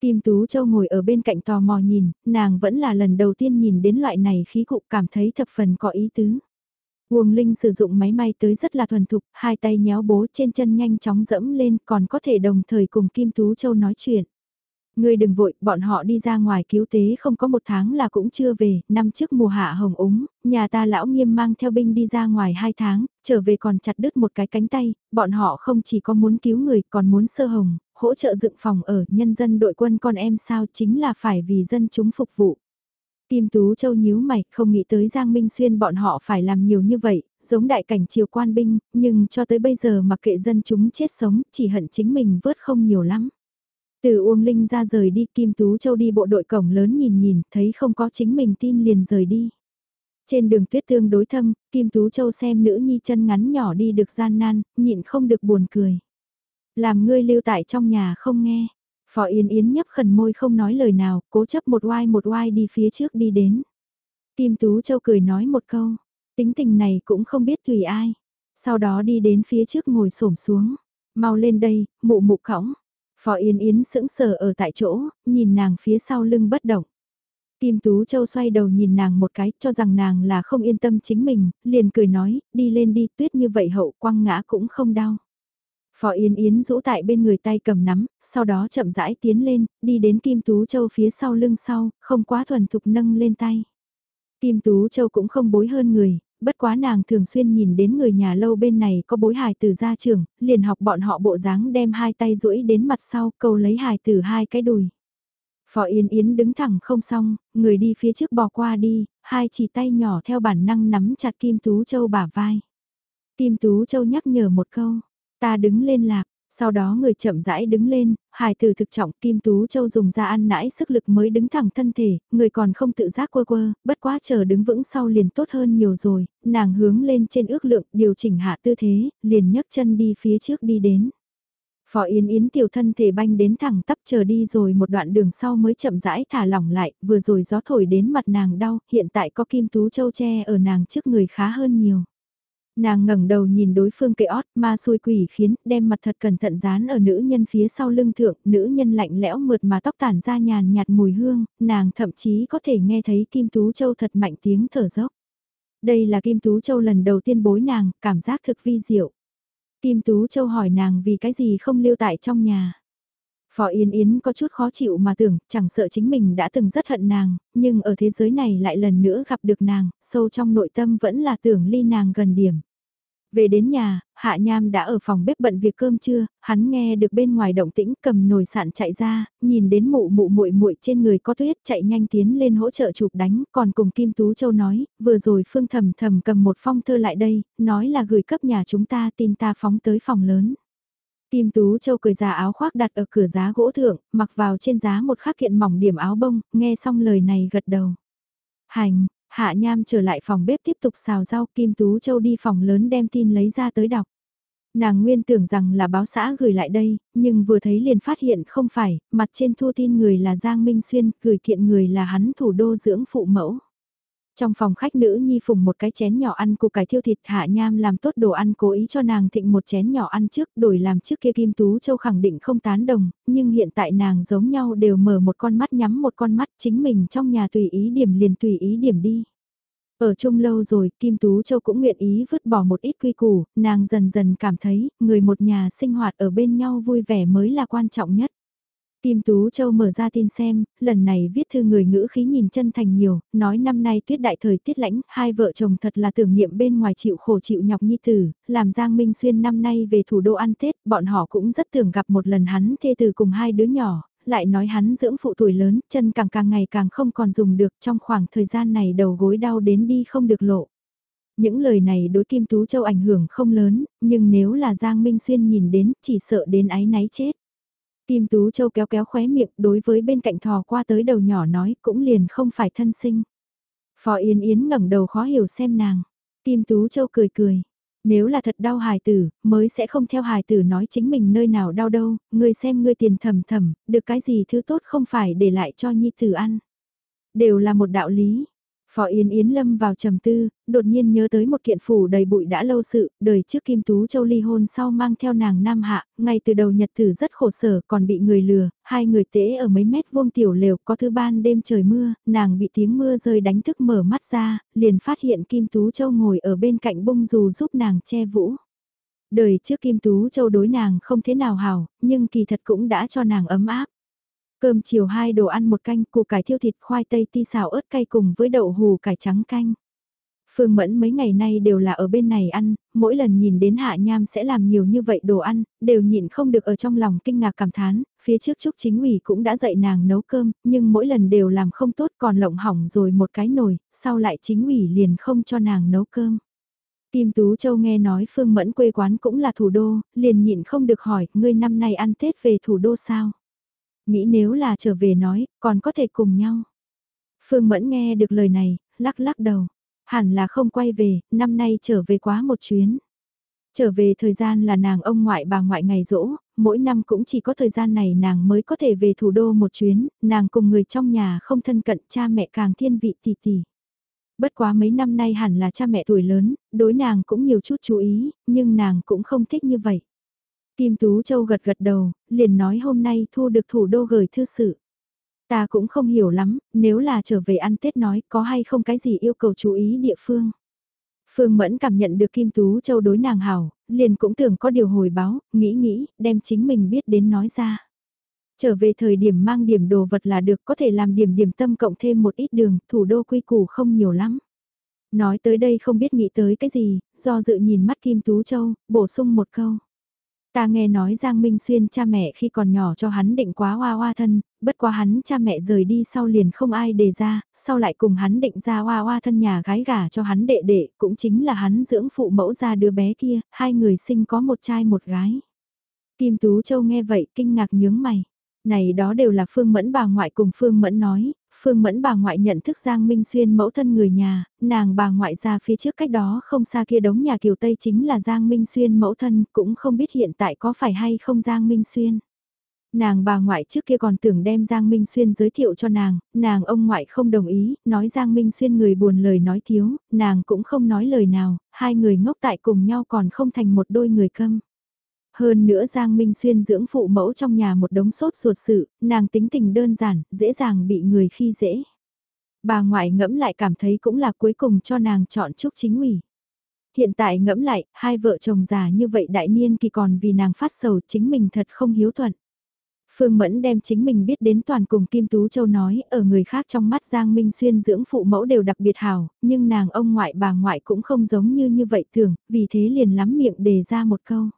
Kim Tú Châu ngồi ở bên cạnh tò mò nhìn, nàng vẫn là lần đầu tiên nhìn đến loại này khí cụ cảm thấy thập phần có ý tứ. Uông Linh sử dụng máy may tới rất là thuần thục, hai tay nhéo bố trên chân nhanh chóng dẫm lên còn có thể đồng thời cùng Kim Tú Châu nói chuyện. Ngươi đừng vội, bọn họ đi ra ngoài cứu tế không có một tháng là cũng chưa về, năm trước mùa hạ hồng úng, nhà ta lão nghiêm mang theo binh đi ra ngoài hai tháng, trở về còn chặt đứt một cái cánh tay, bọn họ không chỉ có muốn cứu người còn muốn sơ hồng, hỗ trợ dựng phòng ở nhân dân đội quân con em sao chính là phải vì dân chúng phục vụ. Kim Tú Châu nhíu mày, không nghĩ tới Giang Minh Xuyên bọn họ phải làm nhiều như vậy, giống đại cảnh triều quan binh, nhưng cho tới bây giờ mặc kệ dân chúng chết sống, chỉ hận chính mình vớt không nhiều lắm. Từ Uông Linh ra rời đi, Kim Tú Châu đi bộ đội cổng lớn nhìn nhìn, thấy không có chính mình tin liền rời đi. Trên đường tuyết tương đối thâm, Kim Tú Châu xem nữ nhi chân ngắn nhỏ đi được gian nan, nhịn không được buồn cười. Làm ngươi lưu tại trong nhà không nghe. Phò Yên Yến nhấp khẩn môi không nói lời nào, cố chấp một oai một oai đi phía trước đi đến. Kim Tú Châu cười nói một câu, tính tình này cũng không biết tùy ai. Sau đó đi đến phía trước ngồi xổm xuống, mau lên đây, mụ mụ khõng. Phò Yên Yến sững sờ ở tại chỗ, nhìn nàng phía sau lưng bất động. Kim Tú Châu xoay đầu nhìn nàng một cái, cho rằng nàng là không yên tâm chính mình, liền cười nói, đi lên đi, tuyết như vậy hậu quăng ngã cũng không đau. Phó Yên Yến rũ tại bên người tay cầm nắm, sau đó chậm rãi tiến lên, đi đến Kim Tú Châu phía sau lưng sau, không quá thuần thục nâng lên tay. Kim Tú Châu cũng không bối hơn người, bất quá nàng thường xuyên nhìn đến người nhà lâu bên này có bối hài từ gia trường, liền học bọn họ bộ dáng đem hai tay duỗi đến mặt sau câu lấy hài từ hai cái đùi. Phó Yên Yến đứng thẳng không xong, người đi phía trước bò qua đi, hai chỉ tay nhỏ theo bản năng nắm chặt Kim Tú Châu bả vai. Kim Tú Châu nhắc nhở một câu, Ta đứng lên lạc, sau đó người chậm rãi đứng lên, hài tử thực trọng Kim Tú Châu dùng ra ăn nãi sức lực mới đứng thẳng thân thể, người còn không tự giác quơ quơ, bất quá chờ đứng vững sau liền tốt hơn nhiều rồi, nàng hướng lên trên ước lượng, điều chỉnh hạ tư thế, liền nhấc chân đi phía trước đi đến. Phó Yến Yến tiểu thân thể banh đến thẳng tắp chờ đi rồi một đoạn đường sau mới chậm rãi thả lỏng lại, vừa rồi gió thổi đến mặt nàng đau, hiện tại có Kim Tú Châu che ở nàng trước người khá hơn nhiều. Nàng ngẩng đầu nhìn đối phương kệ ót ma xui quỷ khiến, đem mặt thật cẩn thận dán ở nữ nhân phía sau lưng thượng, nữ nhân lạnh lẽo mượt mà tóc tản ra nhàn nhạt mùi hương, nàng thậm chí có thể nghe thấy Kim Tú Châu thật mạnh tiếng thở dốc. Đây là Kim Tú Châu lần đầu tiên bối nàng, cảm giác thực vi diệu. Kim Tú Châu hỏi nàng vì cái gì không lưu tại trong nhà. Phó Yên Yến có chút khó chịu mà tưởng, chẳng sợ chính mình đã từng rất hận nàng, nhưng ở thế giới này lại lần nữa gặp được nàng, sâu trong nội tâm vẫn là tưởng ly nàng gần điểm. Về đến nhà, Hạ Nham đã ở phòng bếp bận việc cơm trưa, hắn nghe được bên ngoài động tĩnh cầm nồi sạn chạy ra, nhìn đến mụ mụ muội muội trên người có tuyết chạy nhanh tiến lên hỗ trợ chụp đánh, còn cùng Kim Tú Châu nói, vừa rồi Phương Thầm Thầm cầm một phong thơ lại đây, nói là gửi cấp nhà chúng ta tin ta phóng tới phòng lớn. Kim Tú Châu cười ra áo khoác đặt ở cửa giá gỗ thượng, mặc vào trên giá một khắc kiện mỏng điểm áo bông, nghe xong lời này gật đầu. Hành, Hạ Nham trở lại phòng bếp tiếp tục xào rau Kim Tú Châu đi phòng lớn đem tin lấy ra tới đọc. Nàng nguyên tưởng rằng là báo xã gửi lại đây, nhưng vừa thấy liền phát hiện không phải, mặt trên thu tin người là Giang Minh Xuyên, gửi kiện người là hắn thủ đô dưỡng phụ mẫu. Trong phòng khách nữ nhi phùng một cái chén nhỏ ăn củ cải thiêu thịt hạ nham làm tốt đồ ăn cố ý cho nàng thịnh một chén nhỏ ăn trước đổi làm trước kia Kim Tú Châu khẳng định không tán đồng, nhưng hiện tại nàng giống nhau đều mở một con mắt nhắm một con mắt chính mình trong nhà tùy ý điểm liền tùy ý điểm đi. Ở chung lâu rồi, Kim Tú Châu cũng nguyện ý vứt bỏ một ít quy củ, nàng dần dần cảm thấy, người một nhà sinh hoạt ở bên nhau vui vẻ mới là quan trọng nhất. Kim Tú Châu mở ra tin xem, lần này viết thư người ngữ khí nhìn chân thành nhiều, nói năm nay tuyết đại thời tiết lãnh, hai vợ chồng thật là tưởng niệm bên ngoài chịu khổ chịu nhọc nhi tử, làm Giang Minh Xuyên năm nay về thủ đô ăn Tết, bọn họ cũng rất tưởng gặp một lần hắn thê từ cùng hai đứa nhỏ, lại nói hắn dưỡng phụ tuổi lớn, chân càng càng ngày càng không còn dùng được trong khoảng thời gian này đầu gối đau đến đi không được lộ. Những lời này đối Kim Tú Châu ảnh hưởng không lớn, nhưng nếu là Giang Minh Xuyên nhìn đến chỉ sợ đến ái náy chết. Kim Tú Châu kéo kéo khóe miệng đối với bên cạnh thò qua tới đầu nhỏ nói cũng liền không phải thân sinh. Phó Yên Yến ngẩng đầu khó hiểu xem nàng. Kim Tú Châu cười cười. Nếu là thật đau hài tử, mới sẽ không theo hài tử nói chính mình nơi nào đau đâu, ngươi xem ngươi tiền thầm thầm, được cái gì thứ tốt không phải để lại cho nhi tử ăn. Đều là một đạo lý, Phó Yến Yến lâm vào trầm tư, đột nhiên nhớ tới một kiện phủ đầy bụi đã lâu sự, đời trước Kim Tú Châu ly hôn sau mang theo nàng Nam Hạ, ngay từ đầu nhật tử rất khổ sở còn bị người lừa, hai người tế ở mấy mét vuông tiểu lều có thứ ban đêm trời mưa, nàng bị tiếng mưa rơi đánh thức mở mắt ra, liền phát hiện Kim Tú Châu ngồi ở bên cạnh bông dù giúp nàng che vũ. Đời trước Kim Tú Châu đối nàng không thế nào hào, nhưng kỳ thật cũng đã cho nàng ấm áp. Cơm chiều hai đồ ăn một canh, củ cải thiêu thịt khoai tây ti xào ớt cay cùng với đậu hù cải trắng canh. Phương Mẫn mấy ngày nay đều là ở bên này ăn, mỗi lần nhìn đến Hạ Nham sẽ làm nhiều như vậy đồ ăn, đều nhịn không được ở trong lòng kinh ngạc cảm thán, phía trước Trúc Chính ủy cũng đã dạy nàng nấu cơm, nhưng mỗi lần đều làm không tốt còn lộng hỏng rồi một cái nồi, sau lại Chính ủy liền không cho nàng nấu cơm. Kim Tú Châu nghe nói Phương Mẫn quê quán cũng là thủ đô, liền nhịn không được hỏi, ngươi năm nay ăn Tết về thủ đô sao? Nghĩ nếu là trở về nói, còn có thể cùng nhau. Phương Mẫn nghe được lời này, lắc lắc đầu. Hẳn là không quay về, năm nay trở về quá một chuyến. Trở về thời gian là nàng ông ngoại bà ngoại ngày rỗ, mỗi năm cũng chỉ có thời gian này nàng mới có thể về thủ đô một chuyến, nàng cùng người trong nhà không thân cận cha mẹ càng thiên vị tỷ tỷ. Bất quá mấy năm nay hẳn là cha mẹ tuổi lớn, đối nàng cũng nhiều chút chú ý, nhưng nàng cũng không thích như vậy. Kim Tú Châu gật gật đầu, liền nói hôm nay thu được thủ đô gửi thư sự. Ta cũng không hiểu lắm, nếu là trở về ăn Tết nói có hay không cái gì yêu cầu chú ý địa phương. Phương Mẫn cảm nhận được Kim Tú Châu đối nàng hảo, liền cũng tưởng có điều hồi báo, nghĩ nghĩ, đem chính mình biết đến nói ra. Trở về thời điểm mang điểm đồ vật là được có thể làm điểm điểm tâm cộng thêm một ít đường, thủ đô quy củ không nhiều lắm. Nói tới đây không biết nghĩ tới cái gì, do dự nhìn mắt Kim Tú Châu, bổ sung một câu. Ta nghe nói Giang Minh Xuyên cha mẹ khi còn nhỏ cho hắn định quá hoa hoa thân, bất quá hắn cha mẹ rời đi sau liền không ai đề ra, sau lại cùng hắn định ra hoa hoa thân nhà gái gả cho hắn đệ đệ, cũng chính là hắn dưỡng phụ mẫu ra đứa bé kia, hai người sinh có một trai một gái. Kim Tú Châu nghe vậy kinh ngạc nhướng mày. Này đó đều là Phương Mẫn bà ngoại cùng Phương Mẫn nói, Phương Mẫn bà ngoại nhận thức Giang Minh Xuyên mẫu thân người nhà, nàng bà ngoại ra phía trước cách đó không xa kia đống nhà kiều Tây chính là Giang Minh Xuyên mẫu thân, cũng không biết hiện tại có phải hay không Giang Minh Xuyên. Nàng bà ngoại trước kia còn tưởng đem Giang Minh Xuyên giới thiệu cho nàng, nàng ông ngoại không đồng ý, nói Giang Minh Xuyên người buồn lời nói thiếu, nàng cũng không nói lời nào, hai người ngốc tại cùng nhau còn không thành một đôi người câm. Hơn nữa Giang Minh Xuyên dưỡng phụ mẫu trong nhà một đống sốt ruột sự, nàng tính tình đơn giản, dễ dàng bị người khi dễ. Bà ngoại ngẫm lại cảm thấy cũng là cuối cùng cho nàng chọn chúc chính ủy. Hiện tại ngẫm lại, hai vợ chồng già như vậy đại niên kỳ còn vì nàng phát sầu chính mình thật không hiếu thuận. Phương Mẫn đem chính mình biết đến toàn cùng Kim Tú Châu nói, ở người khác trong mắt Giang Minh Xuyên dưỡng phụ mẫu đều đặc biệt hảo, nhưng nàng ông ngoại bà ngoại cũng không giống như như vậy thường, vì thế liền lắm miệng đề ra một câu.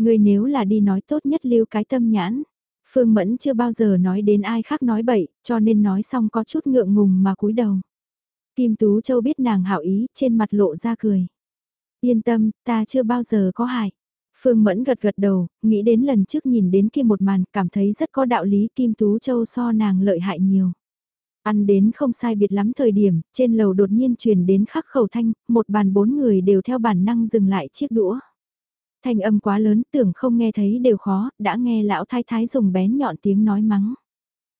Người nếu là đi nói tốt nhất lưu cái tâm nhãn. Phương Mẫn chưa bao giờ nói đến ai khác nói bậy, cho nên nói xong có chút ngượng ngùng mà cúi đầu. Kim Tú Châu biết nàng hảo ý, trên mặt lộ ra cười. Yên tâm, ta chưa bao giờ có hại. Phương Mẫn gật gật đầu, nghĩ đến lần trước nhìn đến kia một màn, cảm thấy rất có đạo lý Kim Tú Châu so nàng lợi hại nhiều. Ăn đến không sai biệt lắm thời điểm, trên lầu đột nhiên truyền đến khắc khẩu thanh, một bàn bốn người đều theo bản năng dừng lại chiếc đũa. Thanh âm quá lớn tưởng không nghe thấy đều khó, đã nghe lão thái thái dùng bén nhọn tiếng nói mắng.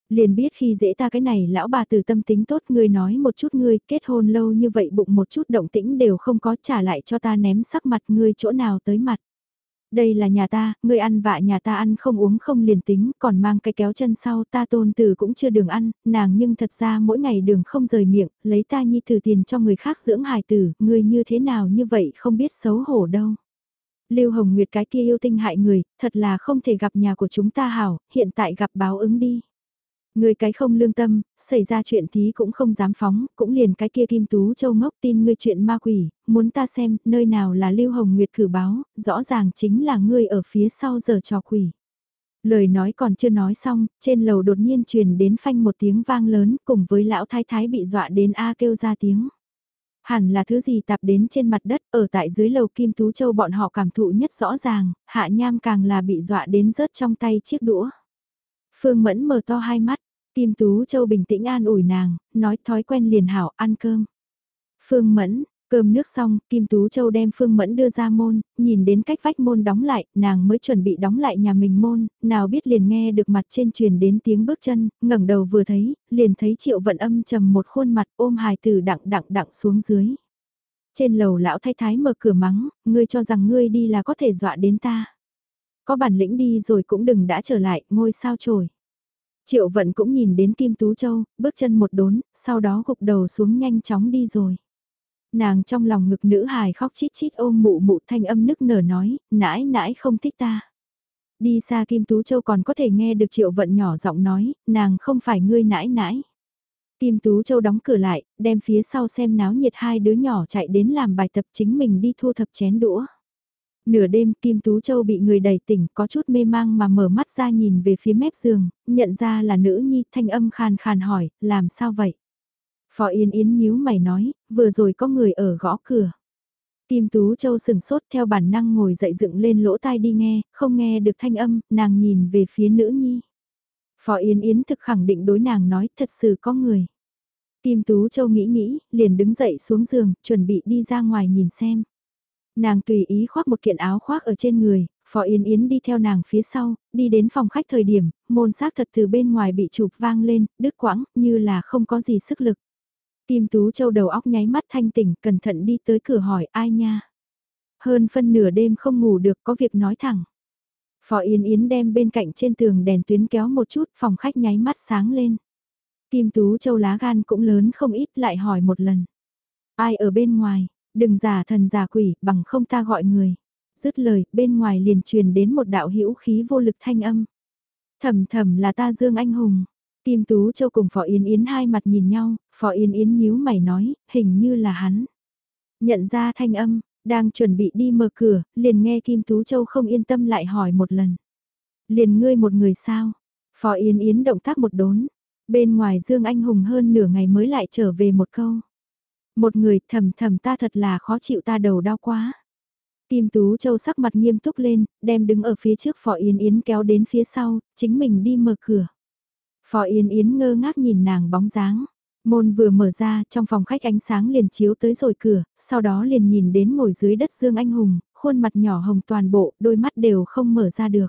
Liền biết khi dễ ta cái này lão bà từ tâm tính tốt ngươi nói một chút ngươi kết hôn lâu như vậy bụng một chút động tĩnh đều không có trả lại cho ta ném sắc mặt ngươi chỗ nào tới mặt. Đây là nhà ta, ngươi ăn vạ nhà ta ăn không uống không liền tính, còn mang cái kéo chân sau ta tôn từ cũng chưa đường ăn, nàng nhưng thật ra mỗi ngày đường không rời miệng, lấy ta nhi từ tiền cho người khác dưỡng hài tử, ngươi như thế nào như vậy không biết xấu hổ đâu. Lưu Hồng Nguyệt cái kia yêu tinh hại người, thật là không thể gặp nhà của chúng ta hảo, hiện tại gặp báo ứng đi. Người cái không lương tâm, xảy ra chuyện tí cũng không dám phóng, cũng liền cái kia kim tú châu ngốc tin ngươi chuyện ma quỷ, muốn ta xem, nơi nào là Lưu Hồng Nguyệt cử báo, rõ ràng chính là ngươi ở phía sau giờ trò quỷ. Lời nói còn chưa nói xong, trên lầu đột nhiên truyền đến phanh một tiếng vang lớn cùng với lão thái thái bị dọa đến A kêu ra tiếng. Hẳn là thứ gì tạp đến trên mặt đất, ở tại dưới lầu Kim Tú Châu bọn họ cảm thụ nhất rõ ràng, hạ nham càng là bị dọa đến rớt trong tay chiếc đũa. Phương Mẫn mở to hai mắt, Kim Tú Châu bình tĩnh an ủi nàng, nói thói quen liền hảo ăn cơm. Phương Mẫn, Cơm nước xong, Kim Tú Châu đem Phương Mẫn đưa ra môn, nhìn đến cách vách môn đóng lại, nàng mới chuẩn bị đóng lại nhà mình môn, nào biết liền nghe được mặt trên truyền đến tiếng bước chân, ngẩng đầu vừa thấy, liền thấy Triệu Vận Âm trầm một khuôn mặt ôm hài tử đặng đặng đặng xuống dưới. Trên lầu lão thái thái mở cửa mắng, ngươi cho rằng ngươi đi là có thể dọa đến ta. Có bản lĩnh đi rồi cũng đừng đã trở lại, ngôi sao trồi. Triệu Vận cũng nhìn đến Kim Tú Châu, bước chân một đốn, sau đó gục đầu xuống nhanh chóng đi rồi. Nàng trong lòng ngực nữ hài khóc chít chít ôm mụ mụ thanh âm nức nở nói, nãi nãi không thích ta. Đi xa Kim Tú Châu còn có thể nghe được triệu vận nhỏ giọng nói, nàng không phải ngươi nãi nãi. Kim Tú Châu đóng cửa lại, đem phía sau xem náo nhiệt hai đứa nhỏ chạy đến làm bài tập chính mình đi thu thập chén đũa. Nửa đêm Kim Tú Châu bị người đẩy tỉnh có chút mê mang mà mở mắt ra nhìn về phía mép giường, nhận ra là nữ nhi thanh âm khàn khàn hỏi, làm sao vậy? Phó Yên Yến nhíu mày nói, vừa rồi có người ở gõ cửa. Kim Tú Châu sừng sốt theo bản năng ngồi dậy dựng lên lỗ tai đi nghe, không nghe được thanh âm, nàng nhìn về phía nữ nhi. Phó Yên Yến thực khẳng định đối nàng nói thật sự có người. Kim Tú Châu nghĩ nghĩ, liền đứng dậy xuống giường, chuẩn bị đi ra ngoài nhìn xem. Nàng tùy ý khoác một kiện áo khoác ở trên người, Phó Yên Yến đi theo nàng phía sau, đi đến phòng khách thời điểm, môn xác thật từ bên ngoài bị chụp vang lên, đứt quãng, như là không có gì sức lực. Kim Tú Châu đầu óc nháy mắt thanh tỉnh, cẩn thận đi tới cửa hỏi ai nha. Hơn phân nửa đêm không ngủ được có việc nói thẳng. Phó Yên Yến đem bên cạnh trên tường đèn tuyến kéo một chút, phòng khách nháy mắt sáng lên. Kim Tú Châu lá gan cũng lớn không ít lại hỏi một lần. Ai ở bên ngoài, đừng giả thần giả quỷ, bằng không ta gọi người. Dứt lời, bên ngoài liền truyền đến một đạo hữu khí vô lực thanh âm. Thầm thầm là ta Dương Anh Hùng. Kim Tú Châu cùng Phó Yến Yến hai mặt nhìn nhau, Phó Yến Yến nhíu mày nói, hình như là hắn. Nhận ra thanh âm, đang chuẩn bị đi mở cửa, liền nghe Kim Tú Châu không yên tâm lại hỏi một lần. Liền ngươi một người sao? Phó Yến Yến động tác một đốn. Bên ngoài Dương Anh Hùng hơn nửa ngày mới lại trở về một câu. Một người thầm thầm ta thật là khó chịu ta đầu đau quá. Kim Tú Châu sắc mặt nghiêm túc lên, đem đứng ở phía trước Phó Yến Yến kéo đến phía sau, chính mình đi mở cửa. Phò Yến Yến ngơ ngác nhìn nàng bóng dáng. Môn vừa mở ra, trong phòng khách ánh sáng liền chiếu tới rồi cửa, sau đó liền nhìn đến ngồi dưới đất Dương Anh Hùng, khuôn mặt nhỏ hồng toàn bộ, đôi mắt đều không mở ra được.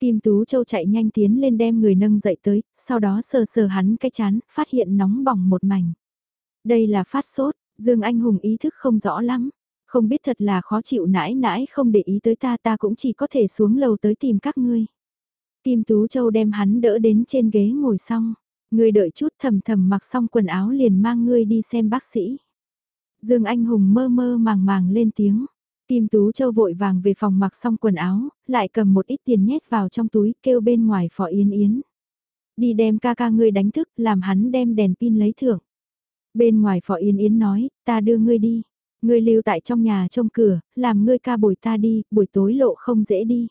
Kim Tú Châu chạy nhanh tiến lên đem người nâng dậy tới, sau đó sờ sờ hắn cái chán, phát hiện nóng bỏng một mảnh. Đây là phát sốt, Dương Anh Hùng ý thức không rõ lắm. Không biết thật là khó chịu nãi nãi không để ý tới ta ta cũng chỉ có thể xuống lầu tới tìm các ngươi. Kim Tú Châu đem hắn đỡ đến trên ghế ngồi xong. Ngươi đợi chút thầm thầm mặc xong quần áo liền mang ngươi đi xem bác sĩ. Dương Anh Hùng mơ mơ màng màng lên tiếng. Kim Tú Châu vội vàng về phòng mặc xong quần áo, lại cầm một ít tiền nhét vào trong túi kêu bên ngoài phỏ Yến Yến. Đi đem ca ca ngươi đánh thức, làm hắn đem đèn pin lấy thưởng. Bên ngoài phỏ Yến Yến nói, ta đưa ngươi đi. Ngươi lưu tại trong nhà trông cửa, làm ngươi ca bồi ta đi, buổi tối lộ không dễ đi.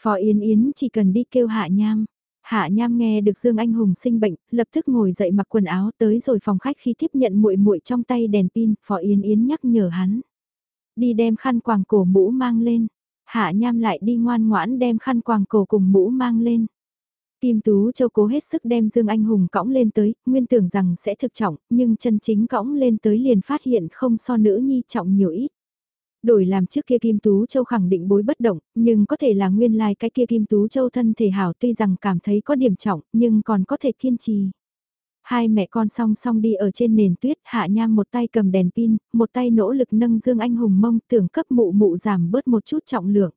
Phó Yến Yến chỉ cần đi kêu Hạ Nham. Hạ Nham nghe được Dương Anh Hùng sinh bệnh, lập tức ngồi dậy mặc quần áo tới rồi phòng khách khi tiếp nhận muội muội trong tay đèn pin, Phó Yến Yến nhắc nhở hắn. Đi đem khăn quàng cổ mũ mang lên. Hạ Nham lại đi ngoan ngoãn đem khăn quàng cổ cùng mũ mang lên. Kim Tú Châu cố hết sức đem Dương Anh Hùng cõng lên tới, nguyên tưởng rằng sẽ thực trọng, nhưng chân chính cõng lên tới liền phát hiện không so nữ nhi trọng nhiều ít. Đổi làm trước kia Kim Tú Châu khẳng định bối bất động, nhưng có thể là nguyên lai like cái kia Kim Tú Châu thân thể hảo tuy rằng cảm thấy có điểm trọng, nhưng còn có thể kiên trì. Hai mẹ con song song đi ở trên nền tuyết, hạ nham một tay cầm đèn pin, một tay nỗ lực nâng Dương Anh Hùng mông tưởng cấp mụ mụ giảm bớt một chút trọng lượng.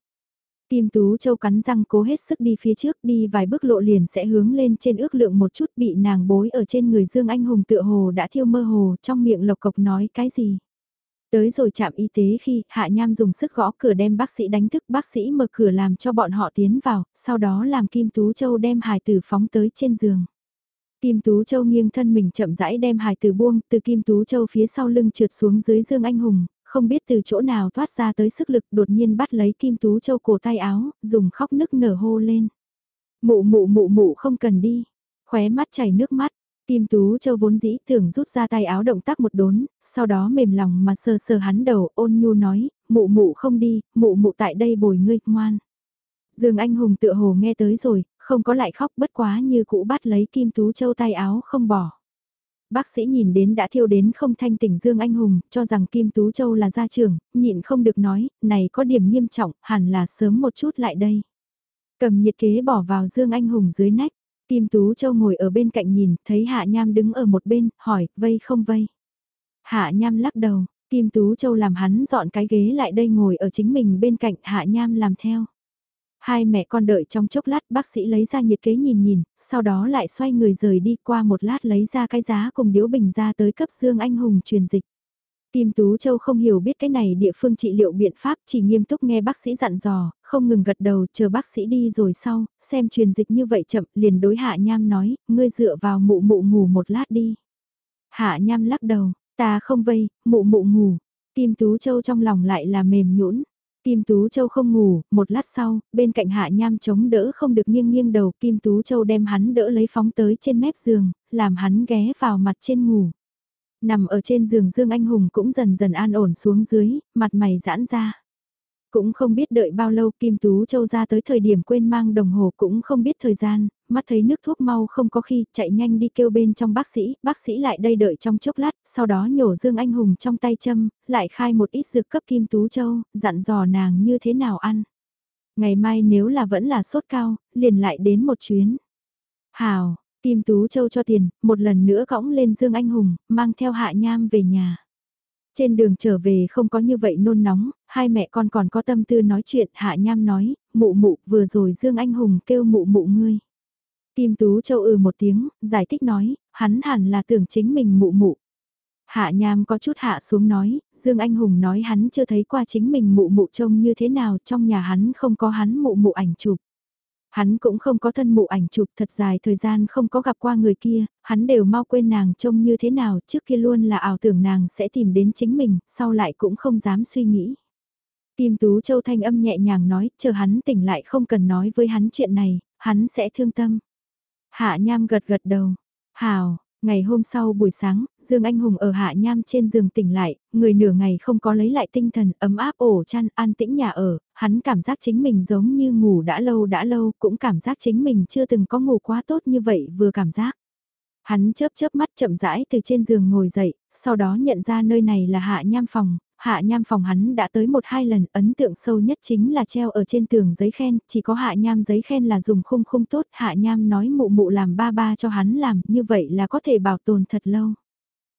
Kim Tú Châu cắn răng cố hết sức đi phía trước đi vài bước lộ liền sẽ hướng lên trên ước lượng một chút bị nàng bối ở trên người Dương Anh Hùng tựa hồ đã thiêu mơ hồ trong miệng lộc cộc nói cái gì. Tới rồi chạm y tế khi Hạ Nham dùng sức gõ cửa đem bác sĩ đánh thức bác sĩ mở cửa làm cho bọn họ tiến vào, sau đó làm Kim Tú Châu đem hài tử phóng tới trên giường. Kim Tú Châu nghiêng thân mình chậm rãi đem hài tử buông từ Kim Tú Châu phía sau lưng trượt xuống dưới Dương Anh Hùng, không biết từ chỗ nào thoát ra tới sức lực đột nhiên bắt lấy Kim Tú Châu cổ tay áo, dùng khóc nức nở hô lên. Mụ mụ mụ mụ không cần đi, khóe mắt chảy nước mắt, Kim Tú Châu vốn dĩ tưởng rút ra tay áo động tác một đốn, sau đó mềm lòng mà sờ sờ hắn đầu ôn nhu nói, mụ mụ không đi, mụ mụ tại đây bồi ngươi, ngoan. Dương Anh Hùng tựa hồ nghe tới rồi, không có lại khóc bất quá như cũ bắt lấy Kim Tú Châu tay áo không bỏ. Bác sĩ nhìn đến đã thiêu đến không thanh tỉnh Dương Anh Hùng, cho rằng Kim Tú Châu là gia trưởng, nhịn không được nói, này có điểm nghiêm trọng, hẳn là sớm một chút lại đây. Cầm nhiệt kế bỏ vào Dương Anh Hùng dưới nách, Kim Tú Châu ngồi ở bên cạnh nhìn, thấy Hạ Nham đứng ở một bên, hỏi, vây không vây. Hạ Nham lắc đầu, Kim Tú Châu làm hắn dọn cái ghế lại đây ngồi ở chính mình bên cạnh Hạ Nham làm theo. Hai mẹ con đợi trong chốc lát bác sĩ lấy ra nhiệt kế nhìn nhìn, sau đó lại xoay người rời đi qua một lát lấy ra cái giá cùng điếu bình ra tới cấp Dương Anh Hùng truyền dịch. Kim Tú Châu không hiểu biết cái này địa phương trị liệu biện pháp chỉ nghiêm túc nghe bác sĩ dặn dò, không ngừng gật đầu chờ bác sĩ đi rồi sau, xem truyền dịch như vậy chậm liền đối Hạ Nham nói, ngươi dựa vào mụ mụ ngủ một lát đi. Hạ Nham lắc đầu, ta không vây, mụ mụ ngủ. Kim Tú Châu trong lòng lại là mềm nhũn Kim Tú Châu không ngủ, một lát sau, bên cạnh Hạ Nham chống đỡ không được nghiêng nghiêng đầu, Kim Tú Châu đem hắn đỡ lấy phóng tới trên mép giường, làm hắn ghé vào mặt trên ngủ. Nằm ở trên giường Dương Anh Hùng cũng dần dần an ổn xuống dưới, mặt mày giãn ra. Cũng không biết đợi bao lâu Kim Tú Châu ra tới thời điểm quên mang đồng hồ cũng không biết thời gian, mắt thấy nước thuốc mau không có khi, chạy nhanh đi kêu bên trong bác sĩ, bác sĩ lại đây đợi trong chốc lát, sau đó nhổ Dương Anh Hùng trong tay châm, lại khai một ít dược cấp Kim Tú Châu, dặn dò nàng như thế nào ăn. Ngày mai nếu là vẫn là sốt cao, liền lại đến một chuyến. Hào, Kim Tú Châu cho tiền, một lần nữa cõng lên Dương Anh Hùng, mang theo Hạ Nham về nhà. Trên đường trở về không có như vậy nôn nóng, hai mẹ con còn có tâm tư nói chuyện, Hạ Nham nói, mụ mụ, vừa rồi Dương Anh Hùng kêu mụ mụ ngươi. Kim Tú Châu ừ một tiếng, giải thích nói, hắn hẳn là tưởng chính mình mụ mụ. Hạ Nham có chút hạ xuống nói, Dương Anh Hùng nói hắn chưa thấy qua chính mình mụ mụ trông như thế nào trong nhà hắn không có hắn mụ mụ ảnh chụp. Hắn cũng không có thân mụ ảnh chụp thật dài thời gian không có gặp qua người kia, hắn đều mau quên nàng trông như thế nào trước kia luôn là ảo tưởng nàng sẽ tìm đến chính mình, sau lại cũng không dám suy nghĩ. Kim Tú Châu thanh âm nhẹ nhàng nói, chờ hắn tỉnh lại không cần nói với hắn chuyện này, hắn sẽ thương tâm. Hạ Nham gật gật đầu, hào, Ngày hôm sau buổi sáng, Dương Anh Hùng ở hạ nham trên giường tỉnh lại, người nửa ngày không có lấy lại tinh thần, ấm áp ổ chăn, an tĩnh nhà ở, hắn cảm giác chính mình giống như ngủ đã lâu đã lâu, cũng cảm giác chính mình chưa từng có ngủ quá tốt như vậy vừa cảm giác. Hắn chớp chớp mắt chậm rãi từ trên giường ngồi dậy, sau đó nhận ra nơi này là hạ nham phòng, hạ nham phòng hắn đã tới một hai lần, ấn tượng sâu nhất chính là treo ở trên tường giấy khen, chỉ có hạ nham giấy khen là dùng khung khung tốt, hạ nham nói mụ mụ làm ba ba cho hắn làm, như vậy là có thể bảo tồn thật lâu.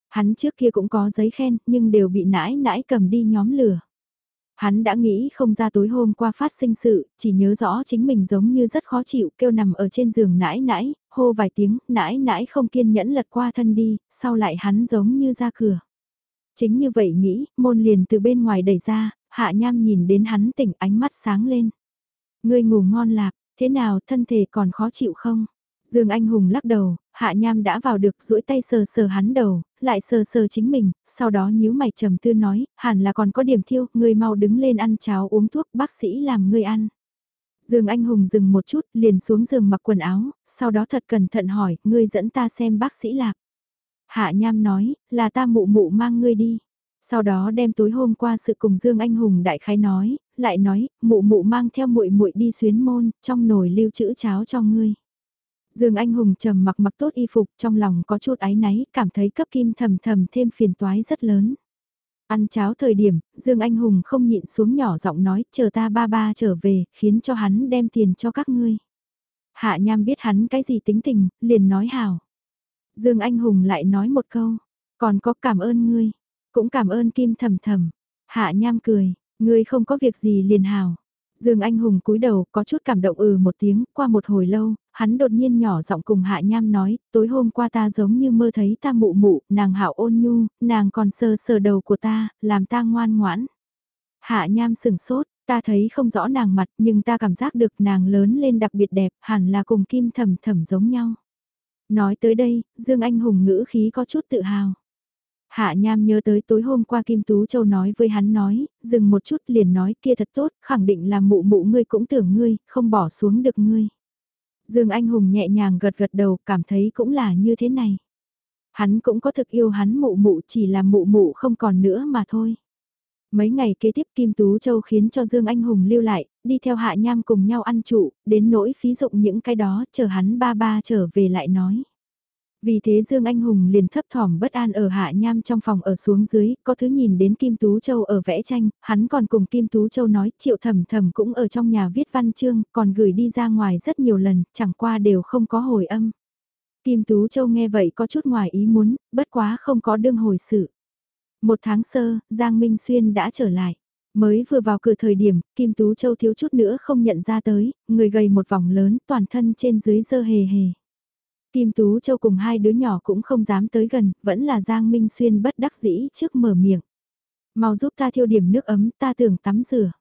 Hắn trước kia cũng có giấy khen, nhưng đều bị nãi nãi cầm đi nhóm lửa. Hắn đã nghĩ không ra tối hôm qua phát sinh sự, chỉ nhớ rõ chính mình giống như rất khó chịu, kêu nằm ở trên giường nãi nãi, hô vài tiếng, nãi nãi không kiên nhẫn lật qua thân đi, sau lại hắn giống như ra cửa. Chính như vậy nghĩ, môn liền từ bên ngoài đẩy ra, hạ nham nhìn đến hắn tỉnh ánh mắt sáng lên. Ngươi ngủ ngon lạc, thế nào thân thể còn khó chịu không? Dương Anh Hùng lắc đầu, hạ nham đã vào được duỗi tay sờ sờ hắn đầu, lại sờ sờ chính mình, sau đó nhíu mày trầm tư nói, hẳn là còn có điểm thiêu, ngươi mau đứng lên ăn cháo uống thuốc bác sĩ làm ngươi ăn. Dương Anh Hùng dừng một chút, liền xuống giường mặc quần áo, sau đó thật cẩn thận hỏi, ngươi dẫn ta xem bác sĩ lạc. Hạ Nham nói, là ta mụ mụ mang ngươi đi. Sau đó đem tối hôm qua sự cùng Dương Anh Hùng đại khái nói, lại nói, mụ mụ mang theo muội muội đi xuyến môn, trong nồi lưu trữ cháo cho ngươi. Dương Anh Hùng trầm mặc mặc tốt y phục, trong lòng có chút áy náy, cảm thấy cấp kim thầm thầm thêm phiền toái rất lớn. Ăn cháo thời điểm, Dương Anh Hùng không nhịn xuống nhỏ giọng nói, chờ ta ba ba trở về, khiến cho hắn đem tiền cho các ngươi. Hạ Nham biết hắn cái gì tính tình, liền nói hào. Dương Anh Hùng lại nói một câu, còn có cảm ơn ngươi, cũng cảm ơn Kim Thầm Thầm. Hạ Nham cười, ngươi không có việc gì liền hào. Dương Anh Hùng cúi đầu có chút cảm động ừ một tiếng, qua một hồi lâu, hắn đột nhiên nhỏ giọng cùng Hạ Nham nói, tối hôm qua ta giống như mơ thấy ta mụ mụ, nàng hảo ôn nhu, nàng còn sờ sờ đầu của ta, làm ta ngoan ngoãn. Hạ Nham sừng sốt, ta thấy không rõ nàng mặt nhưng ta cảm giác được nàng lớn lên đặc biệt đẹp, hẳn là cùng kim thầm thầm giống nhau. Nói tới đây, Dương Anh Hùng ngữ khí có chút tự hào. Hạ Nham nhớ tới tối hôm qua Kim Tú Châu nói với hắn nói, dừng một chút liền nói kia thật tốt, khẳng định là mụ mụ ngươi cũng tưởng ngươi, không bỏ xuống được ngươi. Dương Anh Hùng nhẹ nhàng gật gật đầu, cảm thấy cũng là như thế này. Hắn cũng có thực yêu hắn mụ mụ chỉ là mụ mụ không còn nữa mà thôi. Mấy ngày kế tiếp Kim Tú Châu khiến cho Dương Anh Hùng lưu lại, đi theo Hạ Nham cùng nhau ăn trụ, đến nỗi phí dụng những cái đó chờ hắn ba ba trở về lại nói. Vì thế Dương Anh Hùng liền thấp thỏm bất an ở hạ nham trong phòng ở xuống dưới, có thứ nhìn đến Kim Tú Châu ở vẽ tranh, hắn còn cùng Kim Tú Châu nói triệu thầm thầm cũng ở trong nhà viết văn chương, còn gửi đi ra ngoài rất nhiều lần, chẳng qua đều không có hồi âm. Kim Tú Châu nghe vậy có chút ngoài ý muốn, bất quá không có đương hồi sự. Một tháng sơ, Giang Minh Xuyên đã trở lại. Mới vừa vào cửa thời điểm, Kim Tú Châu thiếu chút nữa không nhận ra tới, người gầy một vòng lớn, toàn thân trên dưới dơ hề hề. Kim Tú Châu cùng hai đứa nhỏ cũng không dám tới gần, vẫn là Giang Minh Xuyên bất đắc dĩ trước mở miệng. Mau giúp ta thiêu điểm nước ấm, ta tưởng tắm rửa.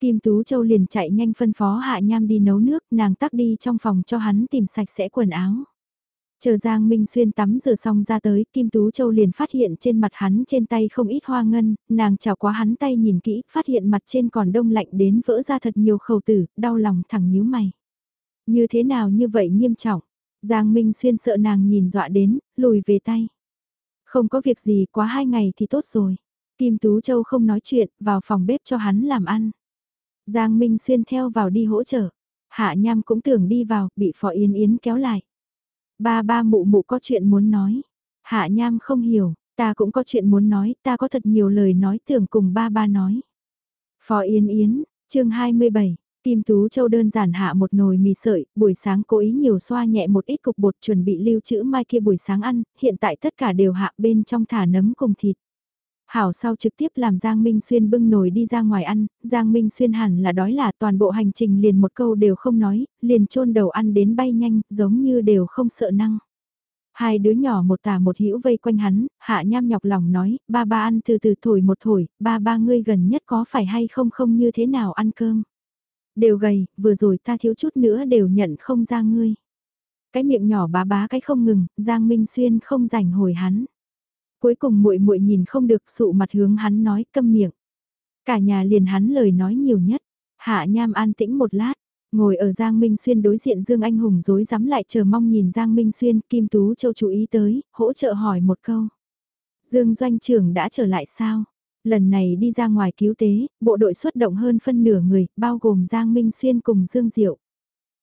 Kim Tú Châu liền chạy nhanh phân phó Hạ Nham đi nấu nước, nàng tắc đi trong phòng cho hắn tìm sạch sẽ quần áo. Chờ Giang Minh Xuyên tắm rửa xong ra tới, Kim Tú Châu liền phát hiện trên mặt hắn trên tay không ít hoa ngân, nàng chào quá hắn tay nhìn kỹ, phát hiện mặt trên còn đông lạnh đến vỡ ra thật nhiều khẩu tử, đau lòng thẳng nhíu mày. Như thế nào như vậy nghiêm trọng? Giang Minh Xuyên sợ nàng nhìn dọa đến, lùi về tay. Không có việc gì, quá hai ngày thì tốt rồi. Kim Tú Châu không nói chuyện, vào phòng bếp cho hắn làm ăn. Giang Minh Xuyên theo vào đi hỗ trợ. Hạ Nham cũng tưởng đi vào, bị Phó Yến Yến kéo lại. Ba ba mụ mụ có chuyện muốn nói. Hạ Nham không hiểu, ta cũng có chuyện muốn nói, ta có thật nhiều lời nói tưởng cùng ba ba nói. Phó Yến Yến, chương 27, Kim Tú Châu đơn giản hạ một nồi mì sợi, buổi sáng cố ý nhiều xoa nhẹ một ít cục bột chuẩn bị lưu trữ mai kia buổi sáng ăn, hiện tại tất cả đều hạ bên trong thả nấm cùng thịt. Hảo sau trực tiếp làm Giang Minh Xuyên bưng nồi đi ra ngoài ăn, Giang Minh Xuyên hẳn là đói là toàn bộ hành trình liền một câu đều không nói, liền chôn đầu ăn đến bay nhanh, giống như đều không sợ năng. Hai đứa nhỏ một tà một hữu vây quanh hắn, hạ nham nhọc lòng nói, ba ba ăn từ từ thổi một thổi, ba ba ngươi gần nhất có phải hay không không như thế nào ăn cơm. Đều gầy, vừa rồi ta thiếu chút nữa đều nhận không ra ngươi. Cái miệng nhỏ bá bá cái không ngừng, Giang Minh Xuyên không rảnh hồi hắn. Cuối cùng muội muội nhìn không được sụ mặt hướng hắn nói câm miệng. Cả nhà liền hắn lời nói nhiều nhất. Hạ Nham an tĩnh một lát, ngồi ở Giang Minh Xuyên đối diện Dương Anh Hùng dối dám lại chờ mong nhìn Giang Minh Xuyên, Kim Tú Châu chú ý tới, hỗ trợ hỏi một câu. Dương Doanh trưởng đã trở lại sao? Lần này đi ra ngoài cứu tế, bộ đội xuất động hơn phân nửa người, bao gồm Giang Minh Xuyên cùng Dương Diệu.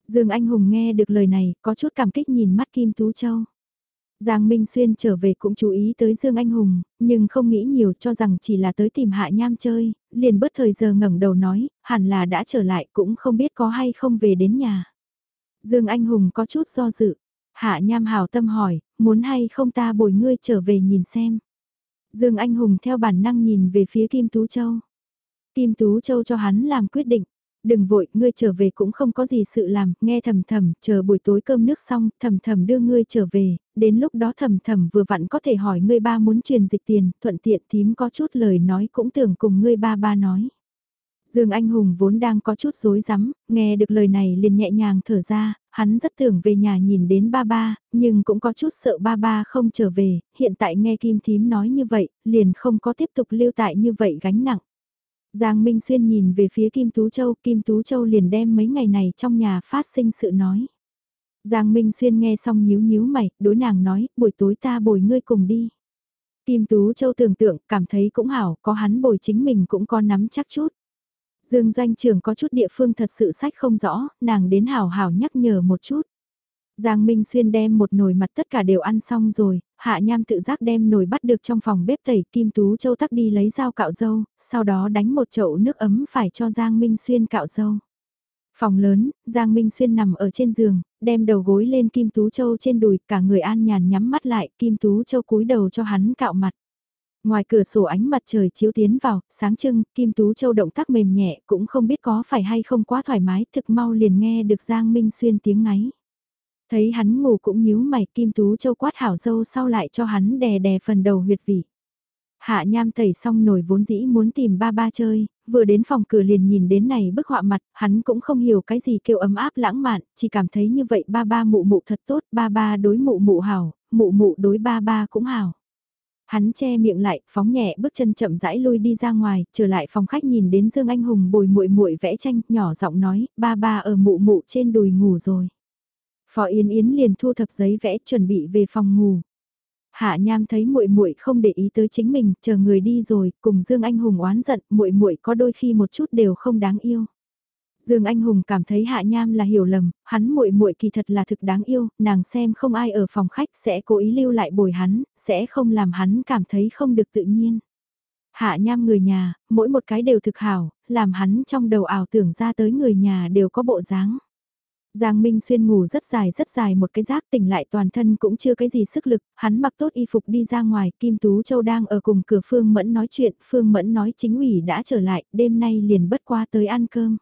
Dương Anh Hùng nghe được lời này, có chút cảm kích nhìn mắt Kim Tú Châu. Giang Minh Xuyên trở về cũng chú ý tới Dương Anh Hùng, nhưng không nghĩ nhiều cho rằng chỉ là tới tìm Hạ Nham chơi, liền bớt thời giờ ngẩng đầu nói, hẳn là đã trở lại cũng không biết có hay không về đến nhà. Dương Anh Hùng có chút do dự, Hạ Nham hào tâm hỏi, muốn hay không ta bồi ngươi trở về nhìn xem. Dương Anh Hùng theo bản năng nhìn về phía Kim Tú Châu. Kim Tú Châu cho hắn làm quyết định. Đừng vội, ngươi trở về cũng không có gì sự làm, nghe thầm thầm, chờ buổi tối cơm nước xong, thầm thầm đưa ngươi trở về, đến lúc đó thầm thầm vừa vặn có thể hỏi ngươi ba muốn truyền dịch tiền, thuận tiện thím có chút lời nói cũng tưởng cùng ngươi ba ba nói. Dương Anh Hùng vốn đang có chút rối rắm, nghe được lời này liền nhẹ nhàng thở ra, hắn rất tưởng về nhà nhìn đến ba ba, nhưng cũng có chút sợ ba ba không trở về, hiện tại nghe Kim Thím nói như vậy, liền không có tiếp tục lưu tại như vậy gánh nặng. Giang Minh Xuyên nhìn về phía Kim Tú Châu, Kim Tú Châu liền đem mấy ngày này trong nhà phát sinh sự nói. Giang Minh Xuyên nghe xong nhíu nhíu mày, đối nàng nói, buổi tối ta bồi ngươi cùng đi. Kim Tú Châu tưởng tượng, cảm thấy cũng hảo, có hắn bồi chính mình cũng có nắm chắc chút. Dương doanh trưởng có chút địa phương thật sự sách không rõ, nàng đến hảo hảo nhắc nhở một chút. Giang Minh Xuyên đem một nồi mặt tất cả đều ăn xong rồi, Hạ Nham tự giác đem nồi bắt được trong phòng bếp tẩy Kim Tú Châu tắc đi lấy dao cạo dâu, sau đó đánh một chậu nước ấm phải cho Giang Minh Xuyên cạo dâu. Phòng lớn, Giang Minh Xuyên nằm ở trên giường, đem đầu gối lên Kim Tú Châu trên đùi, cả người an nhàn nhắm mắt lại, Kim Tú Châu cúi đầu cho hắn cạo mặt. Ngoài cửa sổ ánh mặt trời chiếu tiến vào, sáng trưng, Kim Tú Châu động tác mềm nhẹ, cũng không biết có phải hay không quá thoải mái, thực mau liền nghe được Giang Minh Xuyên tiếng ngáy. Thấy hắn ngủ cũng nhíu mày, Kim Tú Châu quát hảo dâu sau lại cho hắn đè đè phần đầu huyệt vị. Hạ nham tẩy xong nổi vốn dĩ muốn tìm ba ba chơi, vừa đến phòng cửa liền nhìn đến này bức họa mặt, hắn cũng không hiểu cái gì kêu ấm áp lãng mạn, chỉ cảm thấy như vậy ba ba mụ mụ thật tốt, ba ba đối mụ mụ hảo, mụ mụ đối ba ba cũng hảo. Hắn che miệng lại, phóng nhẹ bước chân chậm rãi lui đi ra ngoài, trở lại phòng khách nhìn đến Dương Anh Hùng bồi muội muội vẽ tranh, nhỏ giọng nói, ba ba ở mụ mụ trên đùi ngủ rồi. Phó Yến Yến liền thu thập giấy vẽ chuẩn bị về phòng ngủ. Hạ Nham thấy muội muội không để ý tới chính mình, chờ người đi rồi, cùng Dương Anh Hùng oán giận, muội muội có đôi khi một chút đều không đáng yêu. Dương Anh Hùng cảm thấy Hạ Nham là hiểu lầm, hắn muội muội kỳ thật là thực đáng yêu, nàng xem không ai ở phòng khách sẽ cố ý lưu lại bồi hắn, sẽ không làm hắn cảm thấy không được tự nhiên. Hạ Nham người nhà, mỗi một cái đều thực hảo, làm hắn trong đầu ảo tưởng ra tới người nhà đều có bộ dáng. Giang Minh Xuyên ngủ rất dài rất dài một cái giác tỉnh lại toàn thân cũng chưa cái gì sức lực, hắn mặc tốt y phục đi ra ngoài, Kim Tú Châu đang ở cùng cửa Phương Mẫn nói chuyện, Phương Mẫn nói chính ủy đã trở lại, đêm nay liền bất qua tới ăn cơm.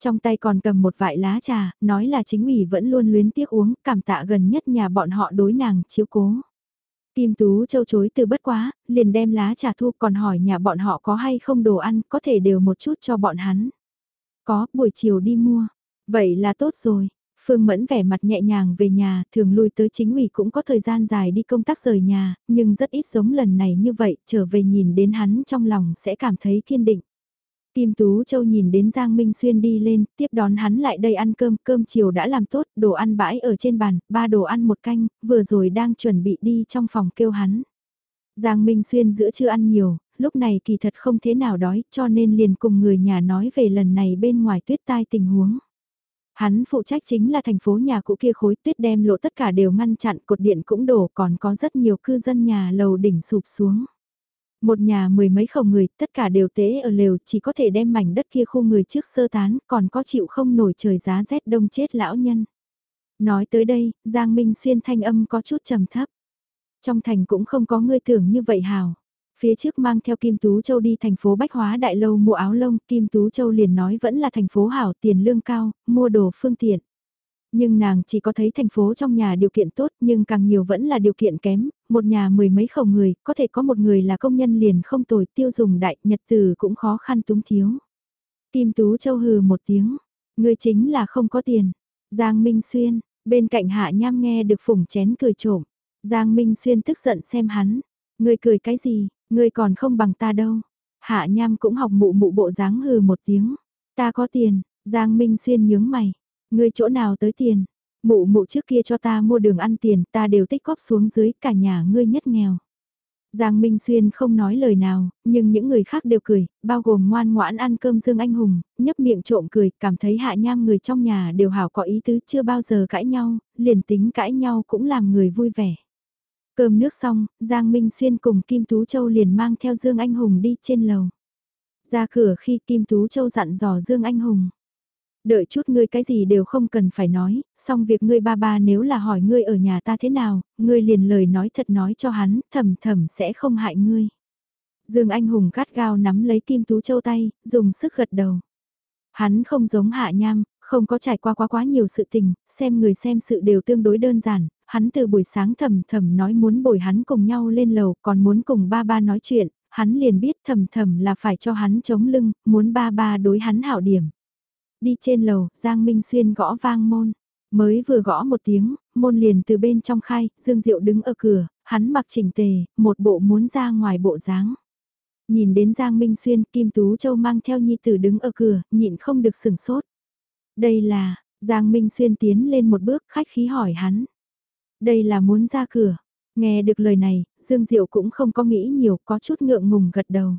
Trong tay còn cầm một vại lá trà, nói là chính ủy vẫn luôn luyến tiếc uống, cảm tạ gần nhất nhà bọn họ đối nàng chiếu cố. Kim Tú Châu chối từ bất quá, liền đem lá trà thu còn hỏi nhà bọn họ có hay không đồ ăn, có thể đều một chút cho bọn hắn. Có, buổi chiều đi mua. Vậy là tốt rồi. Phương Mẫn vẻ mặt nhẹ nhàng về nhà, thường lui tới chính ủy cũng có thời gian dài đi công tác rời nhà, nhưng rất ít giống lần này như vậy, trở về nhìn đến hắn trong lòng sẽ cảm thấy kiên định. Kim Tú Châu nhìn đến Giang Minh Xuyên đi lên, tiếp đón hắn lại đây ăn cơm, cơm chiều đã làm tốt, đồ ăn bãi ở trên bàn, ba đồ ăn một canh, vừa rồi đang chuẩn bị đi trong phòng kêu hắn. Giang Minh Xuyên giữa chưa ăn nhiều, lúc này kỳ thật không thế nào đói, cho nên liền cùng người nhà nói về lần này bên ngoài tuyết tai tình huống. Hắn phụ trách chính là thành phố nhà cũ kia khối tuyết đem lộ tất cả đều ngăn chặn cột điện cũng đổ còn có rất nhiều cư dân nhà lầu đỉnh sụp xuống. Một nhà mười mấy khẩu người, tất cả đều tế ở lều, chỉ có thể đem mảnh đất kia khu người trước sơ tán, còn có chịu không nổi trời giá rét đông chết lão nhân. Nói tới đây, Giang Minh Xuyên thanh âm có chút trầm thấp. Trong thành cũng không có người tưởng như vậy hào. Phía trước mang theo Kim Tú Châu đi thành phố Bách Hóa Đại Lâu mua áo lông, Kim Tú Châu liền nói vẫn là thành phố hảo tiền lương cao, mua đồ phương tiện. Nhưng nàng chỉ có thấy thành phố trong nhà điều kiện tốt nhưng càng nhiều vẫn là điều kiện kém, một nhà mười mấy khẩu người, có thể có một người là công nhân liền không tồi tiêu dùng đại, nhật từ cũng khó khăn túng thiếu. Kim Tú Châu hừ một tiếng, người chính là không có tiền. Giang Minh Xuyên, bên cạnh Hạ Nham nghe được phủng chén cười trộm. Giang Minh Xuyên tức giận xem hắn, người cười cái gì, ngươi còn không bằng ta đâu. Hạ Nham cũng học mụ mụ bộ dáng hừ một tiếng, ta có tiền, Giang Minh Xuyên nhướng mày, Ngươi chỗ nào tới tiền? Mụ mụ trước kia cho ta mua đường ăn tiền, ta đều tích góp xuống dưới cả nhà ngươi nhất nghèo. Giang Minh Xuyên không nói lời nào, nhưng những người khác đều cười, bao gồm ngoan ngoãn ăn cơm Dương Anh Hùng, nhấp miệng trộm cười, cảm thấy hạ nham người trong nhà đều hảo có ý tứ chưa bao giờ cãi nhau, liền tính cãi nhau cũng làm người vui vẻ. Cơm nước xong, Giang Minh Xuyên cùng Kim Tú Châu liền mang theo Dương Anh Hùng đi trên lầu. Ra cửa khi Kim Tú Châu dặn dò Dương Anh Hùng. Đợi chút ngươi cái gì đều không cần phải nói, xong việc ngươi ba ba nếu là hỏi ngươi ở nhà ta thế nào, ngươi liền lời nói thật nói cho hắn, thầm thầm sẽ không hại ngươi. Dương Anh Hùng gắt gao nắm lấy Kim Tú Châu tay, dùng sức gật đầu. Hắn không giống hạ nham, không có trải qua quá quá nhiều sự tình, xem người xem sự đều tương đối đơn giản, hắn từ buổi sáng thầm thầm nói muốn bồi hắn cùng nhau lên lầu, còn muốn cùng ba ba nói chuyện, hắn liền biết thầm thầm là phải cho hắn chống lưng, muốn ba ba đối hắn hảo điểm. Đi trên lầu, Giang Minh Xuyên gõ vang môn. Mới vừa gõ một tiếng, môn liền từ bên trong khai, Dương Diệu đứng ở cửa, hắn mặc chỉnh tề, một bộ muốn ra ngoài bộ dáng. Nhìn đến Giang Minh Xuyên, Kim Tú Châu mang theo nhi tử đứng ở cửa, nhịn không được sừng sốt. Đây là, Giang Minh Xuyên tiến lên một bước khách khí hỏi hắn. Đây là muốn ra cửa. Nghe được lời này, Dương Diệu cũng không có nghĩ nhiều, có chút ngượng ngùng gật đầu.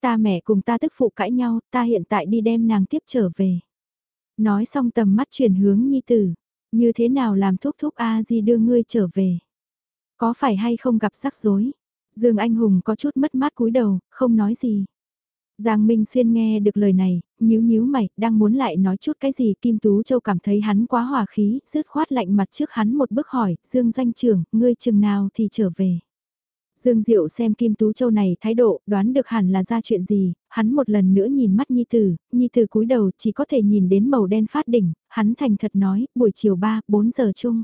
Ta mẹ cùng ta tức phụ cãi nhau, ta hiện tại đi đem nàng tiếp trở về. Nói xong tầm mắt chuyển hướng nhi tử, như thế nào làm thúc thúc A Di đưa ngươi trở về. Có phải hay không gặp rắc rối? Dương Anh Hùng có chút mất mát cúi đầu, không nói gì. Giang Minh Xuyên nghe được lời này, nhíu nhíu mày, đang muốn lại nói chút cái gì Kim Tú Châu cảm thấy hắn quá hòa khí, rứt khoát lạnh mặt trước hắn một bước hỏi, Dương Doanh trưởng, ngươi chừng nào thì trở về. Dương Diệu xem Kim Tú Châu này thái độ, đoán được hẳn là ra chuyện gì, hắn một lần nữa nhìn mắt Nhi Tử, Nhi Tử cúi đầu chỉ có thể nhìn đến màu đen phát đỉnh, hắn thành thật nói, buổi chiều 3, 4 giờ chung.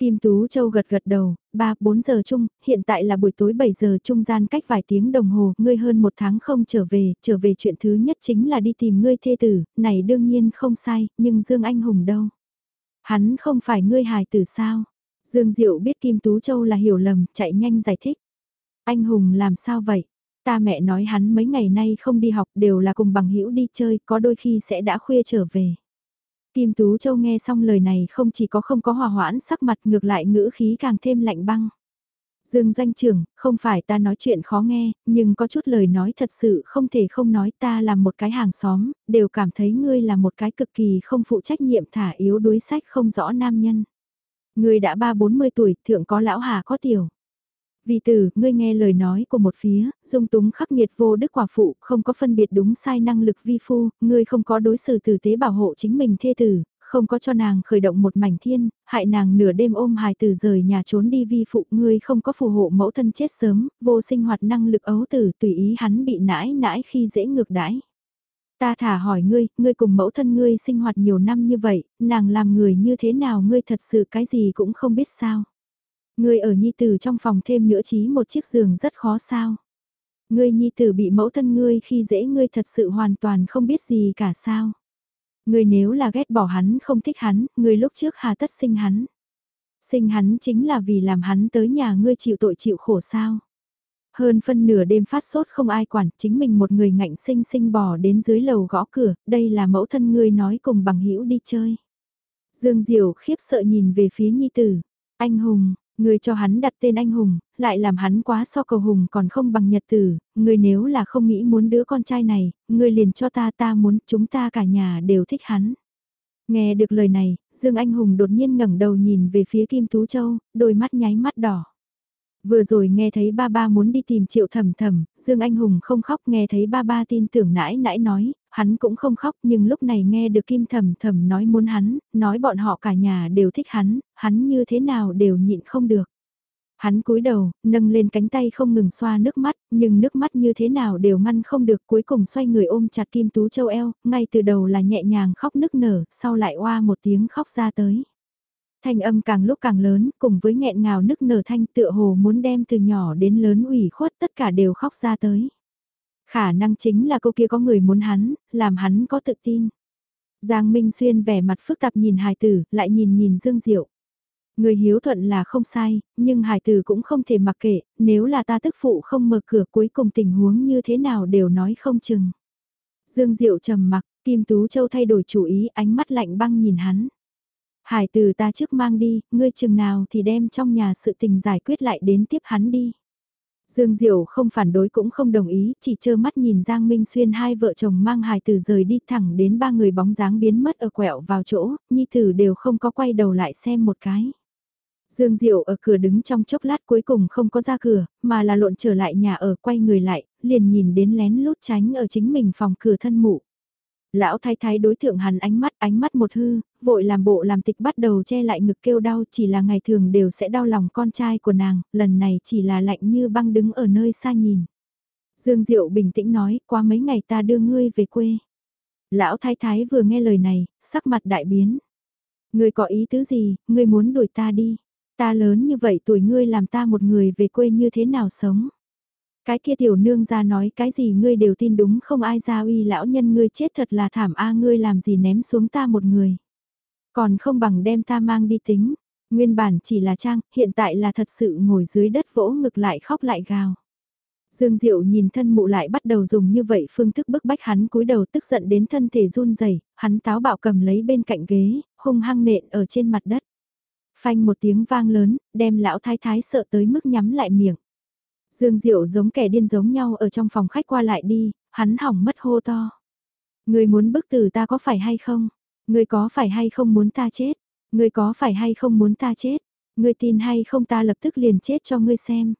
Kim Tú Châu gật gật đầu, 3, 4 giờ chung, hiện tại là buổi tối 7 giờ trung gian cách vài tiếng đồng hồ, ngươi hơn một tháng không trở về, trở về chuyện thứ nhất chính là đi tìm ngươi thê tử, này đương nhiên không sai, nhưng Dương Anh Hùng đâu? Hắn không phải ngươi hài tử sao? Dương Diệu biết Kim Tú Châu là hiểu lầm, chạy nhanh giải thích. Anh Hùng làm sao vậy? Ta mẹ nói hắn mấy ngày nay không đi học đều là cùng bằng hữu đi chơi, có đôi khi sẽ đã khuya trở về. Kim Tú Châu nghe xong lời này không chỉ có không có hòa hoãn sắc mặt ngược lại ngữ khí càng thêm lạnh băng. Dương doanh trưởng, không phải ta nói chuyện khó nghe, nhưng có chút lời nói thật sự không thể không nói ta là một cái hàng xóm, đều cảm thấy ngươi là một cái cực kỳ không phụ trách nhiệm thả yếu đuối sách không rõ nam nhân. Ngươi đã ba bốn mươi tuổi, thượng có lão hà có tiểu. Vì tử, ngươi nghe lời nói của một phía, dung túng khắc nghiệt vô đức quả phụ, không có phân biệt đúng sai năng lực vi phu, ngươi không có đối xử tử tế bảo hộ chính mình thê tử, không có cho nàng khởi động một mảnh thiên, hại nàng nửa đêm ôm hài tử rời nhà trốn đi vi phụ, ngươi không có phù hộ mẫu thân chết sớm, vô sinh hoạt năng lực ấu tử, tùy ý hắn bị nãi nãi khi dễ ngược đãi. Ta thả hỏi ngươi, ngươi cùng mẫu thân ngươi sinh hoạt nhiều năm như vậy, nàng làm người như thế nào ngươi thật sự cái gì cũng không biết sao. Ngươi ở nhi tử trong phòng thêm nữa chí một chiếc giường rất khó sao. Ngươi nhi tử bị mẫu thân ngươi khi dễ ngươi thật sự hoàn toàn không biết gì cả sao. Ngươi nếu là ghét bỏ hắn không thích hắn, ngươi lúc trước hà tất sinh hắn. Sinh hắn chính là vì làm hắn tới nhà ngươi chịu tội chịu khổ sao. Hơn phân nửa đêm phát sốt không ai quản, chính mình một người ngạnh sinh sinh bò đến dưới lầu gõ cửa, đây là mẫu thân ngươi nói cùng bằng hữu đi chơi. Dương Diệu khiếp sợ nhìn về phía nhi tử, anh hùng, Người cho hắn đặt tên anh hùng, lại làm hắn quá so cầu hùng còn không bằng nhật tử, người nếu là không nghĩ muốn đứa con trai này, người liền cho ta ta muốn chúng ta cả nhà đều thích hắn. Nghe được lời này, Dương Anh Hùng đột nhiên ngẩng đầu nhìn về phía Kim Tú Châu, đôi mắt nháy mắt đỏ. Vừa rồi nghe thấy ba ba muốn đi tìm triệu thầm thầm, Dương Anh Hùng không khóc nghe thấy ba ba tin tưởng nãi nãi nói, hắn cũng không khóc nhưng lúc này nghe được Kim thầm thầm nói muốn hắn, nói bọn họ cả nhà đều thích hắn, hắn như thế nào đều nhịn không được. Hắn cúi đầu, nâng lên cánh tay không ngừng xoa nước mắt, nhưng nước mắt như thế nào đều ngăn không được cuối cùng xoay người ôm chặt Kim Tú Châu eo, ngay từ đầu là nhẹ nhàng khóc nức nở, sau lại oa một tiếng khóc ra tới. Thanh âm càng lúc càng lớn, cùng với nghẹn ngào nức nở thanh tựa hồ muốn đem từ nhỏ đến lớn ủy khuất tất cả đều khóc ra tới. Khả năng chính là cô kia có người muốn hắn, làm hắn có tự tin. Giang Minh Xuyên vẻ mặt phức tạp nhìn hài tử, lại nhìn nhìn Dương Diệu. Người hiếu thuận là không sai, nhưng hài tử cũng không thể mặc kệ, nếu là ta tức phụ không mở cửa cuối cùng tình huống như thế nào đều nói không chừng. Dương Diệu trầm mặc, Kim Tú Châu thay đổi chủ ý, ánh mắt lạnh băng nhìn hắn. Hải từ ta trước mang đi, ngươi chừng nào thì đem trong nhà sự tình giải quyết lại đến tiếp hắn đi. Dương Diệu không phản đối cũng không đồng ý, chỉ trơ mắt nhìn Giang Minh Xuyên hai vợ chồng mang hài tử rời đi thẳng đến ba người bóng dáng biến mất ở quẹo vào chỗ, nhi tử đều không có quay đầu lại xem một cái. Dương Diệu ở cửa đứng trong chốc lát cuối cùng không có ra cửa, mà là lộn trở lại nhà ở quay người lại, liền nhìn đến lén lút tránh ở chính mình phòng cửa thân mụ. Lão thái thái đối thượng hắn ánh mắt, ánh mắt một hư, vội làm bộ làm tịch bắt đầu che lại ngực kêu đau chỉ là ngày thường đều sẽ đau lòng con trai của nàng, lần này chỉ là lạnh như băng đứng ở nơi xa nhìn. Dương Diệu bình tĩnh nói, qua mấy ngày ta đưa ngươi về quê. Lão thái thái vừa nghe lời này, sắc mặt đại biến. Ngươi có ý tứ gì, ngươi muốn đuổi ta đi. Ta lớn như vậy tuổi ngươi làm ta một người về quê như thế nào sống. Cái kia tiểu nương ra nói cái gì ngươi đều tin đúng không ai ra uy lão nhân ngươi chết thật là thảm a ngươi làm gì ném xuống ta một người. Còn không bằng đem ta mang đi tính, nguyên bản chỉ là trang, hiện tại là thật sự ngồi dưới đất vỗ ngực lại khóc lại gào. Dương Diệu nhìn thân mụ lại bắt đầu dùng như vậy phương thức bức bách hắn cúi đầu tức giận đến thân thể run rẩy, hắn táo bạo cầm lấy bên cạnh ghế, hung hăng nện ở trên mặt đất. Phanh một tiếng vang lớn, đem lão thái thái sợ tới mức nhắm lại miệng. Dương Diệu giống kẻ điên giống nhau ở trong phòng khách qua lại đi, hắn hỏng mất hô to. Người muốn bức tử ta có phải hay không? Người có phải hay không muốn ta chết? Người có phải hay không muốn ta chết? Người tin hay không ta lập tức liền chết cho ngươi xem.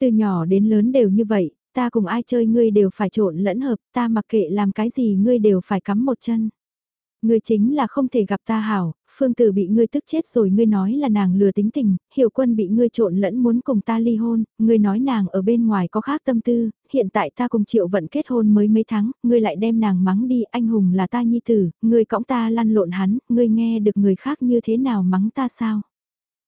Từ nhỏ đến lớn đều như vậy, ta cùng ai chơi ngươi đều phải trộn lẫn hợp, ta mặc kệ làm cái gì ngươi đều phải cắm một chân. Ngươi chính là không thể gặp ta hảo, phương tử bị ngươi tức chết rồi ngươi nói là nàng lừa tính tình, hiểu quân bị ngươi trộn lẫn muốn cùng ta ly hôn, ngươi nói nàng ở bên ngoài có khác tâm tư, hiện tại ta cùng triệu vận kết hôn mới mấy tháng, ngươi lại đem nàng mắng đi, anh hùng là ta nhi tử, ngươi cõng ta lăn lộn hắn, ngươi nghe được người khác như thế nào mắng ta sao?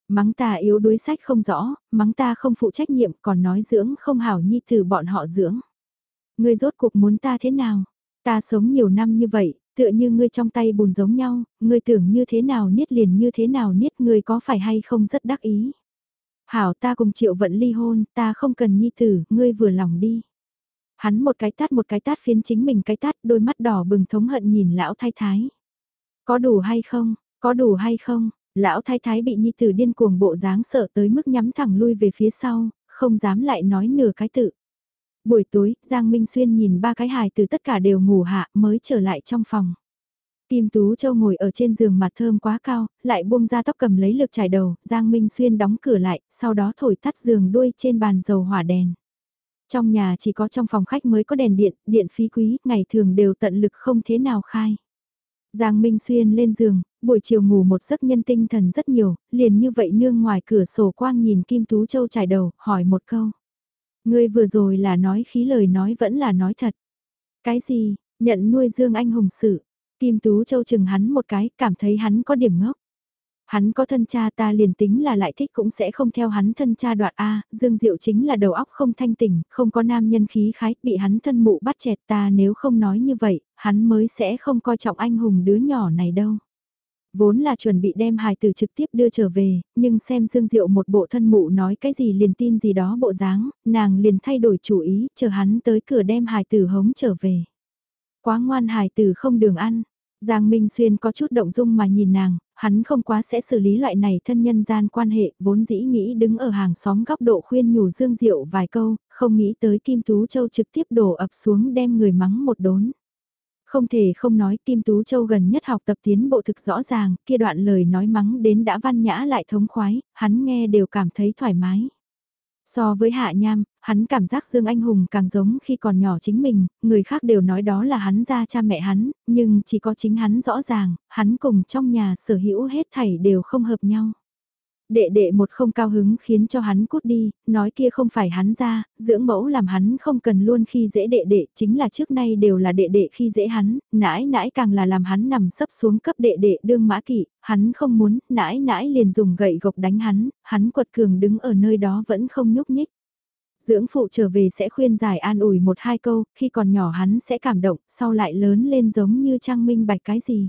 Mắng ta yếu đuối sách không rõ, mắng ta không phụ trách nhiệm còn nói dưỡng không hảo nhi tử bọn họ dưỡng. Ngươi rốt cuộc muốn ta thế nào? Ta sống nhiều năm như vậy, Tựa như ngươi trong tay bùn giống nhau, ngươi tưởng như thế nào niết liền như thế nào niết ngươi có phải hay không rất đắc ý. Hảo ta cùng triệu vận ly hôn, ta không cần nhi tử, ngươi vừa lòng đi. Hắn một cái tát một cái tát phiến chính mình cái tát đôi mắt đỏ bừng thống hận nhìn lão thái thái. Có đủ hay không, có đủ hay không, Lão thái thái bị nhi tử điên cuồng bộ dáng sợ tới mức nhắm thẳng lui về phía sau, không dám lại nói nửa cái tự. Buổi tối, Giang Minh Xuyên nhìn ba cái hài từ tất cả đều ngủ hạ mới trở lại trong phòng. Kim Tú Châu ngồi ở trên giường mặt thơm quá cao, lại buông ra tóc cầm lấy lực trải đầu, Giang Minh Xuyên đóng cửa lại, sau đó thổi tắt giường đuôi trên bàn dầu hỏa đèn. Trong nhà chỉ có trong phòng khách mới có đèn điện, điện phí quý, ngày thường đều tận lực không thế nào khai. Giang Minh Xuyên lên giường, buổi chiều ngủ một giấc nhân tinh thần rất nhiều, liền như vậy nương ngoài cửa sổ quang nhìn Kim Tú Châu trải đầu, hỏi một câu. Ngươi vừa rồi là nói khí lời nói vẫn là nói thật. Cái gì, nhận nuôi Dương Anh hùng sự. Kim Tú Châu chừng hắn một cái, cảm thấy hắn có điểm ngốc. Hắn có thân cha ta liền tính là lại thích cũng sẽ không theo hắn thân cha đoạn A, Dương Diệu chính là đầu óc không thanh tỉnh, không có nam nhân khí khái, bị hắn thân mụ bắt chẹt ta nếu không nói như vậy, hắn mới sẽ không coi trọng anh hùng đứa nhỏ này đâu. Vốn là chuẩn bị đem hài tử trực tiếp đưa trở về, nhưng xem Dương Diệu một bộ thân mụ nói cái gì liền tin gì đó bộ dáng, nàng liền thay đổi chủ ý, chờ hắn tới cửa đem hài tử hống trở về. Quá ngoan hài tử không đường ăn, Giang Minh Xuyên có chút động dung mà nhìn nàng, hắn không quá sẽ xử lý loại này thân nhân gian quan hệ, vốn dĩ nghĩ đứng ở hàng xóm góc độ khuyên nhủ Dương Diệu vài câu, không nghĩ tới Kim Tú Châu trực tiếp đổ ập xuống đem người mắng một đốn. Không thể không nói Kim Tú Châu gần nhất học tập tiến bộ thực rõ ràng, kia đoạn lời nói mắng đến đã văn nhã lại thống khoái, hắn nghe đều cảm thấy thoải mái. So với Hạ Nham, hắn cảm giác Dương Anh Hùng càng giống khi còn nhỏ chính mình, người khác đều nói đó là hắn ra cha mẹ hắn, nhưng chỉ có chính hắn rõ ràng, hắn cùng trong nhà sở hữu hết thảy đều không hợp nhau. Đệ đệ một không cao hứng khiến cho hắn cút đi, nói kia không phải hắn ra, dưỡng mẫu làm hắn không cần luôn khi dễ đệ đệ, chính là trước nay đều là đệ đệ khi dễ hắn, nãi nãi càng là làm hắn nằm sấp xuống cấp đệ đệ đương mã kỵ, hắn không muốn, nãi nãi liền dùng gậy gộc đánh hắn, hắn quật cường đứng ở nơi đó vẫn không nhúc nhích. Dưỡng phụ trở về sẽ khuyên giải an ủi một hai câu, khi còn nhỏ hắn sẽ cảm động, sau lại lớn lên giống như trang minh bạch cái gì.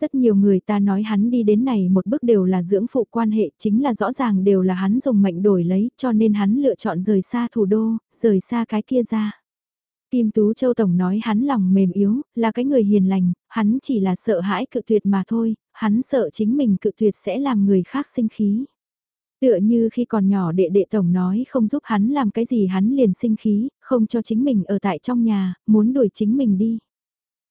Rất nhiều người ta nói hắn đi đến này một bước đều là dưỡng phụ quan hệ, chính là rõ ràng đều là hắn dùng mệnh đổi lấy, cho nên hắn lựa chọn rời xa thủ đô, rời xa cái kia ra. Kim Tú Châu Tổng nói hắn lòng mềm yếu, là cái người hiền lành, hắn chỉ là sợ hãi cự tuyệt mà thôi, hắn sợ chính mình cự tuyệt sẽ làm người khác sinh khí. Tựa như khi còn nhỏ đệ đệ tổng nói không giúp hắn làm cái gì hắn liền sinh khí, không cho chính mình ở tại trong nhà, muốn đuổi chính mình đi.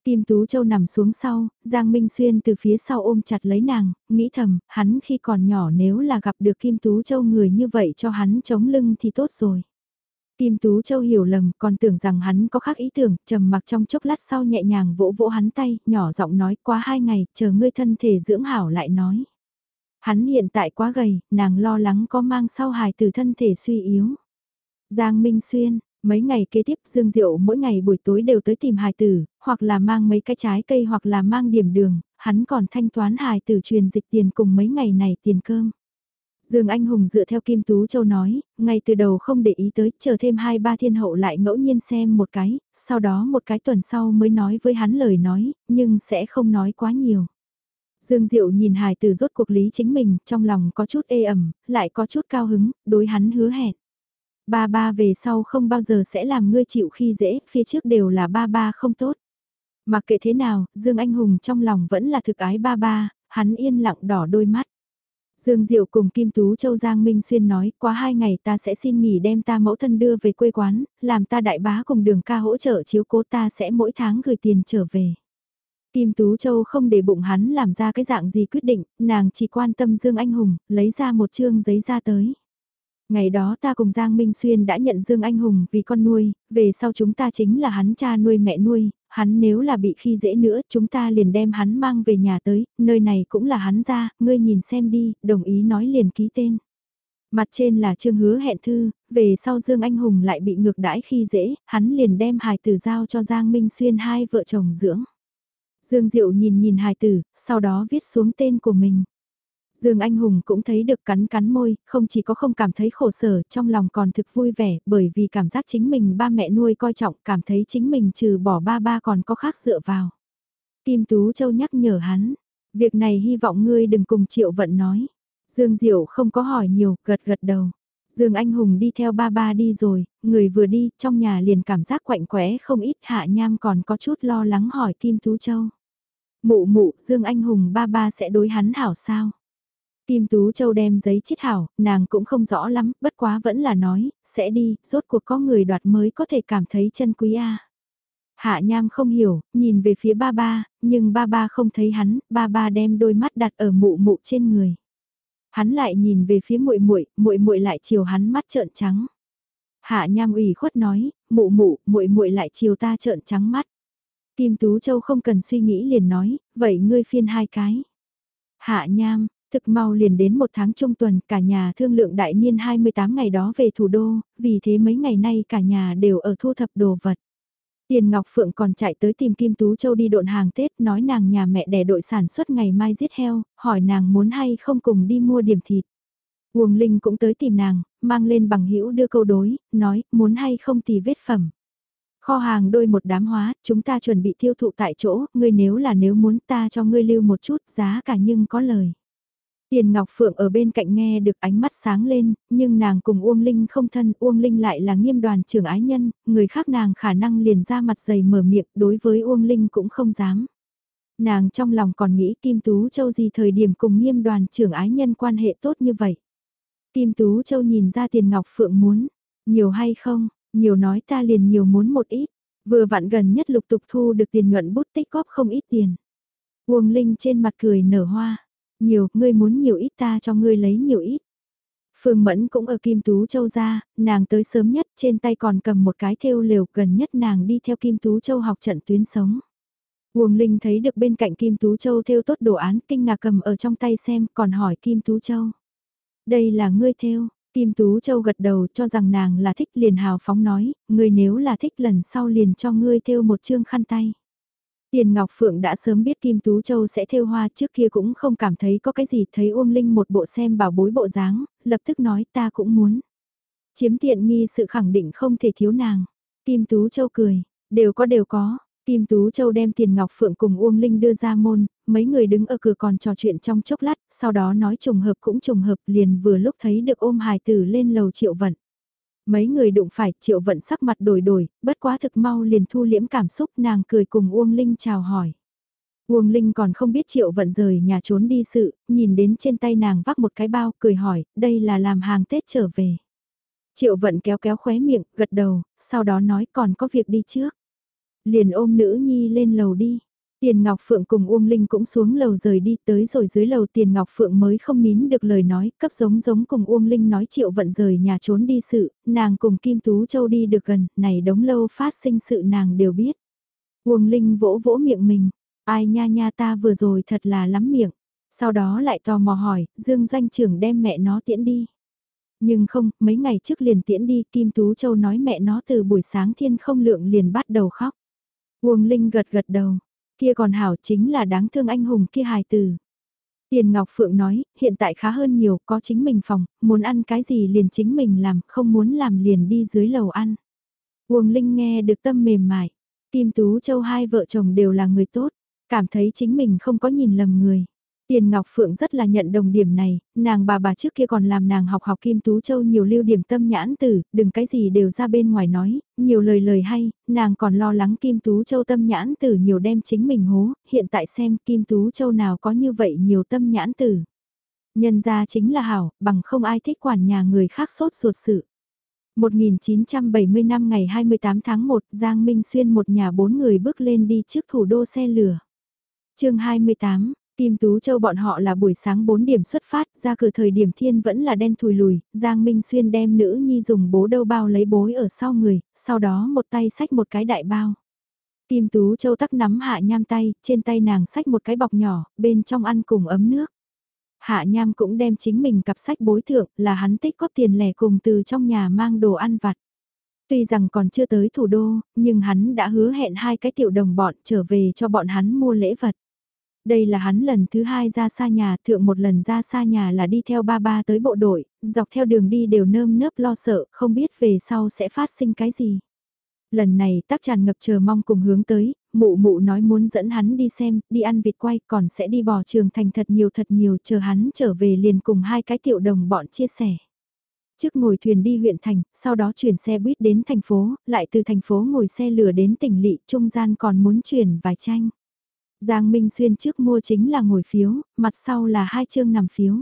Kim Tú Châu nằm xuống sau, Giang Minh Xuyên từ phía sau ôm chặt lấy nàng, nghĩ thầm, hắn khi còn nhỏ nếu là gặp được Kim Tú Châu người như vậy cho hắn chống lưng thì tốt rồi. Kim Tú Châu hiểu lầm, còn tưởng rằng hắn có khác ý tưởng, trầm mặc trong chốc lát sau nhẹ nhàng vỗ vỗ hắn tay, nhỏ giọng nói qua hai ngày, chờ ngươi thân thể dưỡng hảo lại nói. Hắn hiện tại quá gầy, nàng lo lắng có mang sau hài từ thân thể suy yếu. Giang Minh Xuyên, Mấy ngày kế tiếp Dương Diệu mỗi ngày buổi tối đều tới tìm hài tử, hoặc là mang mấy cái trái cây hoặc là mang điểm đường, hắn còn thanh toán hài tử truyền dịch tiền cùng mấy ngày này tiền cơm. Dương Anh Hùng dựa theo Kim Tú Châu nói, ngay từ đầu không để ý tới, chờ thêm hai ba thiên hậu lại ngẫu nhiên xem một cái, sau đó một cái tuần sau mới nói với hắn lời nói, nhưng sẽ không nói quá nhiều. Dương Diệu nhìn hài tử rốt cuộc lý chính mình, trong lòng có chút ê ẩm, lại có chút cao hứng, đối hắn hứa hẹn. Ba ba về sau không bao giờ sẽ làm ngươi chịu khi dễ, phía trước đều là ba ba không tốt. Mặc kệ thế nào, Dương Anh Hùng trong lòng vẫn là thực ái ba ba, hắn yên lặng đỏ đôi mắt. Dương Diệu cùng Kim Tú Châu Giang Minh Xuyên nói, qua hai ngày ta sẽ xin nghỉ đem ta mẫu thân đưa về quê quán, làm ta đại bá cùng đường ca hỗ trợ chiếu cố ta sẽ mỗi tháng gửi tiền trở về. Kim Tú Châu không để bụng hắn làm ra cái dạng gì quyết định, nàng chỉ quan tâm Dương Anh Hùng, lấy ra một chương giấy ra tới. Ngày đó ta cùng Giang Minh Xuyên đã nhận Dương Anh Hùng vì con nuôi, về sau chúng ta chính là hắn cha nuôi mẹ nuôi, hắn nếu là bị khi dễ nữa chúng ta liền đem hắn mang về nhà tới, nơi này cũng là hắn ra, ngươi nhìn xem đi, đồng ý nói liền ký tên. Mặt trên là chương hứa hẹn thư, về sau Dương Anh Hùng lại bị ngược đãi khi dễ, hắn liền đem hài tử giao cho Giang Minh Xuyên hai vợ chồng dưỡng. Dương Diệu nhìn nhìn hài tử, sau đó viết xuống tên của mình. Dương Anh Hùng cũng thấy được cắn cắn môi, không chỉ có không cảm thấy khổ sở, trong lòng còn thực vui vẻ, bởi vì cảm giác chính mình ba mẹ nuôi coi trọng, cảm thấy chính mình trừ bỏ ba ba còn có khác dựa vào. Kim Tú Châu nhắc nhở hắn, việc này hy vọng ngươi đừng cùng Triệu Vận nói. Dương Diệu không có hỏi nhiều, gật gật đầu. Dương Anh Hùng đi theo ba ba đi rồi, người vừa đi, trong nhà liền cảm giác quạnh quẽ không ít hạ nham còn có chút lo lắng hỏi Kim Tú Châu. Mụ mụ, Dương Anh Hùng ba ba sẽ đối hắn hảo sao? Kim Tú Châu đem giấy chiết hảo, nàng cũng không rõ lắm, bất quá vẫn là nói, sẽ đi, rốt cuộc có người đoạt mới có thể cảm thấy chân quý a. Hạ Nham không hiểu, nhìn về phía ba ba, nhưng ba ba không thấy hắn, ba ba đem đôi mắt đặt ở mụ mụ trên người. Hắn lại nhìn về phía muội muội, muội muội lại chiều hắn mắt trợn trắng. Hạ Nham ủy khuất nói, mụ mụ, muội muội lại chiều ta trợn trắng mắt. Kim Tú Châu không cần suy nghĩ liền nói, vậy ngươi phiên hai cái. Hạ Nham, thực mau liền đến một tháng trung tuần, cả nhà thương lượng đại niên 28 ngày đó về thủ đô, vì thế mấy ngày nay cả nhà đều ở thu thập đồ vật. Tiền Ngọc Phượng còn chạy tới tìm Kim Tú Châu đi độn hàng Tết, nói nàng nhà mẹ đẻ đội sản xuất ngày mai giết heo, hỏi nàng muốn hay không cùng đi mua điểm thịt. Uông Linh cũng tới tìm nàng, mang lên bằng hữu đưa câu đối, nói, muốn hay không thì vết phẩm. Kho hàng đôi một đám hóa, chúng ta chuẩn bị tiêu thụ tại chỗ, ngươi nếu là nếu muốn ta cho ngươi lưu một chút giá cả nhưng có lời. Tiền Ngọc Phượng ở bên cạnh nghe được ánh mắt sáng lên, nhưng nàng cùng Uông Linh không thân, Uông Linh lại là nghiêm đoàn trưởng ái nhân, người khác nàng khả năng liền ra mặt dày mở miệng, đối với Uông Linh cũng không dám. Nàng trong lòng còn nghĩ Kim Tú Châu gì thời điểm cùng nghiêm đoàn trưởng ái nhân quan hệ tốt như vậy. Kim Tú Châu nhìn ra Tiền Ngọc Phượng muốn, nhiều hay không, nhiều nói ta liền nhiều muốn một ít, vừa vặn gần nhất lục tục thu được tiền nhuận bút tích góp không ít tiền. Uông Linh trên mặt cười nở hoa nhiều, ngươi muốn nhiều ít ta cho ngươi lấy nhiều ít. Phương Mẫn cũng ở Kim Tú Châu ra, nàng tới sớm nhất trên tay còn cầm một cái thêu lều gần nhất nàng đi theo Kim Tú Châu học trận tuyến sống. Uông Linh thấy được bên cạnh Kim Tú Châu thêu tốt đồ án kinh ngạc cầm ở trong tay xem còn hỏi Kim Tú Châu. Đây là ngươi thêu, Kim Tú Châu gật đầu cho rằng nàng là thích liền hào phóng nói, ngươi nếu là thích lần sau liền cho ngươi thêu một chương khăn tay. Tiền Ngọc Phượng đã sớm biết Kim Tú Châu sẽ thêu hoa trước kia cũng không cảm thấy có cái gì thấy Uông Linh một bộ xem bảo bối bộ dáng, lập tức nói ta cũng muốn. Chiếm tiện nghi sự khẳng định không thể thiếu nàng. Kim Tú Châu cười, đều có đều có. Kim Tú Châu đem tiền Ngọc Phượng cùng Uông Linh đưa ra môn, mấy người đứng ở cửa còn trò chuyện trong chốc lát, sau đó nói trùng hợp cũng trùng hợp liền vừa lúc thấy được ôm hài tử lên lầu triệu vận. Mấy người đụng phải triệu vận sắc mặt đổi đổi, bất quá thực mau liền thu liễm cảm xúc nàng cười cùng Uông Linh chào hỏi. Uông Linh còn không biết triệu vận rời nhà trốn đi sự, nhìn đến trên tay nàng vác một cái bao, cười hỏi, đây là làm hàng Tết trở về. Triệu vận kéo kéo khóe miệng, gật đầu, sau đó nói còn có việc đi trước. Liền ôm nữ nhi lên lầu đi. Tiền Ngọc Phượng cùng Uông Linh cũng xuống lầu rời đi tới rồi dưới lầu Tiền Ngọc Phượng mới không nín được lời nói, cấp giống giống cùng Uông Linh nói triệu vận rời nhà trốn đi sự, nàng cùng Kim Tú Châu đi được gần, này đống lâu phát sinh sự nàng đều biết. Uông Linh vỗ vỗ miệng mình, ai nha nha ta vừa rồi thật là lắm miệng, sau đó lại tò mò hỏi, Dương Doanh trưởng đem mẹ nó tiễn đi. Nhưng không, mấy ngày trước liền tiễn đi, Kim Tú Châu nói mẹ nó từ buổi sáng thiên không lượng liền bắt đầu khóc. Uông Linh gật gật đầu Kia còn hảo chính là đáng thương anh hùng kia hài từ. Tiền Ngọc Phượng nói, hiện tại khá hơn nhiều, có chính mình phòng, muốn ăn cái gì liền chính mình làm, không muốn làm liền đi dưới lầu ăn. Uông Linh nghe được tâm mềm mại, Kim Tú Châu hai vợ chồng đều là người tốt, cảm thấy chính mình không có nhìn lầm người. Tiền Ngọc Phượng rất là nhận đồng điểm này, nàng bà bà trước kia còn làm nàng học học Kim Tú Châu nhiều lưu điểm tâm nhãn tử, đừng cái gì đều ra bên ngoài nói, nhiều lời lời hay, nàng còn lo lắng Kim Tú Châu tâm nhãn tử nhiều đem chính mình hố, hiện tại xem Kim Tú Châu nào có như vậy nhiều tâm nhãn tử. Nhân ra chính là hảo, bằng không ai thích quản nhà người khác sốt ruột sự. 1970 năm ngày 28 tháng 1, Giang Minh Xuyên một nhà bốn người bước lên đi trước thủ đô xe lửa. chương 28, Kim Tú Châu bọn họ là buổi sáng 4 điểm xuất phát, ra cửa thời điểm thiên vẫn là đen thùi lùi, Giang Minh Xuyên đem nữ nhi dùng bố đâu bao lấy bối ở sau người, sau đó một tay xách một cái đại bao. Kim Tú Châu tắc nắm hạ nham tay, trên tay nàng xách một cái bọc nhỏ, bên trong ăn cùng ấm nước. Hạ nham cũng đem chính mình cặp sách bối thượng là hắn tích góp tiền lẻ cùng từ trong nhà mang đồ ăn vặt. Tuy rằng còn chưa tới thủ đô, nhưng hắn đã hứa hẹn hai cái tiểu đồng bọn trở về cho bọn hắn mua lễ vật. Đây là hắn lần thứ hai ra xa nhà, thượng một lần ra xa nhà là đi theo ba ba tới bộ đội, dọc theo đường đi đều nơm nớp lo sợ, không biết về sau sẽ phát sinh cái gì. Lần này tác tràn ngập chờ mong cùng hướng tới, mụ mụ nói muốn dẫn hắn đi xem, đi ăn vịt quay còn sẽ đi bò trường thành thật nhiều thật nhiều chờ hắn trở về liền cùng hai cái tiểu đồng bọn chia sẻ. Trước ngồi thuyền đi huyện thành, sau đó chuyển xe buýt đến thành phố, lại từ thành phố ngồi xe lửa đến tỉnh lỵ, trung gian còn muốn chuyển vài tranh. Giang Minh Xuyên trước mua chính là ngồi phiếu, mặt sau là hai chương nằm phiếu.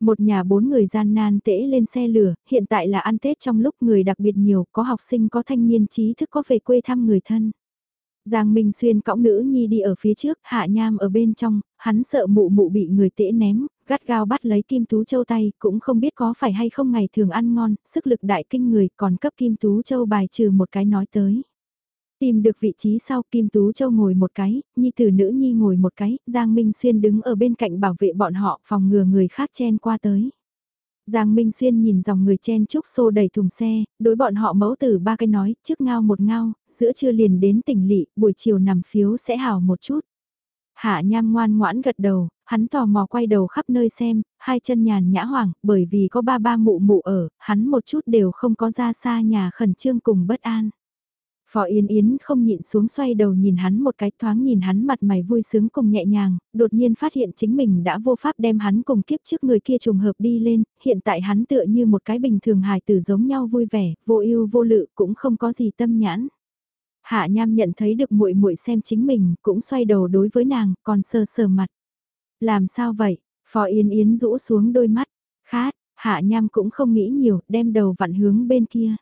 Một nhà bốn người gian nan tễ lên xe lửa, hiện tại là ăn Tết trong lúc người đặc biệt nhiều, có học sinh có thanh niên trí thức có về quê thăm người thân. Giang Minh Xuyên cõng nữ nhi đi ở phía trước, hạ nham ở bên trong, hắn sợ mụ mụ bị người tễ ném, gắt gao bắt lấy Kim Tú Châu tay, cũng không biết có phải hay không ngày thường ăn ngon, sức lực đại kinh người còn cấp Kim Tú Châu bài trừ một cái nói tới. Tìm được vị trí sau Kim Tú Châu ngồi một cái, Nhi tử nữ Nhi ngồi một cái, Giang Minh Xuyên đứng ở bên cạnh bảo vệ bọn họ phòng ngừa người khác chen qua tới. Giang Minh Xuyên nhìn dòng người chen chúc xô đầy thùng xe, đối bọn họ mẫu tử ba cái nói, trước ngao một ngao, giữa trưa liền đến tỉnh lỵ, buổi chiều nằm phiếu sẽ hào một chút. Hạ nham ngoan ngoãn gật đầu, hắn tò mò quay đầu khắp nơi xem, hai chân nhàn nhã hoảng, bởi vì có ba ba mụ mụ ở, hắn một chút đều không có ra xa nhà khẩn trương cùng bất an. Phó Yên Yến không nhịn xuống xoay đầu nhìn hắn một cái thoáng nhìn hắn mặt mày vui sướng cùng nhẹ nhàng, đột nhiên phát hiện chính mình đã vô pháp đem hắn cùng kiếp trước người kia trùng hợp đi lên, hiện tại hắn tựa như một cái bình thường hài tử giống nhau vui vẻ, vô ưu vô lự cũng không có gì tâm nhãn. Hạ Nham nhận thấy được muội muội xem chính mình, cũng xoay đầu đối với nàng, còn sờ sờ mặt. Làm sao vậy? Phó Yên Yến rũ xuống đôi mắt, khát, Hạ Nham cũng không nghĩ nhiều, đem đầu vặn hướng bên kia.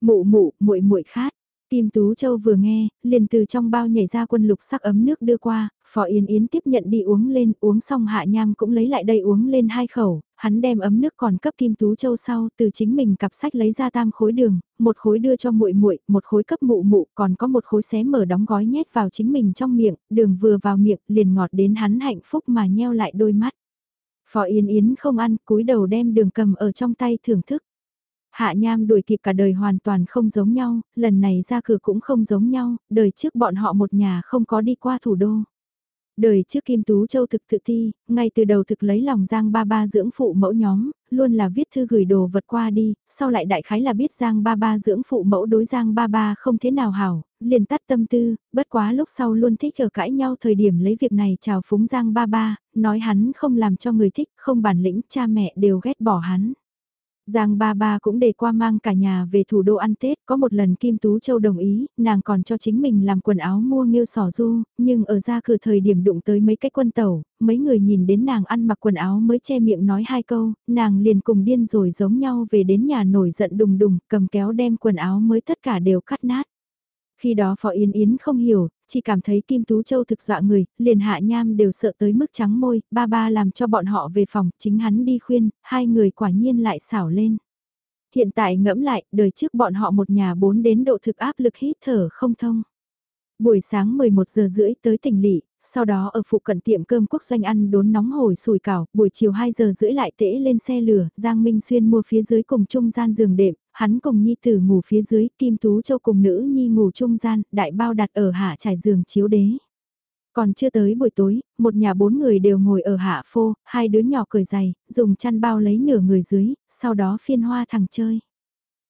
Mụ mụ, muội muội khát. Kim Tú Châu vừa nghe, liền từ trong bao nhảy ra quân lục sắc ấm nước đưa qua, Phó Yến Yến tiếp nhận đi uống lên, uống xong Hạ Nham cũng lấy lại đây uống lên hai khẩu, hắn đem ấm nước còn cấp Kim Tú Châu sau, từ chính mình cặp sách lấy ra tam khối đường, một khối đưa cho muội muội, một khối cấp mụ mụ, còn có một khối xé mở đóng gói nhét vào chính mình trong miệng, đường vừa vào miệng, liền ngọt đến hắn hạnh phúc mà nheo lại đôi mắt. Phó Yến Yến không ăn, cúi đầu đem đường cầm ở trong tay thưởng thức. Hạ Nham đuổi kịp cả đời hoàn toàn không giống nhau, lần này ra cửa cũng không giống nhau, đời trước bọn họ một nhà không có đi qua thủ đô. Đời trước Kim Tú Châu thực tự thi ngay từ đầu thực lấy lòng Giang Ba Ba dưỡng phụ mẫu nhóm, luôn là viết thư gửi đồ vật qua đi, sau lại đại khái là biết Giang Ba Ba dưỡng phụ mẫu đối Giang Ba Ba không thế nào hảo, liền tắt tâm tư, bất quá lúc sau luôn thích ở cãi nhau thời điểm lấy việc này chào phúng Giang Ba Ba, nói hắn không làm cho người thích, không bản lĩnh, cha mẹ đều ghét bỏ hắn. Giang ba ba cũng để qua mang cả nhà về thủ đô ăn Tết, có một lần Kim Tú Châu đồng ý, nàng còn cho chính mình làm quần áo mua nghêu sỏ du, nhưng ở ra cửa thời điểm đụng tới mấy cái quân tàu, mấy người nhìn đến nàng ăn mặc quần áo mới che miệng nói hai câu, nàng liền cùng điên rồi giống nhau về đến nhà nổi giận đùng đùng, cầm kéo đem quần áo mới tất cả đều cắt nát. Khi đó Phó Yên Yến không hiểu, chỉ cảm thấy Kim Tú Châu thực dọa người, liền hạ nham đều sợ tới mức trắng môi, ba ba làm cho bọn họ về phòng, chính hắn đi khuyên, hai người quả nhiên lại xảo lên. Hiện tại ngẫm lại, đời trước bọn họ một nhà bốn đến độ thực áp lực hít thở không thông. Buổi sáng 11 giờ rưỡi tới tỉnh lỵ, sau đó ở phụ cận tiệm cơm quốc doanh ăn đốn nóng hổi sùi cảo, buổi chiều 2 giờ rưỡi lại tễ lên xe lửa, Giang Minh Xuyên mua phía dưới cùng trung gian giường đệm, hắn cùng Nhi Tử ngủ phía dưới, Kim Tú Châu cùng nữ Nhi ngủ trung gian, đại bao đặt ở hạ trải giường chiếu đế. Còn chưa tới buổi tối, một nhà bốn người đều ngồi ở hạ phô, hai đứa nhỏ cười giày, dùng chăn bao lấy nửa người dưới, sau đó phiên hoa thằng chơi.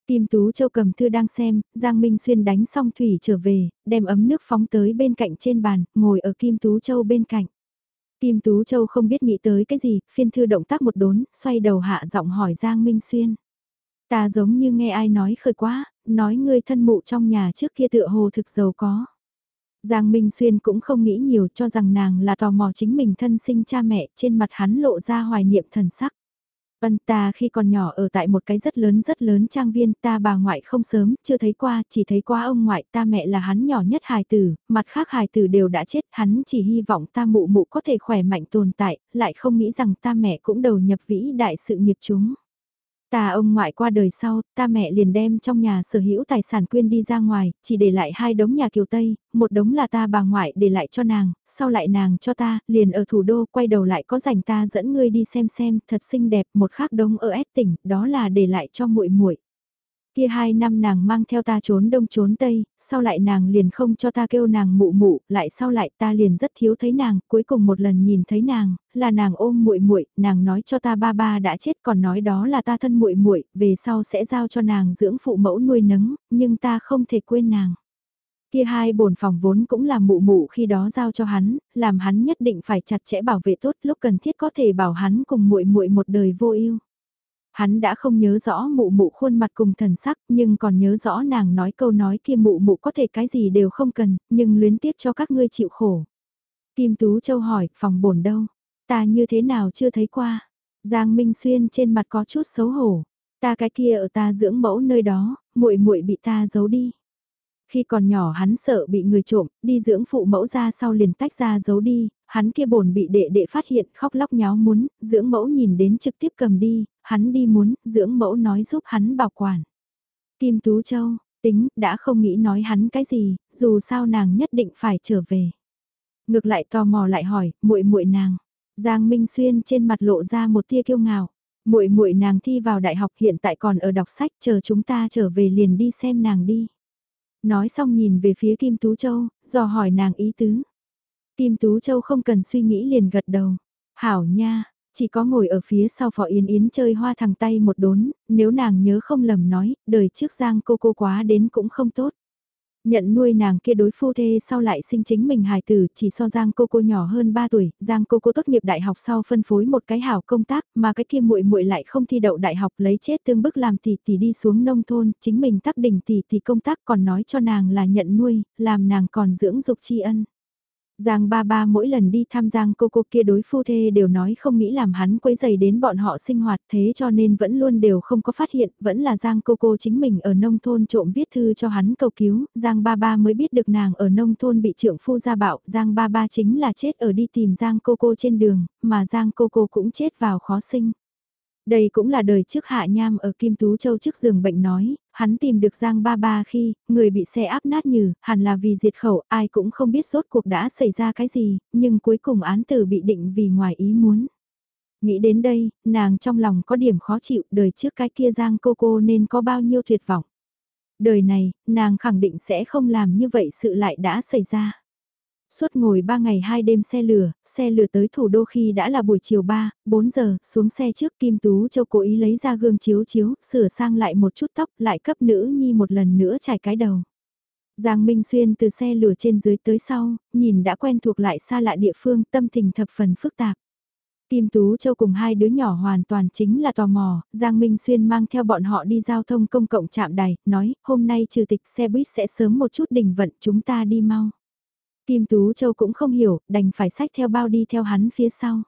Kim Tú Châu cầm thư đang xem, Giang Minh Xuyên đánh xong thủy trở về, đem ấm nước phóng tới bên cạnh trên bàn, ngồi ở Kim Tú Châu bên cạnh. Kim Tú Châu không biết nghĩ tới cái gì, phiên thư động tác một đốn, xoay đầu hạ giọng hỏi Giang Minh Xuyên. Ta giống như nghe ai nói khơi quá, nói ngươi thân mụ trong nhà trước kia tựa hồ thực giàu có. Giang Minh Xuyên cũng không nghĩ nhiều cho rằng nàng là tò mò chính mình thân sinh cha mẹ trên mặt hắn lộ ra hoài niệm thần sắc. Vân ta khi còn nhỏ ở tại một cái rất lớn rất lớn trang viên ta bà ngoại không sớm, chưa thấy qua, chỉ thấy qua ông ngoại ta mẹ là hắn nhỏ nhất hài tử, mặt khác hài tử đều đã chết, hắn chỉ hy vọng ta mụ mụ có thể khỏe mạnh tồn tại, lại không nghĩ rằng ta mẹ cũng đầu nhập vĩ đại sự nghiệp chúng. Ta ông ngoại qua đời sau, ta mẹ liền đem trong nhà sở hữu tài sản quyên đi ra ngoài, chỉ để lại hai đống nhà kiều Tây, một đống là ta bà ngoại để lại cho nàng, sau lại nàng cho ta, liền ở thủ đô quay đầu lại có rảnh ta dẫn ngươi đi xem xem, thật xinh đẹp, một khác đống ở S tỉnh, đó là để lại cho muội muội. Kia hai năm nàng mang theo ta trốn đông trốn tây, sau lại nàng liền không cho ta kêu nàng mụ mụ, lại sau lại ta liền rất thiếu thấy nàng, cuối cùng một lần nhìn thấy nàng, là nàng ôm muội muội, nàng nói cho ta ba ba đã chết còn nói đó là ta thân muội muội, về sau sẽ giao cho nàng dưỡng phụ mẫu nuôi nấng, nhưng ta không thể quên nàng. Kia hai bổn phòng vốn cũng là mụ mụ khi đó giao cho hắn, làm hắn nhất định phải chặt chẽ bảo vệ tốt lúc cần thiết có thể bảo hắn cùng muội muội một đời vô ưu. Hắn đã không nhớ rõ mụ mụ khuôn mặt cùng thần sắc, nhưng còn nhớ rõ nàng nói câu nói kia mụ mụ có thể cái gì đều không cần, nhưng luyến tiếc cho các ngươi chịu khổ. Kim Tú Châu hỏi, phòng bổn đâu? Ta như thế nào chưa thấy qua? Giang Minh Xuyên trên mặt có chút xấu hổ. Ta cái kia ở ta dưỡng mẫu nơi đó, muội muội bị ta giấu đi. Khi còn nhỏ hắn sợ bị người trộm, đi dưỡng phụ mẫu ra sau liền tách ra giấu đi, hắn kia bổn bị đệ đệ phát hiện khóc lóc nháo muốn, dưỡng mẫu nhìn đến trực tiếp cầm đi, hắn đi muốn, dưỡng mẫu nói giúp hắn bảo quản. Kim Tú Châu, tính, đã không nghĩ nói hắn cái gì, dù sao nàng nhất định phải trở về. Ngược lại tò mò lại hỏi, muội muội nàng. Giang Minh Xuyên trên mặt lộ ra một tia kiêu ngạo. Muội muội nàng thi vào đại học hiện tại còn ở đọc sách, chờ chúng ta trở về liền đi xem nàng đi. Nói xong nhìn về phía Kim Tú Châu, dò hỏi nàng ý tứ. Kim Tú Châu không cần suy nghĩ liền gật đầu. Hảo nha, chỉ có ngồi ở phía sau Phó Yến Yến chơi hoa thằng tay một đốn, nếu nàng nhớ không lầm nói, đời trước Giang cô cô quá đến cũng không tốt. Nhận nuôi nàng kia đối phu thê sau lại sinh chính mình hài tử chỉ so Giang cô cô nhỏ hơn 3 tuổi, Giang cô cô tốt nghiệp đại học sau phân phối một cái hảo công tác mà cái kia muội muội lại không thi đậu đại học lấy chết tương bức làm tỷ tỷ đi xuống nông thôn, chính mình tắc đỉnh tỷ tỷ công tác còn nói cho nàng là nhận nuôi, làm nàng còn dưỡng dục tri ân. Giang ba ba mỗi lần đi thăm Giang cô cô kia đối phu thê đều nói không nghĩ làm hắn quấy dày đến bọn họ sinh hoạt thế cho nên vẫn luôn đều không có phát hiện, vẫn là Giang cô cô chính mình ở nông thôn trộm viết thư cho hắn cầu cứu, Giang ba ba mới biết được nàng ở nông thôn bị trưởng phu gia bạo, Giang ba ba chính là chết ở đi tìm Giang cô cô trên đường, mà Giang cô cô cũng chết vào khó sinh. Đây cũng là đời trước Hạ Nham ở Kim Tú Châu trước giường bệnh nói, hắn tìm được Giang Ba Ba khi, người bị xe áp nát nhừ hẳn là vì diệt khẩu, ai cũng không biết rốt cuộc đã xảy ra cái gì, nhưng cuối cùng án tử bị định vì ngoài ý muốn. Nghĩ đến đây, nàng trong lòng có điểm khó chịu, đời trước cái kia Giang cô cô nên có bao nhiêu tuyệt vọng. Đời này, nàng khẳng định sẽ không làm như vậy sự lại đã xảy ra. Suốt ngồi 3 ngày 2 đêm xe lửa, xe lửa tới thủ đô khi đã là buổi chiều 3, 4 giờ, xuống xe trước Kim Tú Châu cố ý lấy ra gương chiếu chiếu, sửa sang lại một chút tóc, lại cấp nữ nhi một lần nữa trải cái đầu. Giang Minh Xuyên từ xe lửa trên dưới tới sau, nhìn đã quen thuộc lại xa lạ địa phương, tâm tình thập phần phức tạp. Kim Tú Châu cùng hai đứa nhỏ hoàn toàn chính là tò mò, Giang Minh Xuyên mang theo bọn họ đi giao thông công cộng chạm đài, nói, hôm nay trừ tịch xe buýt sẽ sớm một chút đình vận chúng ta đi mau. Kim Tú Châu cũng không hiểu, đành phải sách theo bao đi theo hắn phía sau.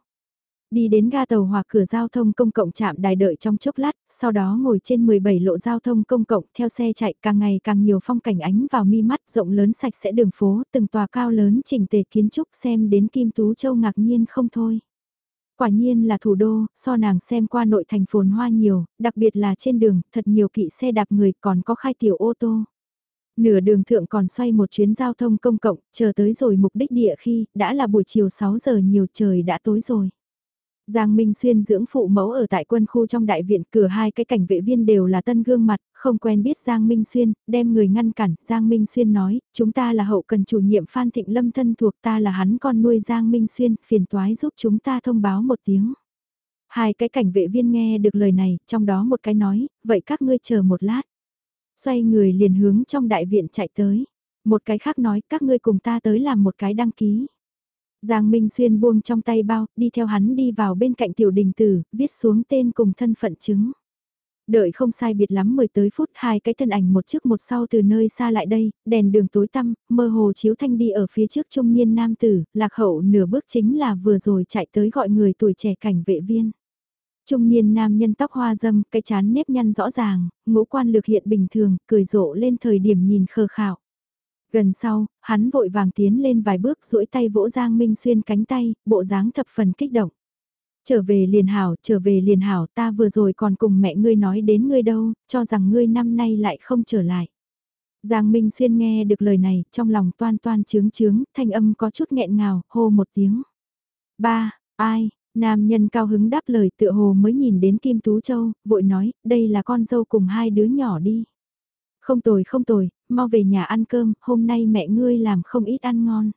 Đi đến ga tàu hoặc cửa giao thông công cộng chạm đài đợi trong chốc lát, sau đó ngồi trên 17 lộ giao thông công cộng theo xe chạy càng ngày càng nhiều phong cảnh ánh vào mi mắt rộng lớn sạch sẽ đường phố, từng tòa cao lớn chỉnh tề kiến trúc xem đến Kim Tú Châu ngạc nhiên không thôi. Quả nhiên là thủ đô, so nàng xem qua nội thành phồn hoa nhiều, đặc biệt là trên đường, thật nhiều kỵ xe đạp người còn có khai tiểu ô tô. Nửa đường thượng còn xoay một chuyến giao thông công cộng, chờ tới rồi mục đích địa khi, đã là buổi chiều 6 giờ nhiều trời đã tối rồi. Giang Minh Xuyên dưỡng phụ mẫu ở tại quân khu trong đại viện cửa hai cái cảnh vệ viên đều là tân gương mặt, không quen biết Giang Minh Xuyên, đem người ngăn cản, Giang Minh Xuyên nói, chúng ta là hậu cần chủ nhiệm Phan Thịnh Lâm thân thuộc ta là hắn con nuôi Giang Minh Xuyên, phiền toái giúp chúng ta thông báo một tiếng. Hai cái cảnh vệ viên nghe được lời này, trong đó một cái nói, vậy các ngươi chờ một lát. Xoay người liền hướng trong đại viện chạy tới. Một cái khác nói các ngươi cùng ta tới làm một cái đăng ký. Giang Minh Xuyên buông trong tay bao, đi theo hắn đi vào bên cạnh tiểu đình tử, viết xuống tên cùng thân phận chứng. Đợi không sai biệt lắm mười tới phút hai cái thân ảnh một trước một sau từ nơi xa lại đây, đèn đường tối tăm, mơ hồ chiếu thanh đi ở phía trước trung niên nam tử, lạc hậu nửa bước chính là vừa rồi chạy tới gọi người tuổi trẻ cảnh vệ viên. Trung niên nam nhân tóc hoa dâm, cái chán nếp nhăn rõ ràng, ngũ quan lược hiện bình thường, cười rộ lên thời điểm nhìn khờ khảo. Gần sau, hắn vội vàng tiến lên vài bước duỗi tay vỗ Giang Minh Xuyên cánh tay, bộ dáng thập phần kích động. Trở về liền hảo, trở về liền hảo, ta vừa rồi còn cùng mẹ ngươi nói đến ngươi đâu, cho rằng ngươi năm nay lại không trở lại. Giang Minh Xuyên nghe được lời này, trong lòng toan toan chướng chướng, thanh âm có chút nghẹn ngào, hô một tiếng. Ba, ai, Nam nhân cao hứng đáp lời tựa hồ mới nhìn đến Kim Tú Châu, vội nói, đây là con dâu cùng hai đứa nhỏ đi. Không tồi không tồi, mau về nhà ăn cơm, hôm nay mẹ ngươi làm không ít ăn ngon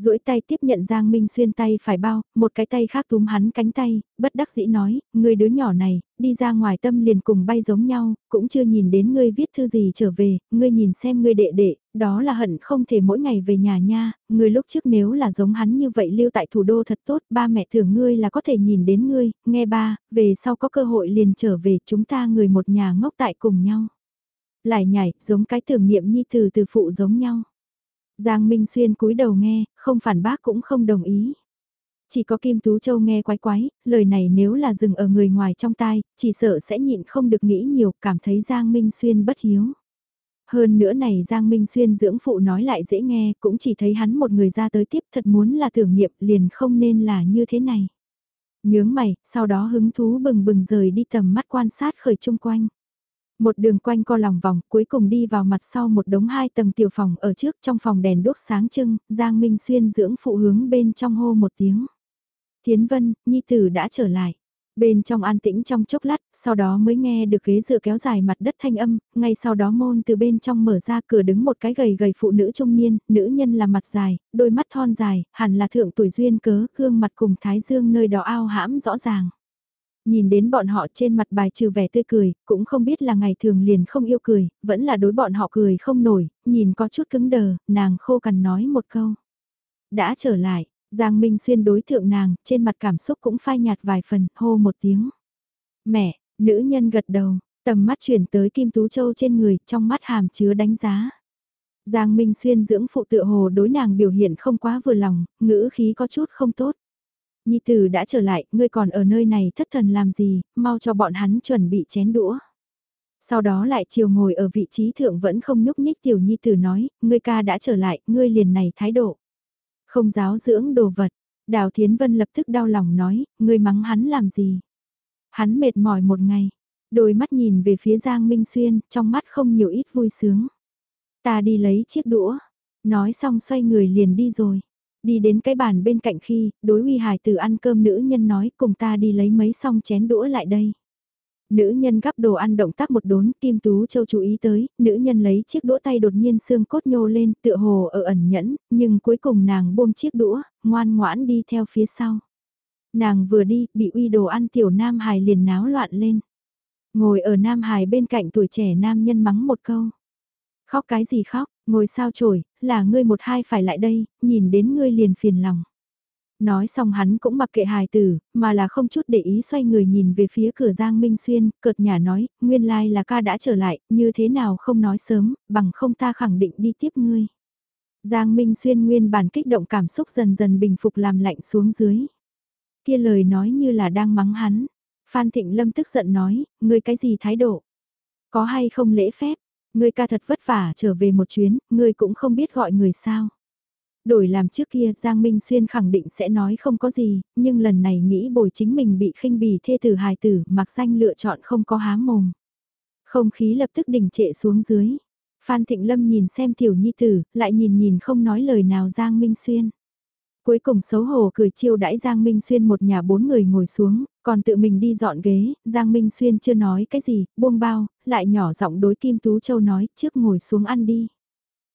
duỗi tay tiếp nhận Giang Minh Xuyên tay phải bao, một cái tay khác túm hắn cánh tay, bất đắc dĩ nói, người đứa nhỏ này, đi ra ngoài tâm liền cùng bay giống nhau, cũng chưa nhìn đến ngươi viết thư gì trở về, ngươi nhìn xem ngươi đệ đệ, đó là hận không thể mỗi ngày về nhà nha, ngươi lúc trước nếu là giống hắn như vậy lưu tại thủ đô thật tốt, ba mẹ thưởng ngươi là có thể nhìn đến ngươi, nghe ba, về sau có cơ hội liền trở về chúng ta người một nhà ngốc tại cùng nhau. Lại nhảy, giống cái tưởng niệm nhi từ từ phụ giống nhau. Giang Minh Xuyên cúi đầu nghe, không phản bác cũng không đồng ý. Chỉ có Kim Tú Châu nghe quái quái, lời này nếu là dừng ở người ngoài trong tai, chỉ sợ sẽ nhịn không được nghĩ nhiều, cảm thấy Giang Minh Xuyên bất hiếu. Hơn nữa này Giang Minh Xuyên dưỡng phụ nói lại dễ nghe, cũng chỉ thấy hắn một người ra tới tiếp thật muốn là thử nghiệm liền không nên là như thế này. Nhướng mày, sau đó hứng thú bừng bừng rời đi tầm mắt quan sát khởi chung quanh. Một đường quanh co lòng vòng cuối cùng đi vào mặt sau một đống hai tầng tiểu phòng ở trước trong phòng đèn đốt sáng trưng, Giang Minh Xuyên dưỡng phụ hướng bên trong hô một tiếng. Thiến Vân, Nhi Tử đã trở lại. Bên trong an tĩnh trong chốc lát, sau đó mới nghe được ghế dựa kéo dài mặt đất thanh âm, ngay sau đó môn từ bên trong mở ra cửa đứng một cái gầy gầy phụ nữ trung niên, nữ nhân là mặt dài, đôi mắt thon dài, hẳn là thượng tuổi duyên cớ, gương mặt cùng thái dương nơi đó ao hãm rõ ràng. Nhìn đến bọn họ trên mặt bài trừ vẻ tươi cười, cũng không biết là ngày thường liền không yêu cười, vẫn là đối bọn họ cười không nổi, nhìn có chút cứng đờ, nàng khô cằn nói một câu. Đã trở lại, Giang Minh Xuyên đối thượng nàng, trên mặt cảm xúc cũng phai nhạt vài phần, hô một tiếng. Mẹ, nữ nhân gật đầu, tầm mắt chuyển tới Kim Tú Châu trên người, trong mắt hàm chứa đánh giá. Giang Minh Xuyên dưỡng phụ tựa hồ đối nàng biểu hiện không quá vừa lòng, ngữ khí có chút không tốt. Nhi tử đã trở lại, ngươi còn ở nơi này thất thần làm gì, mau cho bọn hắn chuẩn bị chén đũa. Sau đó lại chiều ngồi ở vị trí thượng vẫn không nhúc nhích tiểu nhi tử nói, ngươi ca đã trở lại, ngươi liền này thái độ. Không giáo dưỡng đồ vật, Đào Thiến Vân lập tức đau lòng nói, ngươi mắng hắn làm gì. Hắn mệt mỏi một ngày, đôi mắt nhìn về phía Giang Minh Xuyên, trong mắt không nhiều ít vui sướng. Ta đi lấy chiếc đũa, nói xong xoay người liền đi rồi. Đi đến cái bàn bên cạnh khi, đối uy hài từ ăn cơm nữ nhân nói cùng ta đi lấy mấy xong chén đũa lại đây. Nữ nhân gắp đồ ăn động tác một đốn, Kim Tú Châu chú ý tới, nữ nhân lấy chiếc đũa tay đột nhiên xương cốt nhô lên, tựa hồ ở ẩn nhẫn, nhưng cuối cùng nàng buông chiếc đũa, ngoan ngoãn đi theo phía sau. Nàng vừa đi, bị uy đồ ăn tiểu Nam Hải liền náo loạn lên. Ngồi ở Nam Hải bên cạnh tuổi trẻ nam nhân mắng một câu. Khóc cái gì khóc, ngồi sao trổi, là ngươi một hai phải lại đây, nhìn đến ngươi liền phiền lòng. Nói xong hắn cũng mặc kệ hài tử, mà là không chút để ý xoay người nhìn về phía cửa Giang Minh Xuyên, cợt nhà nói, nguyên lai like là ca đã trở lại, như thế nào không nói sớm, bằng không ta khẳng định đi tiếp ngươi. Giang Minh Xuyên nguyên bản kích động cảm xúc dần dần bình phục làm lạnh xuống dưới. Kia lời nói như là đang mắng hắn. Phan Thịnh Lâm tức giận nói, ngươi cái gì thái độ? Có hay không lễ phép? Ngươi ca thật vất vả trở về một chuyến, ngươi cũng không biết gọi người sao. Đổi làm trước kia Giang Minh Xuyên khẳng định sẽ nói không có gì, nhưng lần này nghĩ bồi chính mình bị khinh bỉ thê tử hài tử mặc danh lựa chọn không có há mồm. Không khí lập tức đỉnh trệ xuống dưới. Phan Thịnh Lâm nhìn xem tiểu nhi tử, lại nhìn nhìn không nói lời nào Giang Minh Xuyên. Cuối cùng xấu hổ cười chiêu đãi Giang Minh Xuyên một nhà bốn người ngồi xuống, còn tự mình đi dọn ghế, Giang Minh Xuyên chưa nói cái gì, buông bao, lại nhỏ giọng đối Kim Tú Châu nói trước ngồi xuống ăn đi.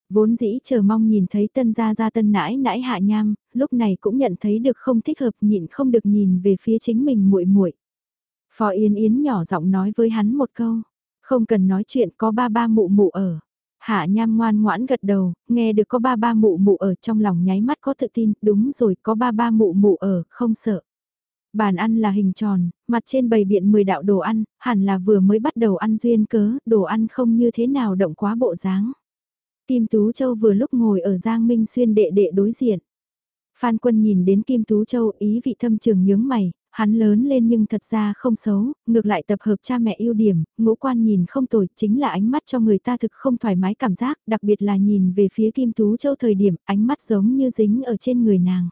Vốn dĩ chờ mong nhìn thấy tân gia gia tân nãi nãi hạ nham, lúc này cũng nhận thấy được không thích hợp nhịn không được nhìn về phía chính mình muội muội. Phó Yến Yến nhỏ giọng nói với hắn một câu, không cần nói chuyện có ba ba mụ mụ ở. Hạ nham ngoan ngoãn gật đầu, nghe được có ba ba mụ mụ ở trong lòng nháy mắt có tự tin, đúng rồi có ba ba mụ mụ ở, không sợ. Bàn ăn là hình tròn, mặt trên bày biện 10 đạo đồ ăn, hẳn là vừa mới bắt đầu ăn duyên cớ, đồ ăn không như thế nào động quá bộ dáng. Kim Tú Châu vừa lúc ngồi ở Giang Minh Xuyên đệ đệ đối diện. Phan Quân nhìn đến Kim Tú Châu ý vị thâm trường nhướng mày, hắn lớn lên nhưng thật ra không xấu, ngược lại tập hợp cha mẹ ưu điểm, ngũ quan nhìn không tồi, chính là ánh mắt cho người ta thực không thoải mái cảm giác, đặc biệt là nhìn về phía Kim Tú Châu thời điểm, ánh mắt giống như dính ở trên người nàng.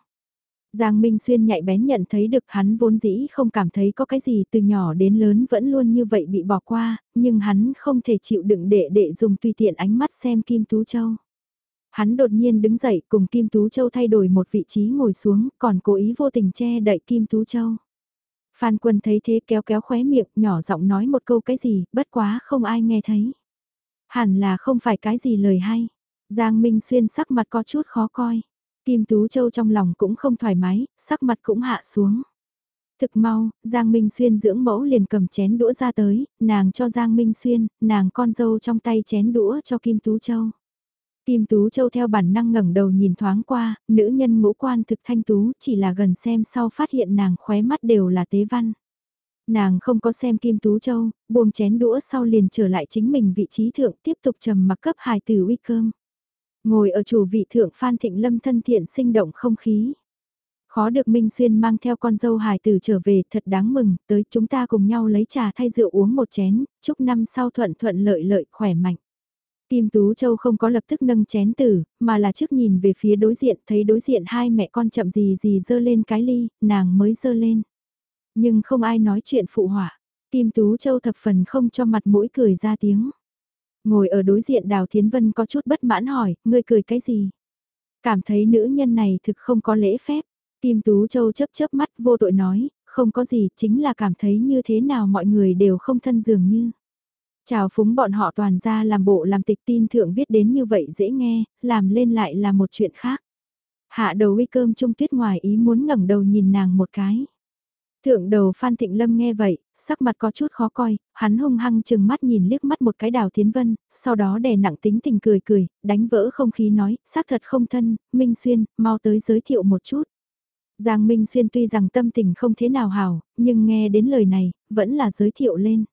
Giang Minh Xuyên nhạy bén nhận thấy được hắn vốn dĩ không cảm thấy có cái gì từ nhỏ đến lớn vẫn luôn như vậy bị bỏ qua, nhưng hắn không thể chịu đựng để để dùng tùy tiện ánh mắt xem Kim Tú Châu. Hắn đột nhiên đứng dậy cùng Kim Tú Châu thay đổi một vị trí ngồi xuống, còn cố ý vô tình che đậy Kim Tú Châu. Phan Quân thấy thế kéo kéo khóe miệng, nhỏ giọng nói một câu cái gì, bất quá không ai nghe thấy. Hẳn là không phải cái gì lời hay. Giang Minh Xuyên sắc mặt có chút khó coi. Kim Tú Châu trong lòng cũng không thoải mái, sắc mặt cũng hạ xuống. Thực mau, Giang Minh Xuyên dưỡng mẫu liền cầm chén đũa ra tới, nàng cho Giang Minh Xuyên, nàng con dâu trong tay chén đũa cho Kim Tú Châu. Kim Tú Châu theo bản năng ngẩng đầu nhìn thoáng qua, nữ nhân ngũ quan thực thanh tú chỉ là gần xem sau phát hiện nàng khóe mắt đều là tế văn. Nàng không có xem Kim Tú Châu, buông chén đũa sau liền trở lại chính mình vị trí thượng tiếp tục trầm mặc cấp hài tử uy cơm. Ngồi ở chủ vị thượng Phan Thịnh Lâm thân thiện sinh động không khí. Khó được Minh Xuyên mang theo con dâu hài tử trở về thật đáng mừng, tới chúng ta cùng nhau lấy trà thay rượu uống một chén, chúc năm sau thuận thuận lợi lợi khỏe mạnh. Kim Tú Châu không có lập tức nâng chén tử, mà là trước nhìn về phía đối diện, thấy đối diện hai mẹ con chậm gì gì dơ lên cái ly, nàng mới dơ lên. Nhưng không ai nói chuyện phụ họa, Kim Tú Châu thập phần không cho mặt mũi cười ra tiếng. Ngồi ở đối diện Đào Thiến Vân có chút bất mãn hỏi, ngươi cười cái gì? Cảm thấy nữ nhân này thực không có lễ phép. Kim Tú Châu chớp chớp mắt vô tội nói, không có gì, chính là cảm thấy như thế nào mọi người đều không thân dường như. Chào phúng bọn họ toàn ra làm bộ làm tịch tin thượng viết đến như vậy dễ nghe, làm lên lại là một chuyện khác. Hạ đầu uy cơm trung tuyết ngoài ý muốn ngẩng đầu nhìn nàng một cái. Thượng đầu Phan Thịnh Lâm nghe vậy, sắc mặt có chút khó coi, hắn hung hăng chừng mắt nhìn liếc mắt một cái đào thiến vân, sau đó đè nặng tính tình cười cười, đánh vỡ không khí nói, xác thật không thân, Minh Xuyên, mau tới giới thiệu một chút. Giang Minh Xuyên tuy rằng tâm tình không thế nào hào, nhưng nghe đến lời này, vẫn là giới thiệu lên.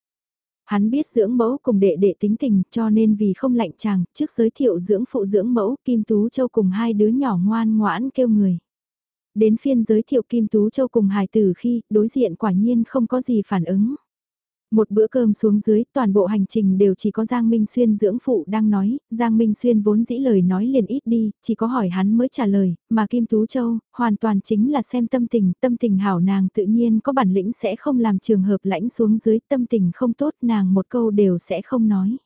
Hắn biết dưỡng mẫu cùng đệ đệ tính tình cho nên vì không lạnh chàng, trước giới thiệu dưỡng phụ dưỡng mẫu Kim Tú Châu cùng hai đứa nhỏ ngoan ngoãn kêu người. Đến phiên giới thiệu Kim Tú Châu cùng hài tử khi đối diện quả nhiên không có gì phản ứng. Một bữa cơm xuống dưới, toàn bộ hành trình đều chỉ có Giang Minh Xuyên dưỡng phụ đang nói, Giang Minh Xuyên vốn dĩ lời nói liền ít đi, chỉ có hỏi hắn mới trả lời, mà Kim Tú Châu, hoàn toàn chính là xem tâm tình, tâm tình hảo nàng tự nhiên có bản lĩnh sẽ không làm trường hợp lãnh xuống dưới, tâm tình không tốt nàng một câu đều sẽ không nói.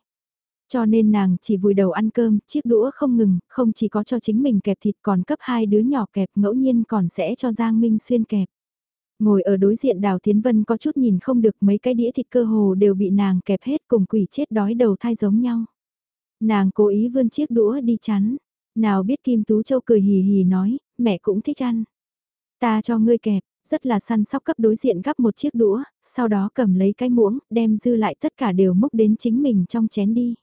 Cho nên nàng chỉ vùi đầu ăn cơm, chiếc đũa không ngừng, không chỉ có cho chính mình kẹp thịt còn cấp hai đứa nhỏ kẹp ngẫu nhiên còn sẽ cho Giang Minh Xuyên kẹp. Ngồi ở đối diện Đào Thiến Vân có chút nhìn không được mấy cái đĩa thịt cơ hồ đều bị nàng kẹp hết cùng quỷ chết đói đầu thai giống nhau. Nàng cố ý vươn chiếc đũa đi chắn. Nào biết Kim Tú Châu cười hì hì nói, mẹ cũng thích ăn. Ta cho ngươi kẹp, rất là săn sóc cấp đối diện gắp một chiếc đũa, sau đó cầm lấy cái muỗng, đem dư lại tất cả đều múc đến chính mình trong chén đi.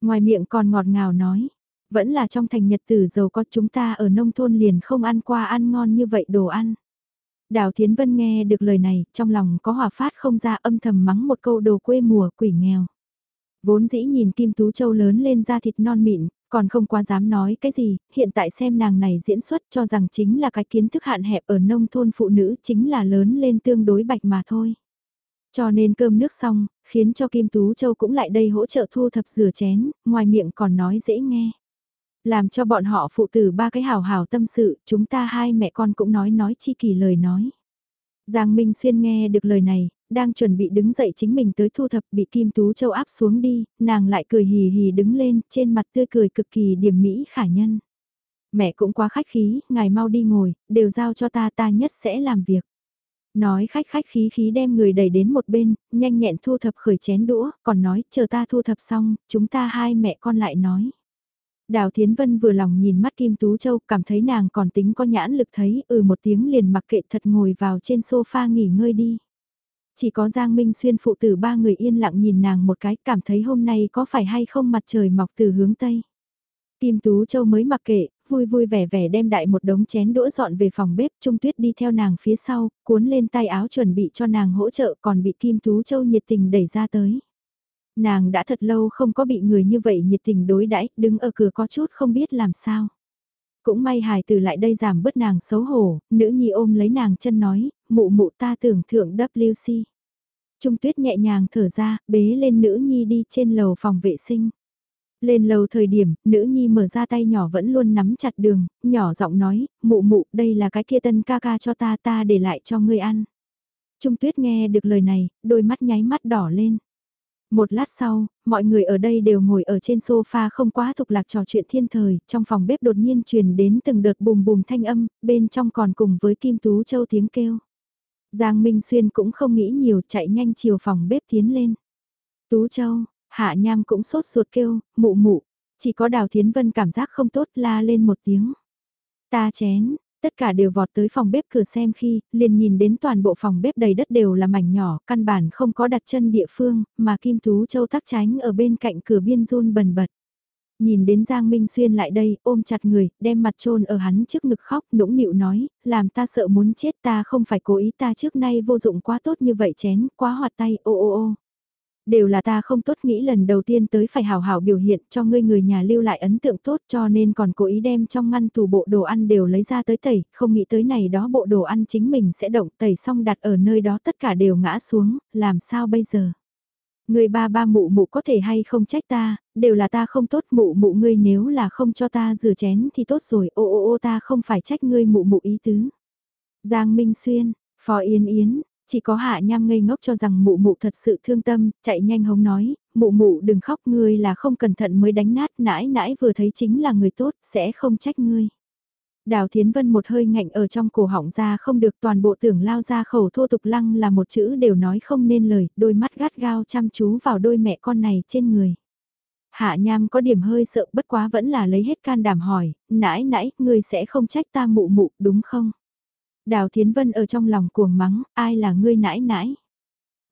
Ngoài miệng còn ngọt ngào nói, vẫn là trong thành nhật tử giàu có chúng ta ở nông thôn liền không ăn qua ăn ngon như vậy đồ ăn. Đào Thiến Vân nghe được lời này, trong lòng có hòa phát không ra âm thầm mắng một câu đồ quê mùa quỷ nghèo. Vốn dĩ nhìn Kim Tú Châu lớn lên da thịt non mịn, còn không quá dám nói cái gì, hiện tại xem nàng này diễn xuất cho rằng chính là cái kiến thức hạn hẹp ở nông thôn phụ nữ chính là lớn lên tương đối bạch mà thôi. Cho nên cơm nước xong, khiến cho Kim Tú Châu cũng lại đây hỗ trợ thu thập rửa chén, ngoài miệng còn nói dễ nghe. Làm cho bọn họ phụ tử ba cái hào hào tâm sự, chúng ta hai mẹ con cũng nói nói chi kỳ lời nói. Giang Minh Xuyên nghe được lời này, đang chuẩn bị đứng dậy chính mình tới thu thập bị Kim Tú Châu áp xuống đi, nàng lại cười hì hì đứng lên, trên mặt tươi cười cực kỳ điểm mỹ khả nhân. Mẹ cũng quá khách khí, ngài mau đi ngồi, đều giao cho ta ta nhất sẽ làm việc. Nói khách khách khí khí đem người đẩy đến một bên, nhanh nhẹn thu thập khởi chén đũa, còn nói chờ ta thu thập xong, chúng ta hai mẹ con lại nói. Đào Thiến Vân vừa lòng nhìn mắt Kim Tú Châu, cảm thấy nàng còn tính có nhãn lực thấy, ừ một tiếng liền mặc kệ thật ngồi vào trên sofa nghỉ ngơi đi. Chỉ có Giang Minh Xuyên phụ tử ba người yên lặng nhìn nàng một cái, cảm thấy hôm nay có phải hay không mặt trời mọc từ hướng Tây. Kim Tú Châu mới mặc kệ, vui vui vẻ vẻ đem đại một đống chén đũa dọn về phòng bếp, Trung Tuyết đi theo nàng phía sau, cuốn lên tay áo chuẩn bị cho nàng hỗ trợ còn bị Kim Tú Châu nhiệt tình đẩy ra tới. Nàng đã thật lâu không có bị người như vậy nhiệt tình đối đãi đứng ở cửa có chút không biết làm sao. Cũng may hài từ lại đây giảm bớt nàng xấu hổ, nữ nhi ôm lấy nàng chân nói, mụ mụ ta tưởng thượng WC. Trung tuyết nhẹ nhàng thở ra, bế lên nữ nhi đi trên lầu phòng vệ sinh. Lên lầu thời điểm, nữ nhi mở ra tay nhỏ vẫn luôn nắm chặt đường, nhỏ giọng nói, mụ mụ, đây là cái kia tân ca ca cho ta ta để lại cho ngươi ăn. Trung tuyết nghe được lời này, đôi mắt nháy mắt đỏ lên. Một lát sau, mọi người ở đây đều ngồi ở trên sofa không quá thục lạc trò chuyện thiên thời, trong phòng bếp đột nhiên truyền đến từng đợt bùm bùm thanh âm, bên trong còn cùng với Kim Tú Châu tiếng kêu. Giang Minh Xuyên cũng không nghĩ nhiều chạy nhanh chiều phòng bếp tiến lên. Tú Châu, Hạ Nham cũng sốt ruột kêu, mụ mụ, chỉ có Đào Thiến Vân cảm giác không tốt la lên một tiếng. Ta chén, tất cả đều vọt tới phòng bếp cửa xem khi, liền nhìn đến toàn bộ phòng bếp đầy đất đều là mảnh nhỏ, căn bản không có đặt chân địa phương, mà Kim Tú Châu tắc tránh ở bên cạnh cửa biên run bần bật. Nhìn đến Giang Minh Xuyên lại đây, ôm chặt người, đem mặt trôn ở hắn trước ngực khóc, nũng nịu nói, làm ta sợ muốn chết ta không phải cố ý ta trước nay vô dụng quá tốt như vậy chén, quá hoạt tay, ô ô ô. Đều là ta không tốt nghĩ lần đầu tiên tới phải hào hảo biểu hiện cho ngươi người nhà lưu lại ấn tượng tốt cho nên còn cố ý đem trong ngăn tủ bộ đồ ăn đều lấy ra tới tẩy, không nghĩ tới này đó bộ đồ ăn chính mình sẽ động tẩy xong đặt ở nơi đó tất cả đều ngã xuống, làm sao bây giờ? Người ba ba mụ mụ có thể hay không trách ta, đều là ta không tốt mụ mụ ngươi nếu là không cho ta rửa chén thì tốt rồi, ô ô ô ta không phải trách ngươi mụ mụ ý tứ. Giang Minh Xuyên, Phó Yên Yến, chỉ có hạ nham ngây ngốc cho rằng mụ mụ thật sự thương tâm, chạy nhanh hống nói, mụ mụ đừng khóc ngươi là không cẩn thận mới đánh nát nãi nãi vừa thấy chính là người tốt, sẽ không trách ngươi. Đào Thiến Vân một hơi ngạnh ở trong cổ họng ra không được toàn bộ tưởng lao ra khẩu thô tục lăng là một chữ đều nói không nên lời, đôi mắt gắt gao chăm chú vào đôi mẹ con này trên người. Hạ Nham có điểm hơi sợ bất quá vẫn là lấy hết can đảm hỏi, nãi nãi, ngươi sẽ không trách ta mụ mụ đúng không? Đào Thiến Vân ở trong lòng cuồng mắng, ai là ngươi nãi nãi?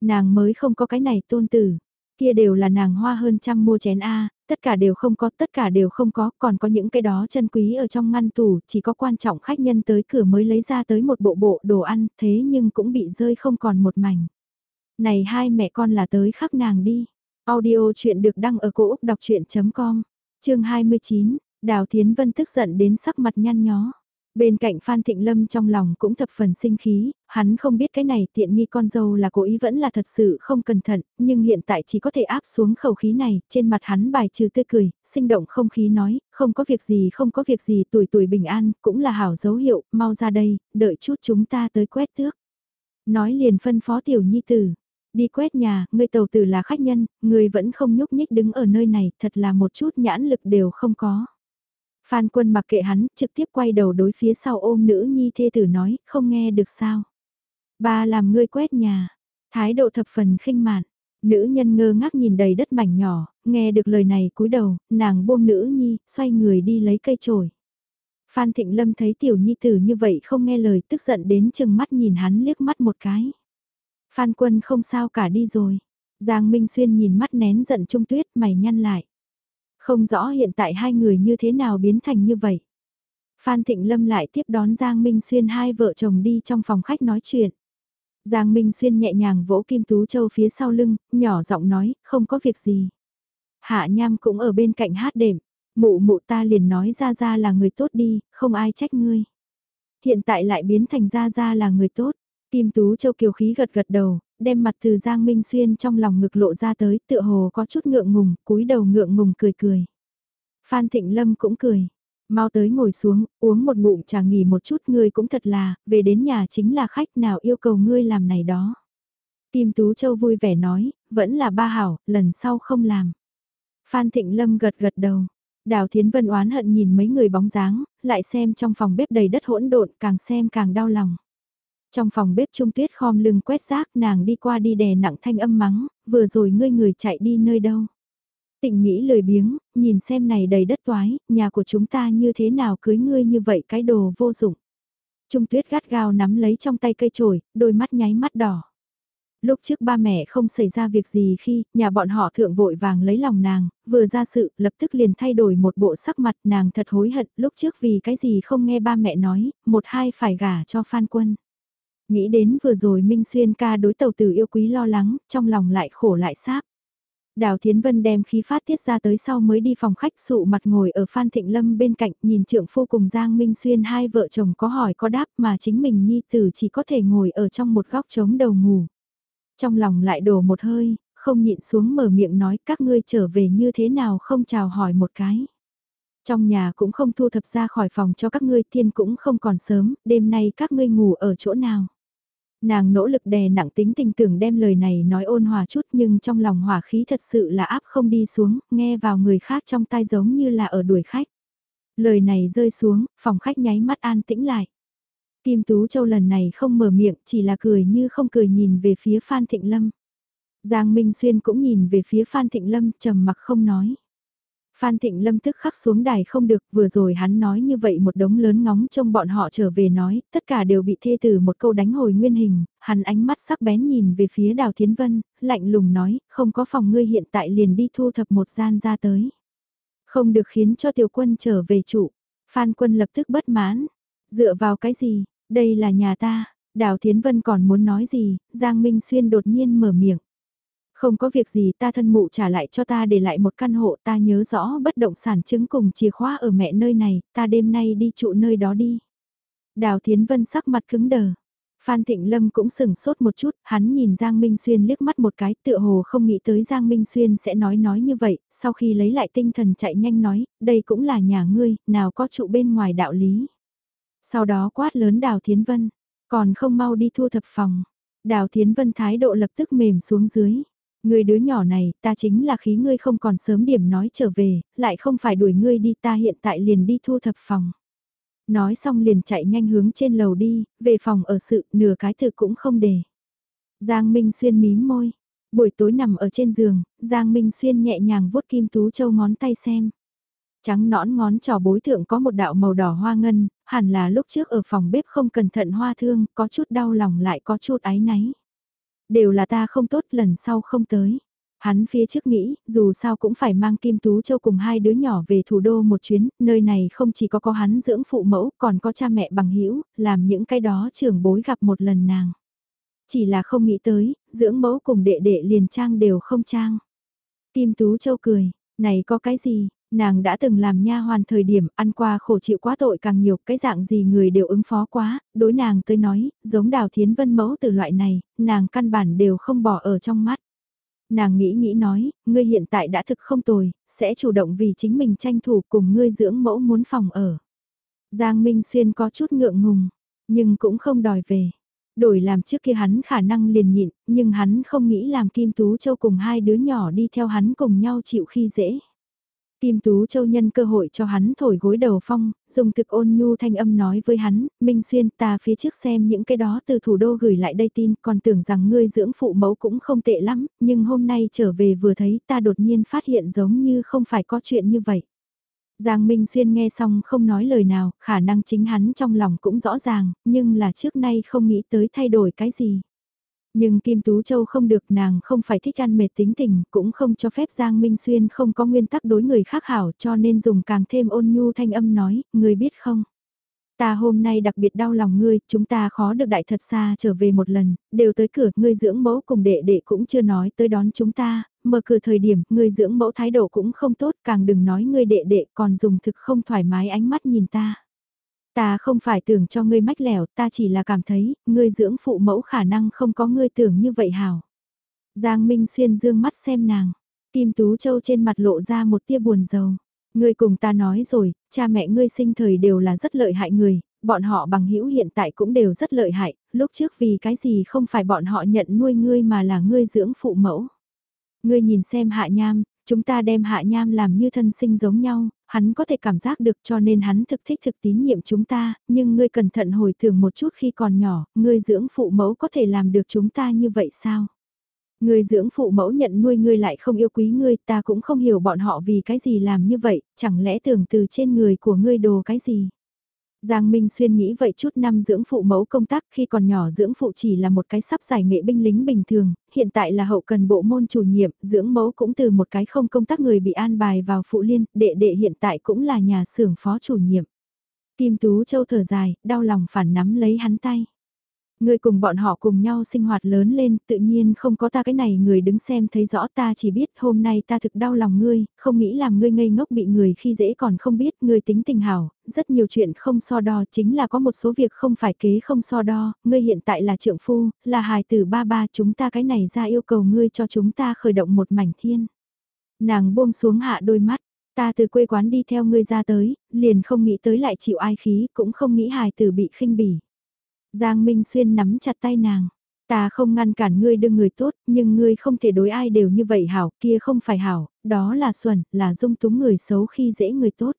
Nàng mới không có cái này tôn tử, kia đều là nàng hoa hơn trăm mua chén A, tất cả đều không có, tất cả đều không có, còn có những cái đó chân quý ở trong ngăn tủ, chỉ có quan trọng khách nhân tới cửa mới lấy ra tới một bộ bộ đồ ăn, thế nhưng cũng bị rơi không còn một mảnh. Này hai mẹ con là tới khắc nàng đi. Audio chuyện được đăng ở cổ Úc đọc chuyện.com, chương 29, Đào Thiến Vân tức giận đến sắc mặt nhăn nhó. Bên cạnh Phan Thịnh Lâm trong lòng cũng thập phần sinh khí, hắn không biết cái này tiện nghi con dâu là cố ý vẫn là thật sự không cẩn thận, nhưng hiện tại chỉ có thể áp xuống khẩu khí này, trên mặt hắn bài trừ tươi cười, sinh động không khí nói, không có việc gì không có việc gì tuổi tuổi bình an, cũng là hảo dấu hiệu, mau ra đây, đợi chút chúng ta tới quét tước. Nói liền phân phó tiểu nhi tử, đi quét nhà, người tàu tử là khách nhân, người vẫn không nhúc nhích đứng ở nơi này, thật là một chút nhãn lực đều không có. Phan quân mặc kệ hắn, trực tiếp quay đầu đối phía sau ôm nữ nhi thê tử nói, không nghe được sao. Ba làm ngươi quét nhà, thái độ thập phần khinh mạn. Nữ nhân ngơ ngác nhìn đầy đất mảnh nhỏ, nghe được lời này cúi đầu, nàng buông nữ nhi, xoay người đi lấy cây chổi. Phan Thịnh Lâm thấy tiểu nhi tử như vậy không nghe lời tức giận đến chừng mắt nhìn hắn liếc mắt một cái. Phan quân không sao cả đi rồi. Giang Minh Xuyên nhìn mắt nén giận trung tuyết mày nhăn lại. Không rõ hiện tại hai người như thế nào biến thành như vậy. Phan Thịnh Lâm lại tiếp đón Giang Minh Xuyên hai vợ chồng đi trong phòng khách nói chuyện. Giang Minh Xuyên nhẹ nhàng vỗ Kim Tú Châu phía sau lưng, nhỏ giọng nói, không có việc gì. Hạ Nham cũng ở bên cạnh hát đệm, mụ mụ ta liền nói ra ra là người tốt đi, không ai trách ngươi. Hiện tại lại biến thành ra ra là người tốt. Kim Tú Châu kiều khí gật gật đầu, đem mặt từ Giang Minh Xuyên trong lòng ngực lộ ra tới, tựa hồ có chút ngượng ngùng, cúi đầu ngượng ngùng cười cười. Phan Thịnh Lâm cũng cười. Mau tới ngồi xuống, uống một ngụm trà nghỉ một chút ngươi cũng thật là, về đến nhà chính là khách nào yêu cầu ngươi làm này đó. Kim Tú Châu vui vẻ nói, vẫn là ba hảo, lần sau không làm. Phan Thịnh Lâm gật gật đầu. Đào Thiến Vân oán hận nhìn mấy người bóng dáng, lại xem trong phòng bếp đầy đất hỗn độn, càng xem càng đau lòng. Trong phòng bếp trung tuyết khom lưng quét rác nàng đi qua đi đè nặng thanh âm mắng, vừa rồi ngươi người chạy đi nơi đâu. Tịnh nghĩ lời biếng, nhìn xem này đầy đất toái, nhà của chúng ta như thế nào cưới ngươi như vậy cái đồ vô dụng. Trung tuyết gắt gao nắm lấy trong tay cây chổi, đôi mắt nháy mắt đỏ. Lúc trước ba mẹ không xảy ra việc gì khi nhà bọn họ thượng vội vàng lấy lòng nàng, vừa ra sự lập tức liền thay đổi một bộ sắc mặt nàng thật hối hận lúc trước vì cái gì không nghe ba mẹ nói, một hai phải gả cho Phan Quân. Nghĩ đến vừa rồi Minh Xuyên ca đối tàu tử yêu quý lo lắng, trong lòng lại khổ lại sáp. Đào Thiến Vân đem khí phát tiết ra tới sau mới đi phòng khách sụ mặt ngồi ở Phan Thịnh Lâm bên cạnh nhìn trượng phu cùng Giang Minh Xuyên hai vợ chồng có hỏi có đáp mà chính mình nhi tử chỉ có thể ngồi ở trong một góc trống đầu ngủ. Trong lòng lại đổ một hơi, không nhịn xuống mở miệng nói các ngươi trở về như thế nào không chào hỏi một cái. Trong nhà cũng không thu thập ra khỏi phòng cho các ngươi thiên cũng không còn sớm, đêm nay các ngươi ngủ ở chỗ nào. Nàng nỗ lực đè nặng tính tình tưởng đem lời này nói ôn hòa chút nhưng trong lòng hỏa khí thật sự là áp không đi xuống, nghe vào người khác trong tai giống như là ở đuổi khách. Lời này rơi xuống, phòng khách nháy mắt an tĩnh lại. Kim Tú Châu lần này không mở miệng, chỉ là cười như không cười nhìn về phía Phan Thịnh Lâm. Giang Minh Xuyên cũng nhìn về phía Phan Thịnh Lâm, trầm mặc không nói. Phan Thịnh Lâm tức khắc xuống đài không được, vừa rồi hắn nói như vậy một đống lớn ngóng trông bọn họ trở về nói, tất cả đều bị thê tử một câu đánh hồi nguyên hình, hắn ánh mắt sắc bén nhìn về phía Đào Thiến Vân, lạnh lùng nói, không có phòng ngươi hiện tại liền đi thu thập một gian ra tới. Không được khiến cho tiểu quân trở về trụ. Phan quân lập tức bất mãn. Dựa vào cái gì, đây là nhà ta. Đào Thiến Vân còn muốn nói gì, Giang Minh Xuyên đột nhiên mở miệng. Không có việc gì ta thân mụ trả lại cho ta để lại một căn hộ ta nhớ rõ bất động sản chứng cùng chìa khóa ở mẹ nơi này, ta đêm nay đi trụ nơi đó đi. Đào Thiến Vân sắc mặt cứng đờ. Phan Thịnh Lâm cũng sừng sốt một chút, hắn nhìn Giang Minh Xuyên liếc mắt một cái, tựa hồ không nghĩ tới Giang Minh Xuyên sẽ nói nói như vậy, sau khi lấy lại tinh thần chạy nhanh nói, đây cũng là nhà ngươi, nào có trụ bên ngoài đạo lý. Sau đó quát lớn Đào Thiến Vân, còn không mau đi thu thập phòng. Đào Thiến Vân thái độ lập tức mềm xuống dưới. Người đứa nhỏ này, ta chính là khí ngươi không còn sớm điểm nói trở về, lại không phải đuổi ngươi đi ta hiện tại liền đi thu thập phòng. Nói xong liền chạy nhanh hướng trên lầu đi, về phòng ở sự, nửa cái thực cũng không để. Giang Minh Xuyên mím môi. Buổi tối nằm ở trên giường, Giang Minh Xuyên nhẹ nhàng vuốt kim tú châu ngón tay xem. Trắng nõn ngón trò bối thượng có một đạo màu đỏ hoa ngân, hẳn là lúc trước ở phòng bếp không cẩn thận hoa thương, có chút đau lòng lại có chút áy náy. Đều là ta không tốt lần sau không tới. Hắn phía trước nghĩ, dù sao cũng phải mang Kim Tú Châu cùng hai đứa nhỏ về thủ đô một chuyến, nơi này không chỉ có có hắn dưỡng phụ mẫu, còn có cha mẹ bằng hữu làm những cái đó trưởng bối gặp một lần nàng. Chỉ là không nghĩ tới, dưỡng mẫu cùng đệ đệ liền trang đều không trang. Kim Tú Châu cười, này có cái gì, nàng đã từng làm nha hoàn thời điểm ăn qua khổ chịu quá tội càng nhiều cái dạng gì người đều ứng phó quá, đối nàng tới nói, giống đào thiến vân mẫu từ loại này, nàng căn bản đều không bỏ ở trong mắt. Nàng nghĩ nghĩ nói, ngươi hiện tại đã thực không tồi, sẽ chủ động vì chính mình tranh thủ cùng ngươi dưỡng mẫu muốn phòng ở. Giang Minh Xuyên có chút ngượng ngùng, nhưng cũng không đòi về. Đổi làm trước kia hắn khả năng liền nhịn, nhưng hắn không nghĩ làm Kim Tú Châu cùng hai đứa nhỏ đi theo hắn cùng nhau chịu khi dễ. Kim Tú Châu nhân cơ hội cho hắn thổi gối đầu phong, dùng thực ôn nhu thanh âm nói với hắn, Minh Xuyên ta phía trước xem những cái đó từ thủ đô gửi lại đây tin, còn tưởng rằng ngươi dưỡng phụ mẫu cũng không tệ lắm, nhưng hôm nay trở về vừa thấy ta đột nhiên phát hiện giống như không phải có chuyện như vậy. Giang Minh Xuyên nghe xong không nói lời nào, khả năng chính hắn trong lòng cũng rõ ràng, nhưng là trước nay không nghĩ tới thay đổi cái gì. Nhưng Kim Tú Châu không được nàng không phải thích ăn mệt tính tình, cũng không cho phép Giang Minh Xuyên không có nguyên tắc đối người khác hảo cho nên dùng càng thêm ôn nhu thanh âm nói, người biết không? Ta hôm nay đặc biệt đau lòng ngươi, chúng ta khó được đại thật xa trở về một lần, đều tới cửa, ngươi dưỡng mẫu cùng đệ đệ cũng chưa nói tới đón chúng ta, mở cửa thời điểm, ngươi dưỡng mẫu thái độ cũng không tốt, càng đừng nói ngươi đệ đệ còn dùng thực không thoải mái ánh mắt nhìn ta. Ta không phải tưởng cho ngươi mách lẻo, ta chỉ là cảm thấy, ngươi dưỡng phụ mẫu khả năng không có ngươi tưởng như vậy hảo. Giang Minh Xuyên dương mắt xem nàng, Kim Tú Châu trên mặt lộ ra một tia buồn rầu. Ngươi cùng ta nói rồi, cha mẹ ngươi sinh thời đều là rất lợi hại người, bọn họ bằng hữu hiện tại cũng đều rất lợi hại, lúc trước vì cái gì không phải bọn họ nhận nuôi ngươi mà là ngươi dưỡng phụ mẫu. Ngươi nhìn xem hạ nham, chúng ta đem hạ nham làm như thân sinh giống nhau, hắn có thể cảm giác được cho nên hắn thực thích thực tín nhiệm chúng ta, nhưng ngươi cẩn thận hồi tưởng một chút khi còn nhỏ, ngươi dưỡng phụ mẫu có thể làm được chúng ta như vậy sao? Ngươi dưỡng phụ mẫu nhận nuôi ngươi lại không yêu quý ngươi, ta cũng không hiểu bọn họ vì cái gì làm như vậy, chẳng lẽ tưởng từ trên người của ngươi đồ cái gì? Giang Minh Xuyên nghĩ vậy chút năm dưỡng phụ mẫu công tác khi còn nhỏ dưỡng phụ chỉ là một cái sắp giải nghệ binh lính bình thường, hiện tại là hậu cần bộ môn chủ nhiệm, dưỡng mẫu cũng từ một cái không công tác người bị an bài vào phụ liên, đệ đệ hiện tại cũng là nhà xưởng phó chủ nhiệm. Kim Tú Châu thở dài, đau lòng phản nắm lấy hắn tay. Ngươi cùng bọn họ cùng nhau sinh hoạt lớn lên, tự nhiên không có ta cái này người đứng xem thấy rõ ta chỉ biết hôm nay ta thực đau lòng ngươi, không nghĩ làm ngươi ngây ngốc bị người khi dễ còn không biết ngươi tính tình hảo, rất nhiều chuyện không so đo chính là có một số việc không phải kế không so đo, ngươi hiện tại là trượng phu, là hài tử ba ba chúng ta cái này ra yêu cầu ngươi cho chúng ta khởi động một mảnh thiên. Nàng buông xuống hạ đôi mắt, ta từ quê quán đi theo ngươi ra tới, liền không nghĩ tới lại chịu ai khí, cũng không nghĩ hài tử bị khinh bỉ. Giang Minh Xuyên nắm chặt tay nàng. Ta không ngăn cản ngươi đương người tốt, nhưng ngươi không thể đối ai đều như vậy hảo, kia không phải hảo, đó là xuẩn, là dung túng người xấu khi dễ người tốt.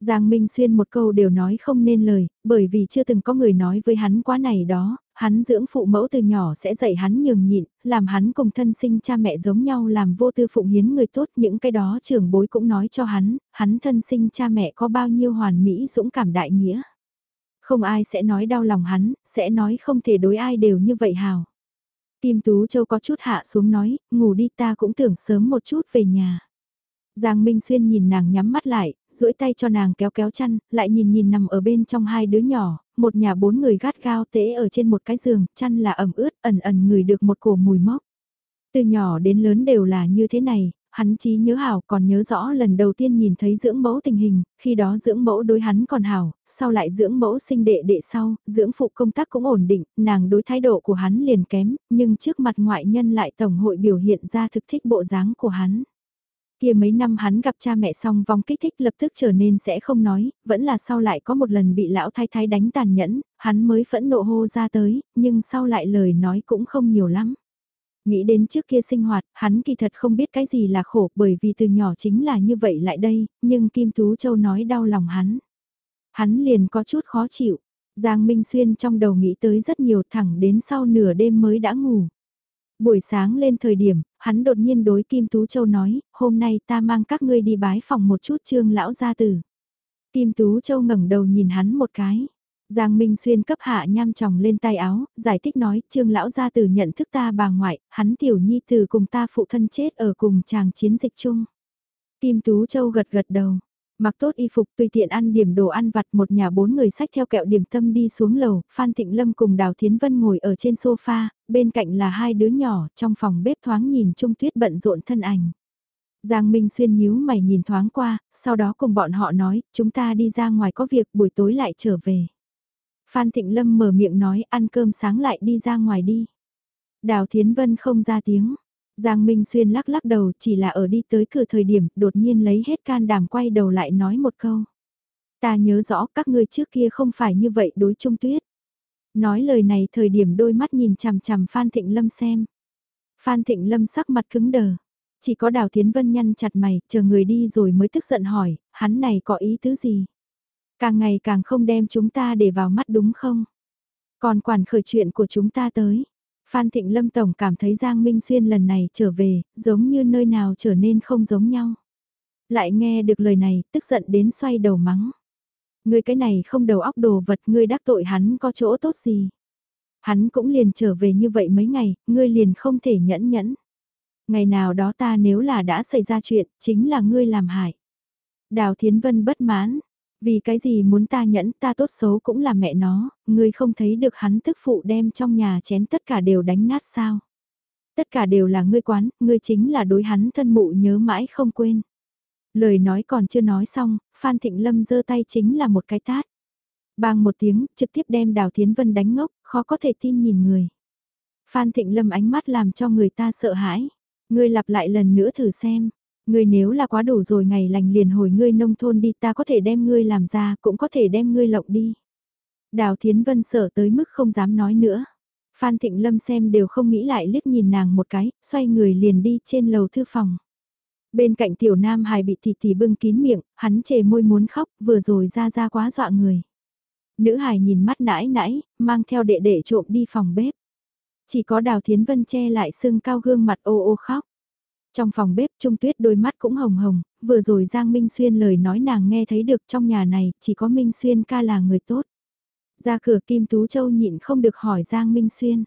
Giang Minh Xuyên một câu đều nói không nên lời, bởi vì chưa từng có người nói với hắn quá này đó, hắn dưỡng phụ mẫu từ nhỏ sẽ dạy hắn nhường nhịn, làm hắn cùng thân sinh cha mẹ giống nhau làm vô tư phụng hiến người tốt, những cái đó trưởng bối cũng nói cho hắn, hắn thân sinh cha mẹ có bao nhiêu hoàn mỹ dũng cảm đại nghĩa. Không ai sẽ nói đau lòng hắn, sẽ nói không thể đối ai đều như vậy hào. Kim Tú Châu có chút hạ xuống nói, ngủ đi ta cũng tưởng sớm một chút về nhà. Giang Minh Xuyên nhìn nàng nhắm mắt lại, duỗi tay cho nàng kéo kéo chăn, lại nhìn nhìn nằm ở bên trong hai đứa nhỏ, một nhà bốn người gắt gao tễ ở trên một cái giường, chăn là ẩm ướt, ẩn ẩn người được một cổ mùi mốc. Từ nhỏ đến lớn đều là như thế này, hắn trí nhớ hảo còn nhớ rõ lần đầu tiên nhìn thấy dưỡng mẫu tình hình, khi đó dưỡng mẫu đối hắn còn hảo, sau lại dưỡng mẫu sinh đệ đệ sau, dưỡng phụ công tác cũng ổn định, nàng đối thái độ của hắn liền kém, nhưng trước mặt ngoại nhân lại tổng hội biểu hiện ra thực thích bộ dáng của hắn. Kia mấy năm hắn gặp cha mẹ xong vong kích thích lập tức trở nên sẽ không nói, vẫn là sau lại có một lần bị lão thái thái đánh tàn nhẫn, hắn mới phẫn nộ hô ra tới, nhưng sau lại lời nói cũng không nhiều lắm. Nghĩ đến trước kia sinh hoạt, hắn kỳ thật không biết cái gì là khổ bởi vì từ nhỏ chính là như vậy lại đây, nhưng Kim Tú Châu nói đau lòng hắn. Hắn liền có chút khó chịu. Giang Minh Xuyên trong đầu nghĩ tới rất nhiều thẳng đến sau nửa đêm mới đã ngủ. Buổi sáng lên thời điểm, hắn đột nhiên đối Kim Tú Châu nói, hôm nay ta mang các ngươi đi bái phòng một chút trương lão gia tử. Kim Tú Châu ngẩng đầu nhìn hắn một cái. Giang Minh Xuyên cấp hạ nham tròng lên tay áo, giải thích nói, trương lão gia tử nhận thức ta bà ngoại, hắn tiểu nhi tử cùng ta phụ thân chết ở cùng chàng chiến dịch chung. Kim Tú Châu gật gật đầu, mặc tốt y phục tùy tiện ăn điểm đồ ăn vặt một nhà bốn người sách theo kẹo điểm tâm đi xuống lầu, Phan Thịnh Lâm cùng Đào Thiến Vân ngồi ở trên sofa, bên cạnh là hai đứa nhỏ trong phòng bếp thoáng nhìn Trung Tuyết bận rộn thân ảnh. Giang Minh Xuyên nhíu mày nhìn thoáng qua, sau đó cùng bọn họ nói, chúng ta đi ra ngoài có việc buổi tối lại trở về. Phan Thịnh Lâm mở miệng nói ăn cơm sáng lại đi ra ngoài đi. Đào Thiến Vân không ra tiếng. Giang Minh Xuyên lắc lắc đầu chỉ là ở đi tới cửa thời điểm đột nhiên lấy hết can đảm quay đầu lại nói một câu. Ta nhớ rõ các ngươi trước kia không phải như vậy đối trung tuyết. Nói lời này thời điểm đôi mắt nhìn chằm chằm Phan Thịnh Lâm xem. Phan Thịnh Lâm sắc mặt cứng đờ. Chỉ có Đào Thiến Vân nhăn chặt mày, chờ người đi rồi mới tức giận hỏi, hắn này có ý tứ gì? Càng ngày càng không đem chúng ta để vào mắt đúng không? Còn quản khởi chuyện của chúng ta tới. Phan Thịnh Lâm Tổng cảm thấy Giang Minh Xuyên lần này trở về, giống như nơi nào trở nên không giống nhau. Lại nghe được lời này, tức giận đến xoay đầu mắng. Ngươi cái này không đầu óc đồ vật, ngươi đắc tội hắn có chỗ tốt gì. Hắn cũng liền trở về như vậy mấy ngày, ngươi liền không thể nhẫn nhẫn. Ngày nào đó ta nếu là đã xảy ra chuyện, chính là ngươi làm hại. Đào Thiến Vân bất mãn, vì cái gì muốn ta nhẫn ta tốt xấu cũng là mẹ nó, ngươi không thấy được hắn tức phụ đem trong nhà chén tất cả đều đánh nát sao. Tất cả đều là ngươi quán, ngươi chính là đối hắn thân mụ nhớ mãi không quên. Lời nói còn chưa nói xong, Phan Thịnh Lâm giơ tay chính là một cái tát. Bang một tiếng, trực tiếp đem Đào Thiến Vân đánh ngốc, khó có thể tin nhìn người. Phan Thịnh Lâm ánh mắt làm cho người ta sợ hãi. Ngươi lặp lại lần nữa thử xem. Ngươi nếu là quá đủ rồi ngày lành liền hồi ngươi nông thôn đi ta có thể đem ngươi làm ra cũng có thể đem ngươi lộng đi. Đào Thiến Vân sợ tới mức không dám nói nữa. Phan Thịnh Lâm xem đều không nghĩ lại liếc nhìn nàng một cái, xoay người liền đi trên lầu thư phòng. Bên cạnh tiểu nam hài bị thịt thì bưng kín miệng, hắn chề môi muốn khóc, vừa rồi ra ra quá dọa người. Nữ hài nhìn mắt nãi nãi, mang theo đệ đệ trộm đi phòng bếp. Chỉ có đào thiến vân che lại sưng cao gương mặt ô ô khóc. Trong phòng bếp Trung Tuyết đôi mắt cũng hồng hồng, vừa rồi Giang Minh Xuyên lời nói nàng nghe thấy được trong nhà này, chỉ có Minh Xuyên ca là người tốt. Ra cửa Kim Tú Châu nhịn không được hỏi Giang Minh Xuyên.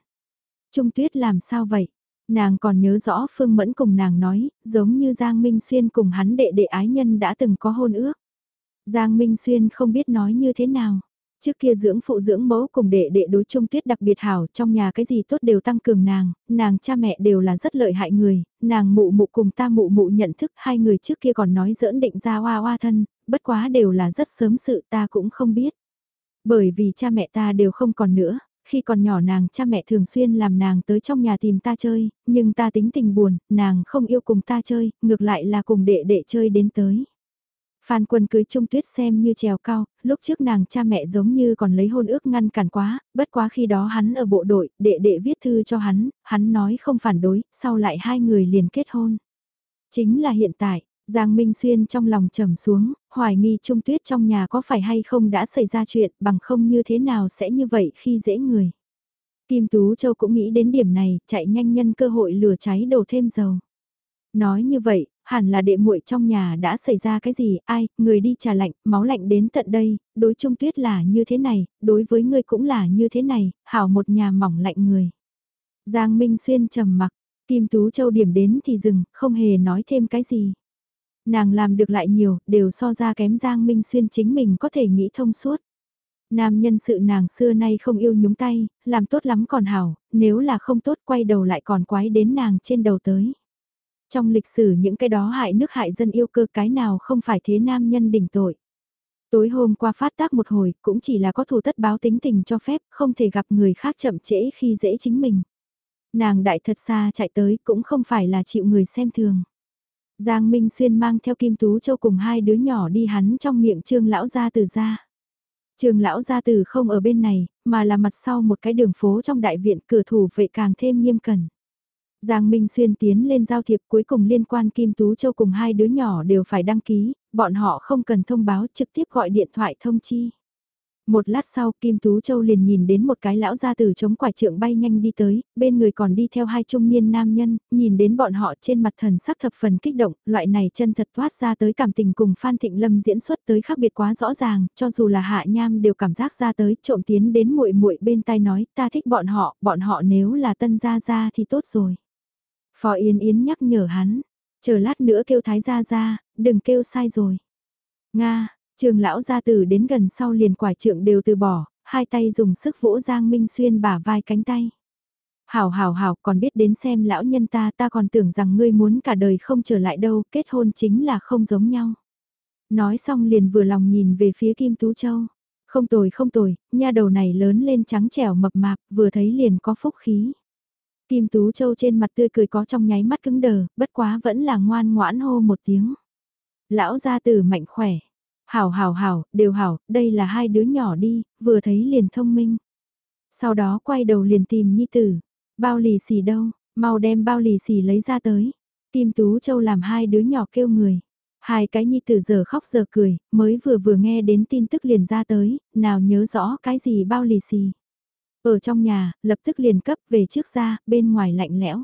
Trung Tuyết làm sao vậy? Nàng còn nhớ rõ Phương Mẫn cùng nàng nói, giống như Giang Minh Xuyên cùng hắn đệ đệ ái nhân đã từng có hôn ước. Giang Minh Xuyên không biết nói như thế nào. Trước kia dưỡng phụ dưỡng mẫu cùng đệ đệ đối trung tuyết đặc biệt hảo, trong nhà cái gì tốt đều tăng cường nàng, nàng cha mẹ đều là rất lợi hại người, nàng mụ mụ cùng ta mụ mụ nhận thức hai người trước kia còn nói giỡn định ra hoa hoa thân, bất quá đều là rất sớm sự ta cũng không biết. Bởi vì cha mẹ ta đều không còn nữa, khi còn nhỏ nàng cha mẹ thường xuyên làm nàng tới trong nhà tìm ta chơi, nhưng ta tính tình buồn, nàng không yêu cùng ta chơi, ngược lại là cùng đệ đệ chơi đến tới. Phan quân cưới Trung Tuyết xem như trèo cao, lúc trước nàng cha mẹ giống như còn lấy hôn ước ngăn cản quá, bất quá khi đó hắn ở bộ đội, đệ đệ viết thư cho hắn, hắn nói không phản đối, sau lại hai người liền kết hôn. Chính là hiện tại, Giang Minh Xuyên trong lòng trầm xuống, hoài nghi Trung Tuyết trong nhà có phải hay không đã xảy ra chuyện bằng không như thế nào sẽ như vậy khi dễ người. Kim Tú Châu cũng nghĩ đến điểm này, chạy nhanh nhân cơ hội lửa cháy đổ thêm dầu. Nói như vậy, hẳn là đệ muội trong nhà đã xảy ra cái gì, ai, người đi trà lạnh, máu lạnh đến tận đây, đối Trung Tuyết là như thế này, đối với ngươi cũng là như thế này, hảo một nhà mỏng lạnh người. Giang Minh Xuyên trầm mặc, Kim Tú Châu điểm đến thì dừng, không hề nói thêm cái gì. Nàng làm được lại nhiều, đều so ra kém Giang Minh Xuyên chính mình có thể nghĩ thông suốt. Nam nhân sự nàng xưa nay không yêu nhúng tay, làm tốt lắm còn hảo, nếu là không tốt quay đầu lại còn quái đến nàng trên đầu tới. Trong lịch sử những cái đó hại nước hại dân yêu cơ cái nào không phải thế nam nhân đỉnh tội. Tối hôm qua phát tác một hồi cũng chỉ là có thủ tất báo tính tình cho phép, không thể gặp người khác chậm trễ khi dễ chính mình. Nàng đại thật xa chạy tới cũng không phải là chịu người xem thường. Giang Minh Xuyên mang theo Kim Tú Châu cùng hai đứa nhỏ đi hắn trong miệng trương lão gia từ ra. Trương lão gia từ không ở bên này, mà là mặt sau một cái đường phố trong đại viện cửa thủ vệ càng thêm nghiêm cẩn. Giang Minh Xuyên tiến lên giao thiệp cuối cùng liên quan Kim Tú Châu cùng hai đứa nhỏ đều phải đăng ký, bọn họ không cần thông báo trực tiếp gọi điện thoại thông chi. Một lát sau Kim Tú Châu liền nhìn đến một cái lão gia tử chống quải trượng bay nhanh đi tới, bên người còn đi theo hai trung niên nam nhân, nhìn đến bọn họ trên mặt thần sắc thập phần kích động, loại này chân thật thoát ra tới cảm tình cùng Phan Thịnh Lâm diễn xuất tới khác biệt quá rõ ràng, cho dù là hạ nham đều cảm giác ra tới, trộm tiến đến muội muội bên tai nói, ta thích bọn họ, bọn họ nếu là tân gia gia thì tốt rồi phò Yên Yến nhắc nhở hắn, chờ lát nữa kêu thái gia gia, đừng kêu sai rồi. Nga, trường lão gia tử đến gần sau liền quải trượng đều từ bỏ, hai tay dùng sức vỗ Giang Minh Xuyên bả vai cánh tay. Hảo hảo hảo còn biết đến xem lão nhân ta ta còn tưởng rằng ngươi muốn cả đời không trở lại đâu, kết hôn chính là không giống nhau. Nói xong liền vừa lòng nhìn về phía Kim Tú Châu. Không tồi không tồi, nha đầu này lớn lên trắng trẻo mập mạp, vừa thấy liền có phúc khí. Kim Tú Châu trên mặt tươi cười có trong nháy mắt cứng đờ, bất quá vẫn là ngoan ngoãn hô một tiếng. Lão gia tử mạnh khỏe. Hảo hảo hảo, đều hảo, đây là hai đứa nhỏ đi, vừa thấy liền thông minh. Sau đó quay đầu liền tìm Nhi Tử. Bao lì xì đâu, mau đem bao lì xì lấy ra tới. Kim Tú Châu làm hai đứa nhỏ kêu người. Hai cái Nhi Tử giờ khóc giờ cười, mới vừa vừa nghe đến tin tức liền ra tới, nào nhớ rõ cái gì bao lì xì. Ở trong nhà, lập tức liền cấp về trước ra, bên ngoài lạnh lẽo.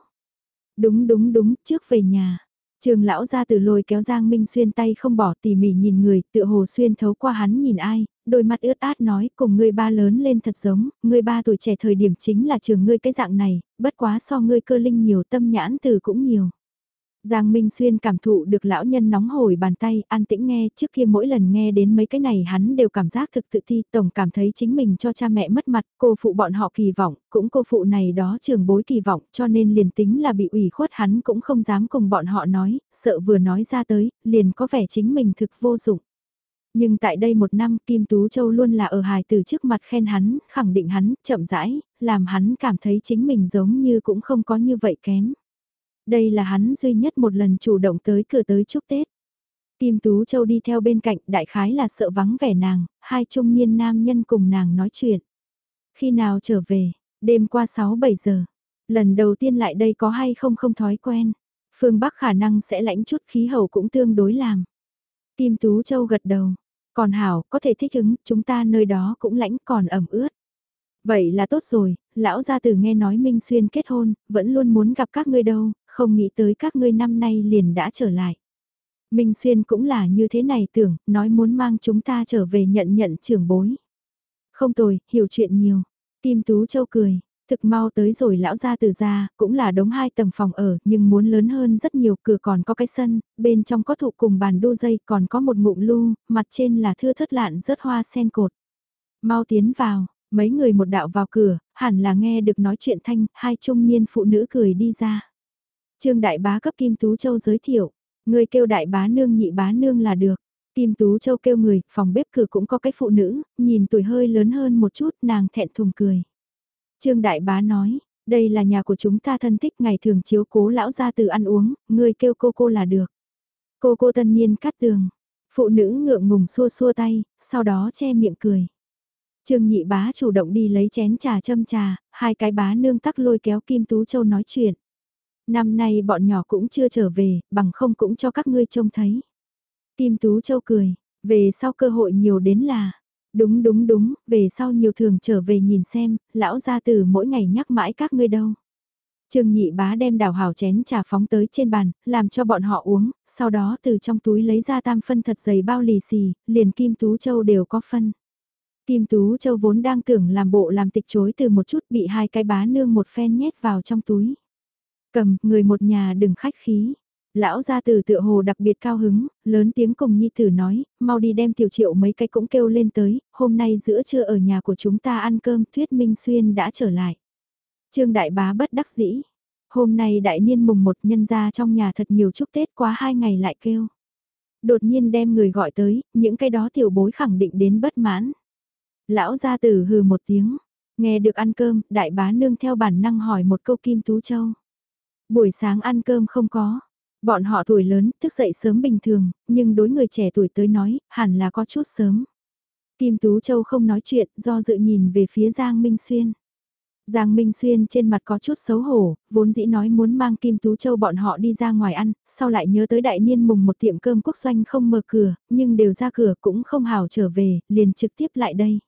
Đúng đúng đúng, trước về nhà. Trường lão ra từ lôi kéo Giang Minh Xuyên tay không bỏ tỉ mỉ nhìn người, tựa hồ xuyên thấu qua hắn nhìn ai, đôi mắt ướt át nói cùng ngươi ba lớn lên thật giống, ngươi ba tuổi trẻ thời điểm chính là trường ngươi cái dạng này, bất quá so ngươi cơ linh nhiều tâm nhãn từ cũng nhiều. Giang Minh Xuyên cảm thụ được lão nhân nóng hổi bàn tay, an tĩnh nghe, trước kia mỗi lần nghe đến mấy cái này hắn đều cảm giác thực tự thi, tổng cảm thấy chính mình cho cha mẹ mất mặt, cô phụ bọn họ kỳ vọng, cũng cô phụ này đó trường bối kỳ vọng, cho nên liền tính là bị ủy khuất hắn cũng không dám cùng bọn họ nói, sợ vừa nói ra tới, liền có vẻ chính mình thực vô dụng. Nhưng tại đây một năm Kim Tú Châu luôn là ở hài từ trước mặt khen hắn, khẳng định hắn, chậm rãi, làm hắn cảm thấy chính mình giống như cũng không có như vậy kém. Đây là hắn duy nhất một lần chủ động tới cửa tới chúc Tết. Kim Tú Châu đi theo bên cạnh đại khái là sợ vắng vẻ nàng, hai trung niên nam nhân cùng nàng nói chuyện. Khi nào trở về, đêm qua 6-7 giờ, lần đầu tiên lại đây có hay không không thói quen. Phương Bắc khả năng sẽ lãnh chút khí hậu cũng tương đối làm. Kim Tú Châu gật đầu, còn Hảo có thể thích ứng, chúng ta nơi đó cũng lãnh còn ẩm ướt. Vậy là tốt rồi, lão gia tử nghe nói Minh Xuyên kết hôn, vẫn luôn muốn gặp các ngươi đâu, không nghĩ tới các ngươi năm nay liền đã trở lại. Minh Xuyên cũng là như thế này tưởng, nói muốn mang chúng ta trở về nhận nhận trưởng bối. Không tồi, hiểu chuyện nhiều. Kim Tú Châu cười, thực mau tới rồi lão gia từ ra, cũng là đống hai tầng phòng ở, nhưng muốn lớn hơn rất nhiều, cửa còn có cái sân, bên trong có thụ cùng bàn đu dây, còn có một ngụm lu, mặt trên là thưa thất lạn rớt hoa sen cột. Mau tiến vào, mấy người một đạo vào cửa, hẳn là nghe được nói chuyện thanh, hai trung niên phụ nữ cười đi ra. Trương Đại Bá cấp Kim Tú Châu giới thiệu, người kêu Đại Bá Nương nhị Bá Nương là được. Kim Tú Châu kêu người, phòng bếp cửa cũng có cái phụ nữ, nhìn tuổi hơi lớn hơn một chút, nàng thẹn thùng cười. Trương Đại Bá nói, đây là nhà của chúng ta thân thích ngày thường chiếu cố lão ra từ ăn uống, người kêu cô cô là được. Cô cô tân niên cắt tường, phụ nữ ngượng ngùng xua xua tay, sau đó che miệng cười. Trương nhị bá chủ động đi lấy chén trà châm trà, hai cái bá nương tắc lôi kéo Kim Tú Châu nói chuyện. Năm nay bọn nhỏ cũng chưa trở về, bằng không cũng cho các ngươi trông thấy. Kim Tú Châu cười, về sau cơ hội nhiều đến là, đúng đúng đúng, về sau nhiều thường trở về nhìn xem, lão gia tử mỗi ngày nhắc mãi các ngươi đâu. Trương nhị bá đem đào hào chén trà phóng tới trên bàn, làm cho bọn họ uống, sau đó từ trong túi lấy ra tam phân thật dày bao lì xì, liền Kim Tú Châu đều có phân. Kim Tú Châu vốn đang tưởng làm bộ làm tịch chối từ một chút bị hai cái bá nương một phen nhét vào trong túi. Cầm, người một nhà đừng khách khí. Lão gia tử tựa hồ đặc biệt cao hứng, lớn tiếng cùng nhi tử nói, mau đi đem tiểu triệu mấy cái cũng kêu lên tới, hôm nay giữa trưa ở nhà của chúng ta ăn cơm, Thuyết Minh Xuyên đã trở lại. Trương Đại Bá bất đắc dĩ, hôm nay đại niên mùng một nhân ra trong nhà thật nhiều chúc Tết quá hai ngày lại kêu. Đột nhiên đem người gọi tới, những cái đó tiểu bối khẳng định đến bất mãn. Lão gia tử hừ một tiếng, nghe được ăn cơm, đại bá nương theo bản năng hỏi một câu Kim Tú Châu. Buổi sáng ăn cơm không có, Bọn họ tuổi lớn, thức dậy sớm bình thường, nhưng đối người trẻ tuổi tới nói, hẳn là có chút sớm. Kim Tú Châu không nói chuyện, do dự nhìn về phía Giang Minh Xuyên. Giang Minh Xuyên trên mặt có chút xấu hổ, vốn dĩ nói muốn mang Kim Tú Châu bọn họ đi ra ngoài ăn, sau lại nhớ tới đại niên mùng một tiệm cơm quốc doanh không mở cửa, nhưng đều ra cửa cũng không hào trở về, liền trực tiếp lại đây.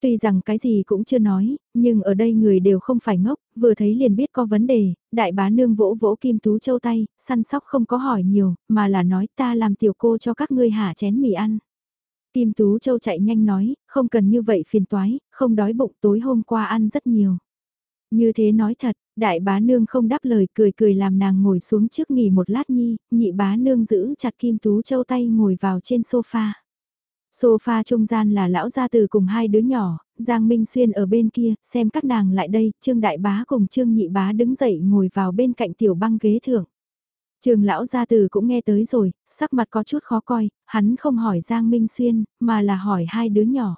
Tuy rằng cái gì cũng chưa nói, nhưng ở đây người đều không phải ngốc, vừa thấy liền biết có vấn đề, đại bá nương vỗ vỗ Kim Tú Châu tay, săn sóc không có hỏi nhiều, mà là nói ta làm tiểu cô cho các ngươi hạ chén mì ăn. Kim Tú Châu chạy nhanh nói, không cần như vậy phiền toái, không đói bụng tối hôm qua ăn rất nhiều. Như thế nói thật, đại bá nương không đáp lời cười cười làm nàng ngồi xuống trước nghỉ một lát nhi, nhị bá nương giữ chặt Kim Tú Châu tay ngồi vào trên sofa. Sofa trung gian là lão gia từ cùng hai đứa nhỏ, Giang Minh Xuyên ở bên kia, xem các nàng lại đây, Trương Đại Bá cùng Trương Nhị Bá đứng dậy ngồi vào bên cạnh tiểu băng ghế thượng. trường lão gia từ cũng nghe tới rồi, sắc mặt có chút khó coi, hắn không hỏi Giang Minh Xuyên, mà là hỏi hai đứa nhỏ.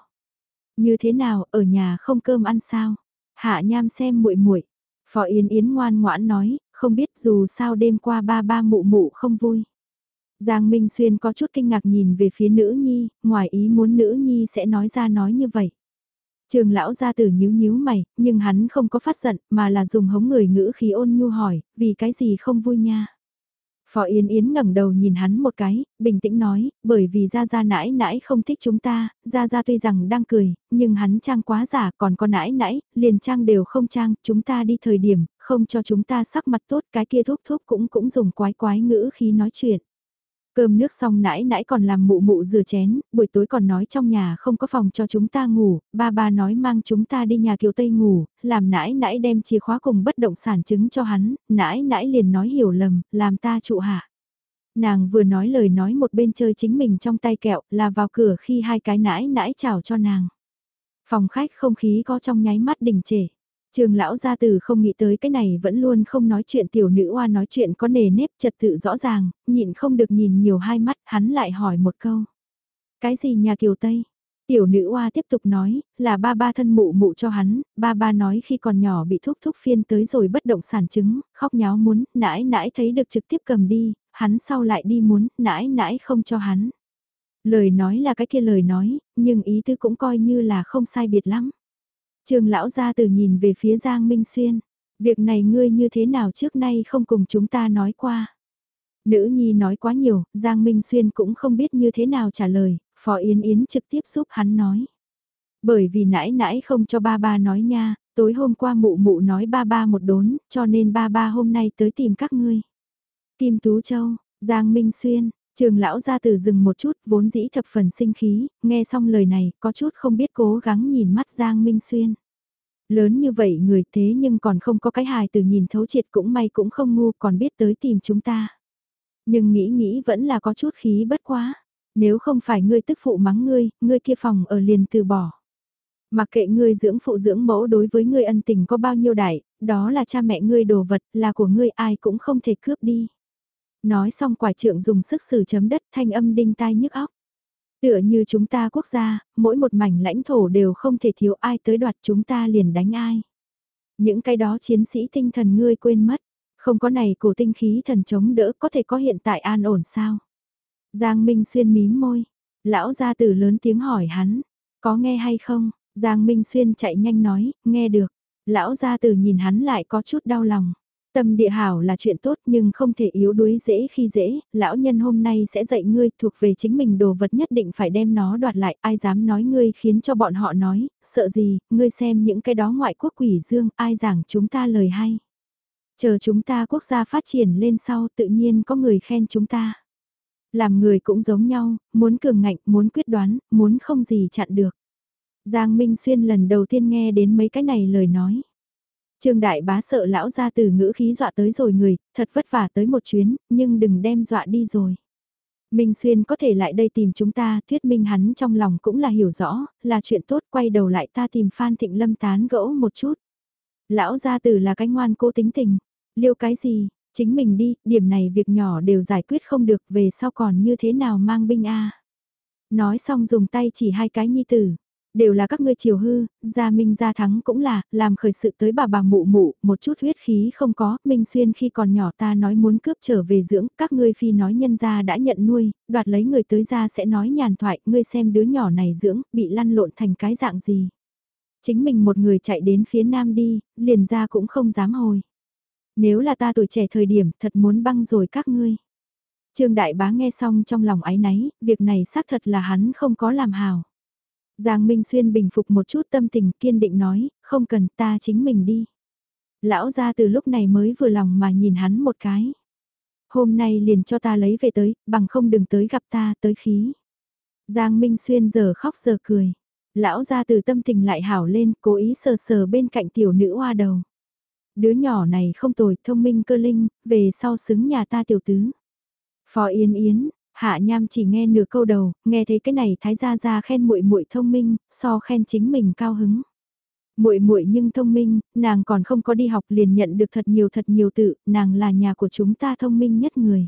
Như thế nào, ở nhà không cơm ăn sao? Hạ Nham xem muội muội. Phó Yến Yến ngoan ngoãn nói, không biết dù sao đêm qua ba ba mụ mụ không vui. Giang Minh Xuyên có chút kinh ngạc nhìn về phía nữ nhi, ngoài ý muốn nữ nhi sẽ nói ra nói như vậy. Trường lão gia tử nhíu nhíu mày, nhưng hắn không có phát giận, mà là dùng hống người ngữ khí ôn nhu hỏi, vì cái gì không vui nha. Phó Yến Yến ngẩng đầu nhìn hắn một cái, bình tĩnh nói, bởi vì Gia Gia nãi nãi không thích chúng ta, Gia Gia tuy rằng đang cười, nhưng hắn trang quá giả còn có nãi nãi, liền trang đều không trang, chúng ta đi thời điểm, không cho chúng ta sắc mặt tốt, cái kia thúc thúc cũng cũng dùng quái quái ngữ khi nói chuyện. Cơm nước xong nãy nãy còn làm mụ mụ rửa chén, buổi tối còn nói trong nhà không có phòng cho chúng ta ngủ, ba ba nói mang chúng ta đi nhà kiều Tây ngủ, làm nãy nãy đem chìa khóa cùng bất động sản chứng cho hắn, nãy nãy liền nói hiểu lầm, làm ta trụ hạ. Nàng vừa nói lời nói một bên chơi chính mình trong tay kẹo là vào cửa khi hai cái nãy nãy chào cho nàng. Phòng khách không khí có trong nháy mắt đình trệ. Trường lão gia tử không nghĩ tới cái này vẫn luôn không nói chuyện tiểu nữ oa nói chuyện có nề nếp trật tự rõ ràng, nhịn không được nhìn nhiều hai mắt, hắn lại hỏi một câu. Cái gì nhà kiều Tây? Tiểu nữ oa tiếp tục nói, là ba ba thân mụ mụ cho hắn, ba ba nói khi còn nhỏ bị thúc thúc phiên tới rồi bất động sản chứng, khóc nháo muốn, nãi nãi thấy được trực tiếp cầm đi, hắn sau lại đi muốn, nãi nãi không cho hắn. Lời nói là cái kia lời nói, nhưng ý tư cũng coi như là không sai biệt lắm. Trường lão ra từ nhìn về phía Giang Minh Xuyên, việc này ngươi như thế nào trước nay không cùng chúng ta nói qua. Nữ nhi nói quá nhiều, Giang Minh Xuyên cũng không biết như thế nào trả lời, Phó Yến Yến trực tiếp giúp hắn nói. Bởi vì nãy nãy không cho ba ba nói nha, tối hôm qua mụ mụ nói ba ba một đốn, cho nên ba ba hôm nay tới tìm các ngươi. Kim Tú Châu, Giang Minh Xuyên, Trường lão ra từ dừng một chút, vốn dĩ thập phần sinh khí, nghe xong lời này, có chút không biết cố gắng nhìn mắt Giang Minh Xuyên. Lớn như vậy người thế nhưng còn không có cái hài từ nhìn thấu triệt cũng may cũng không ngu còn biết tới tìm chúng ta. Nhưng nghĩ nghĩ vẫn là có chút khí bất quá. Nếu không phải ngươi tức phụ mắng ngươi, ngươi kia phòng ở liền từ bỏ. Mặc kệ ngươi dưỡng phụ dưỡng mẫu đối với ngươi ân tình có bao nhiêu đại, đó là cha mẹ ngươi đồ vật, là của ngươi ai cũng không thể cướp đi. Nói xong quả trượng dùng sức sử chấm đất thanh âm đinh tai nhức óc. Tựa như chúng ta quốc gia, mỗi một mảnh lãnh thổ đều không thể thiếu ai tới đoạt chúng ta liền đánh ai. Những cái đó chiến sĩ tinh thần ngươi quên mất, không có này cổ tinh khí thần chống đỡ có thể có hiện tại an ổn sao. Giang Minh Xuyên mím môi, lão gia tử lớn tiếng hỏi hắn, có nghe hay không, Giang Minh Xuyên chạy nhanh nói, nghe được, lão gia tử nhìn hắn lại có chút đau lòng. Tâm địa hảo là chuyện tốt nhưng không thể yếu đuối dễ khi dễ, lão nhân hôm nay sẽ dạy ngươi thuộc về chính mình đồ vật nhất định phải đem nó đoạt lại, ai dám nói ngươi khiến cho bọn họ nói, sợ gì, ngươi xem những cái đó ngoại quốc quỷ dương, ai giảng chúng ta lời hay. Chờ chúng ta quốc gia phát triển lên sau tự nhiên có người khen chúng ta. Làm người cũng giống nhau, muốn cường ngạnh, muốn quyết đoán, muốn không gì chặn được. Giang Minh Xuyên lần đầu tiên nghe đến mấy cái này lời nói. Trương Đại Bá sợ lão ra từ ngữ khí dọa tới rồi người, thật vất vả tới một chuyến, nhưng đừng đem dọa đi rồi. Minh Xuyên có thể lại đây tìm chúng ta, thuyết minh hắn trong lòng cũng là hiểu rõ, là chuyện tốt quay đầu lại ta tìm Phan Thịnh Lâm tán gẫu một chút. Lão gia tử là cái ngoan cố tính tình, liêu cái gì, chính mình đi, điểm này việc nhỏ đều giải quyết không được về sau còn như thế nào mang binh a Nói xong dùng tay chỉ hai cái nhi tử, đều là các ngươi chiều hư, gia minh gia thắng cũng là, làm khởi sự tới bà bà mụ mụ, một chút huyết khí không có, minh xuyên khi còn nhỏ ta nói muốn cướp trở về dưỡng, các ngươi phi nói nhân gia đã nhận nuôi, đoạt lấy người tới ra sẽ nói nhàn thoại, ngươi xem đứa nhỏ này dưỡng, bị lăn lộn thành cái dạng gì. Chính mình một người chạy đến phía nam đi, liền ra cũng không dám hồi. Nếu là ta tuổi trẻ thời điểm thật muốn băng rồi các ngươi. Trương Đại Bá nghe xong trong lòng ái náy, việc này xác thật là hắn không có làm hào. Giang Minh Xuyên bình phục một chút tâm tình kiên định nói, không cần ta chính mình đi. Lão ra từ lúc này mới vừa lòng mà nhìn hắn một cái. Hôm nay liền cho ta lấy về tới, bằng không đừng tới gặp ta tới khí. Giang Minh Xuyên giờ khóc giờ cười. Lão ra từ tâm tình lại hảo lên, cố ý sờ sờ bên cạnh tiểu nữ hoa đầu. Đứa nhỏ này không tồi, thông minh cơ linh, về sau xứng nhà ta tiểu tứ. Phó Yên Yến, Hạ Nham chỉ nghe nửa câu đầu, nghe thấy cái này thái gia gia khen muội muội thông minh, so khen chính mình cao hứng. Muội muội nhưng thông minh, nàng còn không có đi học liền nhận được thật nhiều thật nhiều tự, nàng là nhà của chúng ta thông minh nhất người.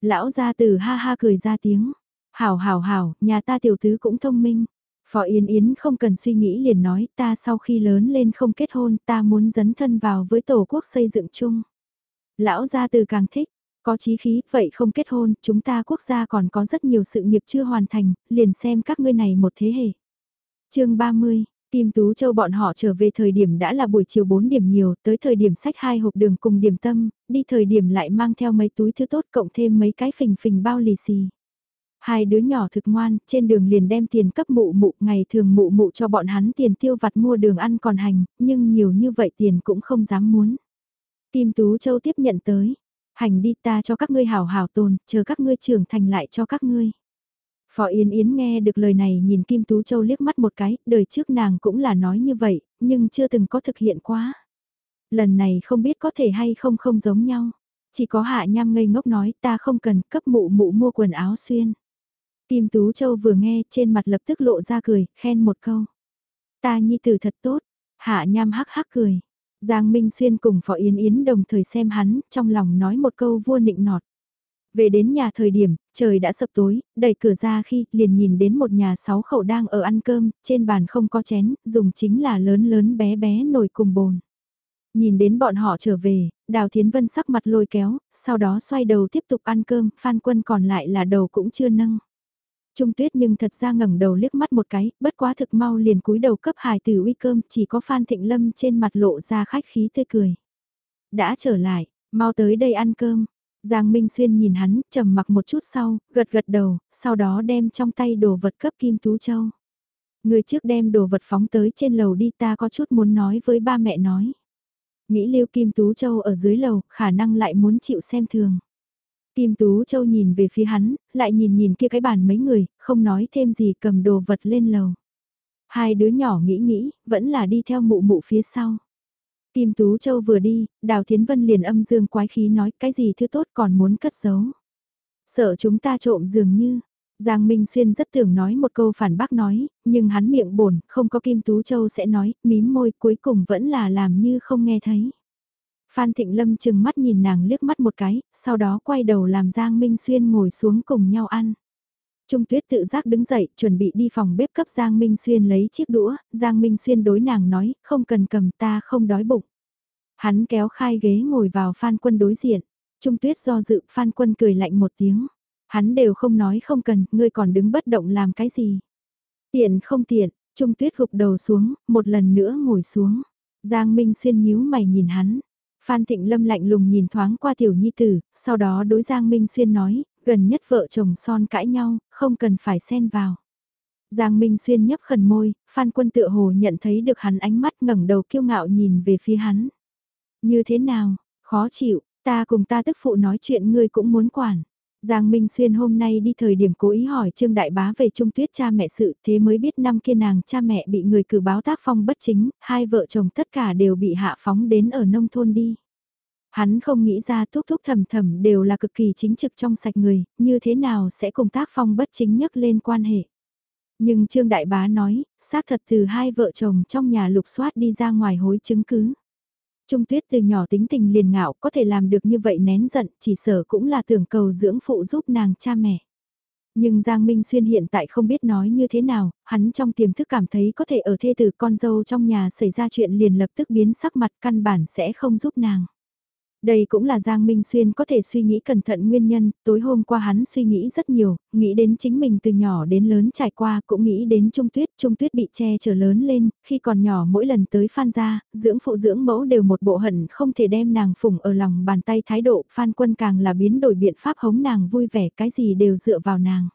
Lão gia tử ha ha cười ra tiếng. Hảo hảo hảo, nhà ta tiểu tứ cũng thông minh. Phó Yên Yến không cần suy nghĩ liền nói ta sau khi lớn lên không kết hôn ta muốn dấn thân vào với tổ quốc xây dựng chung. Lão gia từ càng thích, có chí khí, vậy không kết hôn, chúng ta quốc gia còn có rất nhiều sự nghiệp chưa hoàn thành, liền xem các ngươi này một thế hệ. chương 30, Kim Tú Châu bọn họ trở về thời điểm đã là buổi chiều 4 điểm nhiều, tới thời điểm sách hai hộp đường cùng điểm tâm, đi thời điểm lại mang theo mấy túi thứ tốt cộng thêm mấy cái phình phình bao lì xì. Hai đứa nhỏ thực ngoan, trên đường liền đem tiền cấp mụ mụ, ngày thường mụ mụ cho bọn hắn tiền tiêu vặt mua đường ăn còn hành, nhưng nhiều như vậy tiền cũng không dám muốn. Kim Tú Châu tiếp nhận tới, hành đi ta cho các ngươi hảo hảo tồn, chờ các ngươi trưởng thành lại cho các ngươi. Phó Yến Yến nghe được lời này nhìn Kim Tú Châu liếc mắt một cái, đời trước nàng cũng là nói như vậy, nhưng chưa từng có thực hiện quá. Lần này không biết có thể hay không không giống nhau. Chỉ có hạ nham ngây ngốc nói ta không cần cấp mụ mụ mua quần áo xuyên. Kim Tú Châu vừa nghe trên mặt lập tức lộ ra cười, khen một câu. Ta nhi tử thật tốt, hạ nham hắc hắc cười. Giang Minh Xuyên cùng Phó Yến Yến đồng thời xem hắn, trong lòng nói một câu vua nịnh nọt. Về đến nhà thời điểm, trời đã sập tối, đẩy cửa ra khi liền nhìn đến một nhà sáu khẩu đang ở ăn cơm, trên bàn không có chén, dùng chính là lớn lớn bé bé nồi cùng bồn. Nhìn đến bọn họ trở về, Đào Thiến Vân sắc mặt lôi kéo, sau đó xoay đầu tiếp tục ăn cơm, Phan Quân còn lại là đầu cũng chưa nâng. Trung tuyết nhưng thật ra ngẩng đầu liếc mắt một cái, bất quá thực mau liền cúi đầu cấp hài từ uy cơm, chỉ có Phan Thịnh Lâm trên mặt lộ ra khách khí tươi cười. Đã trở lại, mau tới đây ăn cơm. Giang Minh Xuyên nhìn hắn, trầm mặc một chút sau, gật gật đầu, sau đó đem trong tay đồ vật cấp Kim Tú Châu. Người trước đem đồ vật phóng tới trên lầu đi ta có chút muốn nói với ba mẹ nói. Nghĩ lưu Kim Tú Châu ở dưới lầu, khả năng lại muốn chịu xem thường. Kim Tú Châu nhìn về phía hắn, lại nhìn nhìn kia cái bàn mấy người, không nói thêm gì cầm đồ vật lên lầu. Hai đứa nhỏ nghĩ nghĩ, vẫn là đi theo mụ mụ phía sau. Kim Tú Châu vừa đi, Đào Thiến Vân liền âm dương quái khí nói cái gì thứ tốt còn muốn cất giấu. Sợ chúng ta trộm dường như, Giang Minh Xuyên rất tưởng nói một câu phản bác nói, nhưng hắn miệng bổn, không có Kim Tú Châu sẽ nói, mím môi cuối cùng vẫn là làm như không nghe thấy. Phan Thịnh Lâm chừng mắt nhìn nàng liếc mắt một cái, sau đó quay đầu làm Giang Minh Xuyên ngồi xuống cùng nhau ăn. Trung Tuyết tự giác đứng dậy, chuẩn bị đi phòng bếp cấp Giang Minh Xuyên lấy chiếc đũa, Giang Minh Xuyên đối nàng nói, không cần cầm ta không đói bụng. Hắn kéo khai ghế ngồi vào Phan Quân đối diện. Trung Tuyết do dự, Phan Quân cười lạnh một tiếng. Hắn đều không nói không cần, ngươi còn đứng bất động làm cái gì. Tiện không tiện, Trung Tuyết gục đầu xuống, một lần nữa ngồi xuống. Giang Minh Xuyên nhíu mày nhìn hắn. Phan Thịnh Lâm lạnh lùng nhìn thoáng qua tiểu nhi tử, sau đó đối Giang Minh Xuyên nói, gần nhất vợ chồng son cãi nhau, không cần phải xen vào. Giang Minh Xuyên nhấp khẩn môi, Phan Quân tựa hồ nhận thấy được hắn ánh mắt ngẩng đầu kiêu ngạo nhìn về phía hắn. Như thế nào, khó chịu, ta cùng ta tức phụ nói chuyện ngươi cũng muốn quản. Giang Minh Xuyên hôm nay đi thời điểm cố ý hỏi Trương Đại Bá về Trung Tuyết cha mẹ sự thế mới biết năm kia nàng cha mẹ bị người cử báo tác phong bất chính, hai vợ chồng tất cả đều bị hạ phóng đến ở nông thôn đi. Hắn không nghĩ ra thúc thúc thầm thầm đều là cực kỳ chính trực trong sạch người, như thế nào sẽ cùng tác phong bất chính nhất lên quan hệ. Nhưng Trương Đại Bá nói, xác thật từ hai vợ chồng trong nhà lục soát đi ra ngoài hối chứng cứ. Trung Tuyết từ nhỏ tính tình liền ngạo có thể làm được như vậy nén giận, chỉ sở cũng là tưởng cầu dưỡng phụ giúp nàng cha mẹ. Nhưng Giang Minh Xuyên hiện tại không biết nói như thế nào, hắn trong tiềm thức cảm thấy có thể ở thê tử con dâu trong nhà xảy ra chuyện liền lập tức biến sắc mặt căn bản sẽ không giúp nàng. Đây cũng là Giang Minh Xuyên có thể suy nghĩ cẩn thận nguyên nhân, tối hôm qua hắn suy nghĩ rất nhiều, nghĩ đến chính mình từ nhỏ đến lớn trải qua cũng nghĩ đến Trung Tuyết, Trung Tuyết bị che chở lớn lên, khi còn nhỏ mỗi lần tới Phan gia, dưỡng phụ dưỡng mẫu đều một bộ hận không thể đem nàng phủng ở lòng bàn tay thái độ, Phan Quân càng là biến đổi biện pháp hống nàng vui vẻ cái gì đều dựa vào nàng.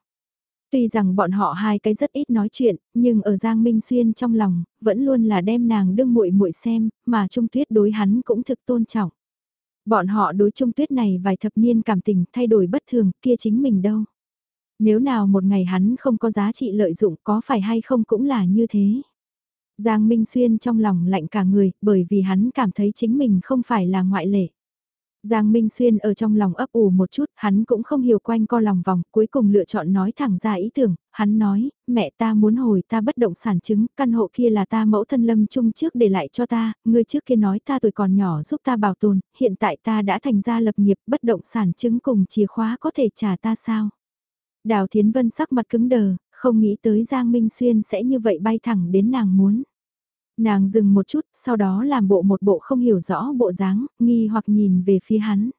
Tuy rằng bọn họ hai cái rất ít nói chuyện, nhưng ở Giang Minh Xuyên trong lòng, vẫn luôn là đem nàng đương muội muội xem, mà Trung Tuyết đối hắn cũng thực tôn trọng. Bọn họ đối trung tuyết này vài thập niên cảm tình thay đổi bất thường, kia chính mình đâu. Nếu nào một ngày hắn không có giá trị lợi dụng có phải hay không cũng là như thế. Giang Minh Xuyên trong lòng lạnh cả người, bởi vì hắn cảm thấy chính mình không phải là ngoại lệ. Giang Minh Xuyên ở trong lòng ấp ủ một chút, hắn cũng không hiểu quanh co lòng vòng, cuối cùng lựa chọn nói thẳng ra ý tưởng, hắn nói, mẹ ta muốn hồi ta bất động sản chứng, căn hộ kia là ta mẫu thân lâm chung trước để lại cho ta, người trước kia nói ta tuổi còn nhỏ giúp ta bảo tồn, hiện tại ta đã thành ra lập nghiệp, bất động sản chứng cùng chìa khóa có thể trả ta sao? Đào Thiến Vân sắc mặt cứng đờ, không nghĩ tới Giang Minh Xuyên sẽ như vậy bay thẳng đến nàng muốn. Nàng dừng một chút, sau đó làm bộ một bộ không hiểu rõ bộ dáng, nghi hoặc nhìn về phía hắn.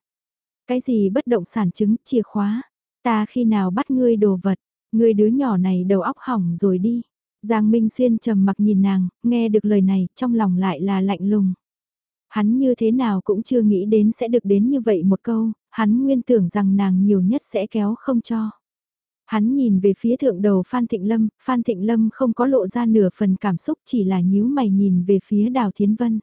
Cái gì bất động sản chứng, chìa khóa? Ta khi nào bắt ngươi đồ vật? Ngươi đứa nhỏ này đầu óc hỏng rồi đi. Giang Minh Xuyên trầm mặc nhìn nàng, nghe được lời này, trong lòng lại là lạnh lùng. Hắn như thế nào cũng chưa nghĩ đến sẽ được đến như vậy một câu, hắn nguyên tưởng rằng nàng nhiều nhất sẽ kéo không cho. Hắn nhìn về phía thượng đầu Phan Thịnh Lâm, Phan Thịnh Lâm không có lộ ra nửa phần cảm xúc chỉ là nhíu mày nhìn về phía Đào Thiến Vân.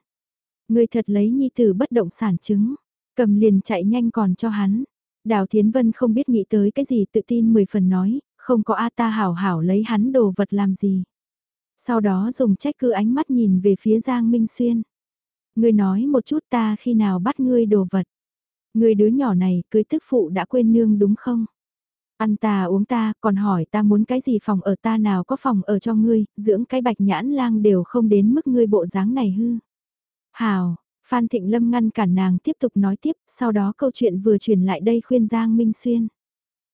Người thật lấy nhi tử bất động sản chứng, cầm liền chạy nhanh còn cho hắn. Đào Thiến Vân không biết nghĩ tới cái gì tự tin mười phần nói, không có A ta hảo hảo lấy hắn đồ vật làm gì. Sau đó dùng trách cứ ánh mắt nhìn về phía Giang Minh Xuyên. Ngươi nói một chút ta khi nào bắt ngươi đồ vật. Ngươi đứa nhỏ này cưới tức phụ đã quên nương đúng không? Ăn ta uống ta, còn hỏi ta muốn cái gì phòng ở ta nào có phòng ở cho ngươi, dưỡng cái bạch nhãn lang đều không đến mức ngươi bộ dáng này hư. Hào, Phan Thịnh Lâm ngăn cản nàng tiếp tục nói tiếp, sau đó câu chuyện vừa truyền lại đây khuyên Giang Minh Xuyên.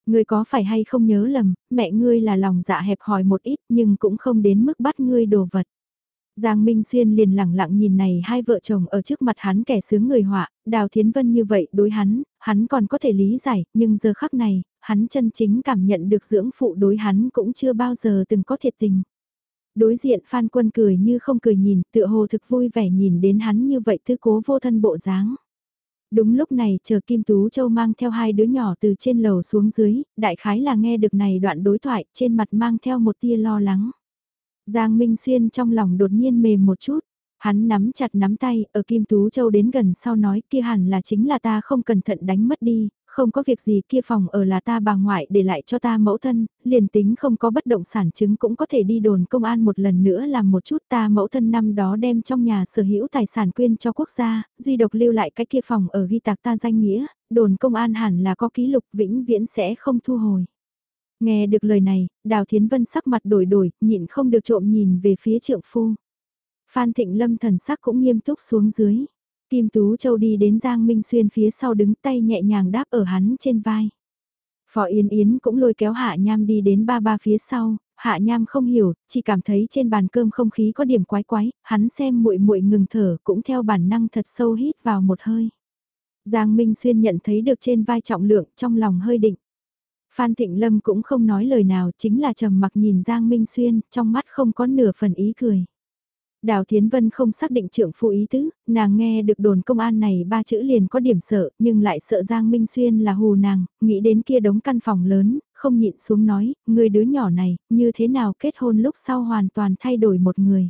Ngươi có phải hay không nhớ lầm, mẹ ngươi là lòng dạ hẹp hòi một ít nhưng cũng không đến mức bắt ngươi đồ vật. Giang Minh Xuyên liền lẳng lặng nhìn này hai vợ chồng ở trước mặt hắn kẻ sướng người họa, Đào Thiến Vân như vậy đối hắn, hắn còn có thể lý giải, nhưng giờ khắc này, hắn chân chính cảm nhận được dưỡng phụ đối hắn cũng chưa bao giờ từng có thiệt tình. Đối diện Phan Quân cười như không cười nhìn, tựa hồ thực vui vẻ nhìn đến hắn như vậy tư cố vô thân bộ dáng. Đúng lúc này chờ Kim Tú Châu mang theo hai đứa nhỏ từ trên lầu xuống dưới, đại khái là nghe được này đoạn đối thoại trên mặt mang theo một tia lo lắng. Giang Minh Xuyên trong lòng đột nhiên mềm một chút, hắn nắm chặt nắm tay ở Kim Tú Châu đến gần sau nói kia hẳn là chính là ta không cẩn thận đánh mất đi, không có việc gì kia phòng ở là ta bà ngoại để lại cho ta mẫu thân, liền tính không có bất động sản chứng cũng có thể đi đồn công an một lần nữa làm một chút ta mẫu thân năm đó đem trong nhà sở hữu tài sản quyên cho quốc gia, duy độc lưu lại cái kia phòng ở ghi tạc ta danh nghĩa, đồn công an hẳn là có ký lục vĩnh viễn sẽ không thu hồi. Nghe được lời này, Đào Thiến Vân sắc mặt đổi đổi, nhịn không được trộm nhìn về phía trượng phu. Phan Thịnh Lâm thần sắc cũng nghiêm túc xuống dưới. Kim Tú Châu đi đến Giang Minh Xuyên phía sau đứng tay nhẹ nhàng đáp ở hắn trên vai. Phó Yên Yến cũng lôi kéo Hạ Nham đi đến ba ba phía sau, Hạ Nham không hiểu, chỉ cảm thấy trên bàn cơm không khí có điểm quái quái, hắn xem muội muội ngừng thở cũng theo bản năng thật sâu hít vào một hơi. Giang Minh Xuyên nhận thấy được trên vai trọng lượng trong lòng hơi định. Phan Thịnh Lâm cũng không nói lời nào chính là trầm mặc nhìn Giang Minh Xuyên, trong mắt không có nửa phần ý cười. Đào Thiến Vân không xác định trưởng phụ ý tứ, nàng nghe được đồn công an này ba chữ liền có điểm sợ, nhưng lại sợ Giang Minh Xuyên là hù nàng, nghĩ đến kia đống căn phòng lớn, không nhịn xuống nói, người đứa nhỏ này, như thế nào kết hôn lúc sau hoàn toàn thay đổi một người.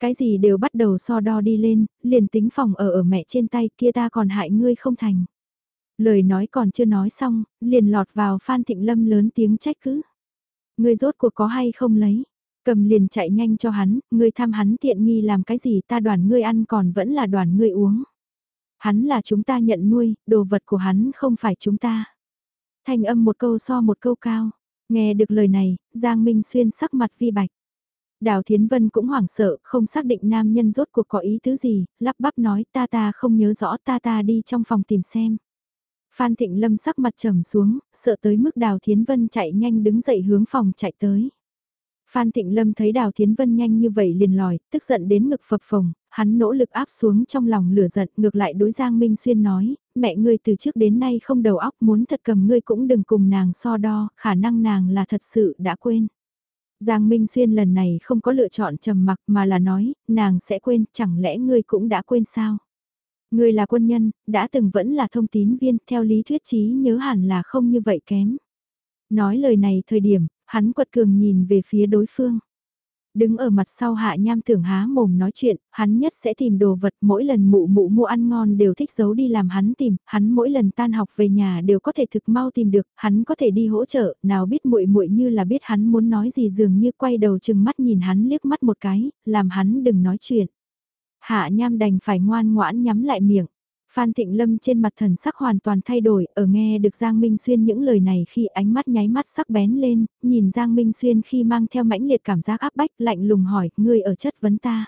Cái gì đều bắt đầu so đo đi lên, liền tính phòng ở ở mẹ trên tay kia ta còn hại ngươi không thành. Lời nói còn chưa nói xong, liền lọt vào Phan Thịnh Lâm lớn tiếng trách cứ. Ngươi rốt cuộc có hay không lấy? Cầm liền chạy nhanh cho hắn, ngươi tham hắn tiện nghi làm cái gì ta đoàn ngươi ăn còn vẫn là đoàn ngươi uống. Hắn là chúng ta nhận nuôi, đồ vật của hắn không phải chúng ta. Thanh âm một câu so một câu cao. Nghe được lời này, Giang Minh Xuyên sắc mặt vi bạch. Đào Thiến Vân cũng hoảng sợ, không xác định nam nhân rốt cuộc có ý tứ gì, lắp bắp nói ta ta không nhớ rõ ta ta đi trong phòng tìm xem. Phan Thịnh Lâm sắc mặt trầm xuống, sợ tới mức Đào Thiến Vân chạy nhanh đứng dậy hướng phòng chạy tới. Phan Thịnh Lâm thấy Đào Thiến Vân nhanh như vậy liền lòi, tức giận đến ngực phập phồng, hắn nỗ lực áp xuống trong lòng lửa giận, ngược lại đối Giang Minh Xuyên nói, mẹ ngươi từ trước đến nay không đầu óc muốn thật cầm ngươi cũng đừng cùng nàng so đo, khả năng nàng là thật sự đã quên. Giang Minh Xuyên lần này không có lựa chọn trầm mặc mà là nói, nàng sẽ quên, chẳng lẽ ngươi cũng đã quên sao? Ngươi là quân nhân, đã từng vẫn là thông tín viên, theo lý thuyết trí nhớ hẳn là không như vậy kém. Nói lời này thời điểm, hắn quật cường nhìn về phía đối phương. Đứng ở mặt sau hạ nham tưởng há mồm nói chuyện, hắn nhất sẽ tìm đồ vật mỗi lần mụ mụ mua ăn ngon đều thích giấu đi làm hắn tìm, hắn mỗi lần tan học về nhà đều có thể thực mau tìm được, hắn có thể đi hỗ trợ, nào biết muội muội như là biết hắn muốn nói gì dường như quay đầu chừng mắt nhìn hắn liếc mắt một cái, làm hắn đừng nói chuyện. Hạ nham đành phải ngoan ngoãn nhắm lại miệng. Phan Thịnh Lâm trên mặt thần sắc hoàn toàn thay đổi, ở nghe được Giang Minh Xuyên những lời này khi ánh mắt nháy mắt sắc bén lên, nhìn Giang Minh Xuyên khi mang theo mãnh liệt cảm giác áp bách, lạnh lùng hỏi, ngươi ở chất vấn ta.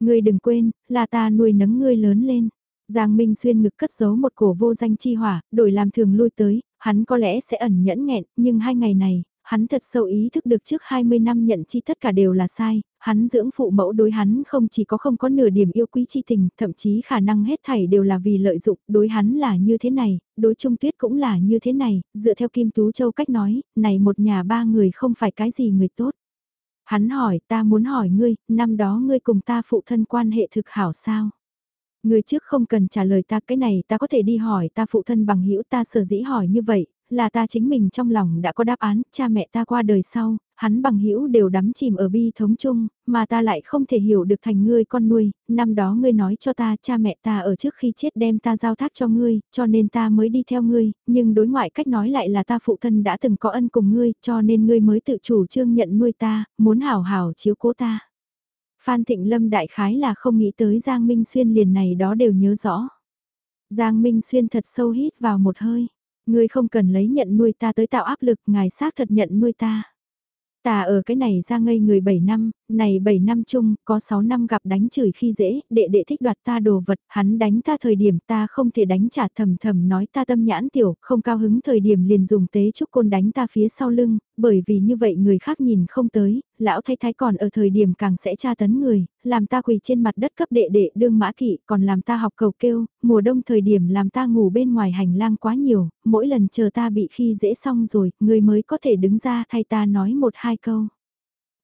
Ngươi đừng quên, là ta nuôi nấng ngươi lớn lên. Giang Minh Xuyên ngực cất giấu một cổ vô danh chi hỏa, đổi làm thường lui tới, hắn có lẽ sẽ ẩn nhẫn nghẹn, nhưng hai ngày này, hắn thật sâu ý thức được trước 20 năm nhận chi tất cả đều là sai, hắn dưỡng phụ mẫu đối hắn không chỉ có không có nửa điểm yêu quý chi tình, thậm chí khả năng hết thảy đều là vì lợi dụng, đối hắn là như thế này, đối Trung Tuyết cũng là như thế này, dựa theo Kim Tú Châu cách nói, này một nhà ba người không phải cái gì người tốt. Hắn hỏi, ta muốn hỏi ngươi, năm đó ngươi cùng ta phụ thân quan hệ thực hảo sao? Người trước không cần trả lời ta cái này ta có thể đi hỏi ta phụ thân bằng hữu ta sở dĩ hỏi như vậy, là ta chính mình trong lòng đã có đáp án, cha mẹ ta qua đời sau, hắn bằng hữu đều đắm chìm ở bi thống chung, mà ta lại không thể hiểu được thành ngươi con nuôi, năm đó ngươi nói cho ta cha mẹ ta ở trước khi chết đem ta giao thác cho ngươi, cho nên ta mới đi theo ngươi, nhưng đối ngoại cách nói lại là ta phụ thân đã từng có ân cùng ngươi, cho nên ngươi mới tự chủ trương nhận nuôi ta, muốn hảo hảo chiếu cố ta. Phan Thịnh Lâm đại khái là không nghĩ tới Giang Minh Xuyên liền này đó đều nhớ rõ. Giang Minh Xuyên thật sâu hít vào một hơi. Ngươi không cần lấy nhận nuôi ta tới tạo áp lực, ngài xác thật nhận nuôi ta. Ta ở cái này ra ngây người 7 năm, này 7 năm chung, có 6 năm gặp đánh chửi khi dễ, đệ đệ thích đoạt ta đồ vật, hắn đánh ta thời điểm ta không thể đánh trả thầm thầm nói ta tâm nhãn tiểu, không cao hứng thời điểm liền dùng tế trúc côn đánh ta phía sau lưng, bởi vì như vậy người khác nhìn không tới, lão thay thái còn ở thời điểm càng sẽ tra tấn người, làm ta quỳ trên mặt đất cấp đệ đệ đương mã kỵ, còn làm ta học cầu kêu, mùa đông thời điểm làm ta ngủ bên ngoài hành lang quá nhiều, mỗi lần chờ ta bị khi dễ xong rồi, người mới có thể đứng ra thay ta nói một hai câu.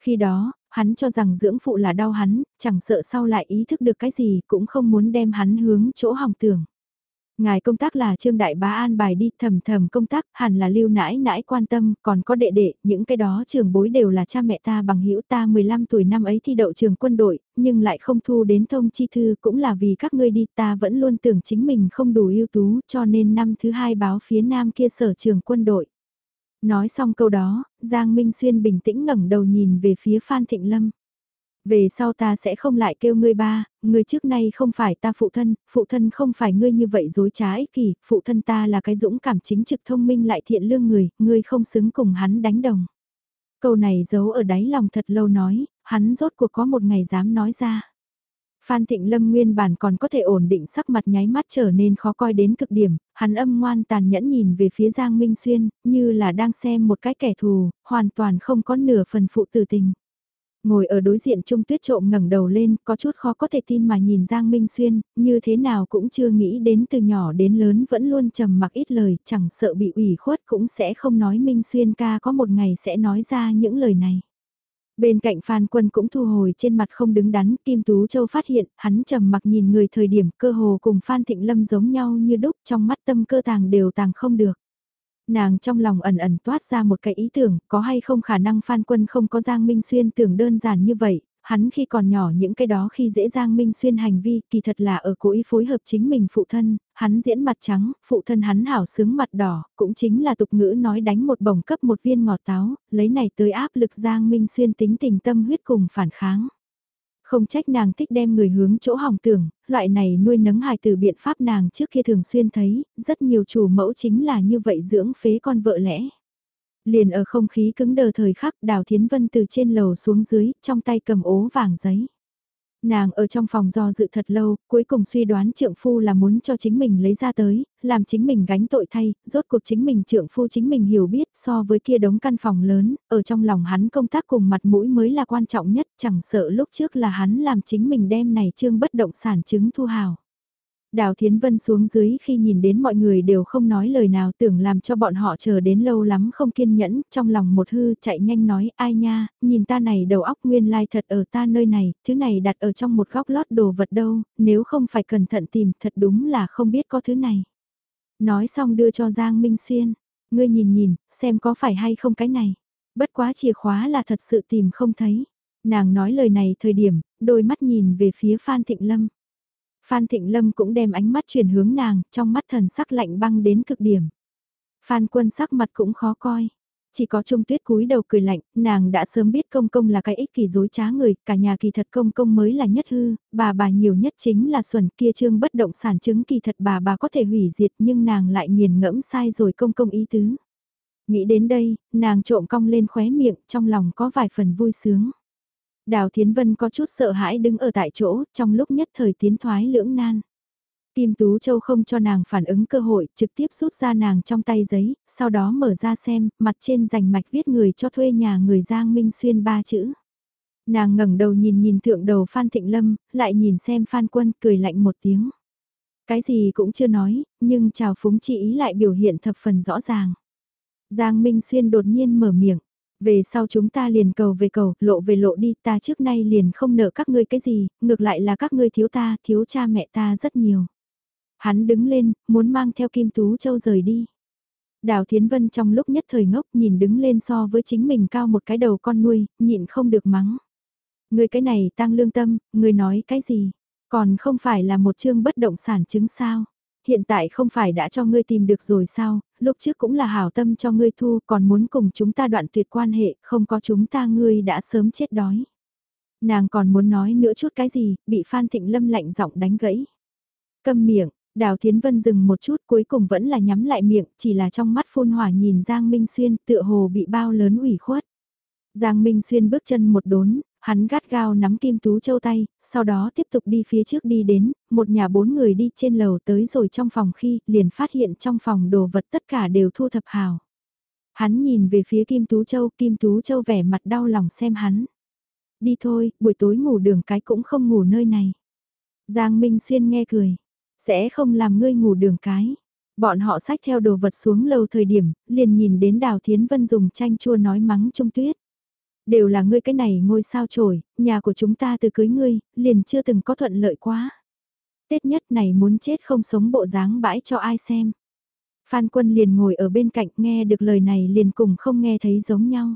Khi đó, hắn cho rằng dưỡng phụ là đau hắn, chẳng sợ sau lại ý thức được cái gì cũng không muốn đem hắn hướng chỗ hỏng tưởng. Ngài công tác là Trương Đại Bá an bài đi thầm thầm công tác, hẳn là lưu nãi nãi quan tâm, còn có đệ đệ, những cái đó trường bối đều là cha mẹ ta bằng hữu ta 15 tuổi năm ấy thi đậu trường quân đội, nhưng lại không thu đến thông chi thư cũng là vì các ngươi đi ta vẫn luôn tưởng chính mình không đủ ưu tú cho nên năm thứ hai báo phía nam kia sở trường quân đội. Nói xong câu đó, Giang Minh Xuyên bình tĩnh ngẩng đầu nhìn về phía Phan Thịnh Lâm. Về sau ta sẽ không lại kêu ngươi ba, ngươi trước nay không phải ta phụ thân, phụ thân không phải ngươi như vậy dối trá ích kỷ, phụ thân ta là cái dũng cảm chính trực thông minh lại thiện lương người, ngươi không xứng cùng hắn đánh đồng. Câu này giấu ở đáy lòng thật lâu nói, hắn rốt cuộc có một ngày dám nói ra. Phan Thịnh Lâm nguyên bản còn có thể ổn định sắc mặt nháy mắt trở nên khó coi đến cực điểm, hắn âm ngoan tàn nhẫn nhìn về phía Giang Minh Xuyên, như là đang xem một cái kẻ thù, hoàn toàn không có nửa phần phụ tử tình. Ngồi ở đối diện Trung Tuyết trộm ngẩng đầu lên, có chút khó có thể tin mà nhìn Giang Minh Xuyên, như thế nào cũng chưa nghĩ đến từ nhỏ đến lớn vẫn luôn trầm mặc ít lời, chẳng sợ bị ủy khuất cũng sẽ không nói Minh Xuyên ca có một ngày sẽ nói ra những lời này. Bên cạnh Phan Quân cũng thu hồi trên mặt không đứng đắn, Kim Tú Châu phát hiện, hắn trầm mặc nhìn người thời điểm cơ hồ cùng Phan Thịnh Lâm giống nhau như đúc trong mắt tâm cơ tàng đều tàng không được. Nàng trong lòng ẩn ẩn toát ra một cái ý tưởng, có hay không khả năng Phan Quân không có Giang Minh Xuyên tưởng đơn giản như vậy, hắn khi còn nhỏ những cái đó khi dễ giang minh xuyên hành vi, kỳ thật là ở cố ý phối hợp chính mình phụ thân, hắn diễn mặt trắng, phụ thân hắn hảo sướng mặt đỏ, cũng chính là tục ngữ nói đánh một bổng cấp một viên ngọt táo, lấy này tới áp lực Giang Minh Xuyên tính tình tâm huyết cùng phản kháng. Không trách nàng thích đem người hướng chỗ hỏng tưởng, loại này nuôi nấng hài từ biện pháp nàng trước kia thường xuyên thấy, rất nhiều chủ mẫu chính là như vậy dưỡng phế con vợ lẽ. Liền ở không khí cứng đờ thời khắc Đào Thiến Vân từ trên lầu xuống dưới, trong tay cầm ố vàng giấy. Nàng ở trong phòng do dự thật lâu, cuối cùng suy đoán trượng phu là muốn cho chính mình lấy ra tới, làm chính mình gánh tội thay, rốt cuộc chính mình trượng phu chính mình hiểu biết so với kia đống căn phòng lớn, ở trong lòng hắn công tác cùng mặt mũi mới là quan trọng nhất, chẳng sợ lúc trước là hắn làm chính mình đem này trương bất động sản chứng thu hào. Đào Thiến Vân xuống dưới khi nhìn đến mọi người đều không nói lời nào tưởng làm cho bọn họ chờ đến lâu lắm không kiên nhẫn, trong lòng một hư chạy nhanh nói ai nha, nhìn ta này đầu óc nguyên lai thật ở ta nơi này, thứ này đặt ở trong một góc lót đồ vật đâu, nếu không phải cẩn thận tìm thật đúng là không biết có thứ này. Nói xong đưa cho Giang Minh Xuyên, ngươi nhìn nhìn, xem có phải hay không cái này. Bất quá chìa khóa là thật sự tìm không thấy. Nàng nói lời này thời điểm, đôi mắt nhìn về phía Phan Thịnh Lâm. Phan Thịnh Lâm cũng đem ánh mắt chuyển hướng nàng, trong mắt thần sắc lạnh băng đến cực điểm. Phan quân sắc mặt cũng khó coi. Chỉ có Trung Tuyết cúi đầu cười lạnh, nàng đã sớm biết công công là cái ích kỷ dối trá người, cả nhà kỳ thật công công mới là nhất hư, bà bà nhiều nhất chính là xuẩn kia trương bất động sản chứng kỳ thật bà bà có thể hủy diệt nhưng nàng lại nghiền ngẫm sai rồi công công ý tứ. Nghĩ đến đây, nàng trộm cong lên khóe miệng, trong lòng có vài phần vui sướng. Đào Thiến Vân có chút sợ hãi đứng ở tại chỗ, trong lúc nhất thời tiến thoái lưỡng nan. Kim Tú Châu không cho nàng phản ứng cơ hội, trực tiếp rút ra nàng trong tay giấy, sau đó mở ra xem, mặt trên rành mạch viết người cho thuê nhà người Giang Minh Xuyên ba chữ. Nàng ngẩng đầu nhìn nhìn thượng đầu Phan Thịnh Lâm, lại nhìn xem Phan Quân cười lạnh một tiếng. Cái gì cũng chưa nói, nhưng chào phúng chị ý lại biểu hiện thập phần rõ ràng. Giang Minh Xuyên đột nhiên mở miệng, về sau chúng ta liền cầu về cầu, lộ về lộ đi, ta trước nay liền không nợ các ngươi cái gì, ngược lại là các ngươi thiếu ta, thiếu cha mẹ ta rất nhiều. Hắn đứng lên, muốn mang theo Kim Tú Châu rời đi. Đào Thiến Vân trong lúc nhất thời ngốc nhìn đứng lên so với chính mình cao một cái đầu con nuôi, nhịn không được mắng. Người cái này tăng lương tâm, người nói cái gì? Còn không phải là một chương bất động sản chứng sao? hiện tại không phải đã cho ngươi tìm được rồi sao, lúc trước cũng là hảo tâm cho ngươi thu còn muốn cùng chúng ta đoạn tuyệt quan hệ, không có chúng ta ngươi đã sớm chết đói. Nàng còn muốn nói nữa chút cái gì, bị Phan Thịnh Lâm lạnh giọng đánh gãy. Câm miệng, Đào Thiến Vân dừng một chút cuối cùng vẫn là nhắm lại miệng, chỉ là trong mắt phun hỏa nhìn Giang Minh Xuyên tựa hồ bị bao lớn ủy khuất. Giang Minh Xuyên bước chân một đốn, Hắn gắt gao nắm Kim Tú Châu tay, sau đó tiếp tục đi phía trước đi đến, một nhà bốn người đi trên lầu tới rồi trong phòng khi liền phát hiện trong phòng đồ vật tất cả đều thu thập hào. Hắn nhìn về phía Kim Tú Châu, Kim Tú Châu vẻ mặt đau lòng xem hắn. Đi thôi, buổi tối ngủ đường cái cũng không ngủ nơi này. Giang Minh Xuyên nghe cười, sẽ không làm ngươi ngủ đường cái. Bọn họ xách theo đồ vật xuống lầu thời điểm, liền nhìn đến Đào Thiến Vân dùng chanh chua nói mắng Trung Tuyết. Đều là ngươi cái này ngôi sao trổi, nhà của chúng ta từ cưới ngươi, liền chưa từng có thuận lợi quá. Tết nhất này muốn chết không sống bộ dáng bãi cho ai xem. Phan quân liền ngồi ở bên cạnh nghe được lời này liền cùng không nghe thấy giống nhau.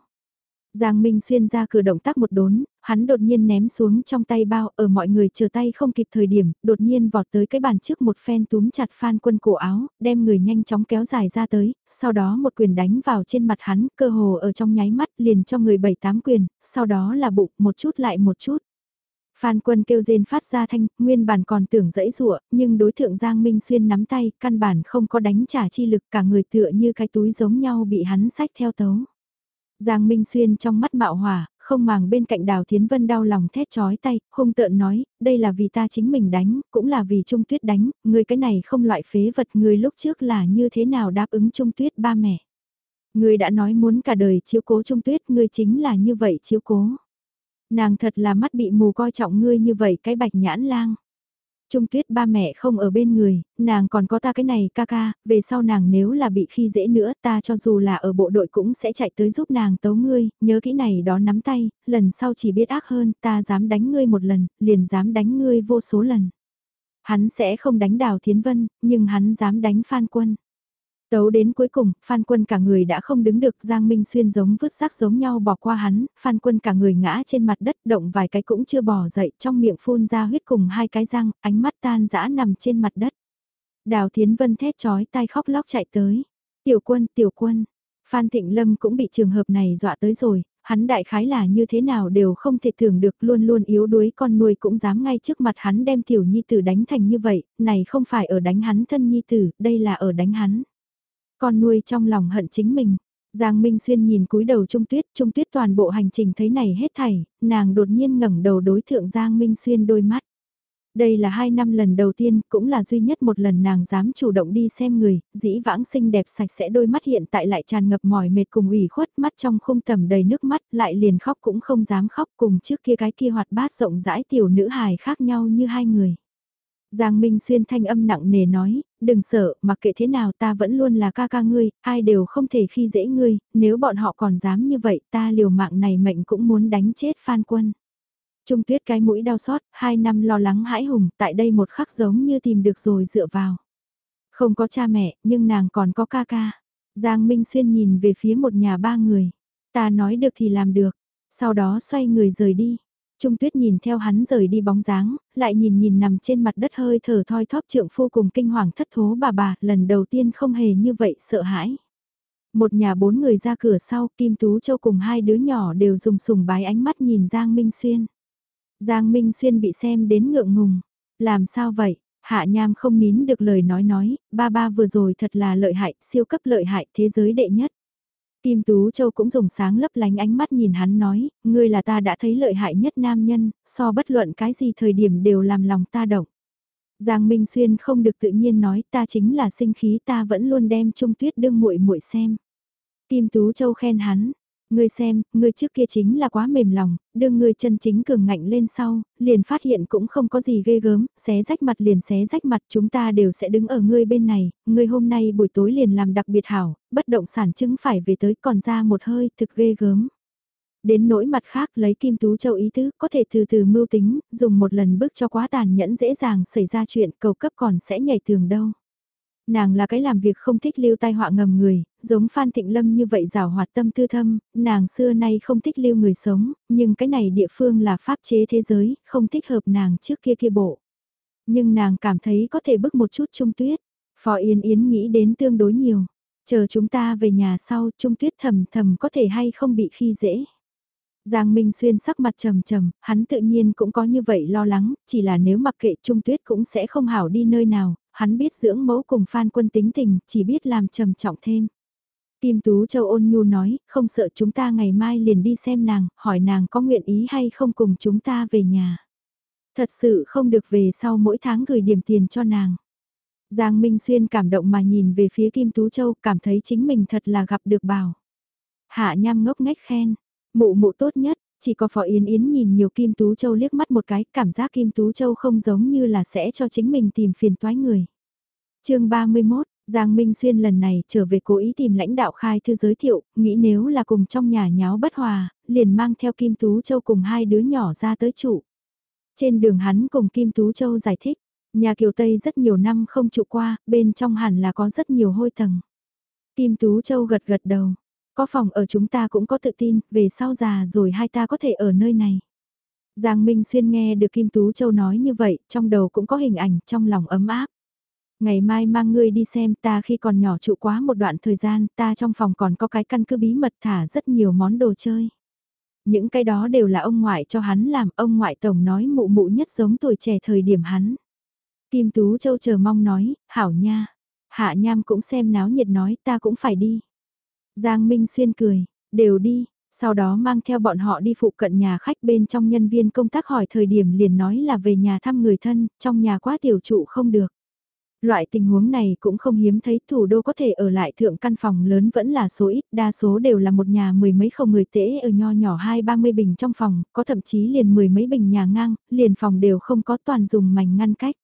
Giang Minh Xuyên ra cửa động tác một đốn, hắn đột nhiên ném xuống trong tay bao ở mọi người chờ tay không kịp thời điểm, đột nhiên vọt tới cái bàn trước một phen túm chặt Phan Quân cổ áo, đem người nhanh chóng kéo dài ra tới, sau đó một quyền đánh vào trên mặt hắn, cơ hồ ở trong nháy mắt liền cho người bảy tám quyền, sau đó là bụng một chút lại một chút. Phan Quân kêu rên phát ra thanh, nguyên bản còn tưởng dẫy rụa, nhưng đối thượng Giang Minh Xuyên nắm tay, căn bản không có đánh trả chi lực cả người tựa như cái túi giống nhau bị hắn sách theo tấu. Giang Minh Xuyên trong mắt mạo hỏa, không màng bên cạnh Đào Thiến Vân đau lòng thét chói tay, hung tợn nói, đây là vì ta chính mình đánh, cũng là vì Trung Tuyết đánh, người cái này không loại phế vật người lúc trước là như thế nào đáp ứng Trung Tuyết ba mẹ. Người đã nói muốn cả đời chiếu cố Trung Tuyết, người chính là như vậy chiếu cố. Nàng thật là mắt bị mù coi trọng ngươi như vậy cái bạch nhãn lang. Trung tuyết ba mẹ không ở bên người, nàng còn có ta cái này ca ca, về sau nàng nếu là bị khi dễ nữa ta cho dù là ở bộ đội cũng sẽ chạy tới giúp nàng tấu ngươi, nhớ kỹ này đó nắm tay, lần sau chỉ biết ác hơn, ta dám đánh ngươi một lần, liền dám đánh ngươi vô số lần. Hắn sẽ không đánh đào thiến vân, nhưng hắn dám đánh phan quân. Tấu đến cuối cùng, Phan Quân cả người đã không đứng được, Giang Minh Xuyên giống vứt xác giống nhau bỏ qua hắn, Phan Quân cả người ngã trên mặt đất, động vài cái cũng chưa bỏ dậy, trong miệng phun ra huyết cùng hai cái răng, ánh mắt tan dã nằm trên mặt đất. Đào Thiến Vân thét chói tai khóc lóc chạy tới. Tiểu quân, tiểu quân. Phan Thịnh Lâm cũng bị trường hợp này dọa tới rồi, hắn đại khái là như thế nào đều không thể tưởng được luôn luôn yếu đuối con nuôi cũng dám ngay trước mặt hắn đem tiểu nhi tử đánh thành như vậy, này không phải ở đánh hắn thân nhi tử, đây là ở đánh hắn. Con nuôi trong lòng hận chính mình. Giang Minh Xuyên nhìn cúi đầu Trung Tuyết, Trung Tuyết toàn bộ hành trình thấy này hết thảy, nàng đột nhiên ngẩng đầu đối thượng Giang Minh Xuyên đôi mắt. Đây là hai năm lần đầu tiên, cũng là duy nhất một lần nàng dám chủ động đi xem người, dĩ vãng xinh đẹp sạch sẽ đôi mắt hiện tại lại tràn ngập mỏi mệt cùng ủy khuất mắt trong khung tầm đầy nước mắt, lại liền khóc cũng không dám khóc cùng trước kia cái kia hoạt bát rộng rãi tiểu nữ hài khác nhau như hai người. Giang Minh Xuyên thanh âm nặng nề nói, đừng sợ, mặc kệ thế nào ta vẫn luôn là ca ca ngươi, ai đều không thể khi dễ ngươi, nếu bọn họ còn dám như vậy ta liều mạng này mệnh cũng muốn đánh chết Phan Quân. Trung tuyết cái mũi đau xót, hai năm lo lắng hãi hùng, tại đây một khắc giống như tìm được rồi dựa vào. Không có cha mẹ, nhưng nàng còn có ca ca. Giang Minh Xuyên nhìn về phía một nhà ba người. Ta nói được thì làm được. Sau đó xoay người rời đi. Trung tuyết nhìn theo hắn rời đi bóng dáng, lại nhìn nhìn nằm trên mặt đất hơi thở thoi thóp trượng phu cùng kinh hoàng thất thố bà bà, lần đầu tiên không hề như vậy sợ hãi. Một nhà bốn người ra cửa sau, Kim Tú Châu cùng hai đứa nhỏ đều dùng sùng bái ánh mắt nhìn Giang Minh Xuyên. Giang Minh Xuyên bị xem đến ngượng ngùng. Làm sao vậy? Hạ Nham không nín được lời nói nói, ba ba vừa rồi thật là lợi hại, siêu cấp lợi hại, thế giới đệ nhất. Kim Tú Châu cũng dùng sáng lấp lánh ánh mắt nhìn hắn nói, ngươi là ta đã thấy lợi hại nhất nam nhân, so bất luận cái gì thời điểm đều làm lòng ta động. Giang Minh Xuyên không được tự nhiên nói ta chính là sinh khí ta vẫn luôn đem Trung Tuyết đương muội muội xem. Kim Tú Châu khen hắn, Ngươi xem, ngươi trước kia chính là quá mềm lòng, đương ngươi chân chính cường ngạnh lên sau, liền phát hiện cũng không có gì ghê gớm, xé rách mặt liền xé rách mặt chúng ta đều sẽ đứng ở ngươi bên này, ngươi hôm nay buổi tối liền làm đặc biệt hảo, bất động sản chứng phải về tới còn ra một hơi thực ghê gớm. Đến nỗi mặt khác lấy kim tú châu ý tứ có thể từ từ mưu tính, dùng một lần bước cho quá tàn nhẫn dễ dàng xảy ra chuyện cầu cấp còn sẽ nhảy tường đâu nàng là cái làm việc không thích lưu tai họa ngầm người, giống Phan Thịnh Lâm như vậy rào hoạt tâm tư thâm, nàng xưa nay không thích lưu người sống, nhưng cái này địa phương là pháp chế thế giới, không thích hợp nàng trước kia kia bộ. Nhưng nàng cảm thấy có thể bước một chút trung tuyết, Phó Yên Yến nghĩ đến tương đối nhiều, chờ chúng ta về nhà sau trung tuyết thầm thầm có thể hay không bị khi dễ. Giang Minh Xuyên sắc mặt trầm trầm, hắn tự nhiên cũng có như vậy lo lắng, chỉ là nếu mặc kệ Trung Tuyết cũng sẽ không hảo đi nơi nào, hắn biết dưỡng mẫu cùng Phan Quân tính tình, chỉ biết làm trầm trọng thêm. Kim Tú Châu ôn nhu nói, không sợ chúng ta ngày mai liền đi xem nàng, hỏi nàng có nguyện ý hay không cùng chúng ta về nhà. Thật sự không được về sau mỗi tháng gửi điểm tiền cho nàng. Giang Minh Xuyên cảm động mà nhìn về phía Kim Tú Châu, cảm thấy chính mình thật là gặp được bảo. Hạ nham ngốc ngách khen, mụ mụ tốt nhất, chỉ có Phó Yến Yến nhìn nhiều Kim Tú Châu liếc mắt một cái, cảm giác Kim Tú Châu không giống như là sẽ cho chính mình tìm phiền toái người. chương 31, Giang Minh Xuyên lần này trở về cố ý tìm lãnh đạo khai thư giới thiệu, nghĩ nếu là cùng trong nhà nháo bất hòa, liền mang theo Kim Tú Châu cùng hai đứa nhỏ ra tới trụ. Trên đường hắn cùng Kim Tú Châu giải thích, nhà Kiều Tây rất nhiều năm không trụ qua, bên trong hẳn là có rất nhiều hôi tầng. Kim Tú Châu gật gật đầu, có phòng ở chúng ta cũng có tự tin, về sau già rồi hai ta có thể ở nơi này. Giang Minh Xuyên nghe được Kim Tú Châu nói như vậy, trong đầu cũng có hình ảnh, trong lòng ấm áp. Ngày mai mang ngươi đi xem ta khi còn nhỏ trụ quá một đoạn thời gian, ta trong phòng còn có cái căn cứ bí mật thả rất nhiều món đồ chơi. Những cái đó đều là ông ngoại cho hắn làm, ông ngoại tổng nói mụ mụ nhất giống tuổi trẻ thời điểm hắn. Kim Tú Châu chờ mong nói, hảo nha. Hạ Nham cũng xem náo nhiệt nói ta cũng phải đi. Giang Minh Xuyên cười, đều đi, sau đó mang theo bọn họ đi phụ cận nhà khách bên trong nhân viên công tác hỏi thời điểm liền nói là về nhà thăm người thân, trong nhà quá tiểu trụ không được. Loại tình huống này cũng không hiếm thấy thủ đô có thể ở lại thượng căn phòng lớn vẫn là số ít, đa số đều là một nhà mười mấy không người tễ ở nho nhỏ hai ba mươi bình trong phòng, có thậm chí liền mười mấy bình nhà ngang, liền phòng đều không có toàn dùng mảnh ngăn cách.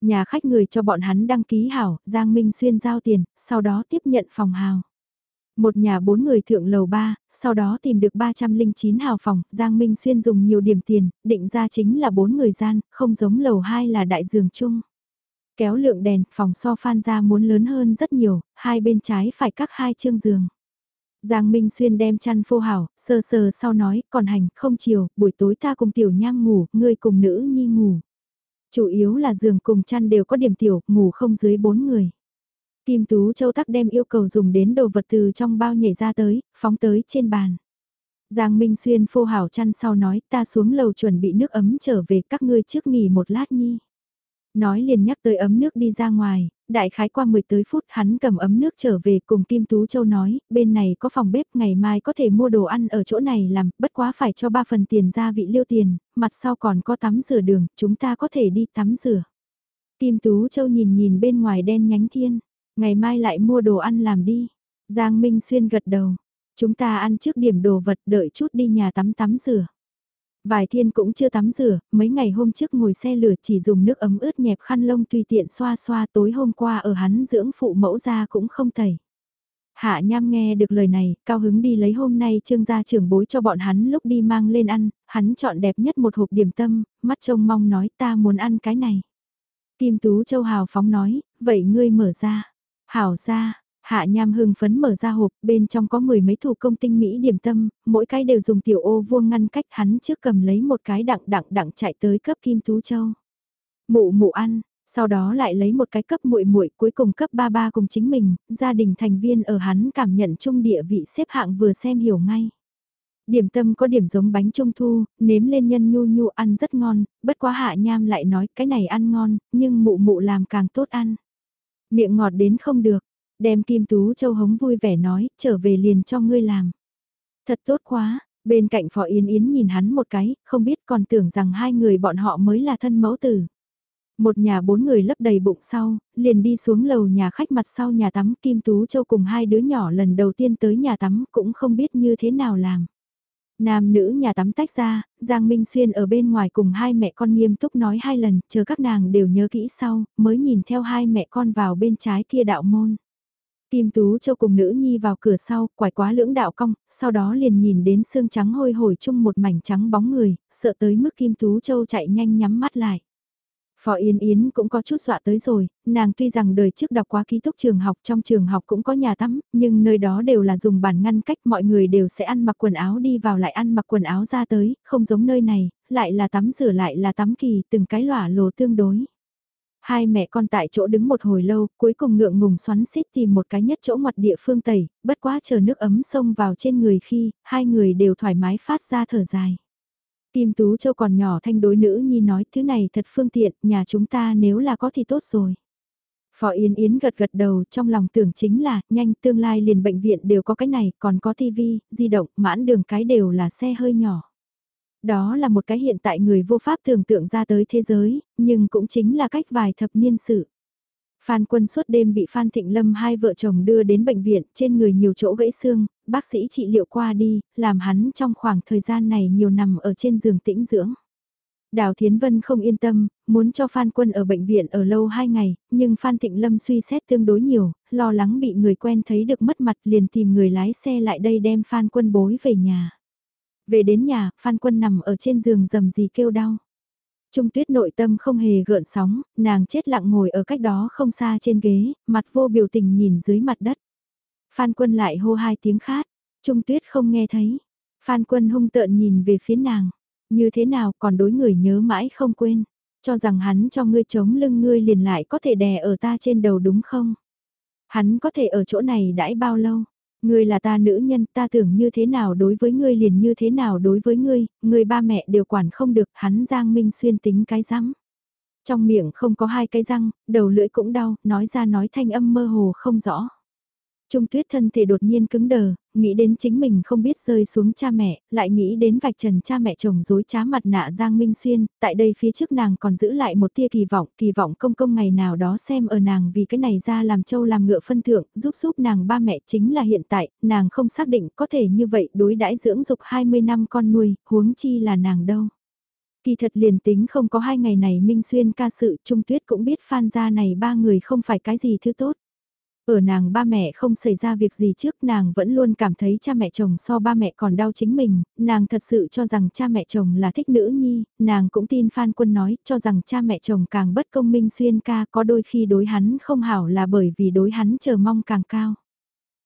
Nhà khách người cho bọn hắn đăng ký hảo, Giang Minh Xuyên giao tiền, sau đó tiếp nhận phòng hào. Một nhà bốn người thượng lầu ba, sau đó tìm được 309 hào phòng, Giang Minh Xuyên dùng nhiều điểm tiền, định ra chính là bốn người gian, không giống lầu hai là đại giường chung. Kéo lượng đèn, phòng so phan ra muốn lớn hơn rất nhiều, hai bên trái phải cắt hai chương giường. Giang Minh Xuyên đem chăn phô hảo, sờ sờ sau nói, còn hành, không chiều, buổi tối ta cùng tiểu nham ngủ, ngươi cùng nữ nhi ngủ. Chủ yếu là giường cùng chăn đều có điểm tiểu, ngủ không dưới bốn người. Kim Tú Châu tắc đem yêu cầu dùng đến đồ vật từ trong bao nhảy ra tới, phóng tới trên bàn. Giang Minh Xuyên phô hảo chăn sau nói ta xuống lầu chuẩn bị nước ấm trở về các ngươi trước nghỉ một lát nhi. Nói liền nhắc tới ấm nước đi ra ngoài, đại khái qua 10 tới phút hắn cầm ấm nước trở về cùng Kim Tú Châu nói, bên này có phòng bếp ngày mai có thể mua đồ ăn ở chỗ này làm, bất quá phải cho 3 phần tiền gia vị liêu tiền, mặt sau còn có tắm rửa đường, chúng ta có thể đi tắm rửa. Kim Tú Châu nhìn nhìn bên ngoài đen nhánh thiên, ngày mai lại mua đồ ăn làm đi. Giang Minh Xuyên gật đầu, chúng ta ăn trước điểm đồ vật đợi chút đi nhà tắm tắm rửa. Vài thiên cũng chưa tắm rửa, mấy ngày hôm trước ngồi xe lửa chỉ dùng nước ấm ướt nhẹp khăn lông tùy tiện xoa xoa tối hôm qua ở hắn dưỡng phụ mẫu ra cũng không tẩy. Hạ Nham nghe được lời này, cao hứng đi lấy hôm nay trương gia trưởng bối cho bọn hắn lúc đi mang lên ăn, hắn chọn đẹp nhất một hộp điểm tâm, mắt trông mong nói ta muốn ăn cái này. Kim Tú Châu Hào phóng nói, vậy ngươi mở ra. Hảo ra, Hạ Nham hưng phấn mở ra hộp, bên trong có mười mấy thủ công tinh mỹ điểm tâm, mỗi cái đều dùng tiểu ô vuông ngăn cách hắn trước cầm lấy một cái đặng đặng đặng chạy tới cấp Kim Tú Châu. Mụ mụ ăn, sau đó lại lấy một cái cấp muội muội cuối cùng cấp ba ba cùng chính mình, gia đình thành viên ở hắn cảm nhận chung địa vị xếp hạng vừa xem hiểu ngay. Điểm tâm có điểm giống bánh trung thu, nếm lên nhân nhu nhu ăn rất ngon, bất quá hạ nham lại nói cái này ăn ngon, nhưng mụ mụ làm càng tốt ăn. Miệng ngọt đến không được, Đem Kim Tú Châu hống vui vẻ nói, trở về liền cho ngươi làm. Thật tốt quá, bên cạnh Phó Yến Yến nhìn hắn một cái, không biết còn tưởng rằng hai người bọn họ mới là thân mẫu tử. Một nhà bốn người lấp đầy bụng sau, liền đi xuống lầu nhà khách mặt sau nhà tắm Kim Tú Châu cùng hai đứa nhỏ lần đầu tiên tới nhà tắm cũng không biết như thế nào làm. Nam nữ nhà tắm tách ra, Giang Minh Xuyên ở bên ngoài cùng hai mẹ con nghiêm túc nói hai lần, chờ các nàng đều nhớ kỹ sau, mới nhìn theo hai mẹ con vào bên trái kia đạo môn. Kim Tú Châu cùng nữ nhi vào cửa sau, quải quá lưỡng đạo cong, sau đó liền nhìn đến xương trắng hôi hổi chung một mảnh trắng bóng người, sợ tới mức Kim Tú Châu chạy nhanh nhắm mắt lại. Phó Yên Yến cũng có chút dọa tới rồi, nàng tuy rằng đời trước đọc quá ký túc trường học trong trường học cũng có nhà tắm, nhưng nơi đó đều là dùng bản ngăn cách mọi người đều sẽ ăn mặc quần áo đi vào lại ăn mặc quần áo ra tới, không giống nơi này, lại là tắm rửa lại là tắm kỳ từng cái lỏa lồ tương đối. Hai mẹ con tại chỗ đứng một hồi lâu, cuối cùng ngượng ngùng xoắn xít tìm một cái nhất chỗ ngoặt địa phương tẩy, bất quá chờ nước ấm xông vào trên người khi, hai người đều thoải mái phát ra thở dài. Kim Tú Châu còn nhỏ thanh đối nữ nhi nói thứ này thật phương tiện, nhà chúng ta nếu là có thì tốt rồi. Phó Yến Yến gật gật đầu trong lòng tưởng chính là, nhanh tương lai liền bệnh viện đều có cái này, còn có tivi, di động, mãn đường cái đều là xe hơi nhỏ. Đó là một cái hiện tại người vô pháp tưởng tượng ra tới thế giới, nhưng cũng chính là cách vài thập niên sự. Phan Quân suốt đêm bị Phan Thịnh Lâm hai vợ chồng đưa đến bệnh viện, trên người nhiều chỗ gãy xương, bác sĩ trị liệu qua đi, làm hắn trong khoảng thời gian này nhiều nằm ở trên giường tĩnh dưỡng. Đào Thiến Vân không yên tâm, muốn cho Phan Quân ở bệnh viện ở lâu hai ngày, nhưng Phan Thịnh Lâm suy xét tương đối nhiều, lo lắng bị người quen thấy được mất mặt liền tìm người lái xe lại đây đem Phan Quân bối về nhà. Về đến nhà, Phan Quân nằm ở trên giường rầm gì kêu đau. Trung tuyết nội tâm không hề gợn sóng, nàng chết lặng ngồi ở cách đó không xa trên ghế, mặt vô biểu tình nhìn dưới mặt đất. Phan Quân lại hô hai tiếng khát, Trung tuyết không nghe thấy. Phan Quân hung tợn nhìn về phía nàng, như thế nào còn đối người nhớ mãi không quên, cho rằng hắn cho ngươi chống lưng ngươi liền lại có thể đè ở ta trên đầu đúng không? Hắn có thể ở chỗ này đãi bao lâu? Ngươi là ta nữ nhân, ta tưởng như thế nào đối với ngươi liền như thế nào đối với ngươi, ngươi ba mẹ đều quản không được, hắn Giang Minh Xuyên tính cái rắm. Trong miệng không có hai cái răng, đầu lưỡi cũng đau, nói ra nói thanh âm mơ hồ không rõ. Trung tuyết thân thể đột nhiên cứng đờ, nghĩ đến chính mình không biết rơi xuống cha mẹ, lại nghĩ đến vạch trần cha mẹ chồng dối trá mặt nạ Giang Minh Xuyên, tại đây phía trước nàng còn giữ lại một tia kỳ vọng, kỳ vọng công công ngày nào đó xem ở nàng vì cái này ra làm châu làm ngựa phân thượng, giúp giúp nàng ba mẹ chính là hiện tại, nàng không xác định có thể như vậy đối đãi dưỡng dục 20 năm con nuôi, huống chi là nàng đâu. Kỳ thật liền tính không có hai ngày này Minh Xuyên ca sự Trung Tuyết cũng biết Phan gia này ba người không phải cái gì thứ tốt. Ở nàng ba mẹ không xảy ra việc gì trước nàng vẫn luôn cảm thấy cha mẹ chồng so ba mẹ còn đau chính mình, nàng thật sự cho rằng cha mẹ chồng là thích nữ nhi, nàng cũng tin Phan Quân nói cho rằng cha mẹ chồng càng bất công minh xuyên ca có đôi khi đối hắn không hảo là bởi vì đối hắn chờ mong càng cao.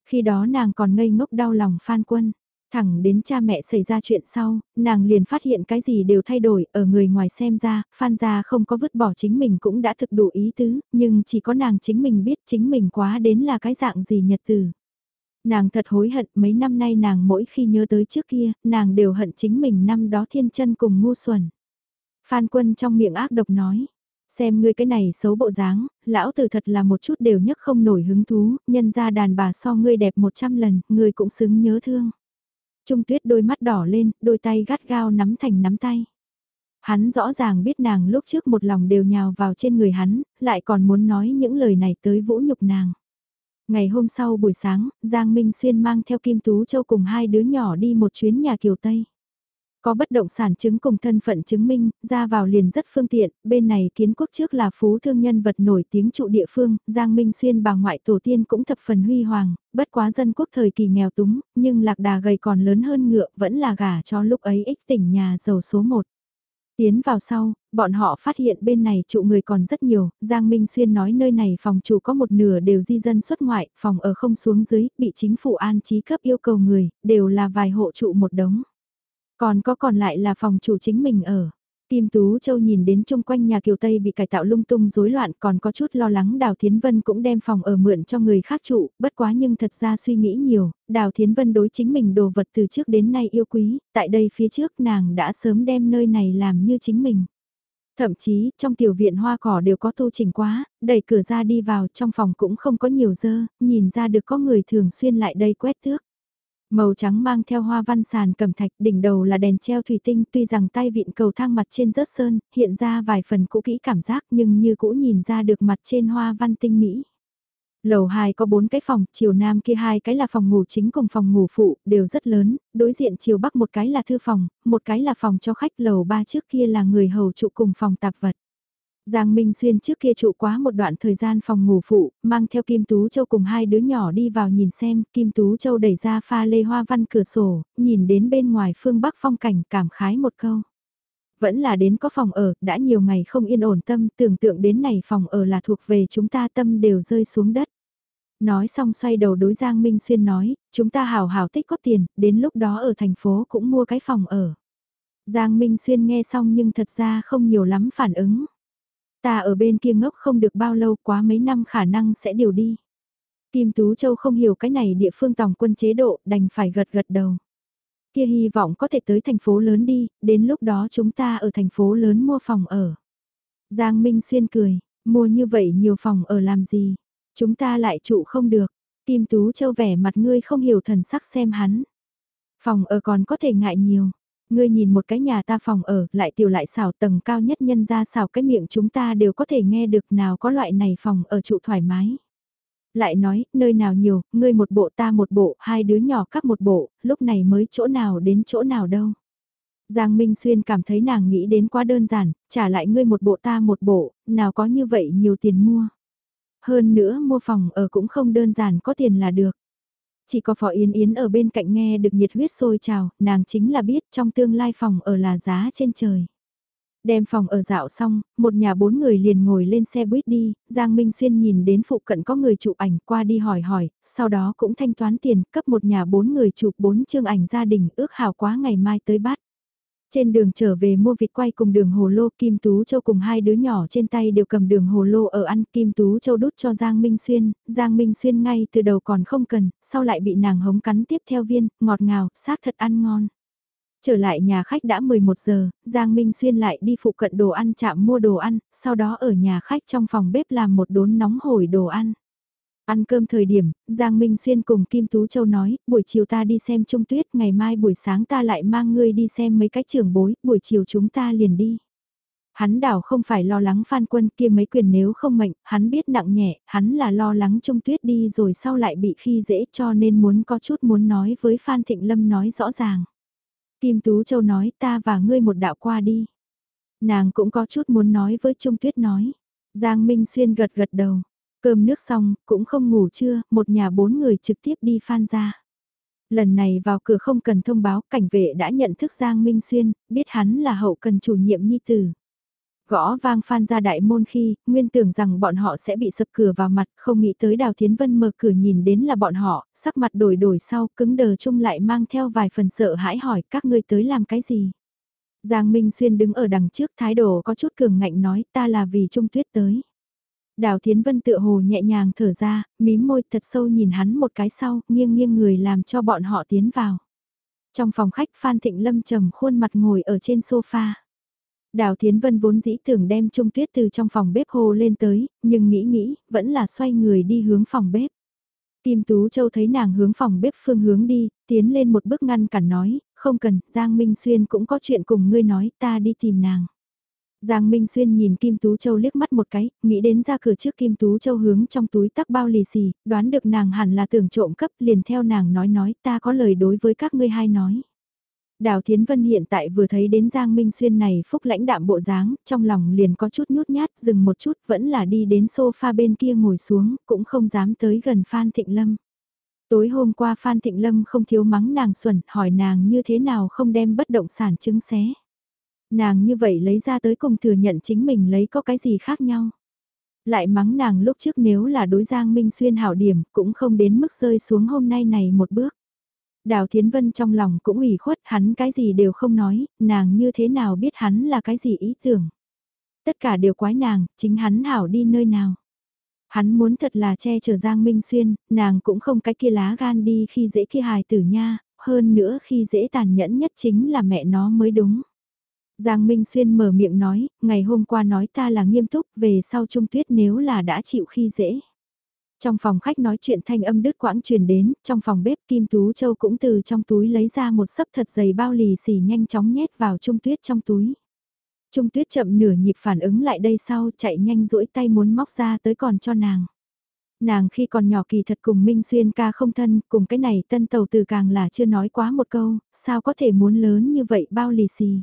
Khi đó nàng còn ngây ngốc đau lòng Phan Quân. Thẳng đến cha mẹ xảy ra chuyện sau, nàng liền phát hiện cái gì đều thay đổi, ở người ngoài xem ra, Phan gia không có vứt bỏ chính mình cũng đã thực đủ ý tứ, nhưng chỉ có nàng chính mình biết chính mình quá đến là cái dạng gì nhật từ. Nàng thật hối hận mấy năm nay nàng mỗi khi nhớ tới trước kia, nàng đều hận chính mình năm đó thiên chân cùng ngu xuẩn. Phan quân trong miệng ác độc nói, xem ngươi cái này xấu bộ dáng, lão tử thật là một chút đều nhất không nổi hứng thú, nhân ra đàn bà so ngươi đẹp một trăm lần, ngươi cũng xứng nhớ thương. Trung tuyết đôi mắt đỏ lên, đôi tay gắt gao nắm thành nắm tay. Hắn rõ ràng biết nàng lúc trước một lòng đều nhào vào trên người hắn, lại còn muốn nói những lời này tới vũ nhục nàng. Ngày hôm sau buổi sáng, Giang Minh Xuyên mang theo Kim Tú Châu cùng hai đứa nhỏ đi một chuyến nhà Kiều Tây. Có bất động sản chứng cùng thân phận chứng minh, ra vào liền rất phương tiện, bên này kiến quốc trước là phú thương nhân vật nổi tiếng trụ địa phương, Giang Minh Xuyên bà ngoại tổ tiên cũng thập phần huy hoàng, bất quá dân quốc thời kỳ nghèo túng, nhưng lạc đà gầy còn lớn hơn ngựa, vẫn là gà cho lúc ấy ích tỉnh nhà giàu số 1. Tiến vào sau, bọn họ phát hiện bên này trụ người còn rất nhiều, Giang Minh Xuyên nói nơi này phòng chủ có một nửa đều di dân xuất ngoại, phòng ở không xuống dưới, bị chính phủ an trí cấp yêu cầu người, đều là vài hộ trụ một đống. Còn có còn lại là phòng chủ chính mình ở. Kim Tú Châu nhìn đến chung quanh nhà Kiều Tây bị cải tạo lung tung rối loạn còn có chút lo lắng Đào Thiến Vân cũng đem phòng ở mượn cho người khác trụ, bất quá nhưng thật ra suy nghĩ nhiều, Đào Thiến Vân đối chính mình đồ vật từ trước đến nay yêu quý, tại đây phía trước nàng đã sớm đem nơi này làm như chính mình. Thậm chí, trong tiểu viện hoa cỏ đều có tu chỉnh quá, đẩy cửa ra đi vào trong phòng cũng không có nhiều dơ, nhìn ra được có người thường xuyên lại đây quét tước. Màu trắng mang theo hoa văn sàn cẩm thạch đỉnh đầu là đèn treo thủy tinh tuy rằng tay vịn cầu thang mặt trên rớt sơn, hiện ra vài phần cũ kỹ cảm giác nhưng như cũ nhìn ra được mặt trên hoa văn tinh mỹ. Lầu 2 có 4 cái phòng, chiều nam kia hai cái là phòng ngủ chính cùng phòng ngủ phụ, đều rất lớn, đối diện chiều bắc một cái là thư phòng, một cái là phòng cho khách, lầu 3 trước kia là người hầu trụ cùng phòng tạp vật. Giang Minh Xuyên trước kia trụ quá một đoạn thời gian phòng ngủ phụ, mang theo Kim Tú Châu cùng hai đứa nhỏ đi vào nhìn xem, Kim Tú Châu đẩy ra pha lê hoa văn cửa sổ, nhìn đến bên ngoài phương Bắc phong cảnh cảm khái một câu. Vẫn là đến có phòng ở, đã nhiều ngày không yên ổn tâm, tưởng tượng đến này phòng ở là thuộc về chúng ta tâm đều rơi xuống đất. Nói xong xoay đầu đối Giang Minh Xuyên nói, chúng ta hào hào tích có tiền, đến lúc đó ở thành phố cũng mua cái phòng ở. Giang Minh Xuyên nghe xong nhưng thật ra không nhiều lắm phản ứng. Ta ở bên kia ngốc không được bao lâu quá mấy năm khả năng sẽ điều đi. Kim Tú Châu không hiểu cái này địa phương tòng quân chế độ đành phải gật gật đầu. Kia hy vọng có thể tới thành phố lớn đi, đến lúc đó chúng ta ở thành phố lớn mua phòng ở. Giang Minh Xuyên cười, mua như vậy nhiều phòng ở làm gì? Chúng ta lại trụ không được. Kim Tú Châu vẻ mặt ngươi không hiểu thần sắc xem hắn. Phòng ở còn có thể ngại nhiều ngươi nhìn một cái nhà ta phòng ở, lại tiểu lại xảo tầng cao nhất nhân ra xảo cái miệng chúng ta đều có thể nghe được nào có loại này phòng ở trụ thoải mái. Lại nói, nơi nào nhiều, ngươi một bộ ta một bộ, hai đứa nhỏ cắp một bộ, lúc này mới chỗ nào đến chỗ nào đâu. Giang Minh Xuyên cảm thấy nàng nghĩ đến quá đơn giản, trả lại ngươi một bộ ta một bộ, nào có như vậy nhiều tiền mua. Hơn nữa mua phòng ở cũng không đơn giản có tiền là được. Chỉ có Phó Yến Yến ở bên cạnh nghe được nhiệt huyết sôi trào, nàng chính là biết trong tương lai phòng ở là giá trên trời. Đem phòng ở dạo xong, một nhà bốn người liền ngồi lên xe buýt đi, Giang Minh Xuyên nhìn đến phụ cận có người chụp ảnh qua đi hỏi hỏi, sau đó cũng thanh toán tiền cấp một nhà bốn người chụp bốn chương ảnh gia đình ước hào quá ngày mai tới bắt. Trên đường trở về mua vịt quay cùng đường hồ lô Kim Tú Châu cùng hai đứa nhỏ trên tay đều cầm đường hồ lô ở ăn Kim Tú Châu đút cho Giang Minh Xuyên, Giang Minh Xuyên ngay từ đầu còn không cần, sau lại bị nàng hống cắn tiếp theo viên, ngọt ngào, xác thật ăn ngon. Trở lại nhà khách đã 11 giờ, Giang Minh Xuyên lại đi phụ cận đồ ăn chạm mua đồ ăn, sau đó ở nhà khách trong phòng bếp làm một đốn nóng hổi đồ ăn. Ăn cơm thời điểm, Giang Minh Xuyên cùng Kim Tú Châu nói, buổi chiều ta đi xem trung tuyết, ngày mai buổi sáng ta lại mang ngươi đi xem mấy cái trưởng bối, buổi chiều chúng ta liền đi. Hắn đảo không phải lo lắng phan quân kia mấy quyền nếu không mệnh, hắn biết nặng nhẹ, hắn là lo lắng trung tuyết đi rồi sau lại bị khi dễ cho nên muốn có chút muốn nói với Phan Thịnh Lâm nói rõ ràng. Kim Tú Châu nói ta và ngươi một đạo qua đi. Nàng cũng có chút muốn nói với Trung Tuyết nói. Giang Minh Xuyên gật gật đầu. Cơm nước xong, cũng không ngủ trưa, một nhà bốn người trực tiếp đi phan ra. Lần này vào cửa không cần thông báo, cảnh vệ đã nhận thức Giang Minh Xuyên, biết hắn là hậu cần chủ nhiệm nhi tử. Gõ vang phan ra đại môn khi, nguyên tưởng rằng bọn họ sẽ bị sập cửa vào mặt, không nghĩ tới Đào Thiến Vân mở cửa nhìn đến là bọn họ, sắc mặt đổi đổi sau, cứng đờ chung lại mang theo vài phần sợ hãi hỏi các ngươi tới làm cái gì. Giang Minh Xuyên đứng ở đằng trước thái độ có chút cường ngạnh nói ta là vì Trung Tuyết tới. Đào Thiến Vân tựa hồ nhẹ nhàng thở ra, mím môi thật sâu nhìn hắn một cái sau, nghiêng nghiêng người làm cho bọn họ tiến vào. Trong phòng khách Phan Thịnh Lâm trầm khuôn mặt ngồi ở trên sofa. Đào Thiến Vân vốn dĩ tưởng đem Trung Tuyết từ trong phòng bếp hồ lên tới, nhưng nghĩ nghĩ, vẫn là xoay người đi hướng phòng bếp. Kim Tú Châu thấy nàng hướng phòng bếp phương hướng đi, tiến lên một bước ngăn cản nói, không cần, Giang Minh Xuyên cũng có chuyện cùng ngươi nói, ta đi tìm nàng. Giang Minh Xuyên nhìn Kim Tú Châu liếc mắt một cái, nghĩ đến ra cửa trước Kim Tú Châu hướng trong túi tắc bao lì xì, đoán được nàng hẳn là tưởng trộm cấp liền theo nàng nói nói ta có lời đối với các ngươi hai nói. Đào Thiến Vân hiện tại vừa thấy đến Giang Minh Xuyên này phúc lãnh đạm bộ dáng, trong lòng liền có chút nhút nhát, dừng một chút, vẫn là đi đến sofa bên kia ngồi xuống, cũng không dám tới gần Phan Thịnh Lâm. Tối hôm qua Phan Thịnh Lâm không thiếu mắng nàng xuẩn, hỏi nàng như thế nào không đem bất động sản chứng xé. Nàng như vậy lấy ra tới cùng thừa nhận chính mình lấy có cái gì khác nhau. Lại mắng nàng lúc trước nếu là đối Giang Minh Xuyên hảo điểm cũng không đến mức rơi xuống hôm nay này một bước. Đào Thiến Vân trong lòng cũng ủy khuất hắn cái gì đều không nói, nàng như thế nào biết hắn là cái gì ý tưởng. Tất cả đều quái nàng, chính hắn hảo đi nơi nào. Hắn muốn thật là che chở Giang Minh Xuyên, nàng cũng không cái kia lá gan đi khi dễ kia hài tử nha, hơn nữa khi dễ tàn nhẫn nhất chính là mẹ nó mới đúng. Giang Minh Xuyên mở miệng nói, ngày hôm qua nói ta là nghiêm túc, về sau Trung Tuyết nếu là đã chịu khi dễ. Trong phòng khách nói chuyện thanh âm đứt quãng truyền đến, trong phòng bếp Kim Tú Châu cũng từ trong túi lấy ra một sấp thật dày bao lì xì nhanh chóng nhét vào Trung Tuyết trong túi. Trung Tuyết chậm nửa nhịp phản ứng lại đây sau chạy nhanh duỗi tay muốn móc ra tới còn cho nàng. Nàng khi còn nhỏ kỳ thật cùng Minh Xuyên ca không thân, cùng cái này tân tàu từ càng là chưa nói quá một câu, sao có thể muốn lớn như vậy bao lì xì.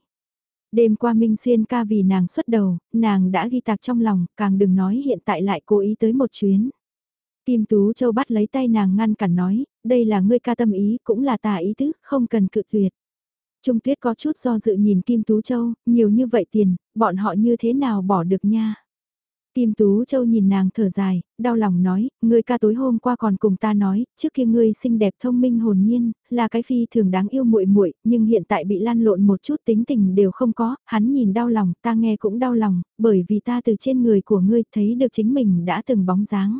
Đêm qua Minh Xuyên ca vì nàng xuất đầu, nàng đã ghi tạc trong lòng, càng đừng nói hiện tại lại cố ý tới một chuyến. Kim Tú Châu bắt lấy tay nàng ngăn cản nói, đây là ngươi ca tâm ý, cũng là tà ý tứ, không cần cự tuyệt. Trung Tuyết có chút do dự nhìn Kim Tú Châu, nhiều như vậy tiền, bọn họ như thế nào bỏ được nha. Kim Tú Châu nhìn nàng thở dài, đau lòng nói, ngươi ca tối hôm qua còn cùng ta nói, trước kia ngươi xinh đẹp thông minh hồn nhiên, là cái phi thường đáng yêu muội muội, nhưng hiện tại bị lan lộn một chút tính tình đều không có, hắn nhìn đau lòng, ta nghe cũng đau lòng, bởi vì ta từ trên người của ngươi thấy được chính mình đã từng bóng dáng.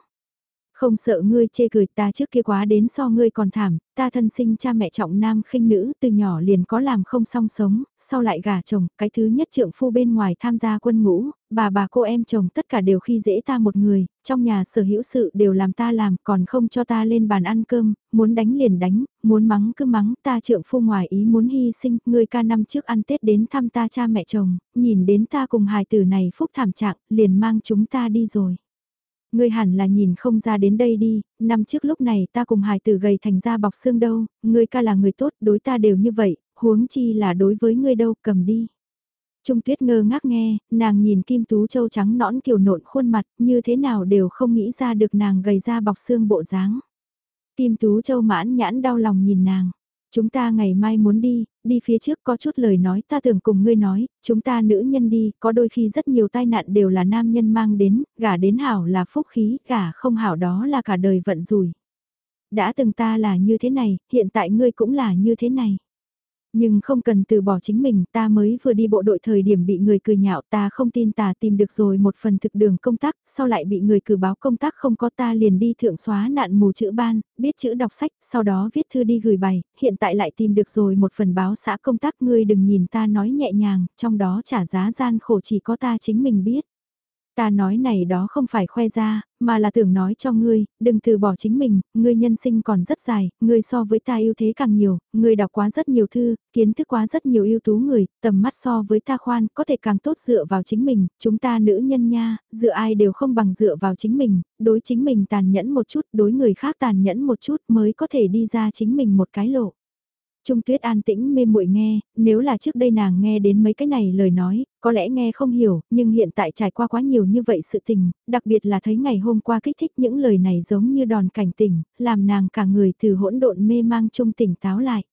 Không sợ ngươi chê cười ta trước kia quá đến so ngươi còn thảm, ta thân sinh cha mẹ trọng nam khinh nữ từ nhỏ liền có làm không song sống, sau lại gả chồng, cái thứ nhất trượng phu bên ngoài tham gia quân ngũ, bà bà cô em chồng tất cả đều khi dễ ta một người, trong nhà sở hữu sự đều làm ta làm còn không cho ta lên bàn ăn cơm, muốn đánh liền đánh, muốn mắng cứ mắng ta trượng phu ngoài ý muốn hy sinh, ngươi ca năm trước ăn Tết đến thăm ta cha mẹ chồng, nhìn đến ta cùng hài tử này phúc thảm trạng, liền mang chúng ta đi rồi. Ngươi hẳn là nhìn không ra đến đây đi, năm trước lúc này ta cùng hài tử gầy thành ra bọc xương đâu, ngươi ca là người tốt, đối ta đều như vậy, huống chi là đối với ngươi đâu, cầm đi. Trung tuyết ngơ ngác nghe, nàng nhìn kim tú châu trắng nõn kiều nộn khuôn mặt, như thế nào đều không nghĩ ra được nàng gầy ra bọc xương bộ dáng. Kim tú châu mãn nhãn đau lòng nhìn nàng. Chúng ta ngày mai muốn đi, đi phía trước có chút lời nói ta tưởng cùng ngươi nói, chúng ta nữ nhân đi, có đôi khi rất nhiều tai nạn đều là nam nhân mang đến, gả đến hảo là phúc khí, gả không hảo đó là cả đời vận rủi. Đã từng ta là như thế này, hiện tại ngươi cũng là như thế này. Nhưng không cần từ bỏ chính mình, ta mới vừa đi bộ đội thời điểm bị người cười nhạo ta không tin ta tìm được rồi một phần thực đường công tác, sau lại bị người cử báo công tác không có ta liền đi thượng xóa nạn mù chữ ban, biết chữ đọc sách, sau đó viết thư đi gửi bài, hiện tại lại tìm được rồi một phần báo xã công tác ngươi đừng nhìn ta nói nhẹ nhàng, trong đó trả giá gian khổ chỉ có ta chính mình biết. Ta nói này đó không phải khoe ra, mà là tưởng nói cho ngươi, đừng từ bỏ chính mình, ngươi nhân sinh còn rất dài, ngươi so với ta ưu thế càng nhiều, ngươi đọc quá rất nhiều thư, kiến thức quá rất nhiều ưu tú người, tầm mắt so với ta khoan, có thể càng tốt dựa vào chính mình, chúng ta nữ nhân nha, dựa ai đều không bằng dựa vào chính mình, đối chính mình tàn nhẫn một chút, đối người khác tàn nhẫn một chút mới có thể đi ra chính mình một cái lộ. Trung Tuyết an tĩnh mê muội nghe, nếu là trước đây nàng nghe đến mấy cái này lời nói, có lẽ nghe không hiểu, nhưng hiện tại trải qua quá nhiều như vậy sự tình, đặc biệt là thấy ngày hôm qua kích thích những lời này giống như đòn cảnh tỉnh, làm nàng cả người từ hỗn độn mê mang trung tỉnh táo lại.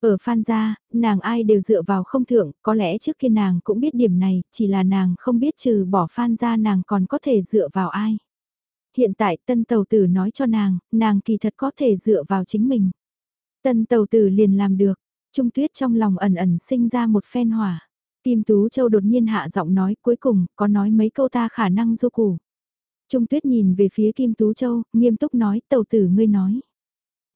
Ở Phan gia, nàng ai đều dựa vào không thượng, có lẽ trước kia nàng cũng biết điểm này, chỉ là nàng không biết trừ bỏ Phan gia nàng còn có thể dựa vào ai. Hiện tại tân tàu tử nói cho nàng, nàng kỳ thật có thể dựa vào chính mình. Tân tàu tử liền làm được, Trung Tuyết trong lòng ẩn ẩn sinh ra một phen hỏa. Kim Tú Châu đột nhiên hạ giọng nói cuối cùng, có nói mấy câu ta khả năng du củ. Trung Tuyết nhìn về phía Kim Tú Châu, nghiêm túc nói, tàu tử ngươi nói.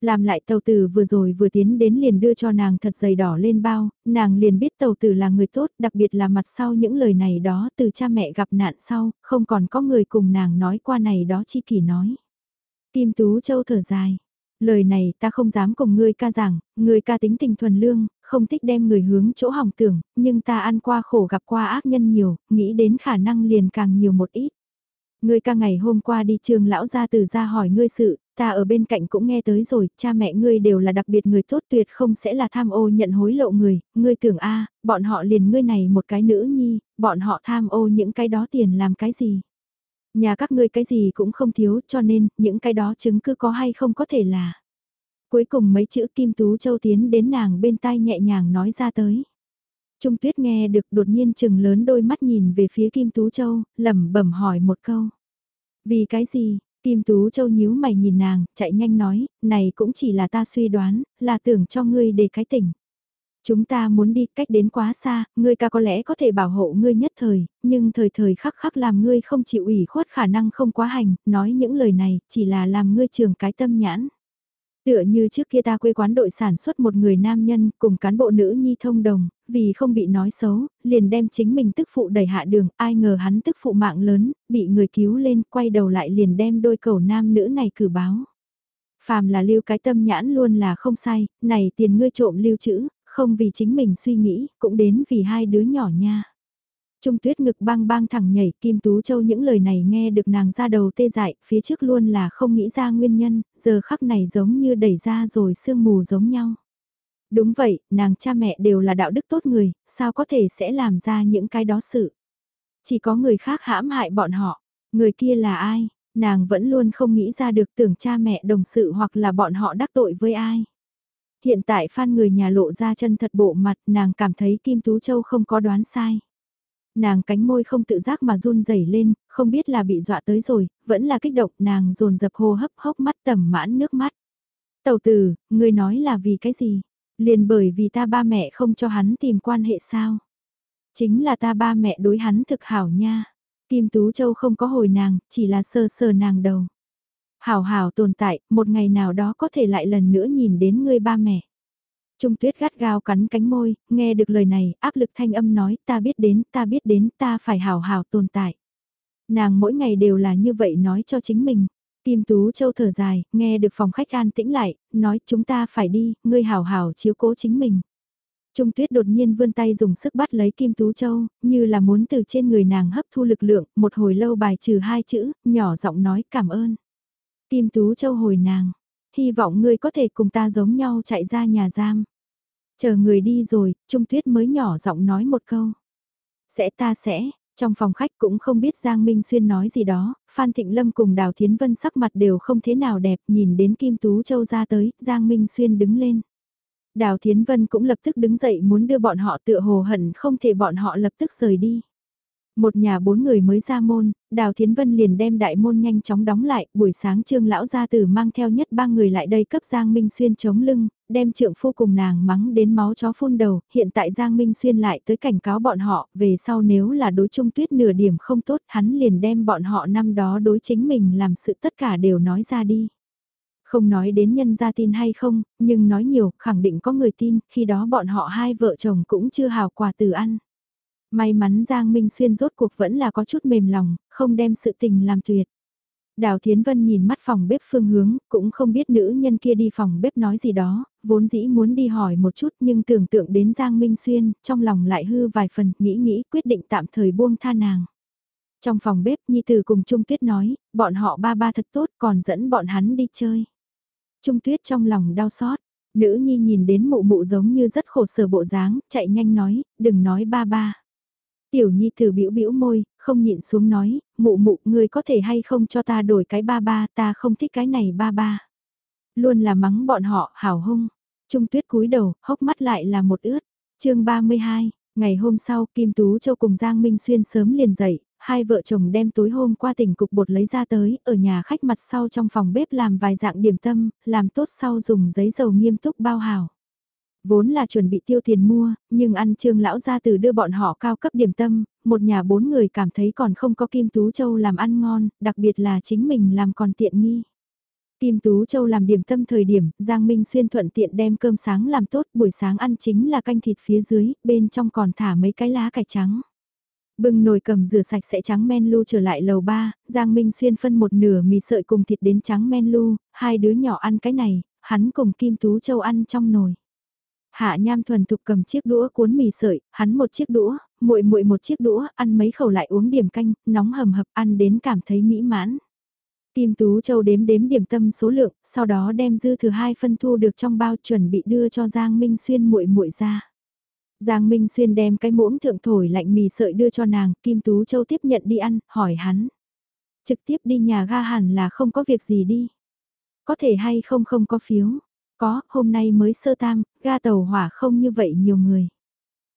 Làm lại tàu tử vừa rồi vừa tiến đến liền đưa cho nàng thật dày đỏ lên bao, nàng liền biết tàu tử là người tốt, đặc biệt là mặt sau những lời này đó từ cha mẹ gặp nạn sau, không còn có người cùng nàng nói qua này đó chi kỷ nói. Kim Tú Châu thở dài, Lời này ta không dám cùng ngươi ca giảng, ngươi ca tính tình thuần lương, không thích đem người hướng chỗ hỏng tưởng, nhưng ta ăn qua khổ gặp qua ác nhân nhiều, nghĩ đến khả năng liền càng nhiều một ít. Ngươi ca ngày hôm qua đi trường lão gia từ ra hỏi ngươi sự, ta ở bên cạnh cũng nghe tới rồi, cha mẹ ngươi đều là đặc biệt người tốt tuyệt không sẽ là tham ô nhận hối lộ người, ngươi tưởng a bọn họ liền ngươi này một cái nữ nhi, bọn họ tham ô những cái đó tiền làm cái gì. Nhà các ngươi cái gì cũng không thiếu cho nên những cái đó chứng cứ có hay không có thể là. Cuối cùng mấy chữ Kim Tú Châu tiến đến nàng bên tai nhẹ nhàng nói ra tới. Trung Tuyết nghe được đột nhiên chừng lớn đôi mắt nhìn về phía Kim Tú Châu, lẩm bẩm hỏi một câu. Vì cái gì? Kim Tú Châu nhíu mày nhìn nàng, chạy nhanh nói, này cũng chỉ là ta suy đoán, là tưởng cho ngươi để cái tỉnh. Chúng ta muốn đi cách đến quá xa, ngươi ca có lẽ có thể bảo hộ ngươi nhất thời, nhưng thời thời khắc khắc làm ngươi không chịu ủy khuất khả năng không quá hành, nói những lời này chỉ là làm ngươi trường cái tâm nhãn. Tựa như trước kia ta quê quán đội sản xuất một người nam nhân cùng cán bộ nữ nhi thông đồng, vì không bị nói xấu, liền đem chính mình tức phụ đẩy hạ đường, ai ngờ hắn tức phụ mạng lớn, bị người cứu lên, quay đầu lại liền đem đôi cầu nam nữ này cử báo. Phàm là lưu cái tâm nhãn luôn là không sai, này tiền ngươi trộm lưu trữ, không vì chính mình suy nghĩ, cũng đến vì hai đứa nhỏ nha. Trung tuyết ngực bang bang thẳng nhảy, Kim Tú Châu những lời này nghe được nàng ra đầu tê dại, phía trước luôn là không nghĩ ra nguyên nhân, giờ khắc này giống như đẩy ra rồi sương mù giống nhau. Đúng vậy, nàng cha mẹ đều là đạo đức tốt người, sao có thể sẽ làm ra những cái đó sự. Chỉ có người khác hãm hại bọn họ, người kia là ai, nàng vẫn luôn không nghĩ ra được tưởng cha mẹ đồng sự hoặc là bọn họ đắc tội với ai. Hiện tại phan người nhà lộ ra chân thật bộ mặt nàng cảm thấy Kim Tú Châu không có đoán sai. Nàng cánh môi không tự giác mà run rẩy lên, không biết là bị dọa tới rồi, vẫn là kích động nàng dồn dập hô hấp hốc mắt tầm mãn nước mắt. Tầu tử, người nói là vì cái gì? Liền bởi vì ta ba mẹ không cho hắn tìm quan hệ sao? Chính là ta ba mẹ đối hắn thực hảo nha. Kim Tú Châu không có hồi nàng, chỉ là sơ sờ nàng đầu. Hảo hảo tồn tại, một ngày nào đó có thể lại lần nữa nhìn đến ngươi ba mẹ. Trung tuyết gắt gao cắn cánh môi, nghe được lời này, áp lực thanh âm nói ta biết đến, ta biết đến, ta phải hảo hảo tồn tại. Nàng mỗi ngày đều là như vậy nói cho chính mình. Kim Tú Châu thở dài, nghe được phòng khách an tĩnh lại, nói chúng ta phải đi, ngươi hảo hảo chiếu cố chính mình. Trung Tuyết đột nhiên vươn tay dùng sức bắt lấy Kim Tú Châu, như là muốn từ trên người nàng hấp thu lực lượng, một hồi lâu bài trừ hai chữ, nhỏ giọng nói cảm ơn. Kim Tú Châu hồi nàng, hy vọng ngươi có thể cùng ta giống nhau chạy ra nhà giam. Chờ người đi rồi, Trung Tuyết mới nhỏ giọng nói một câu. Sẽ ta sẽ, trong phòng khách cũng không biết Giang Minh Xuyên nói gì đó, Phan Thịnh Lâm cùng Đào Thiến Vân sắc mặt đều không thế nào đẹp, nhìn đến Kim Tú Châu ra tới, Giang Minh Xuyên đứng lên. Đào Thiến Vân cũng lập tức đứng dậy muốn đưa bọn họ tựa hồ hận không thể bọn họ lập tức rời đi. Một nhà bốn người mới ra môn, Đào Thiến Vân liền đem đại môn nhanh chóng đóng lại, buổi sáng trương lão gia tử mang theo nhất ba người lại đây cấp Giang Minh Xuyên chống lưng, đem trượng phu cùng nàng mắng đến máu chó phun đầu, hiện tại Giang Minh Xuyên lại tới cảnh cáo bọn họ, về sau nếu là đối trung tuyết nửa điểm không tốt, hắn liền đem bọn họ năm đó đối chính mình làm sự tất cả đều nói ra đi. Không nói đến nhân gia tin hay không, nhưng nói nhiều, khẳng định có người tin, khi đó bọn họ hai vợ chồng cũng chưa hào quà từ ăn. May mắn Giang Minh Xuyên rốt cuộc vẫn là có chút mềm lòng, không đem sự tình làm tuyệt. Đào Thiến Vân nhìn mắt phòng bếp phương hướng, cũng không biết nữ nhân kia đi phòng bếp nói gì đó, vốn dĩ muốn đi hỏi một chút nhưng tưởng tượng đến Giang Minh Xuyên, trong lòng lại hư vài phần, nghĩ nghĩ quyết định tạm thời buông tha nàng. Trong phòng bếp Nhi Tử cùng Trung Tuyết nói, bọn họ ba ba thật tốt còn dẫn bọn hắn đi chơi. Trung Tuyết trong lòng đau xót, Nữ nhi nhìn đến mụ mụ giống như rất khổ sở bộ dáng, chạy nhanh nói, đừng nói ba ba. Tiểu nhi thử biểu biểu môi, không nhịn xuống nói, mụ mụ ngươi có thể hay không cho ta đổi cái ba ba, ta không thích cái này ba ba. Luôn là mắng bọn họ, hảo hung. Trung tuyết cúi đầu, hốc mắt lại là một ướt. chương 32, ngày hôm sau Kim Tú Châu cùng Giang Minh Xuyên sớm liền dậy, hai vợ chồng đem tối hôm qua tỉnh cục bột lấy ra tới, ở nhà khách mặt sau trong phòng bếp làm vài dạng điểm tâm, làm tốt sau dùng giấy dầu nghiêm túc bao hảo. Vốn là chuẩn bị tiêu tiền mua, nhưng ăn trương lão gia từ đưa bọn họ cao cấp điểm tâm, một nhà bốn người cảm thấy còn không có Kim Tú Châu làm ăn ngon, đặc biệt là chính mình làm còn tiện nghi. Kim Tú Châu làm điểm tâm thời điểm, Giang Minh Xuyên thuận tiện đem cơm sáng làm tốt, buổi sáng ăn chính là canh thịt phía dưới, bên trong còn thả mấy cái lá cải trắng. Bưng nồi cầm rửa sạch sẽ trắng men lu trở lại lầu ba, Giang Minh Xuyên phân một nửa mì sợi cùng thịt đến trắng men lu, hai đứa nhỏ ăn cái này, hắn cùng Kim Tú Châu ăn trong nồi. Hạ Nham thuần thục cầm chiếc đũa cuốn mì sợi, hắn một chiếc đũa, muội muội một chiếc đũa, ăn mấy khẩu lại uống điểm canh, nóng hầm hập ăn đến cảm thấy mỹ mãn. Kim Tú Châu đếm đếm điểm tâm số lượng, sau đó đem dư thừa hai phân thu được trong bao chuẩn bị đưa cho Giang Minh Xuyên muội muội ra. Giang Minh Xuyên đem cái muỗng thượng thổi lạnh mì sợi đưa cho nàng, Kim Tú Châu tiếp nhận đi ăn, hỏi hắn. Trực tiếp đi nhà ga hẳn là không có việc gì đi. Có thể hay không không có phiếu. Có, hôm nay mới sơ tam, ga tàu hỏa không như vậy nhiều người.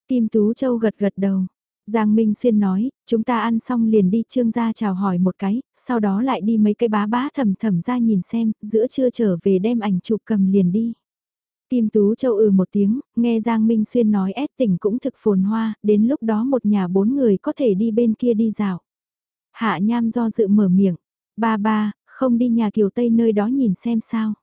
Kim Tú Châu gật gật đầu. Giang Minh Xuyên nói, chúng ta ăn xong liền đi trương gia chào hỏi một cái, sau đó lại đi mấy cái bá bá thầm thầm ra nhìn xem, giữa trưa trở về đem ảnh chụp cầm liền đi. Kim Tú Châu ừ một tiếng, nghe Giang Minh Xuyên nói ép tỉnh cũng thực phồn hoa, đến lúc đó một nhà bốn người có thể đi bên kia đi dạo. Hạ Nham do dự mở miệng, ba ba, không đi nhà Kiều Tây nơi đó nhìn xem sao.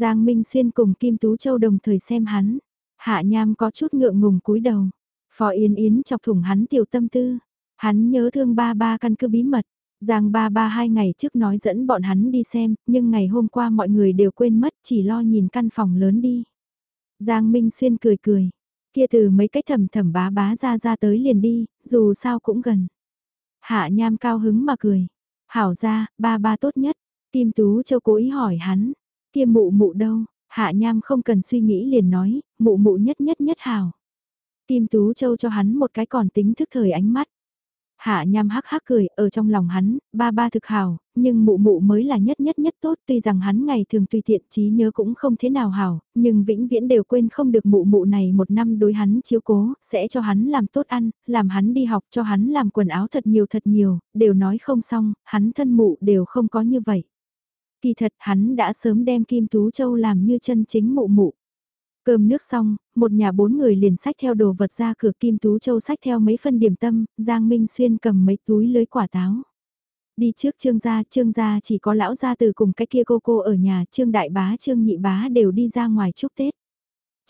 Giang Minh Xuyên cùng Kim Tú Châu đồng thời xem hắn, Hạ Nham có chút ngượng ngùng cúi đầu. Phó Yên Yến chọc thủng hắn tiểu tâm tư. Hắn nhớ thương ba ba căn cứ bí mật. Giang ba ba hai ngày trước nói dẫn bọn hắn đi xem, nhưng ngày hôm qua mọi người đều quên mất chỉ lo nhìn căn phòng lớn đi. Giang Minh Xuyên cười cười. Kia từ mấy cái thầm thầm bá bá ra ra tới liền đi, dù sao cũng gần. Hạ nham cao hứng mà cười. Hảo ra, ba ba tốt nhất. Kim Tú Châu cố ý hỏi hắn. Kia mụ mụ đâu? Hạ nham không cần suy nghĩ liền nói, mụ mụ nhất nhất nhất hảo. Kim Tú Châu cho hắn một cái còn tính thức thời ánh mắt. Hạ nham hắc hắc cười, ở trong lòng hắn, ba ba thực hảo, nhưng mụ mụ mới là nhất nhất nhất tốt tuy rằng hắn ngày thường tùy tiện trí nhớ cũng không thế nào hảo, nhưng vĩnh viễn đều quên không được mụ mụ này một năm đối hắn chiếu cố, sẽ cho hắn làm tốt ăn, làm hắn đi học cho hắn làm quần áo thật nhiều thật nhiều, đều nói không xong, hắn thân mụ đều không có như vậy. Kỳ thật hắn đã sớm đem Kim Tú Châu làm như chân chính mụ mụ. Cơm nước xong, một nhà bốn người liền sách theo đồ vật ra cửa Kim Tú Châu sách theo mấy phân điểm tâm, Giang Minh Xuyên cầm mấy túi lưới quả táo. Đi trước trương gia, trương gia chỉ có lão gia từ cùng cái kia cô cô ở nhà, trương đại bá trương nhị bá đều đi ra ngoài chúc Tết.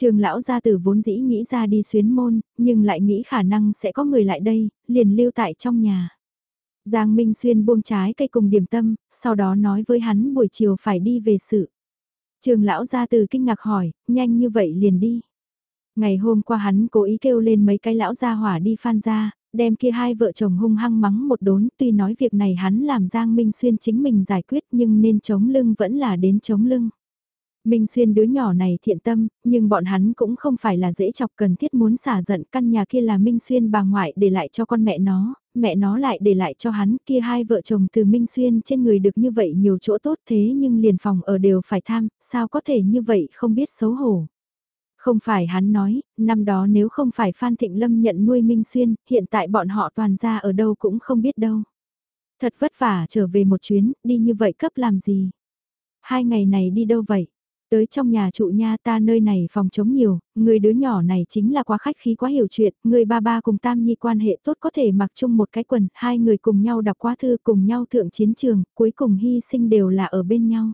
Trương lão gia từ vốn dĩ nghĩ ra đi xuyến môn, nhưng lại nghĩ khả năng sẽ có người lại đây, liền lưu tại trong nhà. Giang Minh Xuyên buông trái cây cùng điểm tâm, sau đó nói với hắn buổi chiều phải đi về sự. Trường lão ra từ kinh ngạc hỏi, nhanh như vậy liền đi. Ngày hôm qua hắn cố ý kêu lên mấy cái lão gia hỏa đi phan ra, đem kia hai vợ chồng hung hăng mắng một đốn, tuy nói việc này hắn làm Giang Minh Xuyên chính mình giải quyết nhưng nên chống lưng vẫn là đến chống lưng. Minh Xuyên đứa nhỏ này thiện tâm, nhưng bọn hắn cũng không phải là dễ chọc cần thiết muốn xả giận căn nhà kia là Minh Xuyên bà ngoại để lại cho con mẹ nó, mẹ nó lại để lại cho hắn kia hai vợ chồng từ Minh Xuyên trên người được như vậy nhiều chỗ tốt thế nhưng liền phòng ở đều phải tham, sao có thể như vậy không biết xấu hổ. Không phải hắn nói, năm đó nếu không phải Phan Thịnh Lâm nhận nuôi Minh Xuyên, hiện tại bọn họ toàn ra ở đâu cũng không biết đâu. Thật vất vả trở về một chuyến, đi như vậy cấp làm gì? Hai ngày này đi đâu vậy? Tới trong nhà trụ nha ta nơi này phòng chống nhiều, người đứa nhỏ này chính là quá khách khí quá hiểu chuyện, người ba ba cùng Tam Nhi quan hệ tốt có thể mặc chung một cái quần, hai người cùng nhau đọc qua thư cùng nhau thượng chiến trường, cuối cùng hy sinh đều là ở bên nhau.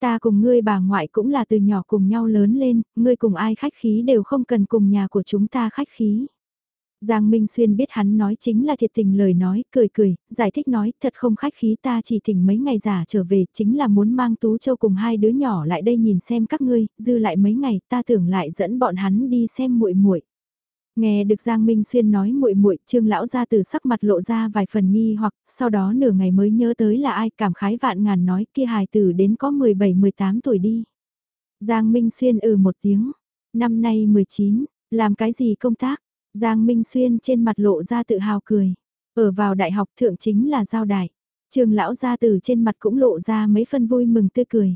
Ta cùng ngươi bà ngoại cũng là từ nhỏ cùng nhau lớn lên, ngươi cùng ai khách khí đều không cần cùng nhà của chúng ta khách khí. Giang Minh Xuyên biết hắn nói chính là thiệt tình lời nói, cười cười, giải thích nói, thật không khách khí ta chỉ thỉnh mấy ngày giả trở về, chính là muốn mang Tú Châu cùng hai đứa nhỏ lại đây nhìn xem các ngươi, dư lại mấy ngày, ta tưởng lại dẫn bọn hắn đi xem muội muội. Nghe được Giang Minh Xuyên nói muội muội, Trương lão gia từ sắc mặt lộ ra vài phần nghi hoặc, sau đó nửa ngày mới nhớ tới là ai, cảm khái vạn ngàn nói kia hài tử đến có 17-18 tuổi đi. Giang Minh Xuyên ừ một tiếng. Năm nay 19, làm cái gì công tác? Giang Minh Xuyên trên mặt lộ ra tự hào cười. Ở vào đại học thượng chính là giao đại. Trường lão gia từ trên mặt cũng lộ ra mấy phân vui mừng tươi cười.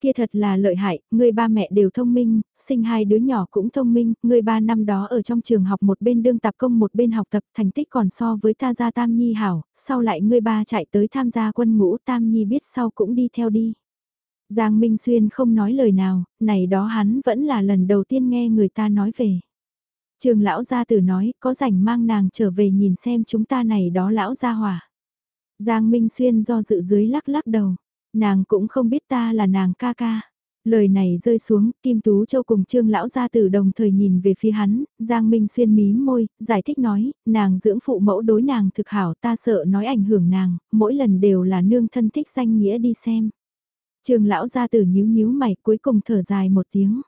Kia thật là lợi hại, người ba mẹ đều thông minh, sinh hai đứa nhỏ cũng thông minh, người ba năm đó ở trong trường học một bên đương tạp công một bên học tập thành tích còn so với ta gia Tam Nhi hảo, sau lại người ba chạy tới tham gia quân ngũ Tam Nhi biết sau cũng đi theo đi. Giang Minh Xuyên không nói lời nào, này đó hắn vẫn là lần đầu tiên nghe người ta nói về. Trường lão gia tử nói, có rảnh mang nàng trở về nhìn xem chúng ta này đó lão gia hỏa. Giang Minh Xuyên do dự dưới lắc lắc đầu, nàng cũng không biết ta là nàng ca ca. Lời này rơi xuống, Kim Tú Châu cùng Trương Lão Gia Tử đồng thời nhìn về phía hắn, Giang Minh Xuyên mí môi, giải thích nói, nàng dưỡng phụ mẫu đối nàng thực hảo ta sợ nói ảnh hưởng nàng, mỗi lần đều là nương thân thích danh nghĩa đi xem. Trương Lão Gia Tử nhíu nhíu mày cuối cùng thở dài một tiếng.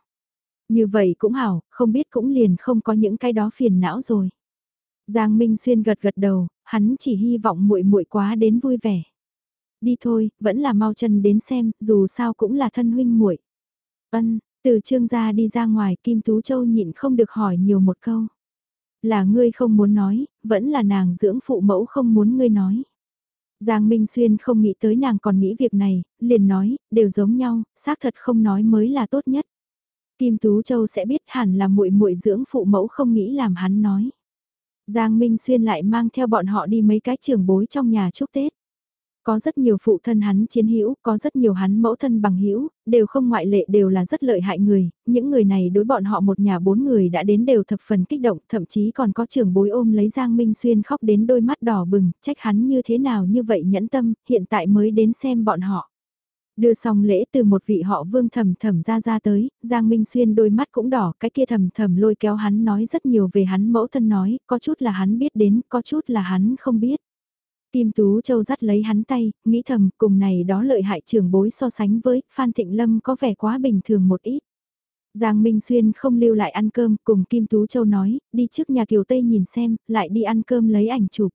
Như vậy cũng hảo, không biết cũng liền không có những cái đó phiền não rồi. Giang Minh Xuyên gật gật đầu, hắn chỉ hy vọng muội muội quá đến vui vẻ. Đi thôi, vẫn là mau chân đến xem, dù sao cũng là thân huynh muội. Ân, từ trương gia đi ra ngoài, Kim Tú Châu nhịn không được hỏi nhiều một câu. Là ngươi không muốn nói, vẫn là nàng dưỡng phụ mẫu không muốn ngươi nói. Giang Minh Xuyên không nghĩ tới nàng còn nghĩ việc này, liền nói, đều giống nhau, xác thật không nói mới là tốt nhất. Kim Tú Châu sẽ biết hẳn là muội muội dưỡng phụ mẫu không nghĩ làm hắn nói. Giang Minh Xuyên lại mang theo bọn họ đi mấy cái trường bối trong nhà chúc Tết. Có rất nhiều phụ thân hắn chiến hữu, có rất nhiều hắn mẫu thân bằng hữu, đều không ngoại lệ đều là rất lợi hại người, những người này đối bọn họ một nhà bốn người đã đến đều thập phần kích động, thậm chí còn có trưởng bối ôm lấy Giang Minh Xuyên khóc đến đôi mắt đỏ bừng, trách hắn như thế nào như vậy nhẫn tâm, hiện tại mới đến xem bọn họ. Đưa xong lễ từ một vị họ vương thầm thầm ra ra tới, Giang Minh Xuyên đôi mắt cũng đỏ, cái kia thầm thầm lôi kéo hắn nói rất nhiều về hắn mẫu thân nói, có chút là hắn biết đến, có chút là hắn không biết. Kim Tú Châu dắt lấy hắn tay, nghĩ thầm cùng này đó lợi hại trưởng bối so sánh với Phan Thịnh Lâm có vẻ quá bình thường một ít. Giang Minh Xuyên không lưu lại ăn cơm cùng Kim Tú Châu nói, đi trước nhà Kiều Tây nhìn xem, lại đi ăn cơm lấy ảnh chụp.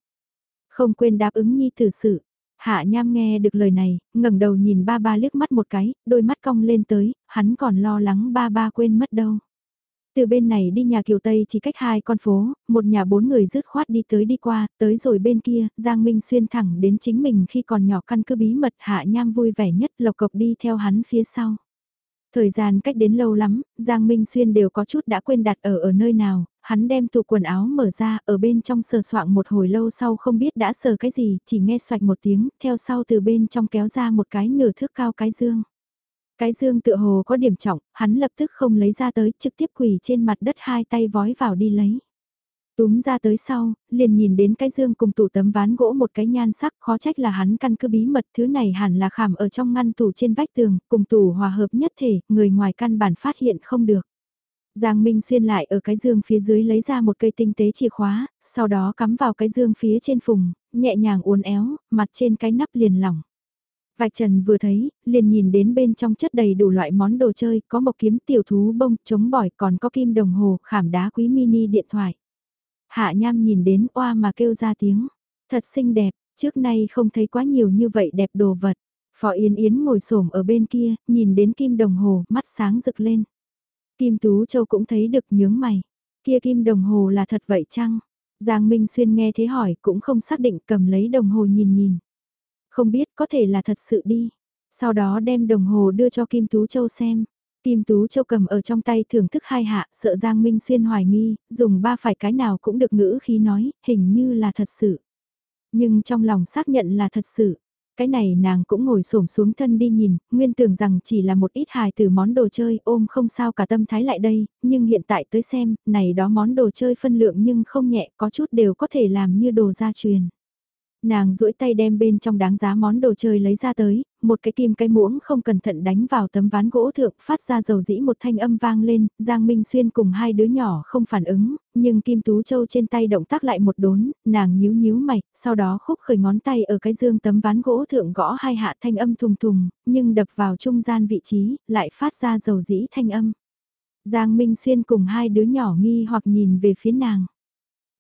Không quên đáp ứng nhi tử sự. Hạ Nham nghe được lời này, ngẩng đầu nhìn ba ba liếc mắt một cái, đôi mắt cong lên tới, hắn còn lo lắng ba ba quên mất đâu. Từ bên này đi nhà Kiều Tây chỉ cách hai con phố, một nhà bốn người rứt khoát đi tới đi qua, tới rồi bên kia, Giang Minh xuyên thẳng đến chính mình khi còn nhỏ căn cứ bí mật hạ nham vui vẻ nhất lộc cộc đi theo hắn phía sau. Thời gian cách đến lâu lắm, Giang Minh Xuyên đều có chút đã quên đặt ở ở nơi nào, hắn đem tủ quần áo mở ra, ở bên trong sờ soạng một hồi lâu sau không biết đã sờ cái gì, chỉ nghe xoạch một tiếng, theo sau từ bên trong kéo ra một cái nửa thước cao cái dương. Cái dương tựa hồ có điểm trọng, hắn lập tức không lấy ra tới, trực tiếp quỳ trên mặt đất hai tay vói vào đi lấy. Túm ra tới sau, liền nhìn đến cái dương cùng tủ tấm ván gỗ một cái nhan sắc khó trách là hắn căn cứ bí mật thứ này hẳn là khảm ở trong ngăn tủ trên vách tường, cùng tủ hòa hợp nhất thể, người ngoài căn bản phát hiện không được. Giang Minh xuyên lại ở cái dương phía dưới lấy ra một cây tinh tế chìa khóa, sau đó cắm vào cái dương phía trên phùng, nhẹ nhàng uốn éo, mặt trên cái nắp liền lỏng. Vạch trần vừa thấy, liền nhìn đến bên trong chất đầy đủ loại món đồ chơi, có một kiếm tiểu thú bông, chống bỏi, còn có kim đồng hồ, khảm đá quý mini điện thoại. Hạ nham nhìn đến oa mà kêu ra tiếng, thật xinh đẹp, trước nay không thấy quá nhiều như vậy đẹp đồ vật. Phó Yến Yến ngồi xổm ở bên kia, nhìn đến kim đồng hồ, mắt sáng rực lên. Kim Tú Châu cũng thấy được nhướng mày. Kia kim đồng hồ là thật vậy chăng? Giang Minh Xuyên nghe thế hỏi cũng không xác định cầm lấy đồng hồ nhìn nhìn. Không biết có thể là thật sự đi. Sau đó đem đồng hồ đưa cho Kim Tú Châu xem. Kim Tú Châu cầm ở trong tay thưởng thức hai hạ, sợ Giang Minh Xuyên hoài nghi, dùng ba phải cái nào cũng được ngữ khi nói, hình như là thật sự. Nhưng trong lòng xác nhận là thật sự. Cái này nàng cũng ngồi xổm xuống thân đi nhìn, nguyên tưởng rằng chỉ là một ít hài từ món đồ chơi ôm không sao cả tâm thái lại đây, nhưng hiện tại tới xem, này đó món đồ chơi phân lượng nhưng không nhẹ, có chút đều có thể làm như đồ gia truyền. Nàng duỗi tay đem bên trong đáng giá món đồ chơi lấy ra tới, một cái kim cái muỗng không cẩn thận đánh vào tấm ván gỗ thượng, phát ra dầu dĩ một thanh âm vang lên, Giang Minh Xuyên cùng hai đứa nhỏ không phản ứng, nhưng Kim Tú Châu trên tay động tác lại một đốn, nàng nhíu nhíu mày, sau đó khúc khởi ngón tay ở cái dương tấm ván gỗ thượng gõ hai hạ thanh âm thùng thùng, nhưng đập vào trung gian vị trí, lại phát ra dầu dĩ thanh âm. Giang Minh Xuyên cùng hai đứa nhỏ nghi hoặc nhìn về phía nàng.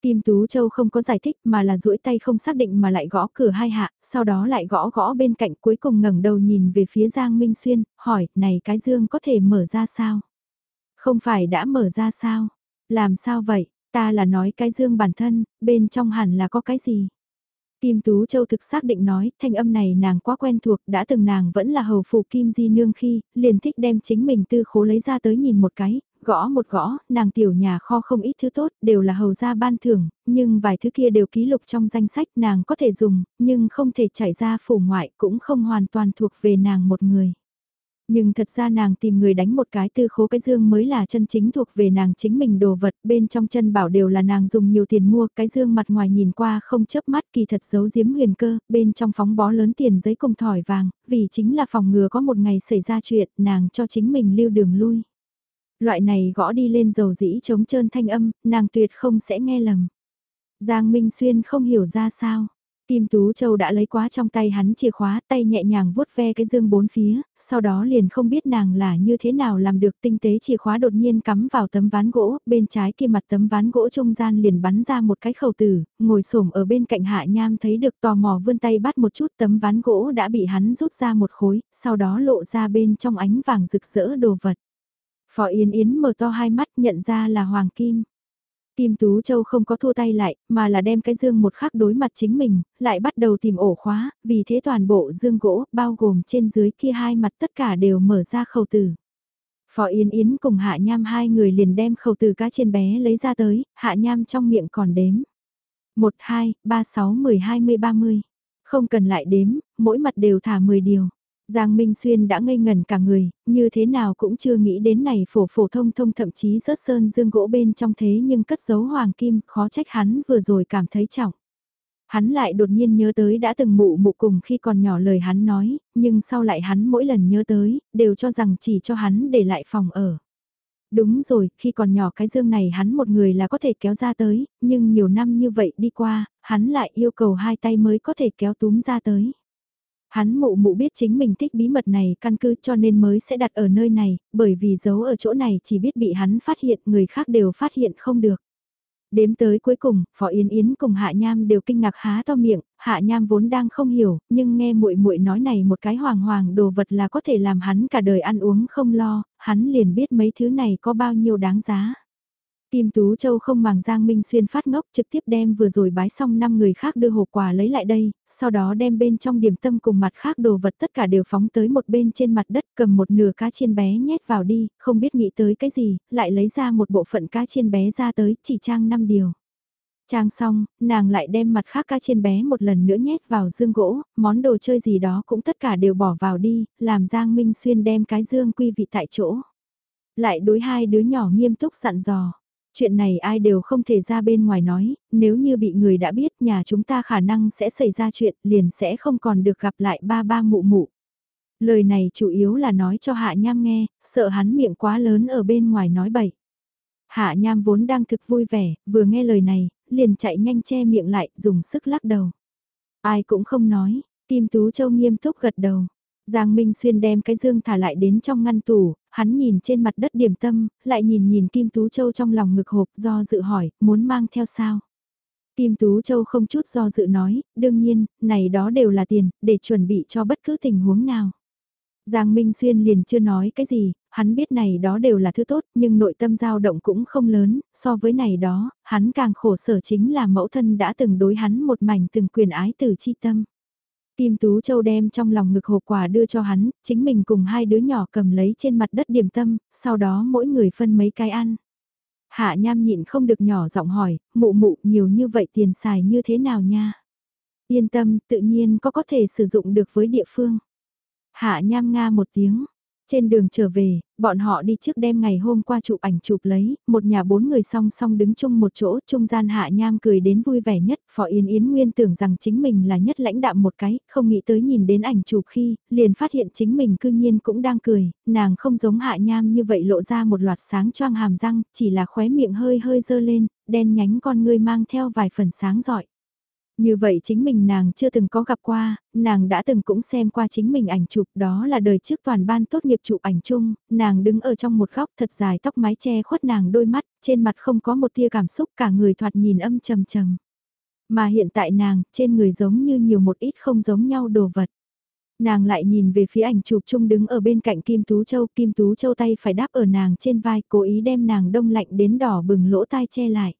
Kim Tú Châu không có giải thích mà là duỗi tay không xác định mà lại gõ cửa hai hạ, sau đó lại gõ gõ bên cạnh cuối cùng ngẩng đầu nhìn về phía Giang Minh Xuyên, hỏi, này cái dương có thể mở ra sao? Không phải đã mở ra sao? Làm sao vậy? Ta là nói cái dương bản thân, bên trong hẳn là có cái gì? Kim Tú Châu thực xác định nói, thanh âm này nàng quá quen thuộc, đã từng nàng vẫn là hầu phụ Kim Di Nương khi, liền thích đem chính mình tư khố lấy ra tới nhìn một cái, gõ một gõ, nàng tiểu nhà kho không ít thứ tốt, đều là hầu gia ban thưởng, nhưng vài thứ kia đều ký lục trong danh sách nàng có thể dùng, nhưng không thể chảy ra phủ ngoại cũng không hoàn toàn thuộc về nàng một người. Nhưng thật ra nàng tìm người đánh một cái tư khố cái dương mới là chân chính thuộc về nàng chính mình đồ vật, bên trong chân bảo đều là nàng dùng nhiều tiền mua, cái dương mặt ngoài nhìn qua không chớp mắt kỳ thật giấu giếm huyền cơ, bên trong phóng bó lớn tiền giấy cùng thỏi vàng, vì chính là phòng ngừa có một ngày xảy ra chuyện, nàng cho chính mình lưu đường lui. Loại này gõ đi lên dầu dĩ chống trơn thanh âm, nàng tuyệt không sẽ nghe lầm. Giang Minh Xuyên không hiểu ra sao. Kim Tú Châu đã lấy quá trong tay hắn chìa khóa tay nhẹ nhàng vuốt ve cái dương bốn phía, sau đó liền không biết nàng là như thế nào làm được tinh tế chìa khóa đột nhiên cắm vào tấm ván gỗ, bên trái kia mặt tấm ván gỗ trung gian liền bắn ra một cái khẩu tử, ngồi xổm ở bên cạnh hạ nham thấy được tò mò vươn tay bắt một chút tấm ván gỗ đã bị hắn rút ra một khối, sau đó lộ ra bên trong ánh vàng rực rỡ đồ vật. Phò Yên Yến mở to hai mắt nhận ra là Hoàng Kim. Kim Tú Châu không có thua tay lại, mà là đem cái dương một khắc đối mặt chính mình, lại bắt đầu tìm ổ khóa, vì thế toàn bộ dương gỗ, bao gồm trên dưới kia hai mặt tất cả đều mở ra khẩu tử. Phó Yên Yến cùng Hạ Nham hai người liền đem khẩu tử cá trên bé lấy ra tới, Hạ Nham trong miệng còn đếm. 1, 2, 3, 6, 10, 20, 30. Không cần lại đếm, mỗi mặt đều thả 10 điều. Giang Minh Xuyên đã ngây ngần cả người, như thế nào cũng chưa nghĩ đến này phổ phổ thông thông thậm chí rớt sơn dương gỗ bên trong thế nhưng cất giấu hoàng kim, khó trách hắn vừa rồi cảm thấy trọng. Hắn lại đột nhiên nhớ tới đã từng mụ mụ cùng khi còn nhỏ lời hắn nói, nhưng sau lại hắn mỗi lần nhớ tới, đều cho rằng chỉ cho hắn để lại phòng ở. Đúng rồi, khi còn nhỏ cái dương này hắn một người là có thể kéo ra tới, nhưng nhiều năm như vậy đi qua, hắn lại yêu cầu hai tay mới có thể kéo túm ra tới. Hắn mụ mụ biết chính mình thích bí mật này căn cứ cho nên mới sẽ đặt ở nơi này, bởi vì giấu ở chỗ này chỉ biết bị hắn phát hiện người khác đều phát hiện không được. Đếm tới cuối cùng, Phó Yến Yến cùng Hạ Nham đều kinh ngạc há to miệng, Hạ Nham vốn đang không hiểu, nhưng nghe muội muội nói này một cái hoàng hoàng đồ vật là có thể làm hắn cả đời ăn uống không lo, hắn liền biết mấy thứ này có bao nhiêu đáng giá. Kim Tú Châu không màng Giang Minh Xuyên phát ngốc trực tiếp đem vừa rồi bái xong 5 người khác đưa hộp quà lấy lại đây, sau đó đem bên trong điểm tâm cùng mặt khác đồ vật tất cả đều phóng tới một bên trên mặt đất cầm một nửa cá chiên bé nhét vào đi, không biết nghĩ tới cái gì, lại lấy ra một bộ phận cá chiên bé ra tới, chỉ trang 5 điều. Trang xong, nàng lại đem mặt khác cá chiên bé một lần nữa nhét vào dương gỗ, món đồ chơi gì đó cũng tất cả đều bỏ vào đi, làm Giang Minh Xuyên đem cái dương quy vị tại chỗ. Lại đối hai đứa nhỏ nghiêm túc dặn dò Chuyện này ai đều không thể ra bên ngoài nói, nếu như bị người đã biết nhà chúng ta khả năng sẽ xảy ra chuyện liền sẽ không còn được gặp lại ba ba mụ mụ. Lời này chủ yếu là nói cho Hạ Nham nghe, sợ hắn miệng quá lớn ở bên ngoài nói bậy. Hạ Nham vốn đang thực vui vẻ, vừa nghe lời này, liền chạy nhanh che miệng lại, dùng sức lắc đầu. Ai cũng không nói, Kim Tú Châu nghiêm túc gật đầu. Giang Minh Xuyên đem cái dương thả lại đến trong ngăn tủ, hắn nhìn trên mặt đất điểm tâm, lại nhìn nhìn Kim Tú Châu trong lòng ngực hộp do dự hỏi, muốn mang theo sao? Kim Tú Châu không chút do dự nói, đương nhiên, này đó đều là tiền, để chuẩn bị cho bất cứ tình huống nào. Giang Minh Xuyên liền chưa nói cái gì, hắn biết này đó đều là thứ tốt, nhưng nội tâm dao động cũng không lớn, so với này đó, hắn càng khổ sở chính là mẫu thân đã từng đối hắn một mảnh từng quyền ái từ chi tâm. Kim Tú Châu đem trong lòng ngực hộp quà đưa cho hắn, chính mình cùng hai đứa nhỏ cầm lấy trên mặt đất điểm tâm, sau đó mỗi người phân mấy cái ăn. Hạ Nham nhịn không được nhỏ giọng hỏi, mụ mụ nhiều như vậy tiền xài như thế nào nha? Yên tâm, tự nhiên có có thể sử dụng được với địa phương. Hạ Nham Nga một tiếng, trên đường trở về, bọn họ đi trước đêm ngày hôm qua chụp ảnh chụp lấy, một nhà bốn người song song đứng chung một chỗ, trung gian hạ nham cười đến vui vẻ nhất, Phó Yến Yến Nguyên tưởng rằng chính mình là nhất lãnh đạm một cái, không nghĩ tới nhìn đến ảnh chụp khi, liền phát hiện chính mình cư nhiên cũng đang cười, nàng không giống hạ nham như vậy lộ ra một loạt sáng choang hàm răng, chỉ là khóe miệng hơi hơi dơ lên, đen nhánh con ngươi mang theo vài phần sáng giỏi. Như vậy chính mình nàng chưa từng có gặp qua, nàng đã từng cũng xem qua chính mình ảnh chụp đó là đời trước toàn ban tốt nghiệp chụp ảnh chung, nàng đứng ở trong một góc thật dài tóc mái che khuất nàng đôi mắt, trên mặt không có một tia cảm xúc cả người thoạt nhìn âm trầm trầm. Mà hiện tại nàng, trên người giống như nhiều một ít không giống nhau đồ vật. Nàng lại nhìn về phía ảnh chụp chung đứng ở bên cạnh Kim Tú Châu, Kim Tú Châu tay phải đáp ở nàng trên vai, cố ý đem nàng đông lạnh đến đỏ bừng lỗ tai che lại.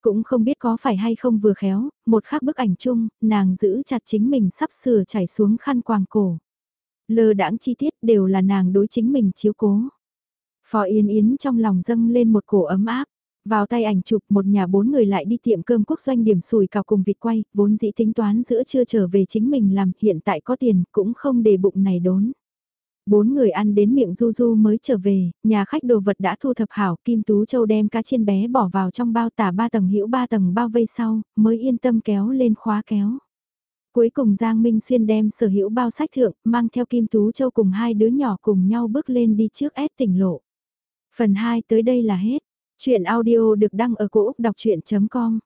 Cũng không biết có phải hay không vừa khéo, một khắc bức ảnh chung, nàng giữ chặt chính mình sắp sửa chảy xuống khăn quàng cổ. Lơ đãng chi tiết đều là nàng đối chính mình chiếu cố. Phó Yên Yến trong lòng dâng lên một cổ ấm áp. Vào tay ảnh chụp một nhà bốn người lại đi tiệm cơm quốc doanh điểm sùi cào cùng vịt quay, vốn dĩ tính toán giữa chưa trở về chính mình làm, hiện tại có tiền cũng không để bụng này đốn. Bốn người ăn đến miệng du du mới trở về, nhà khách đồ vật đã thu thập hảo, Kim Tú Châu đem cá chiên bé bỏ vào trong bao tả ba tầng hữu ba tầng bao vây sau, mới yên tâm kéo lên khóa kéo. Cuối cùng Giang Minh Xuyên đem sở hữu bao sách thượng, mang theo Kim Tú Châu cùng hai đứa nhỏ cùng nhau bước lên đi trước S tỉnh lộ. Phần 2 tới đây là hết. Chuyện audio được đăng ở cổ Úc đọc chuyện.com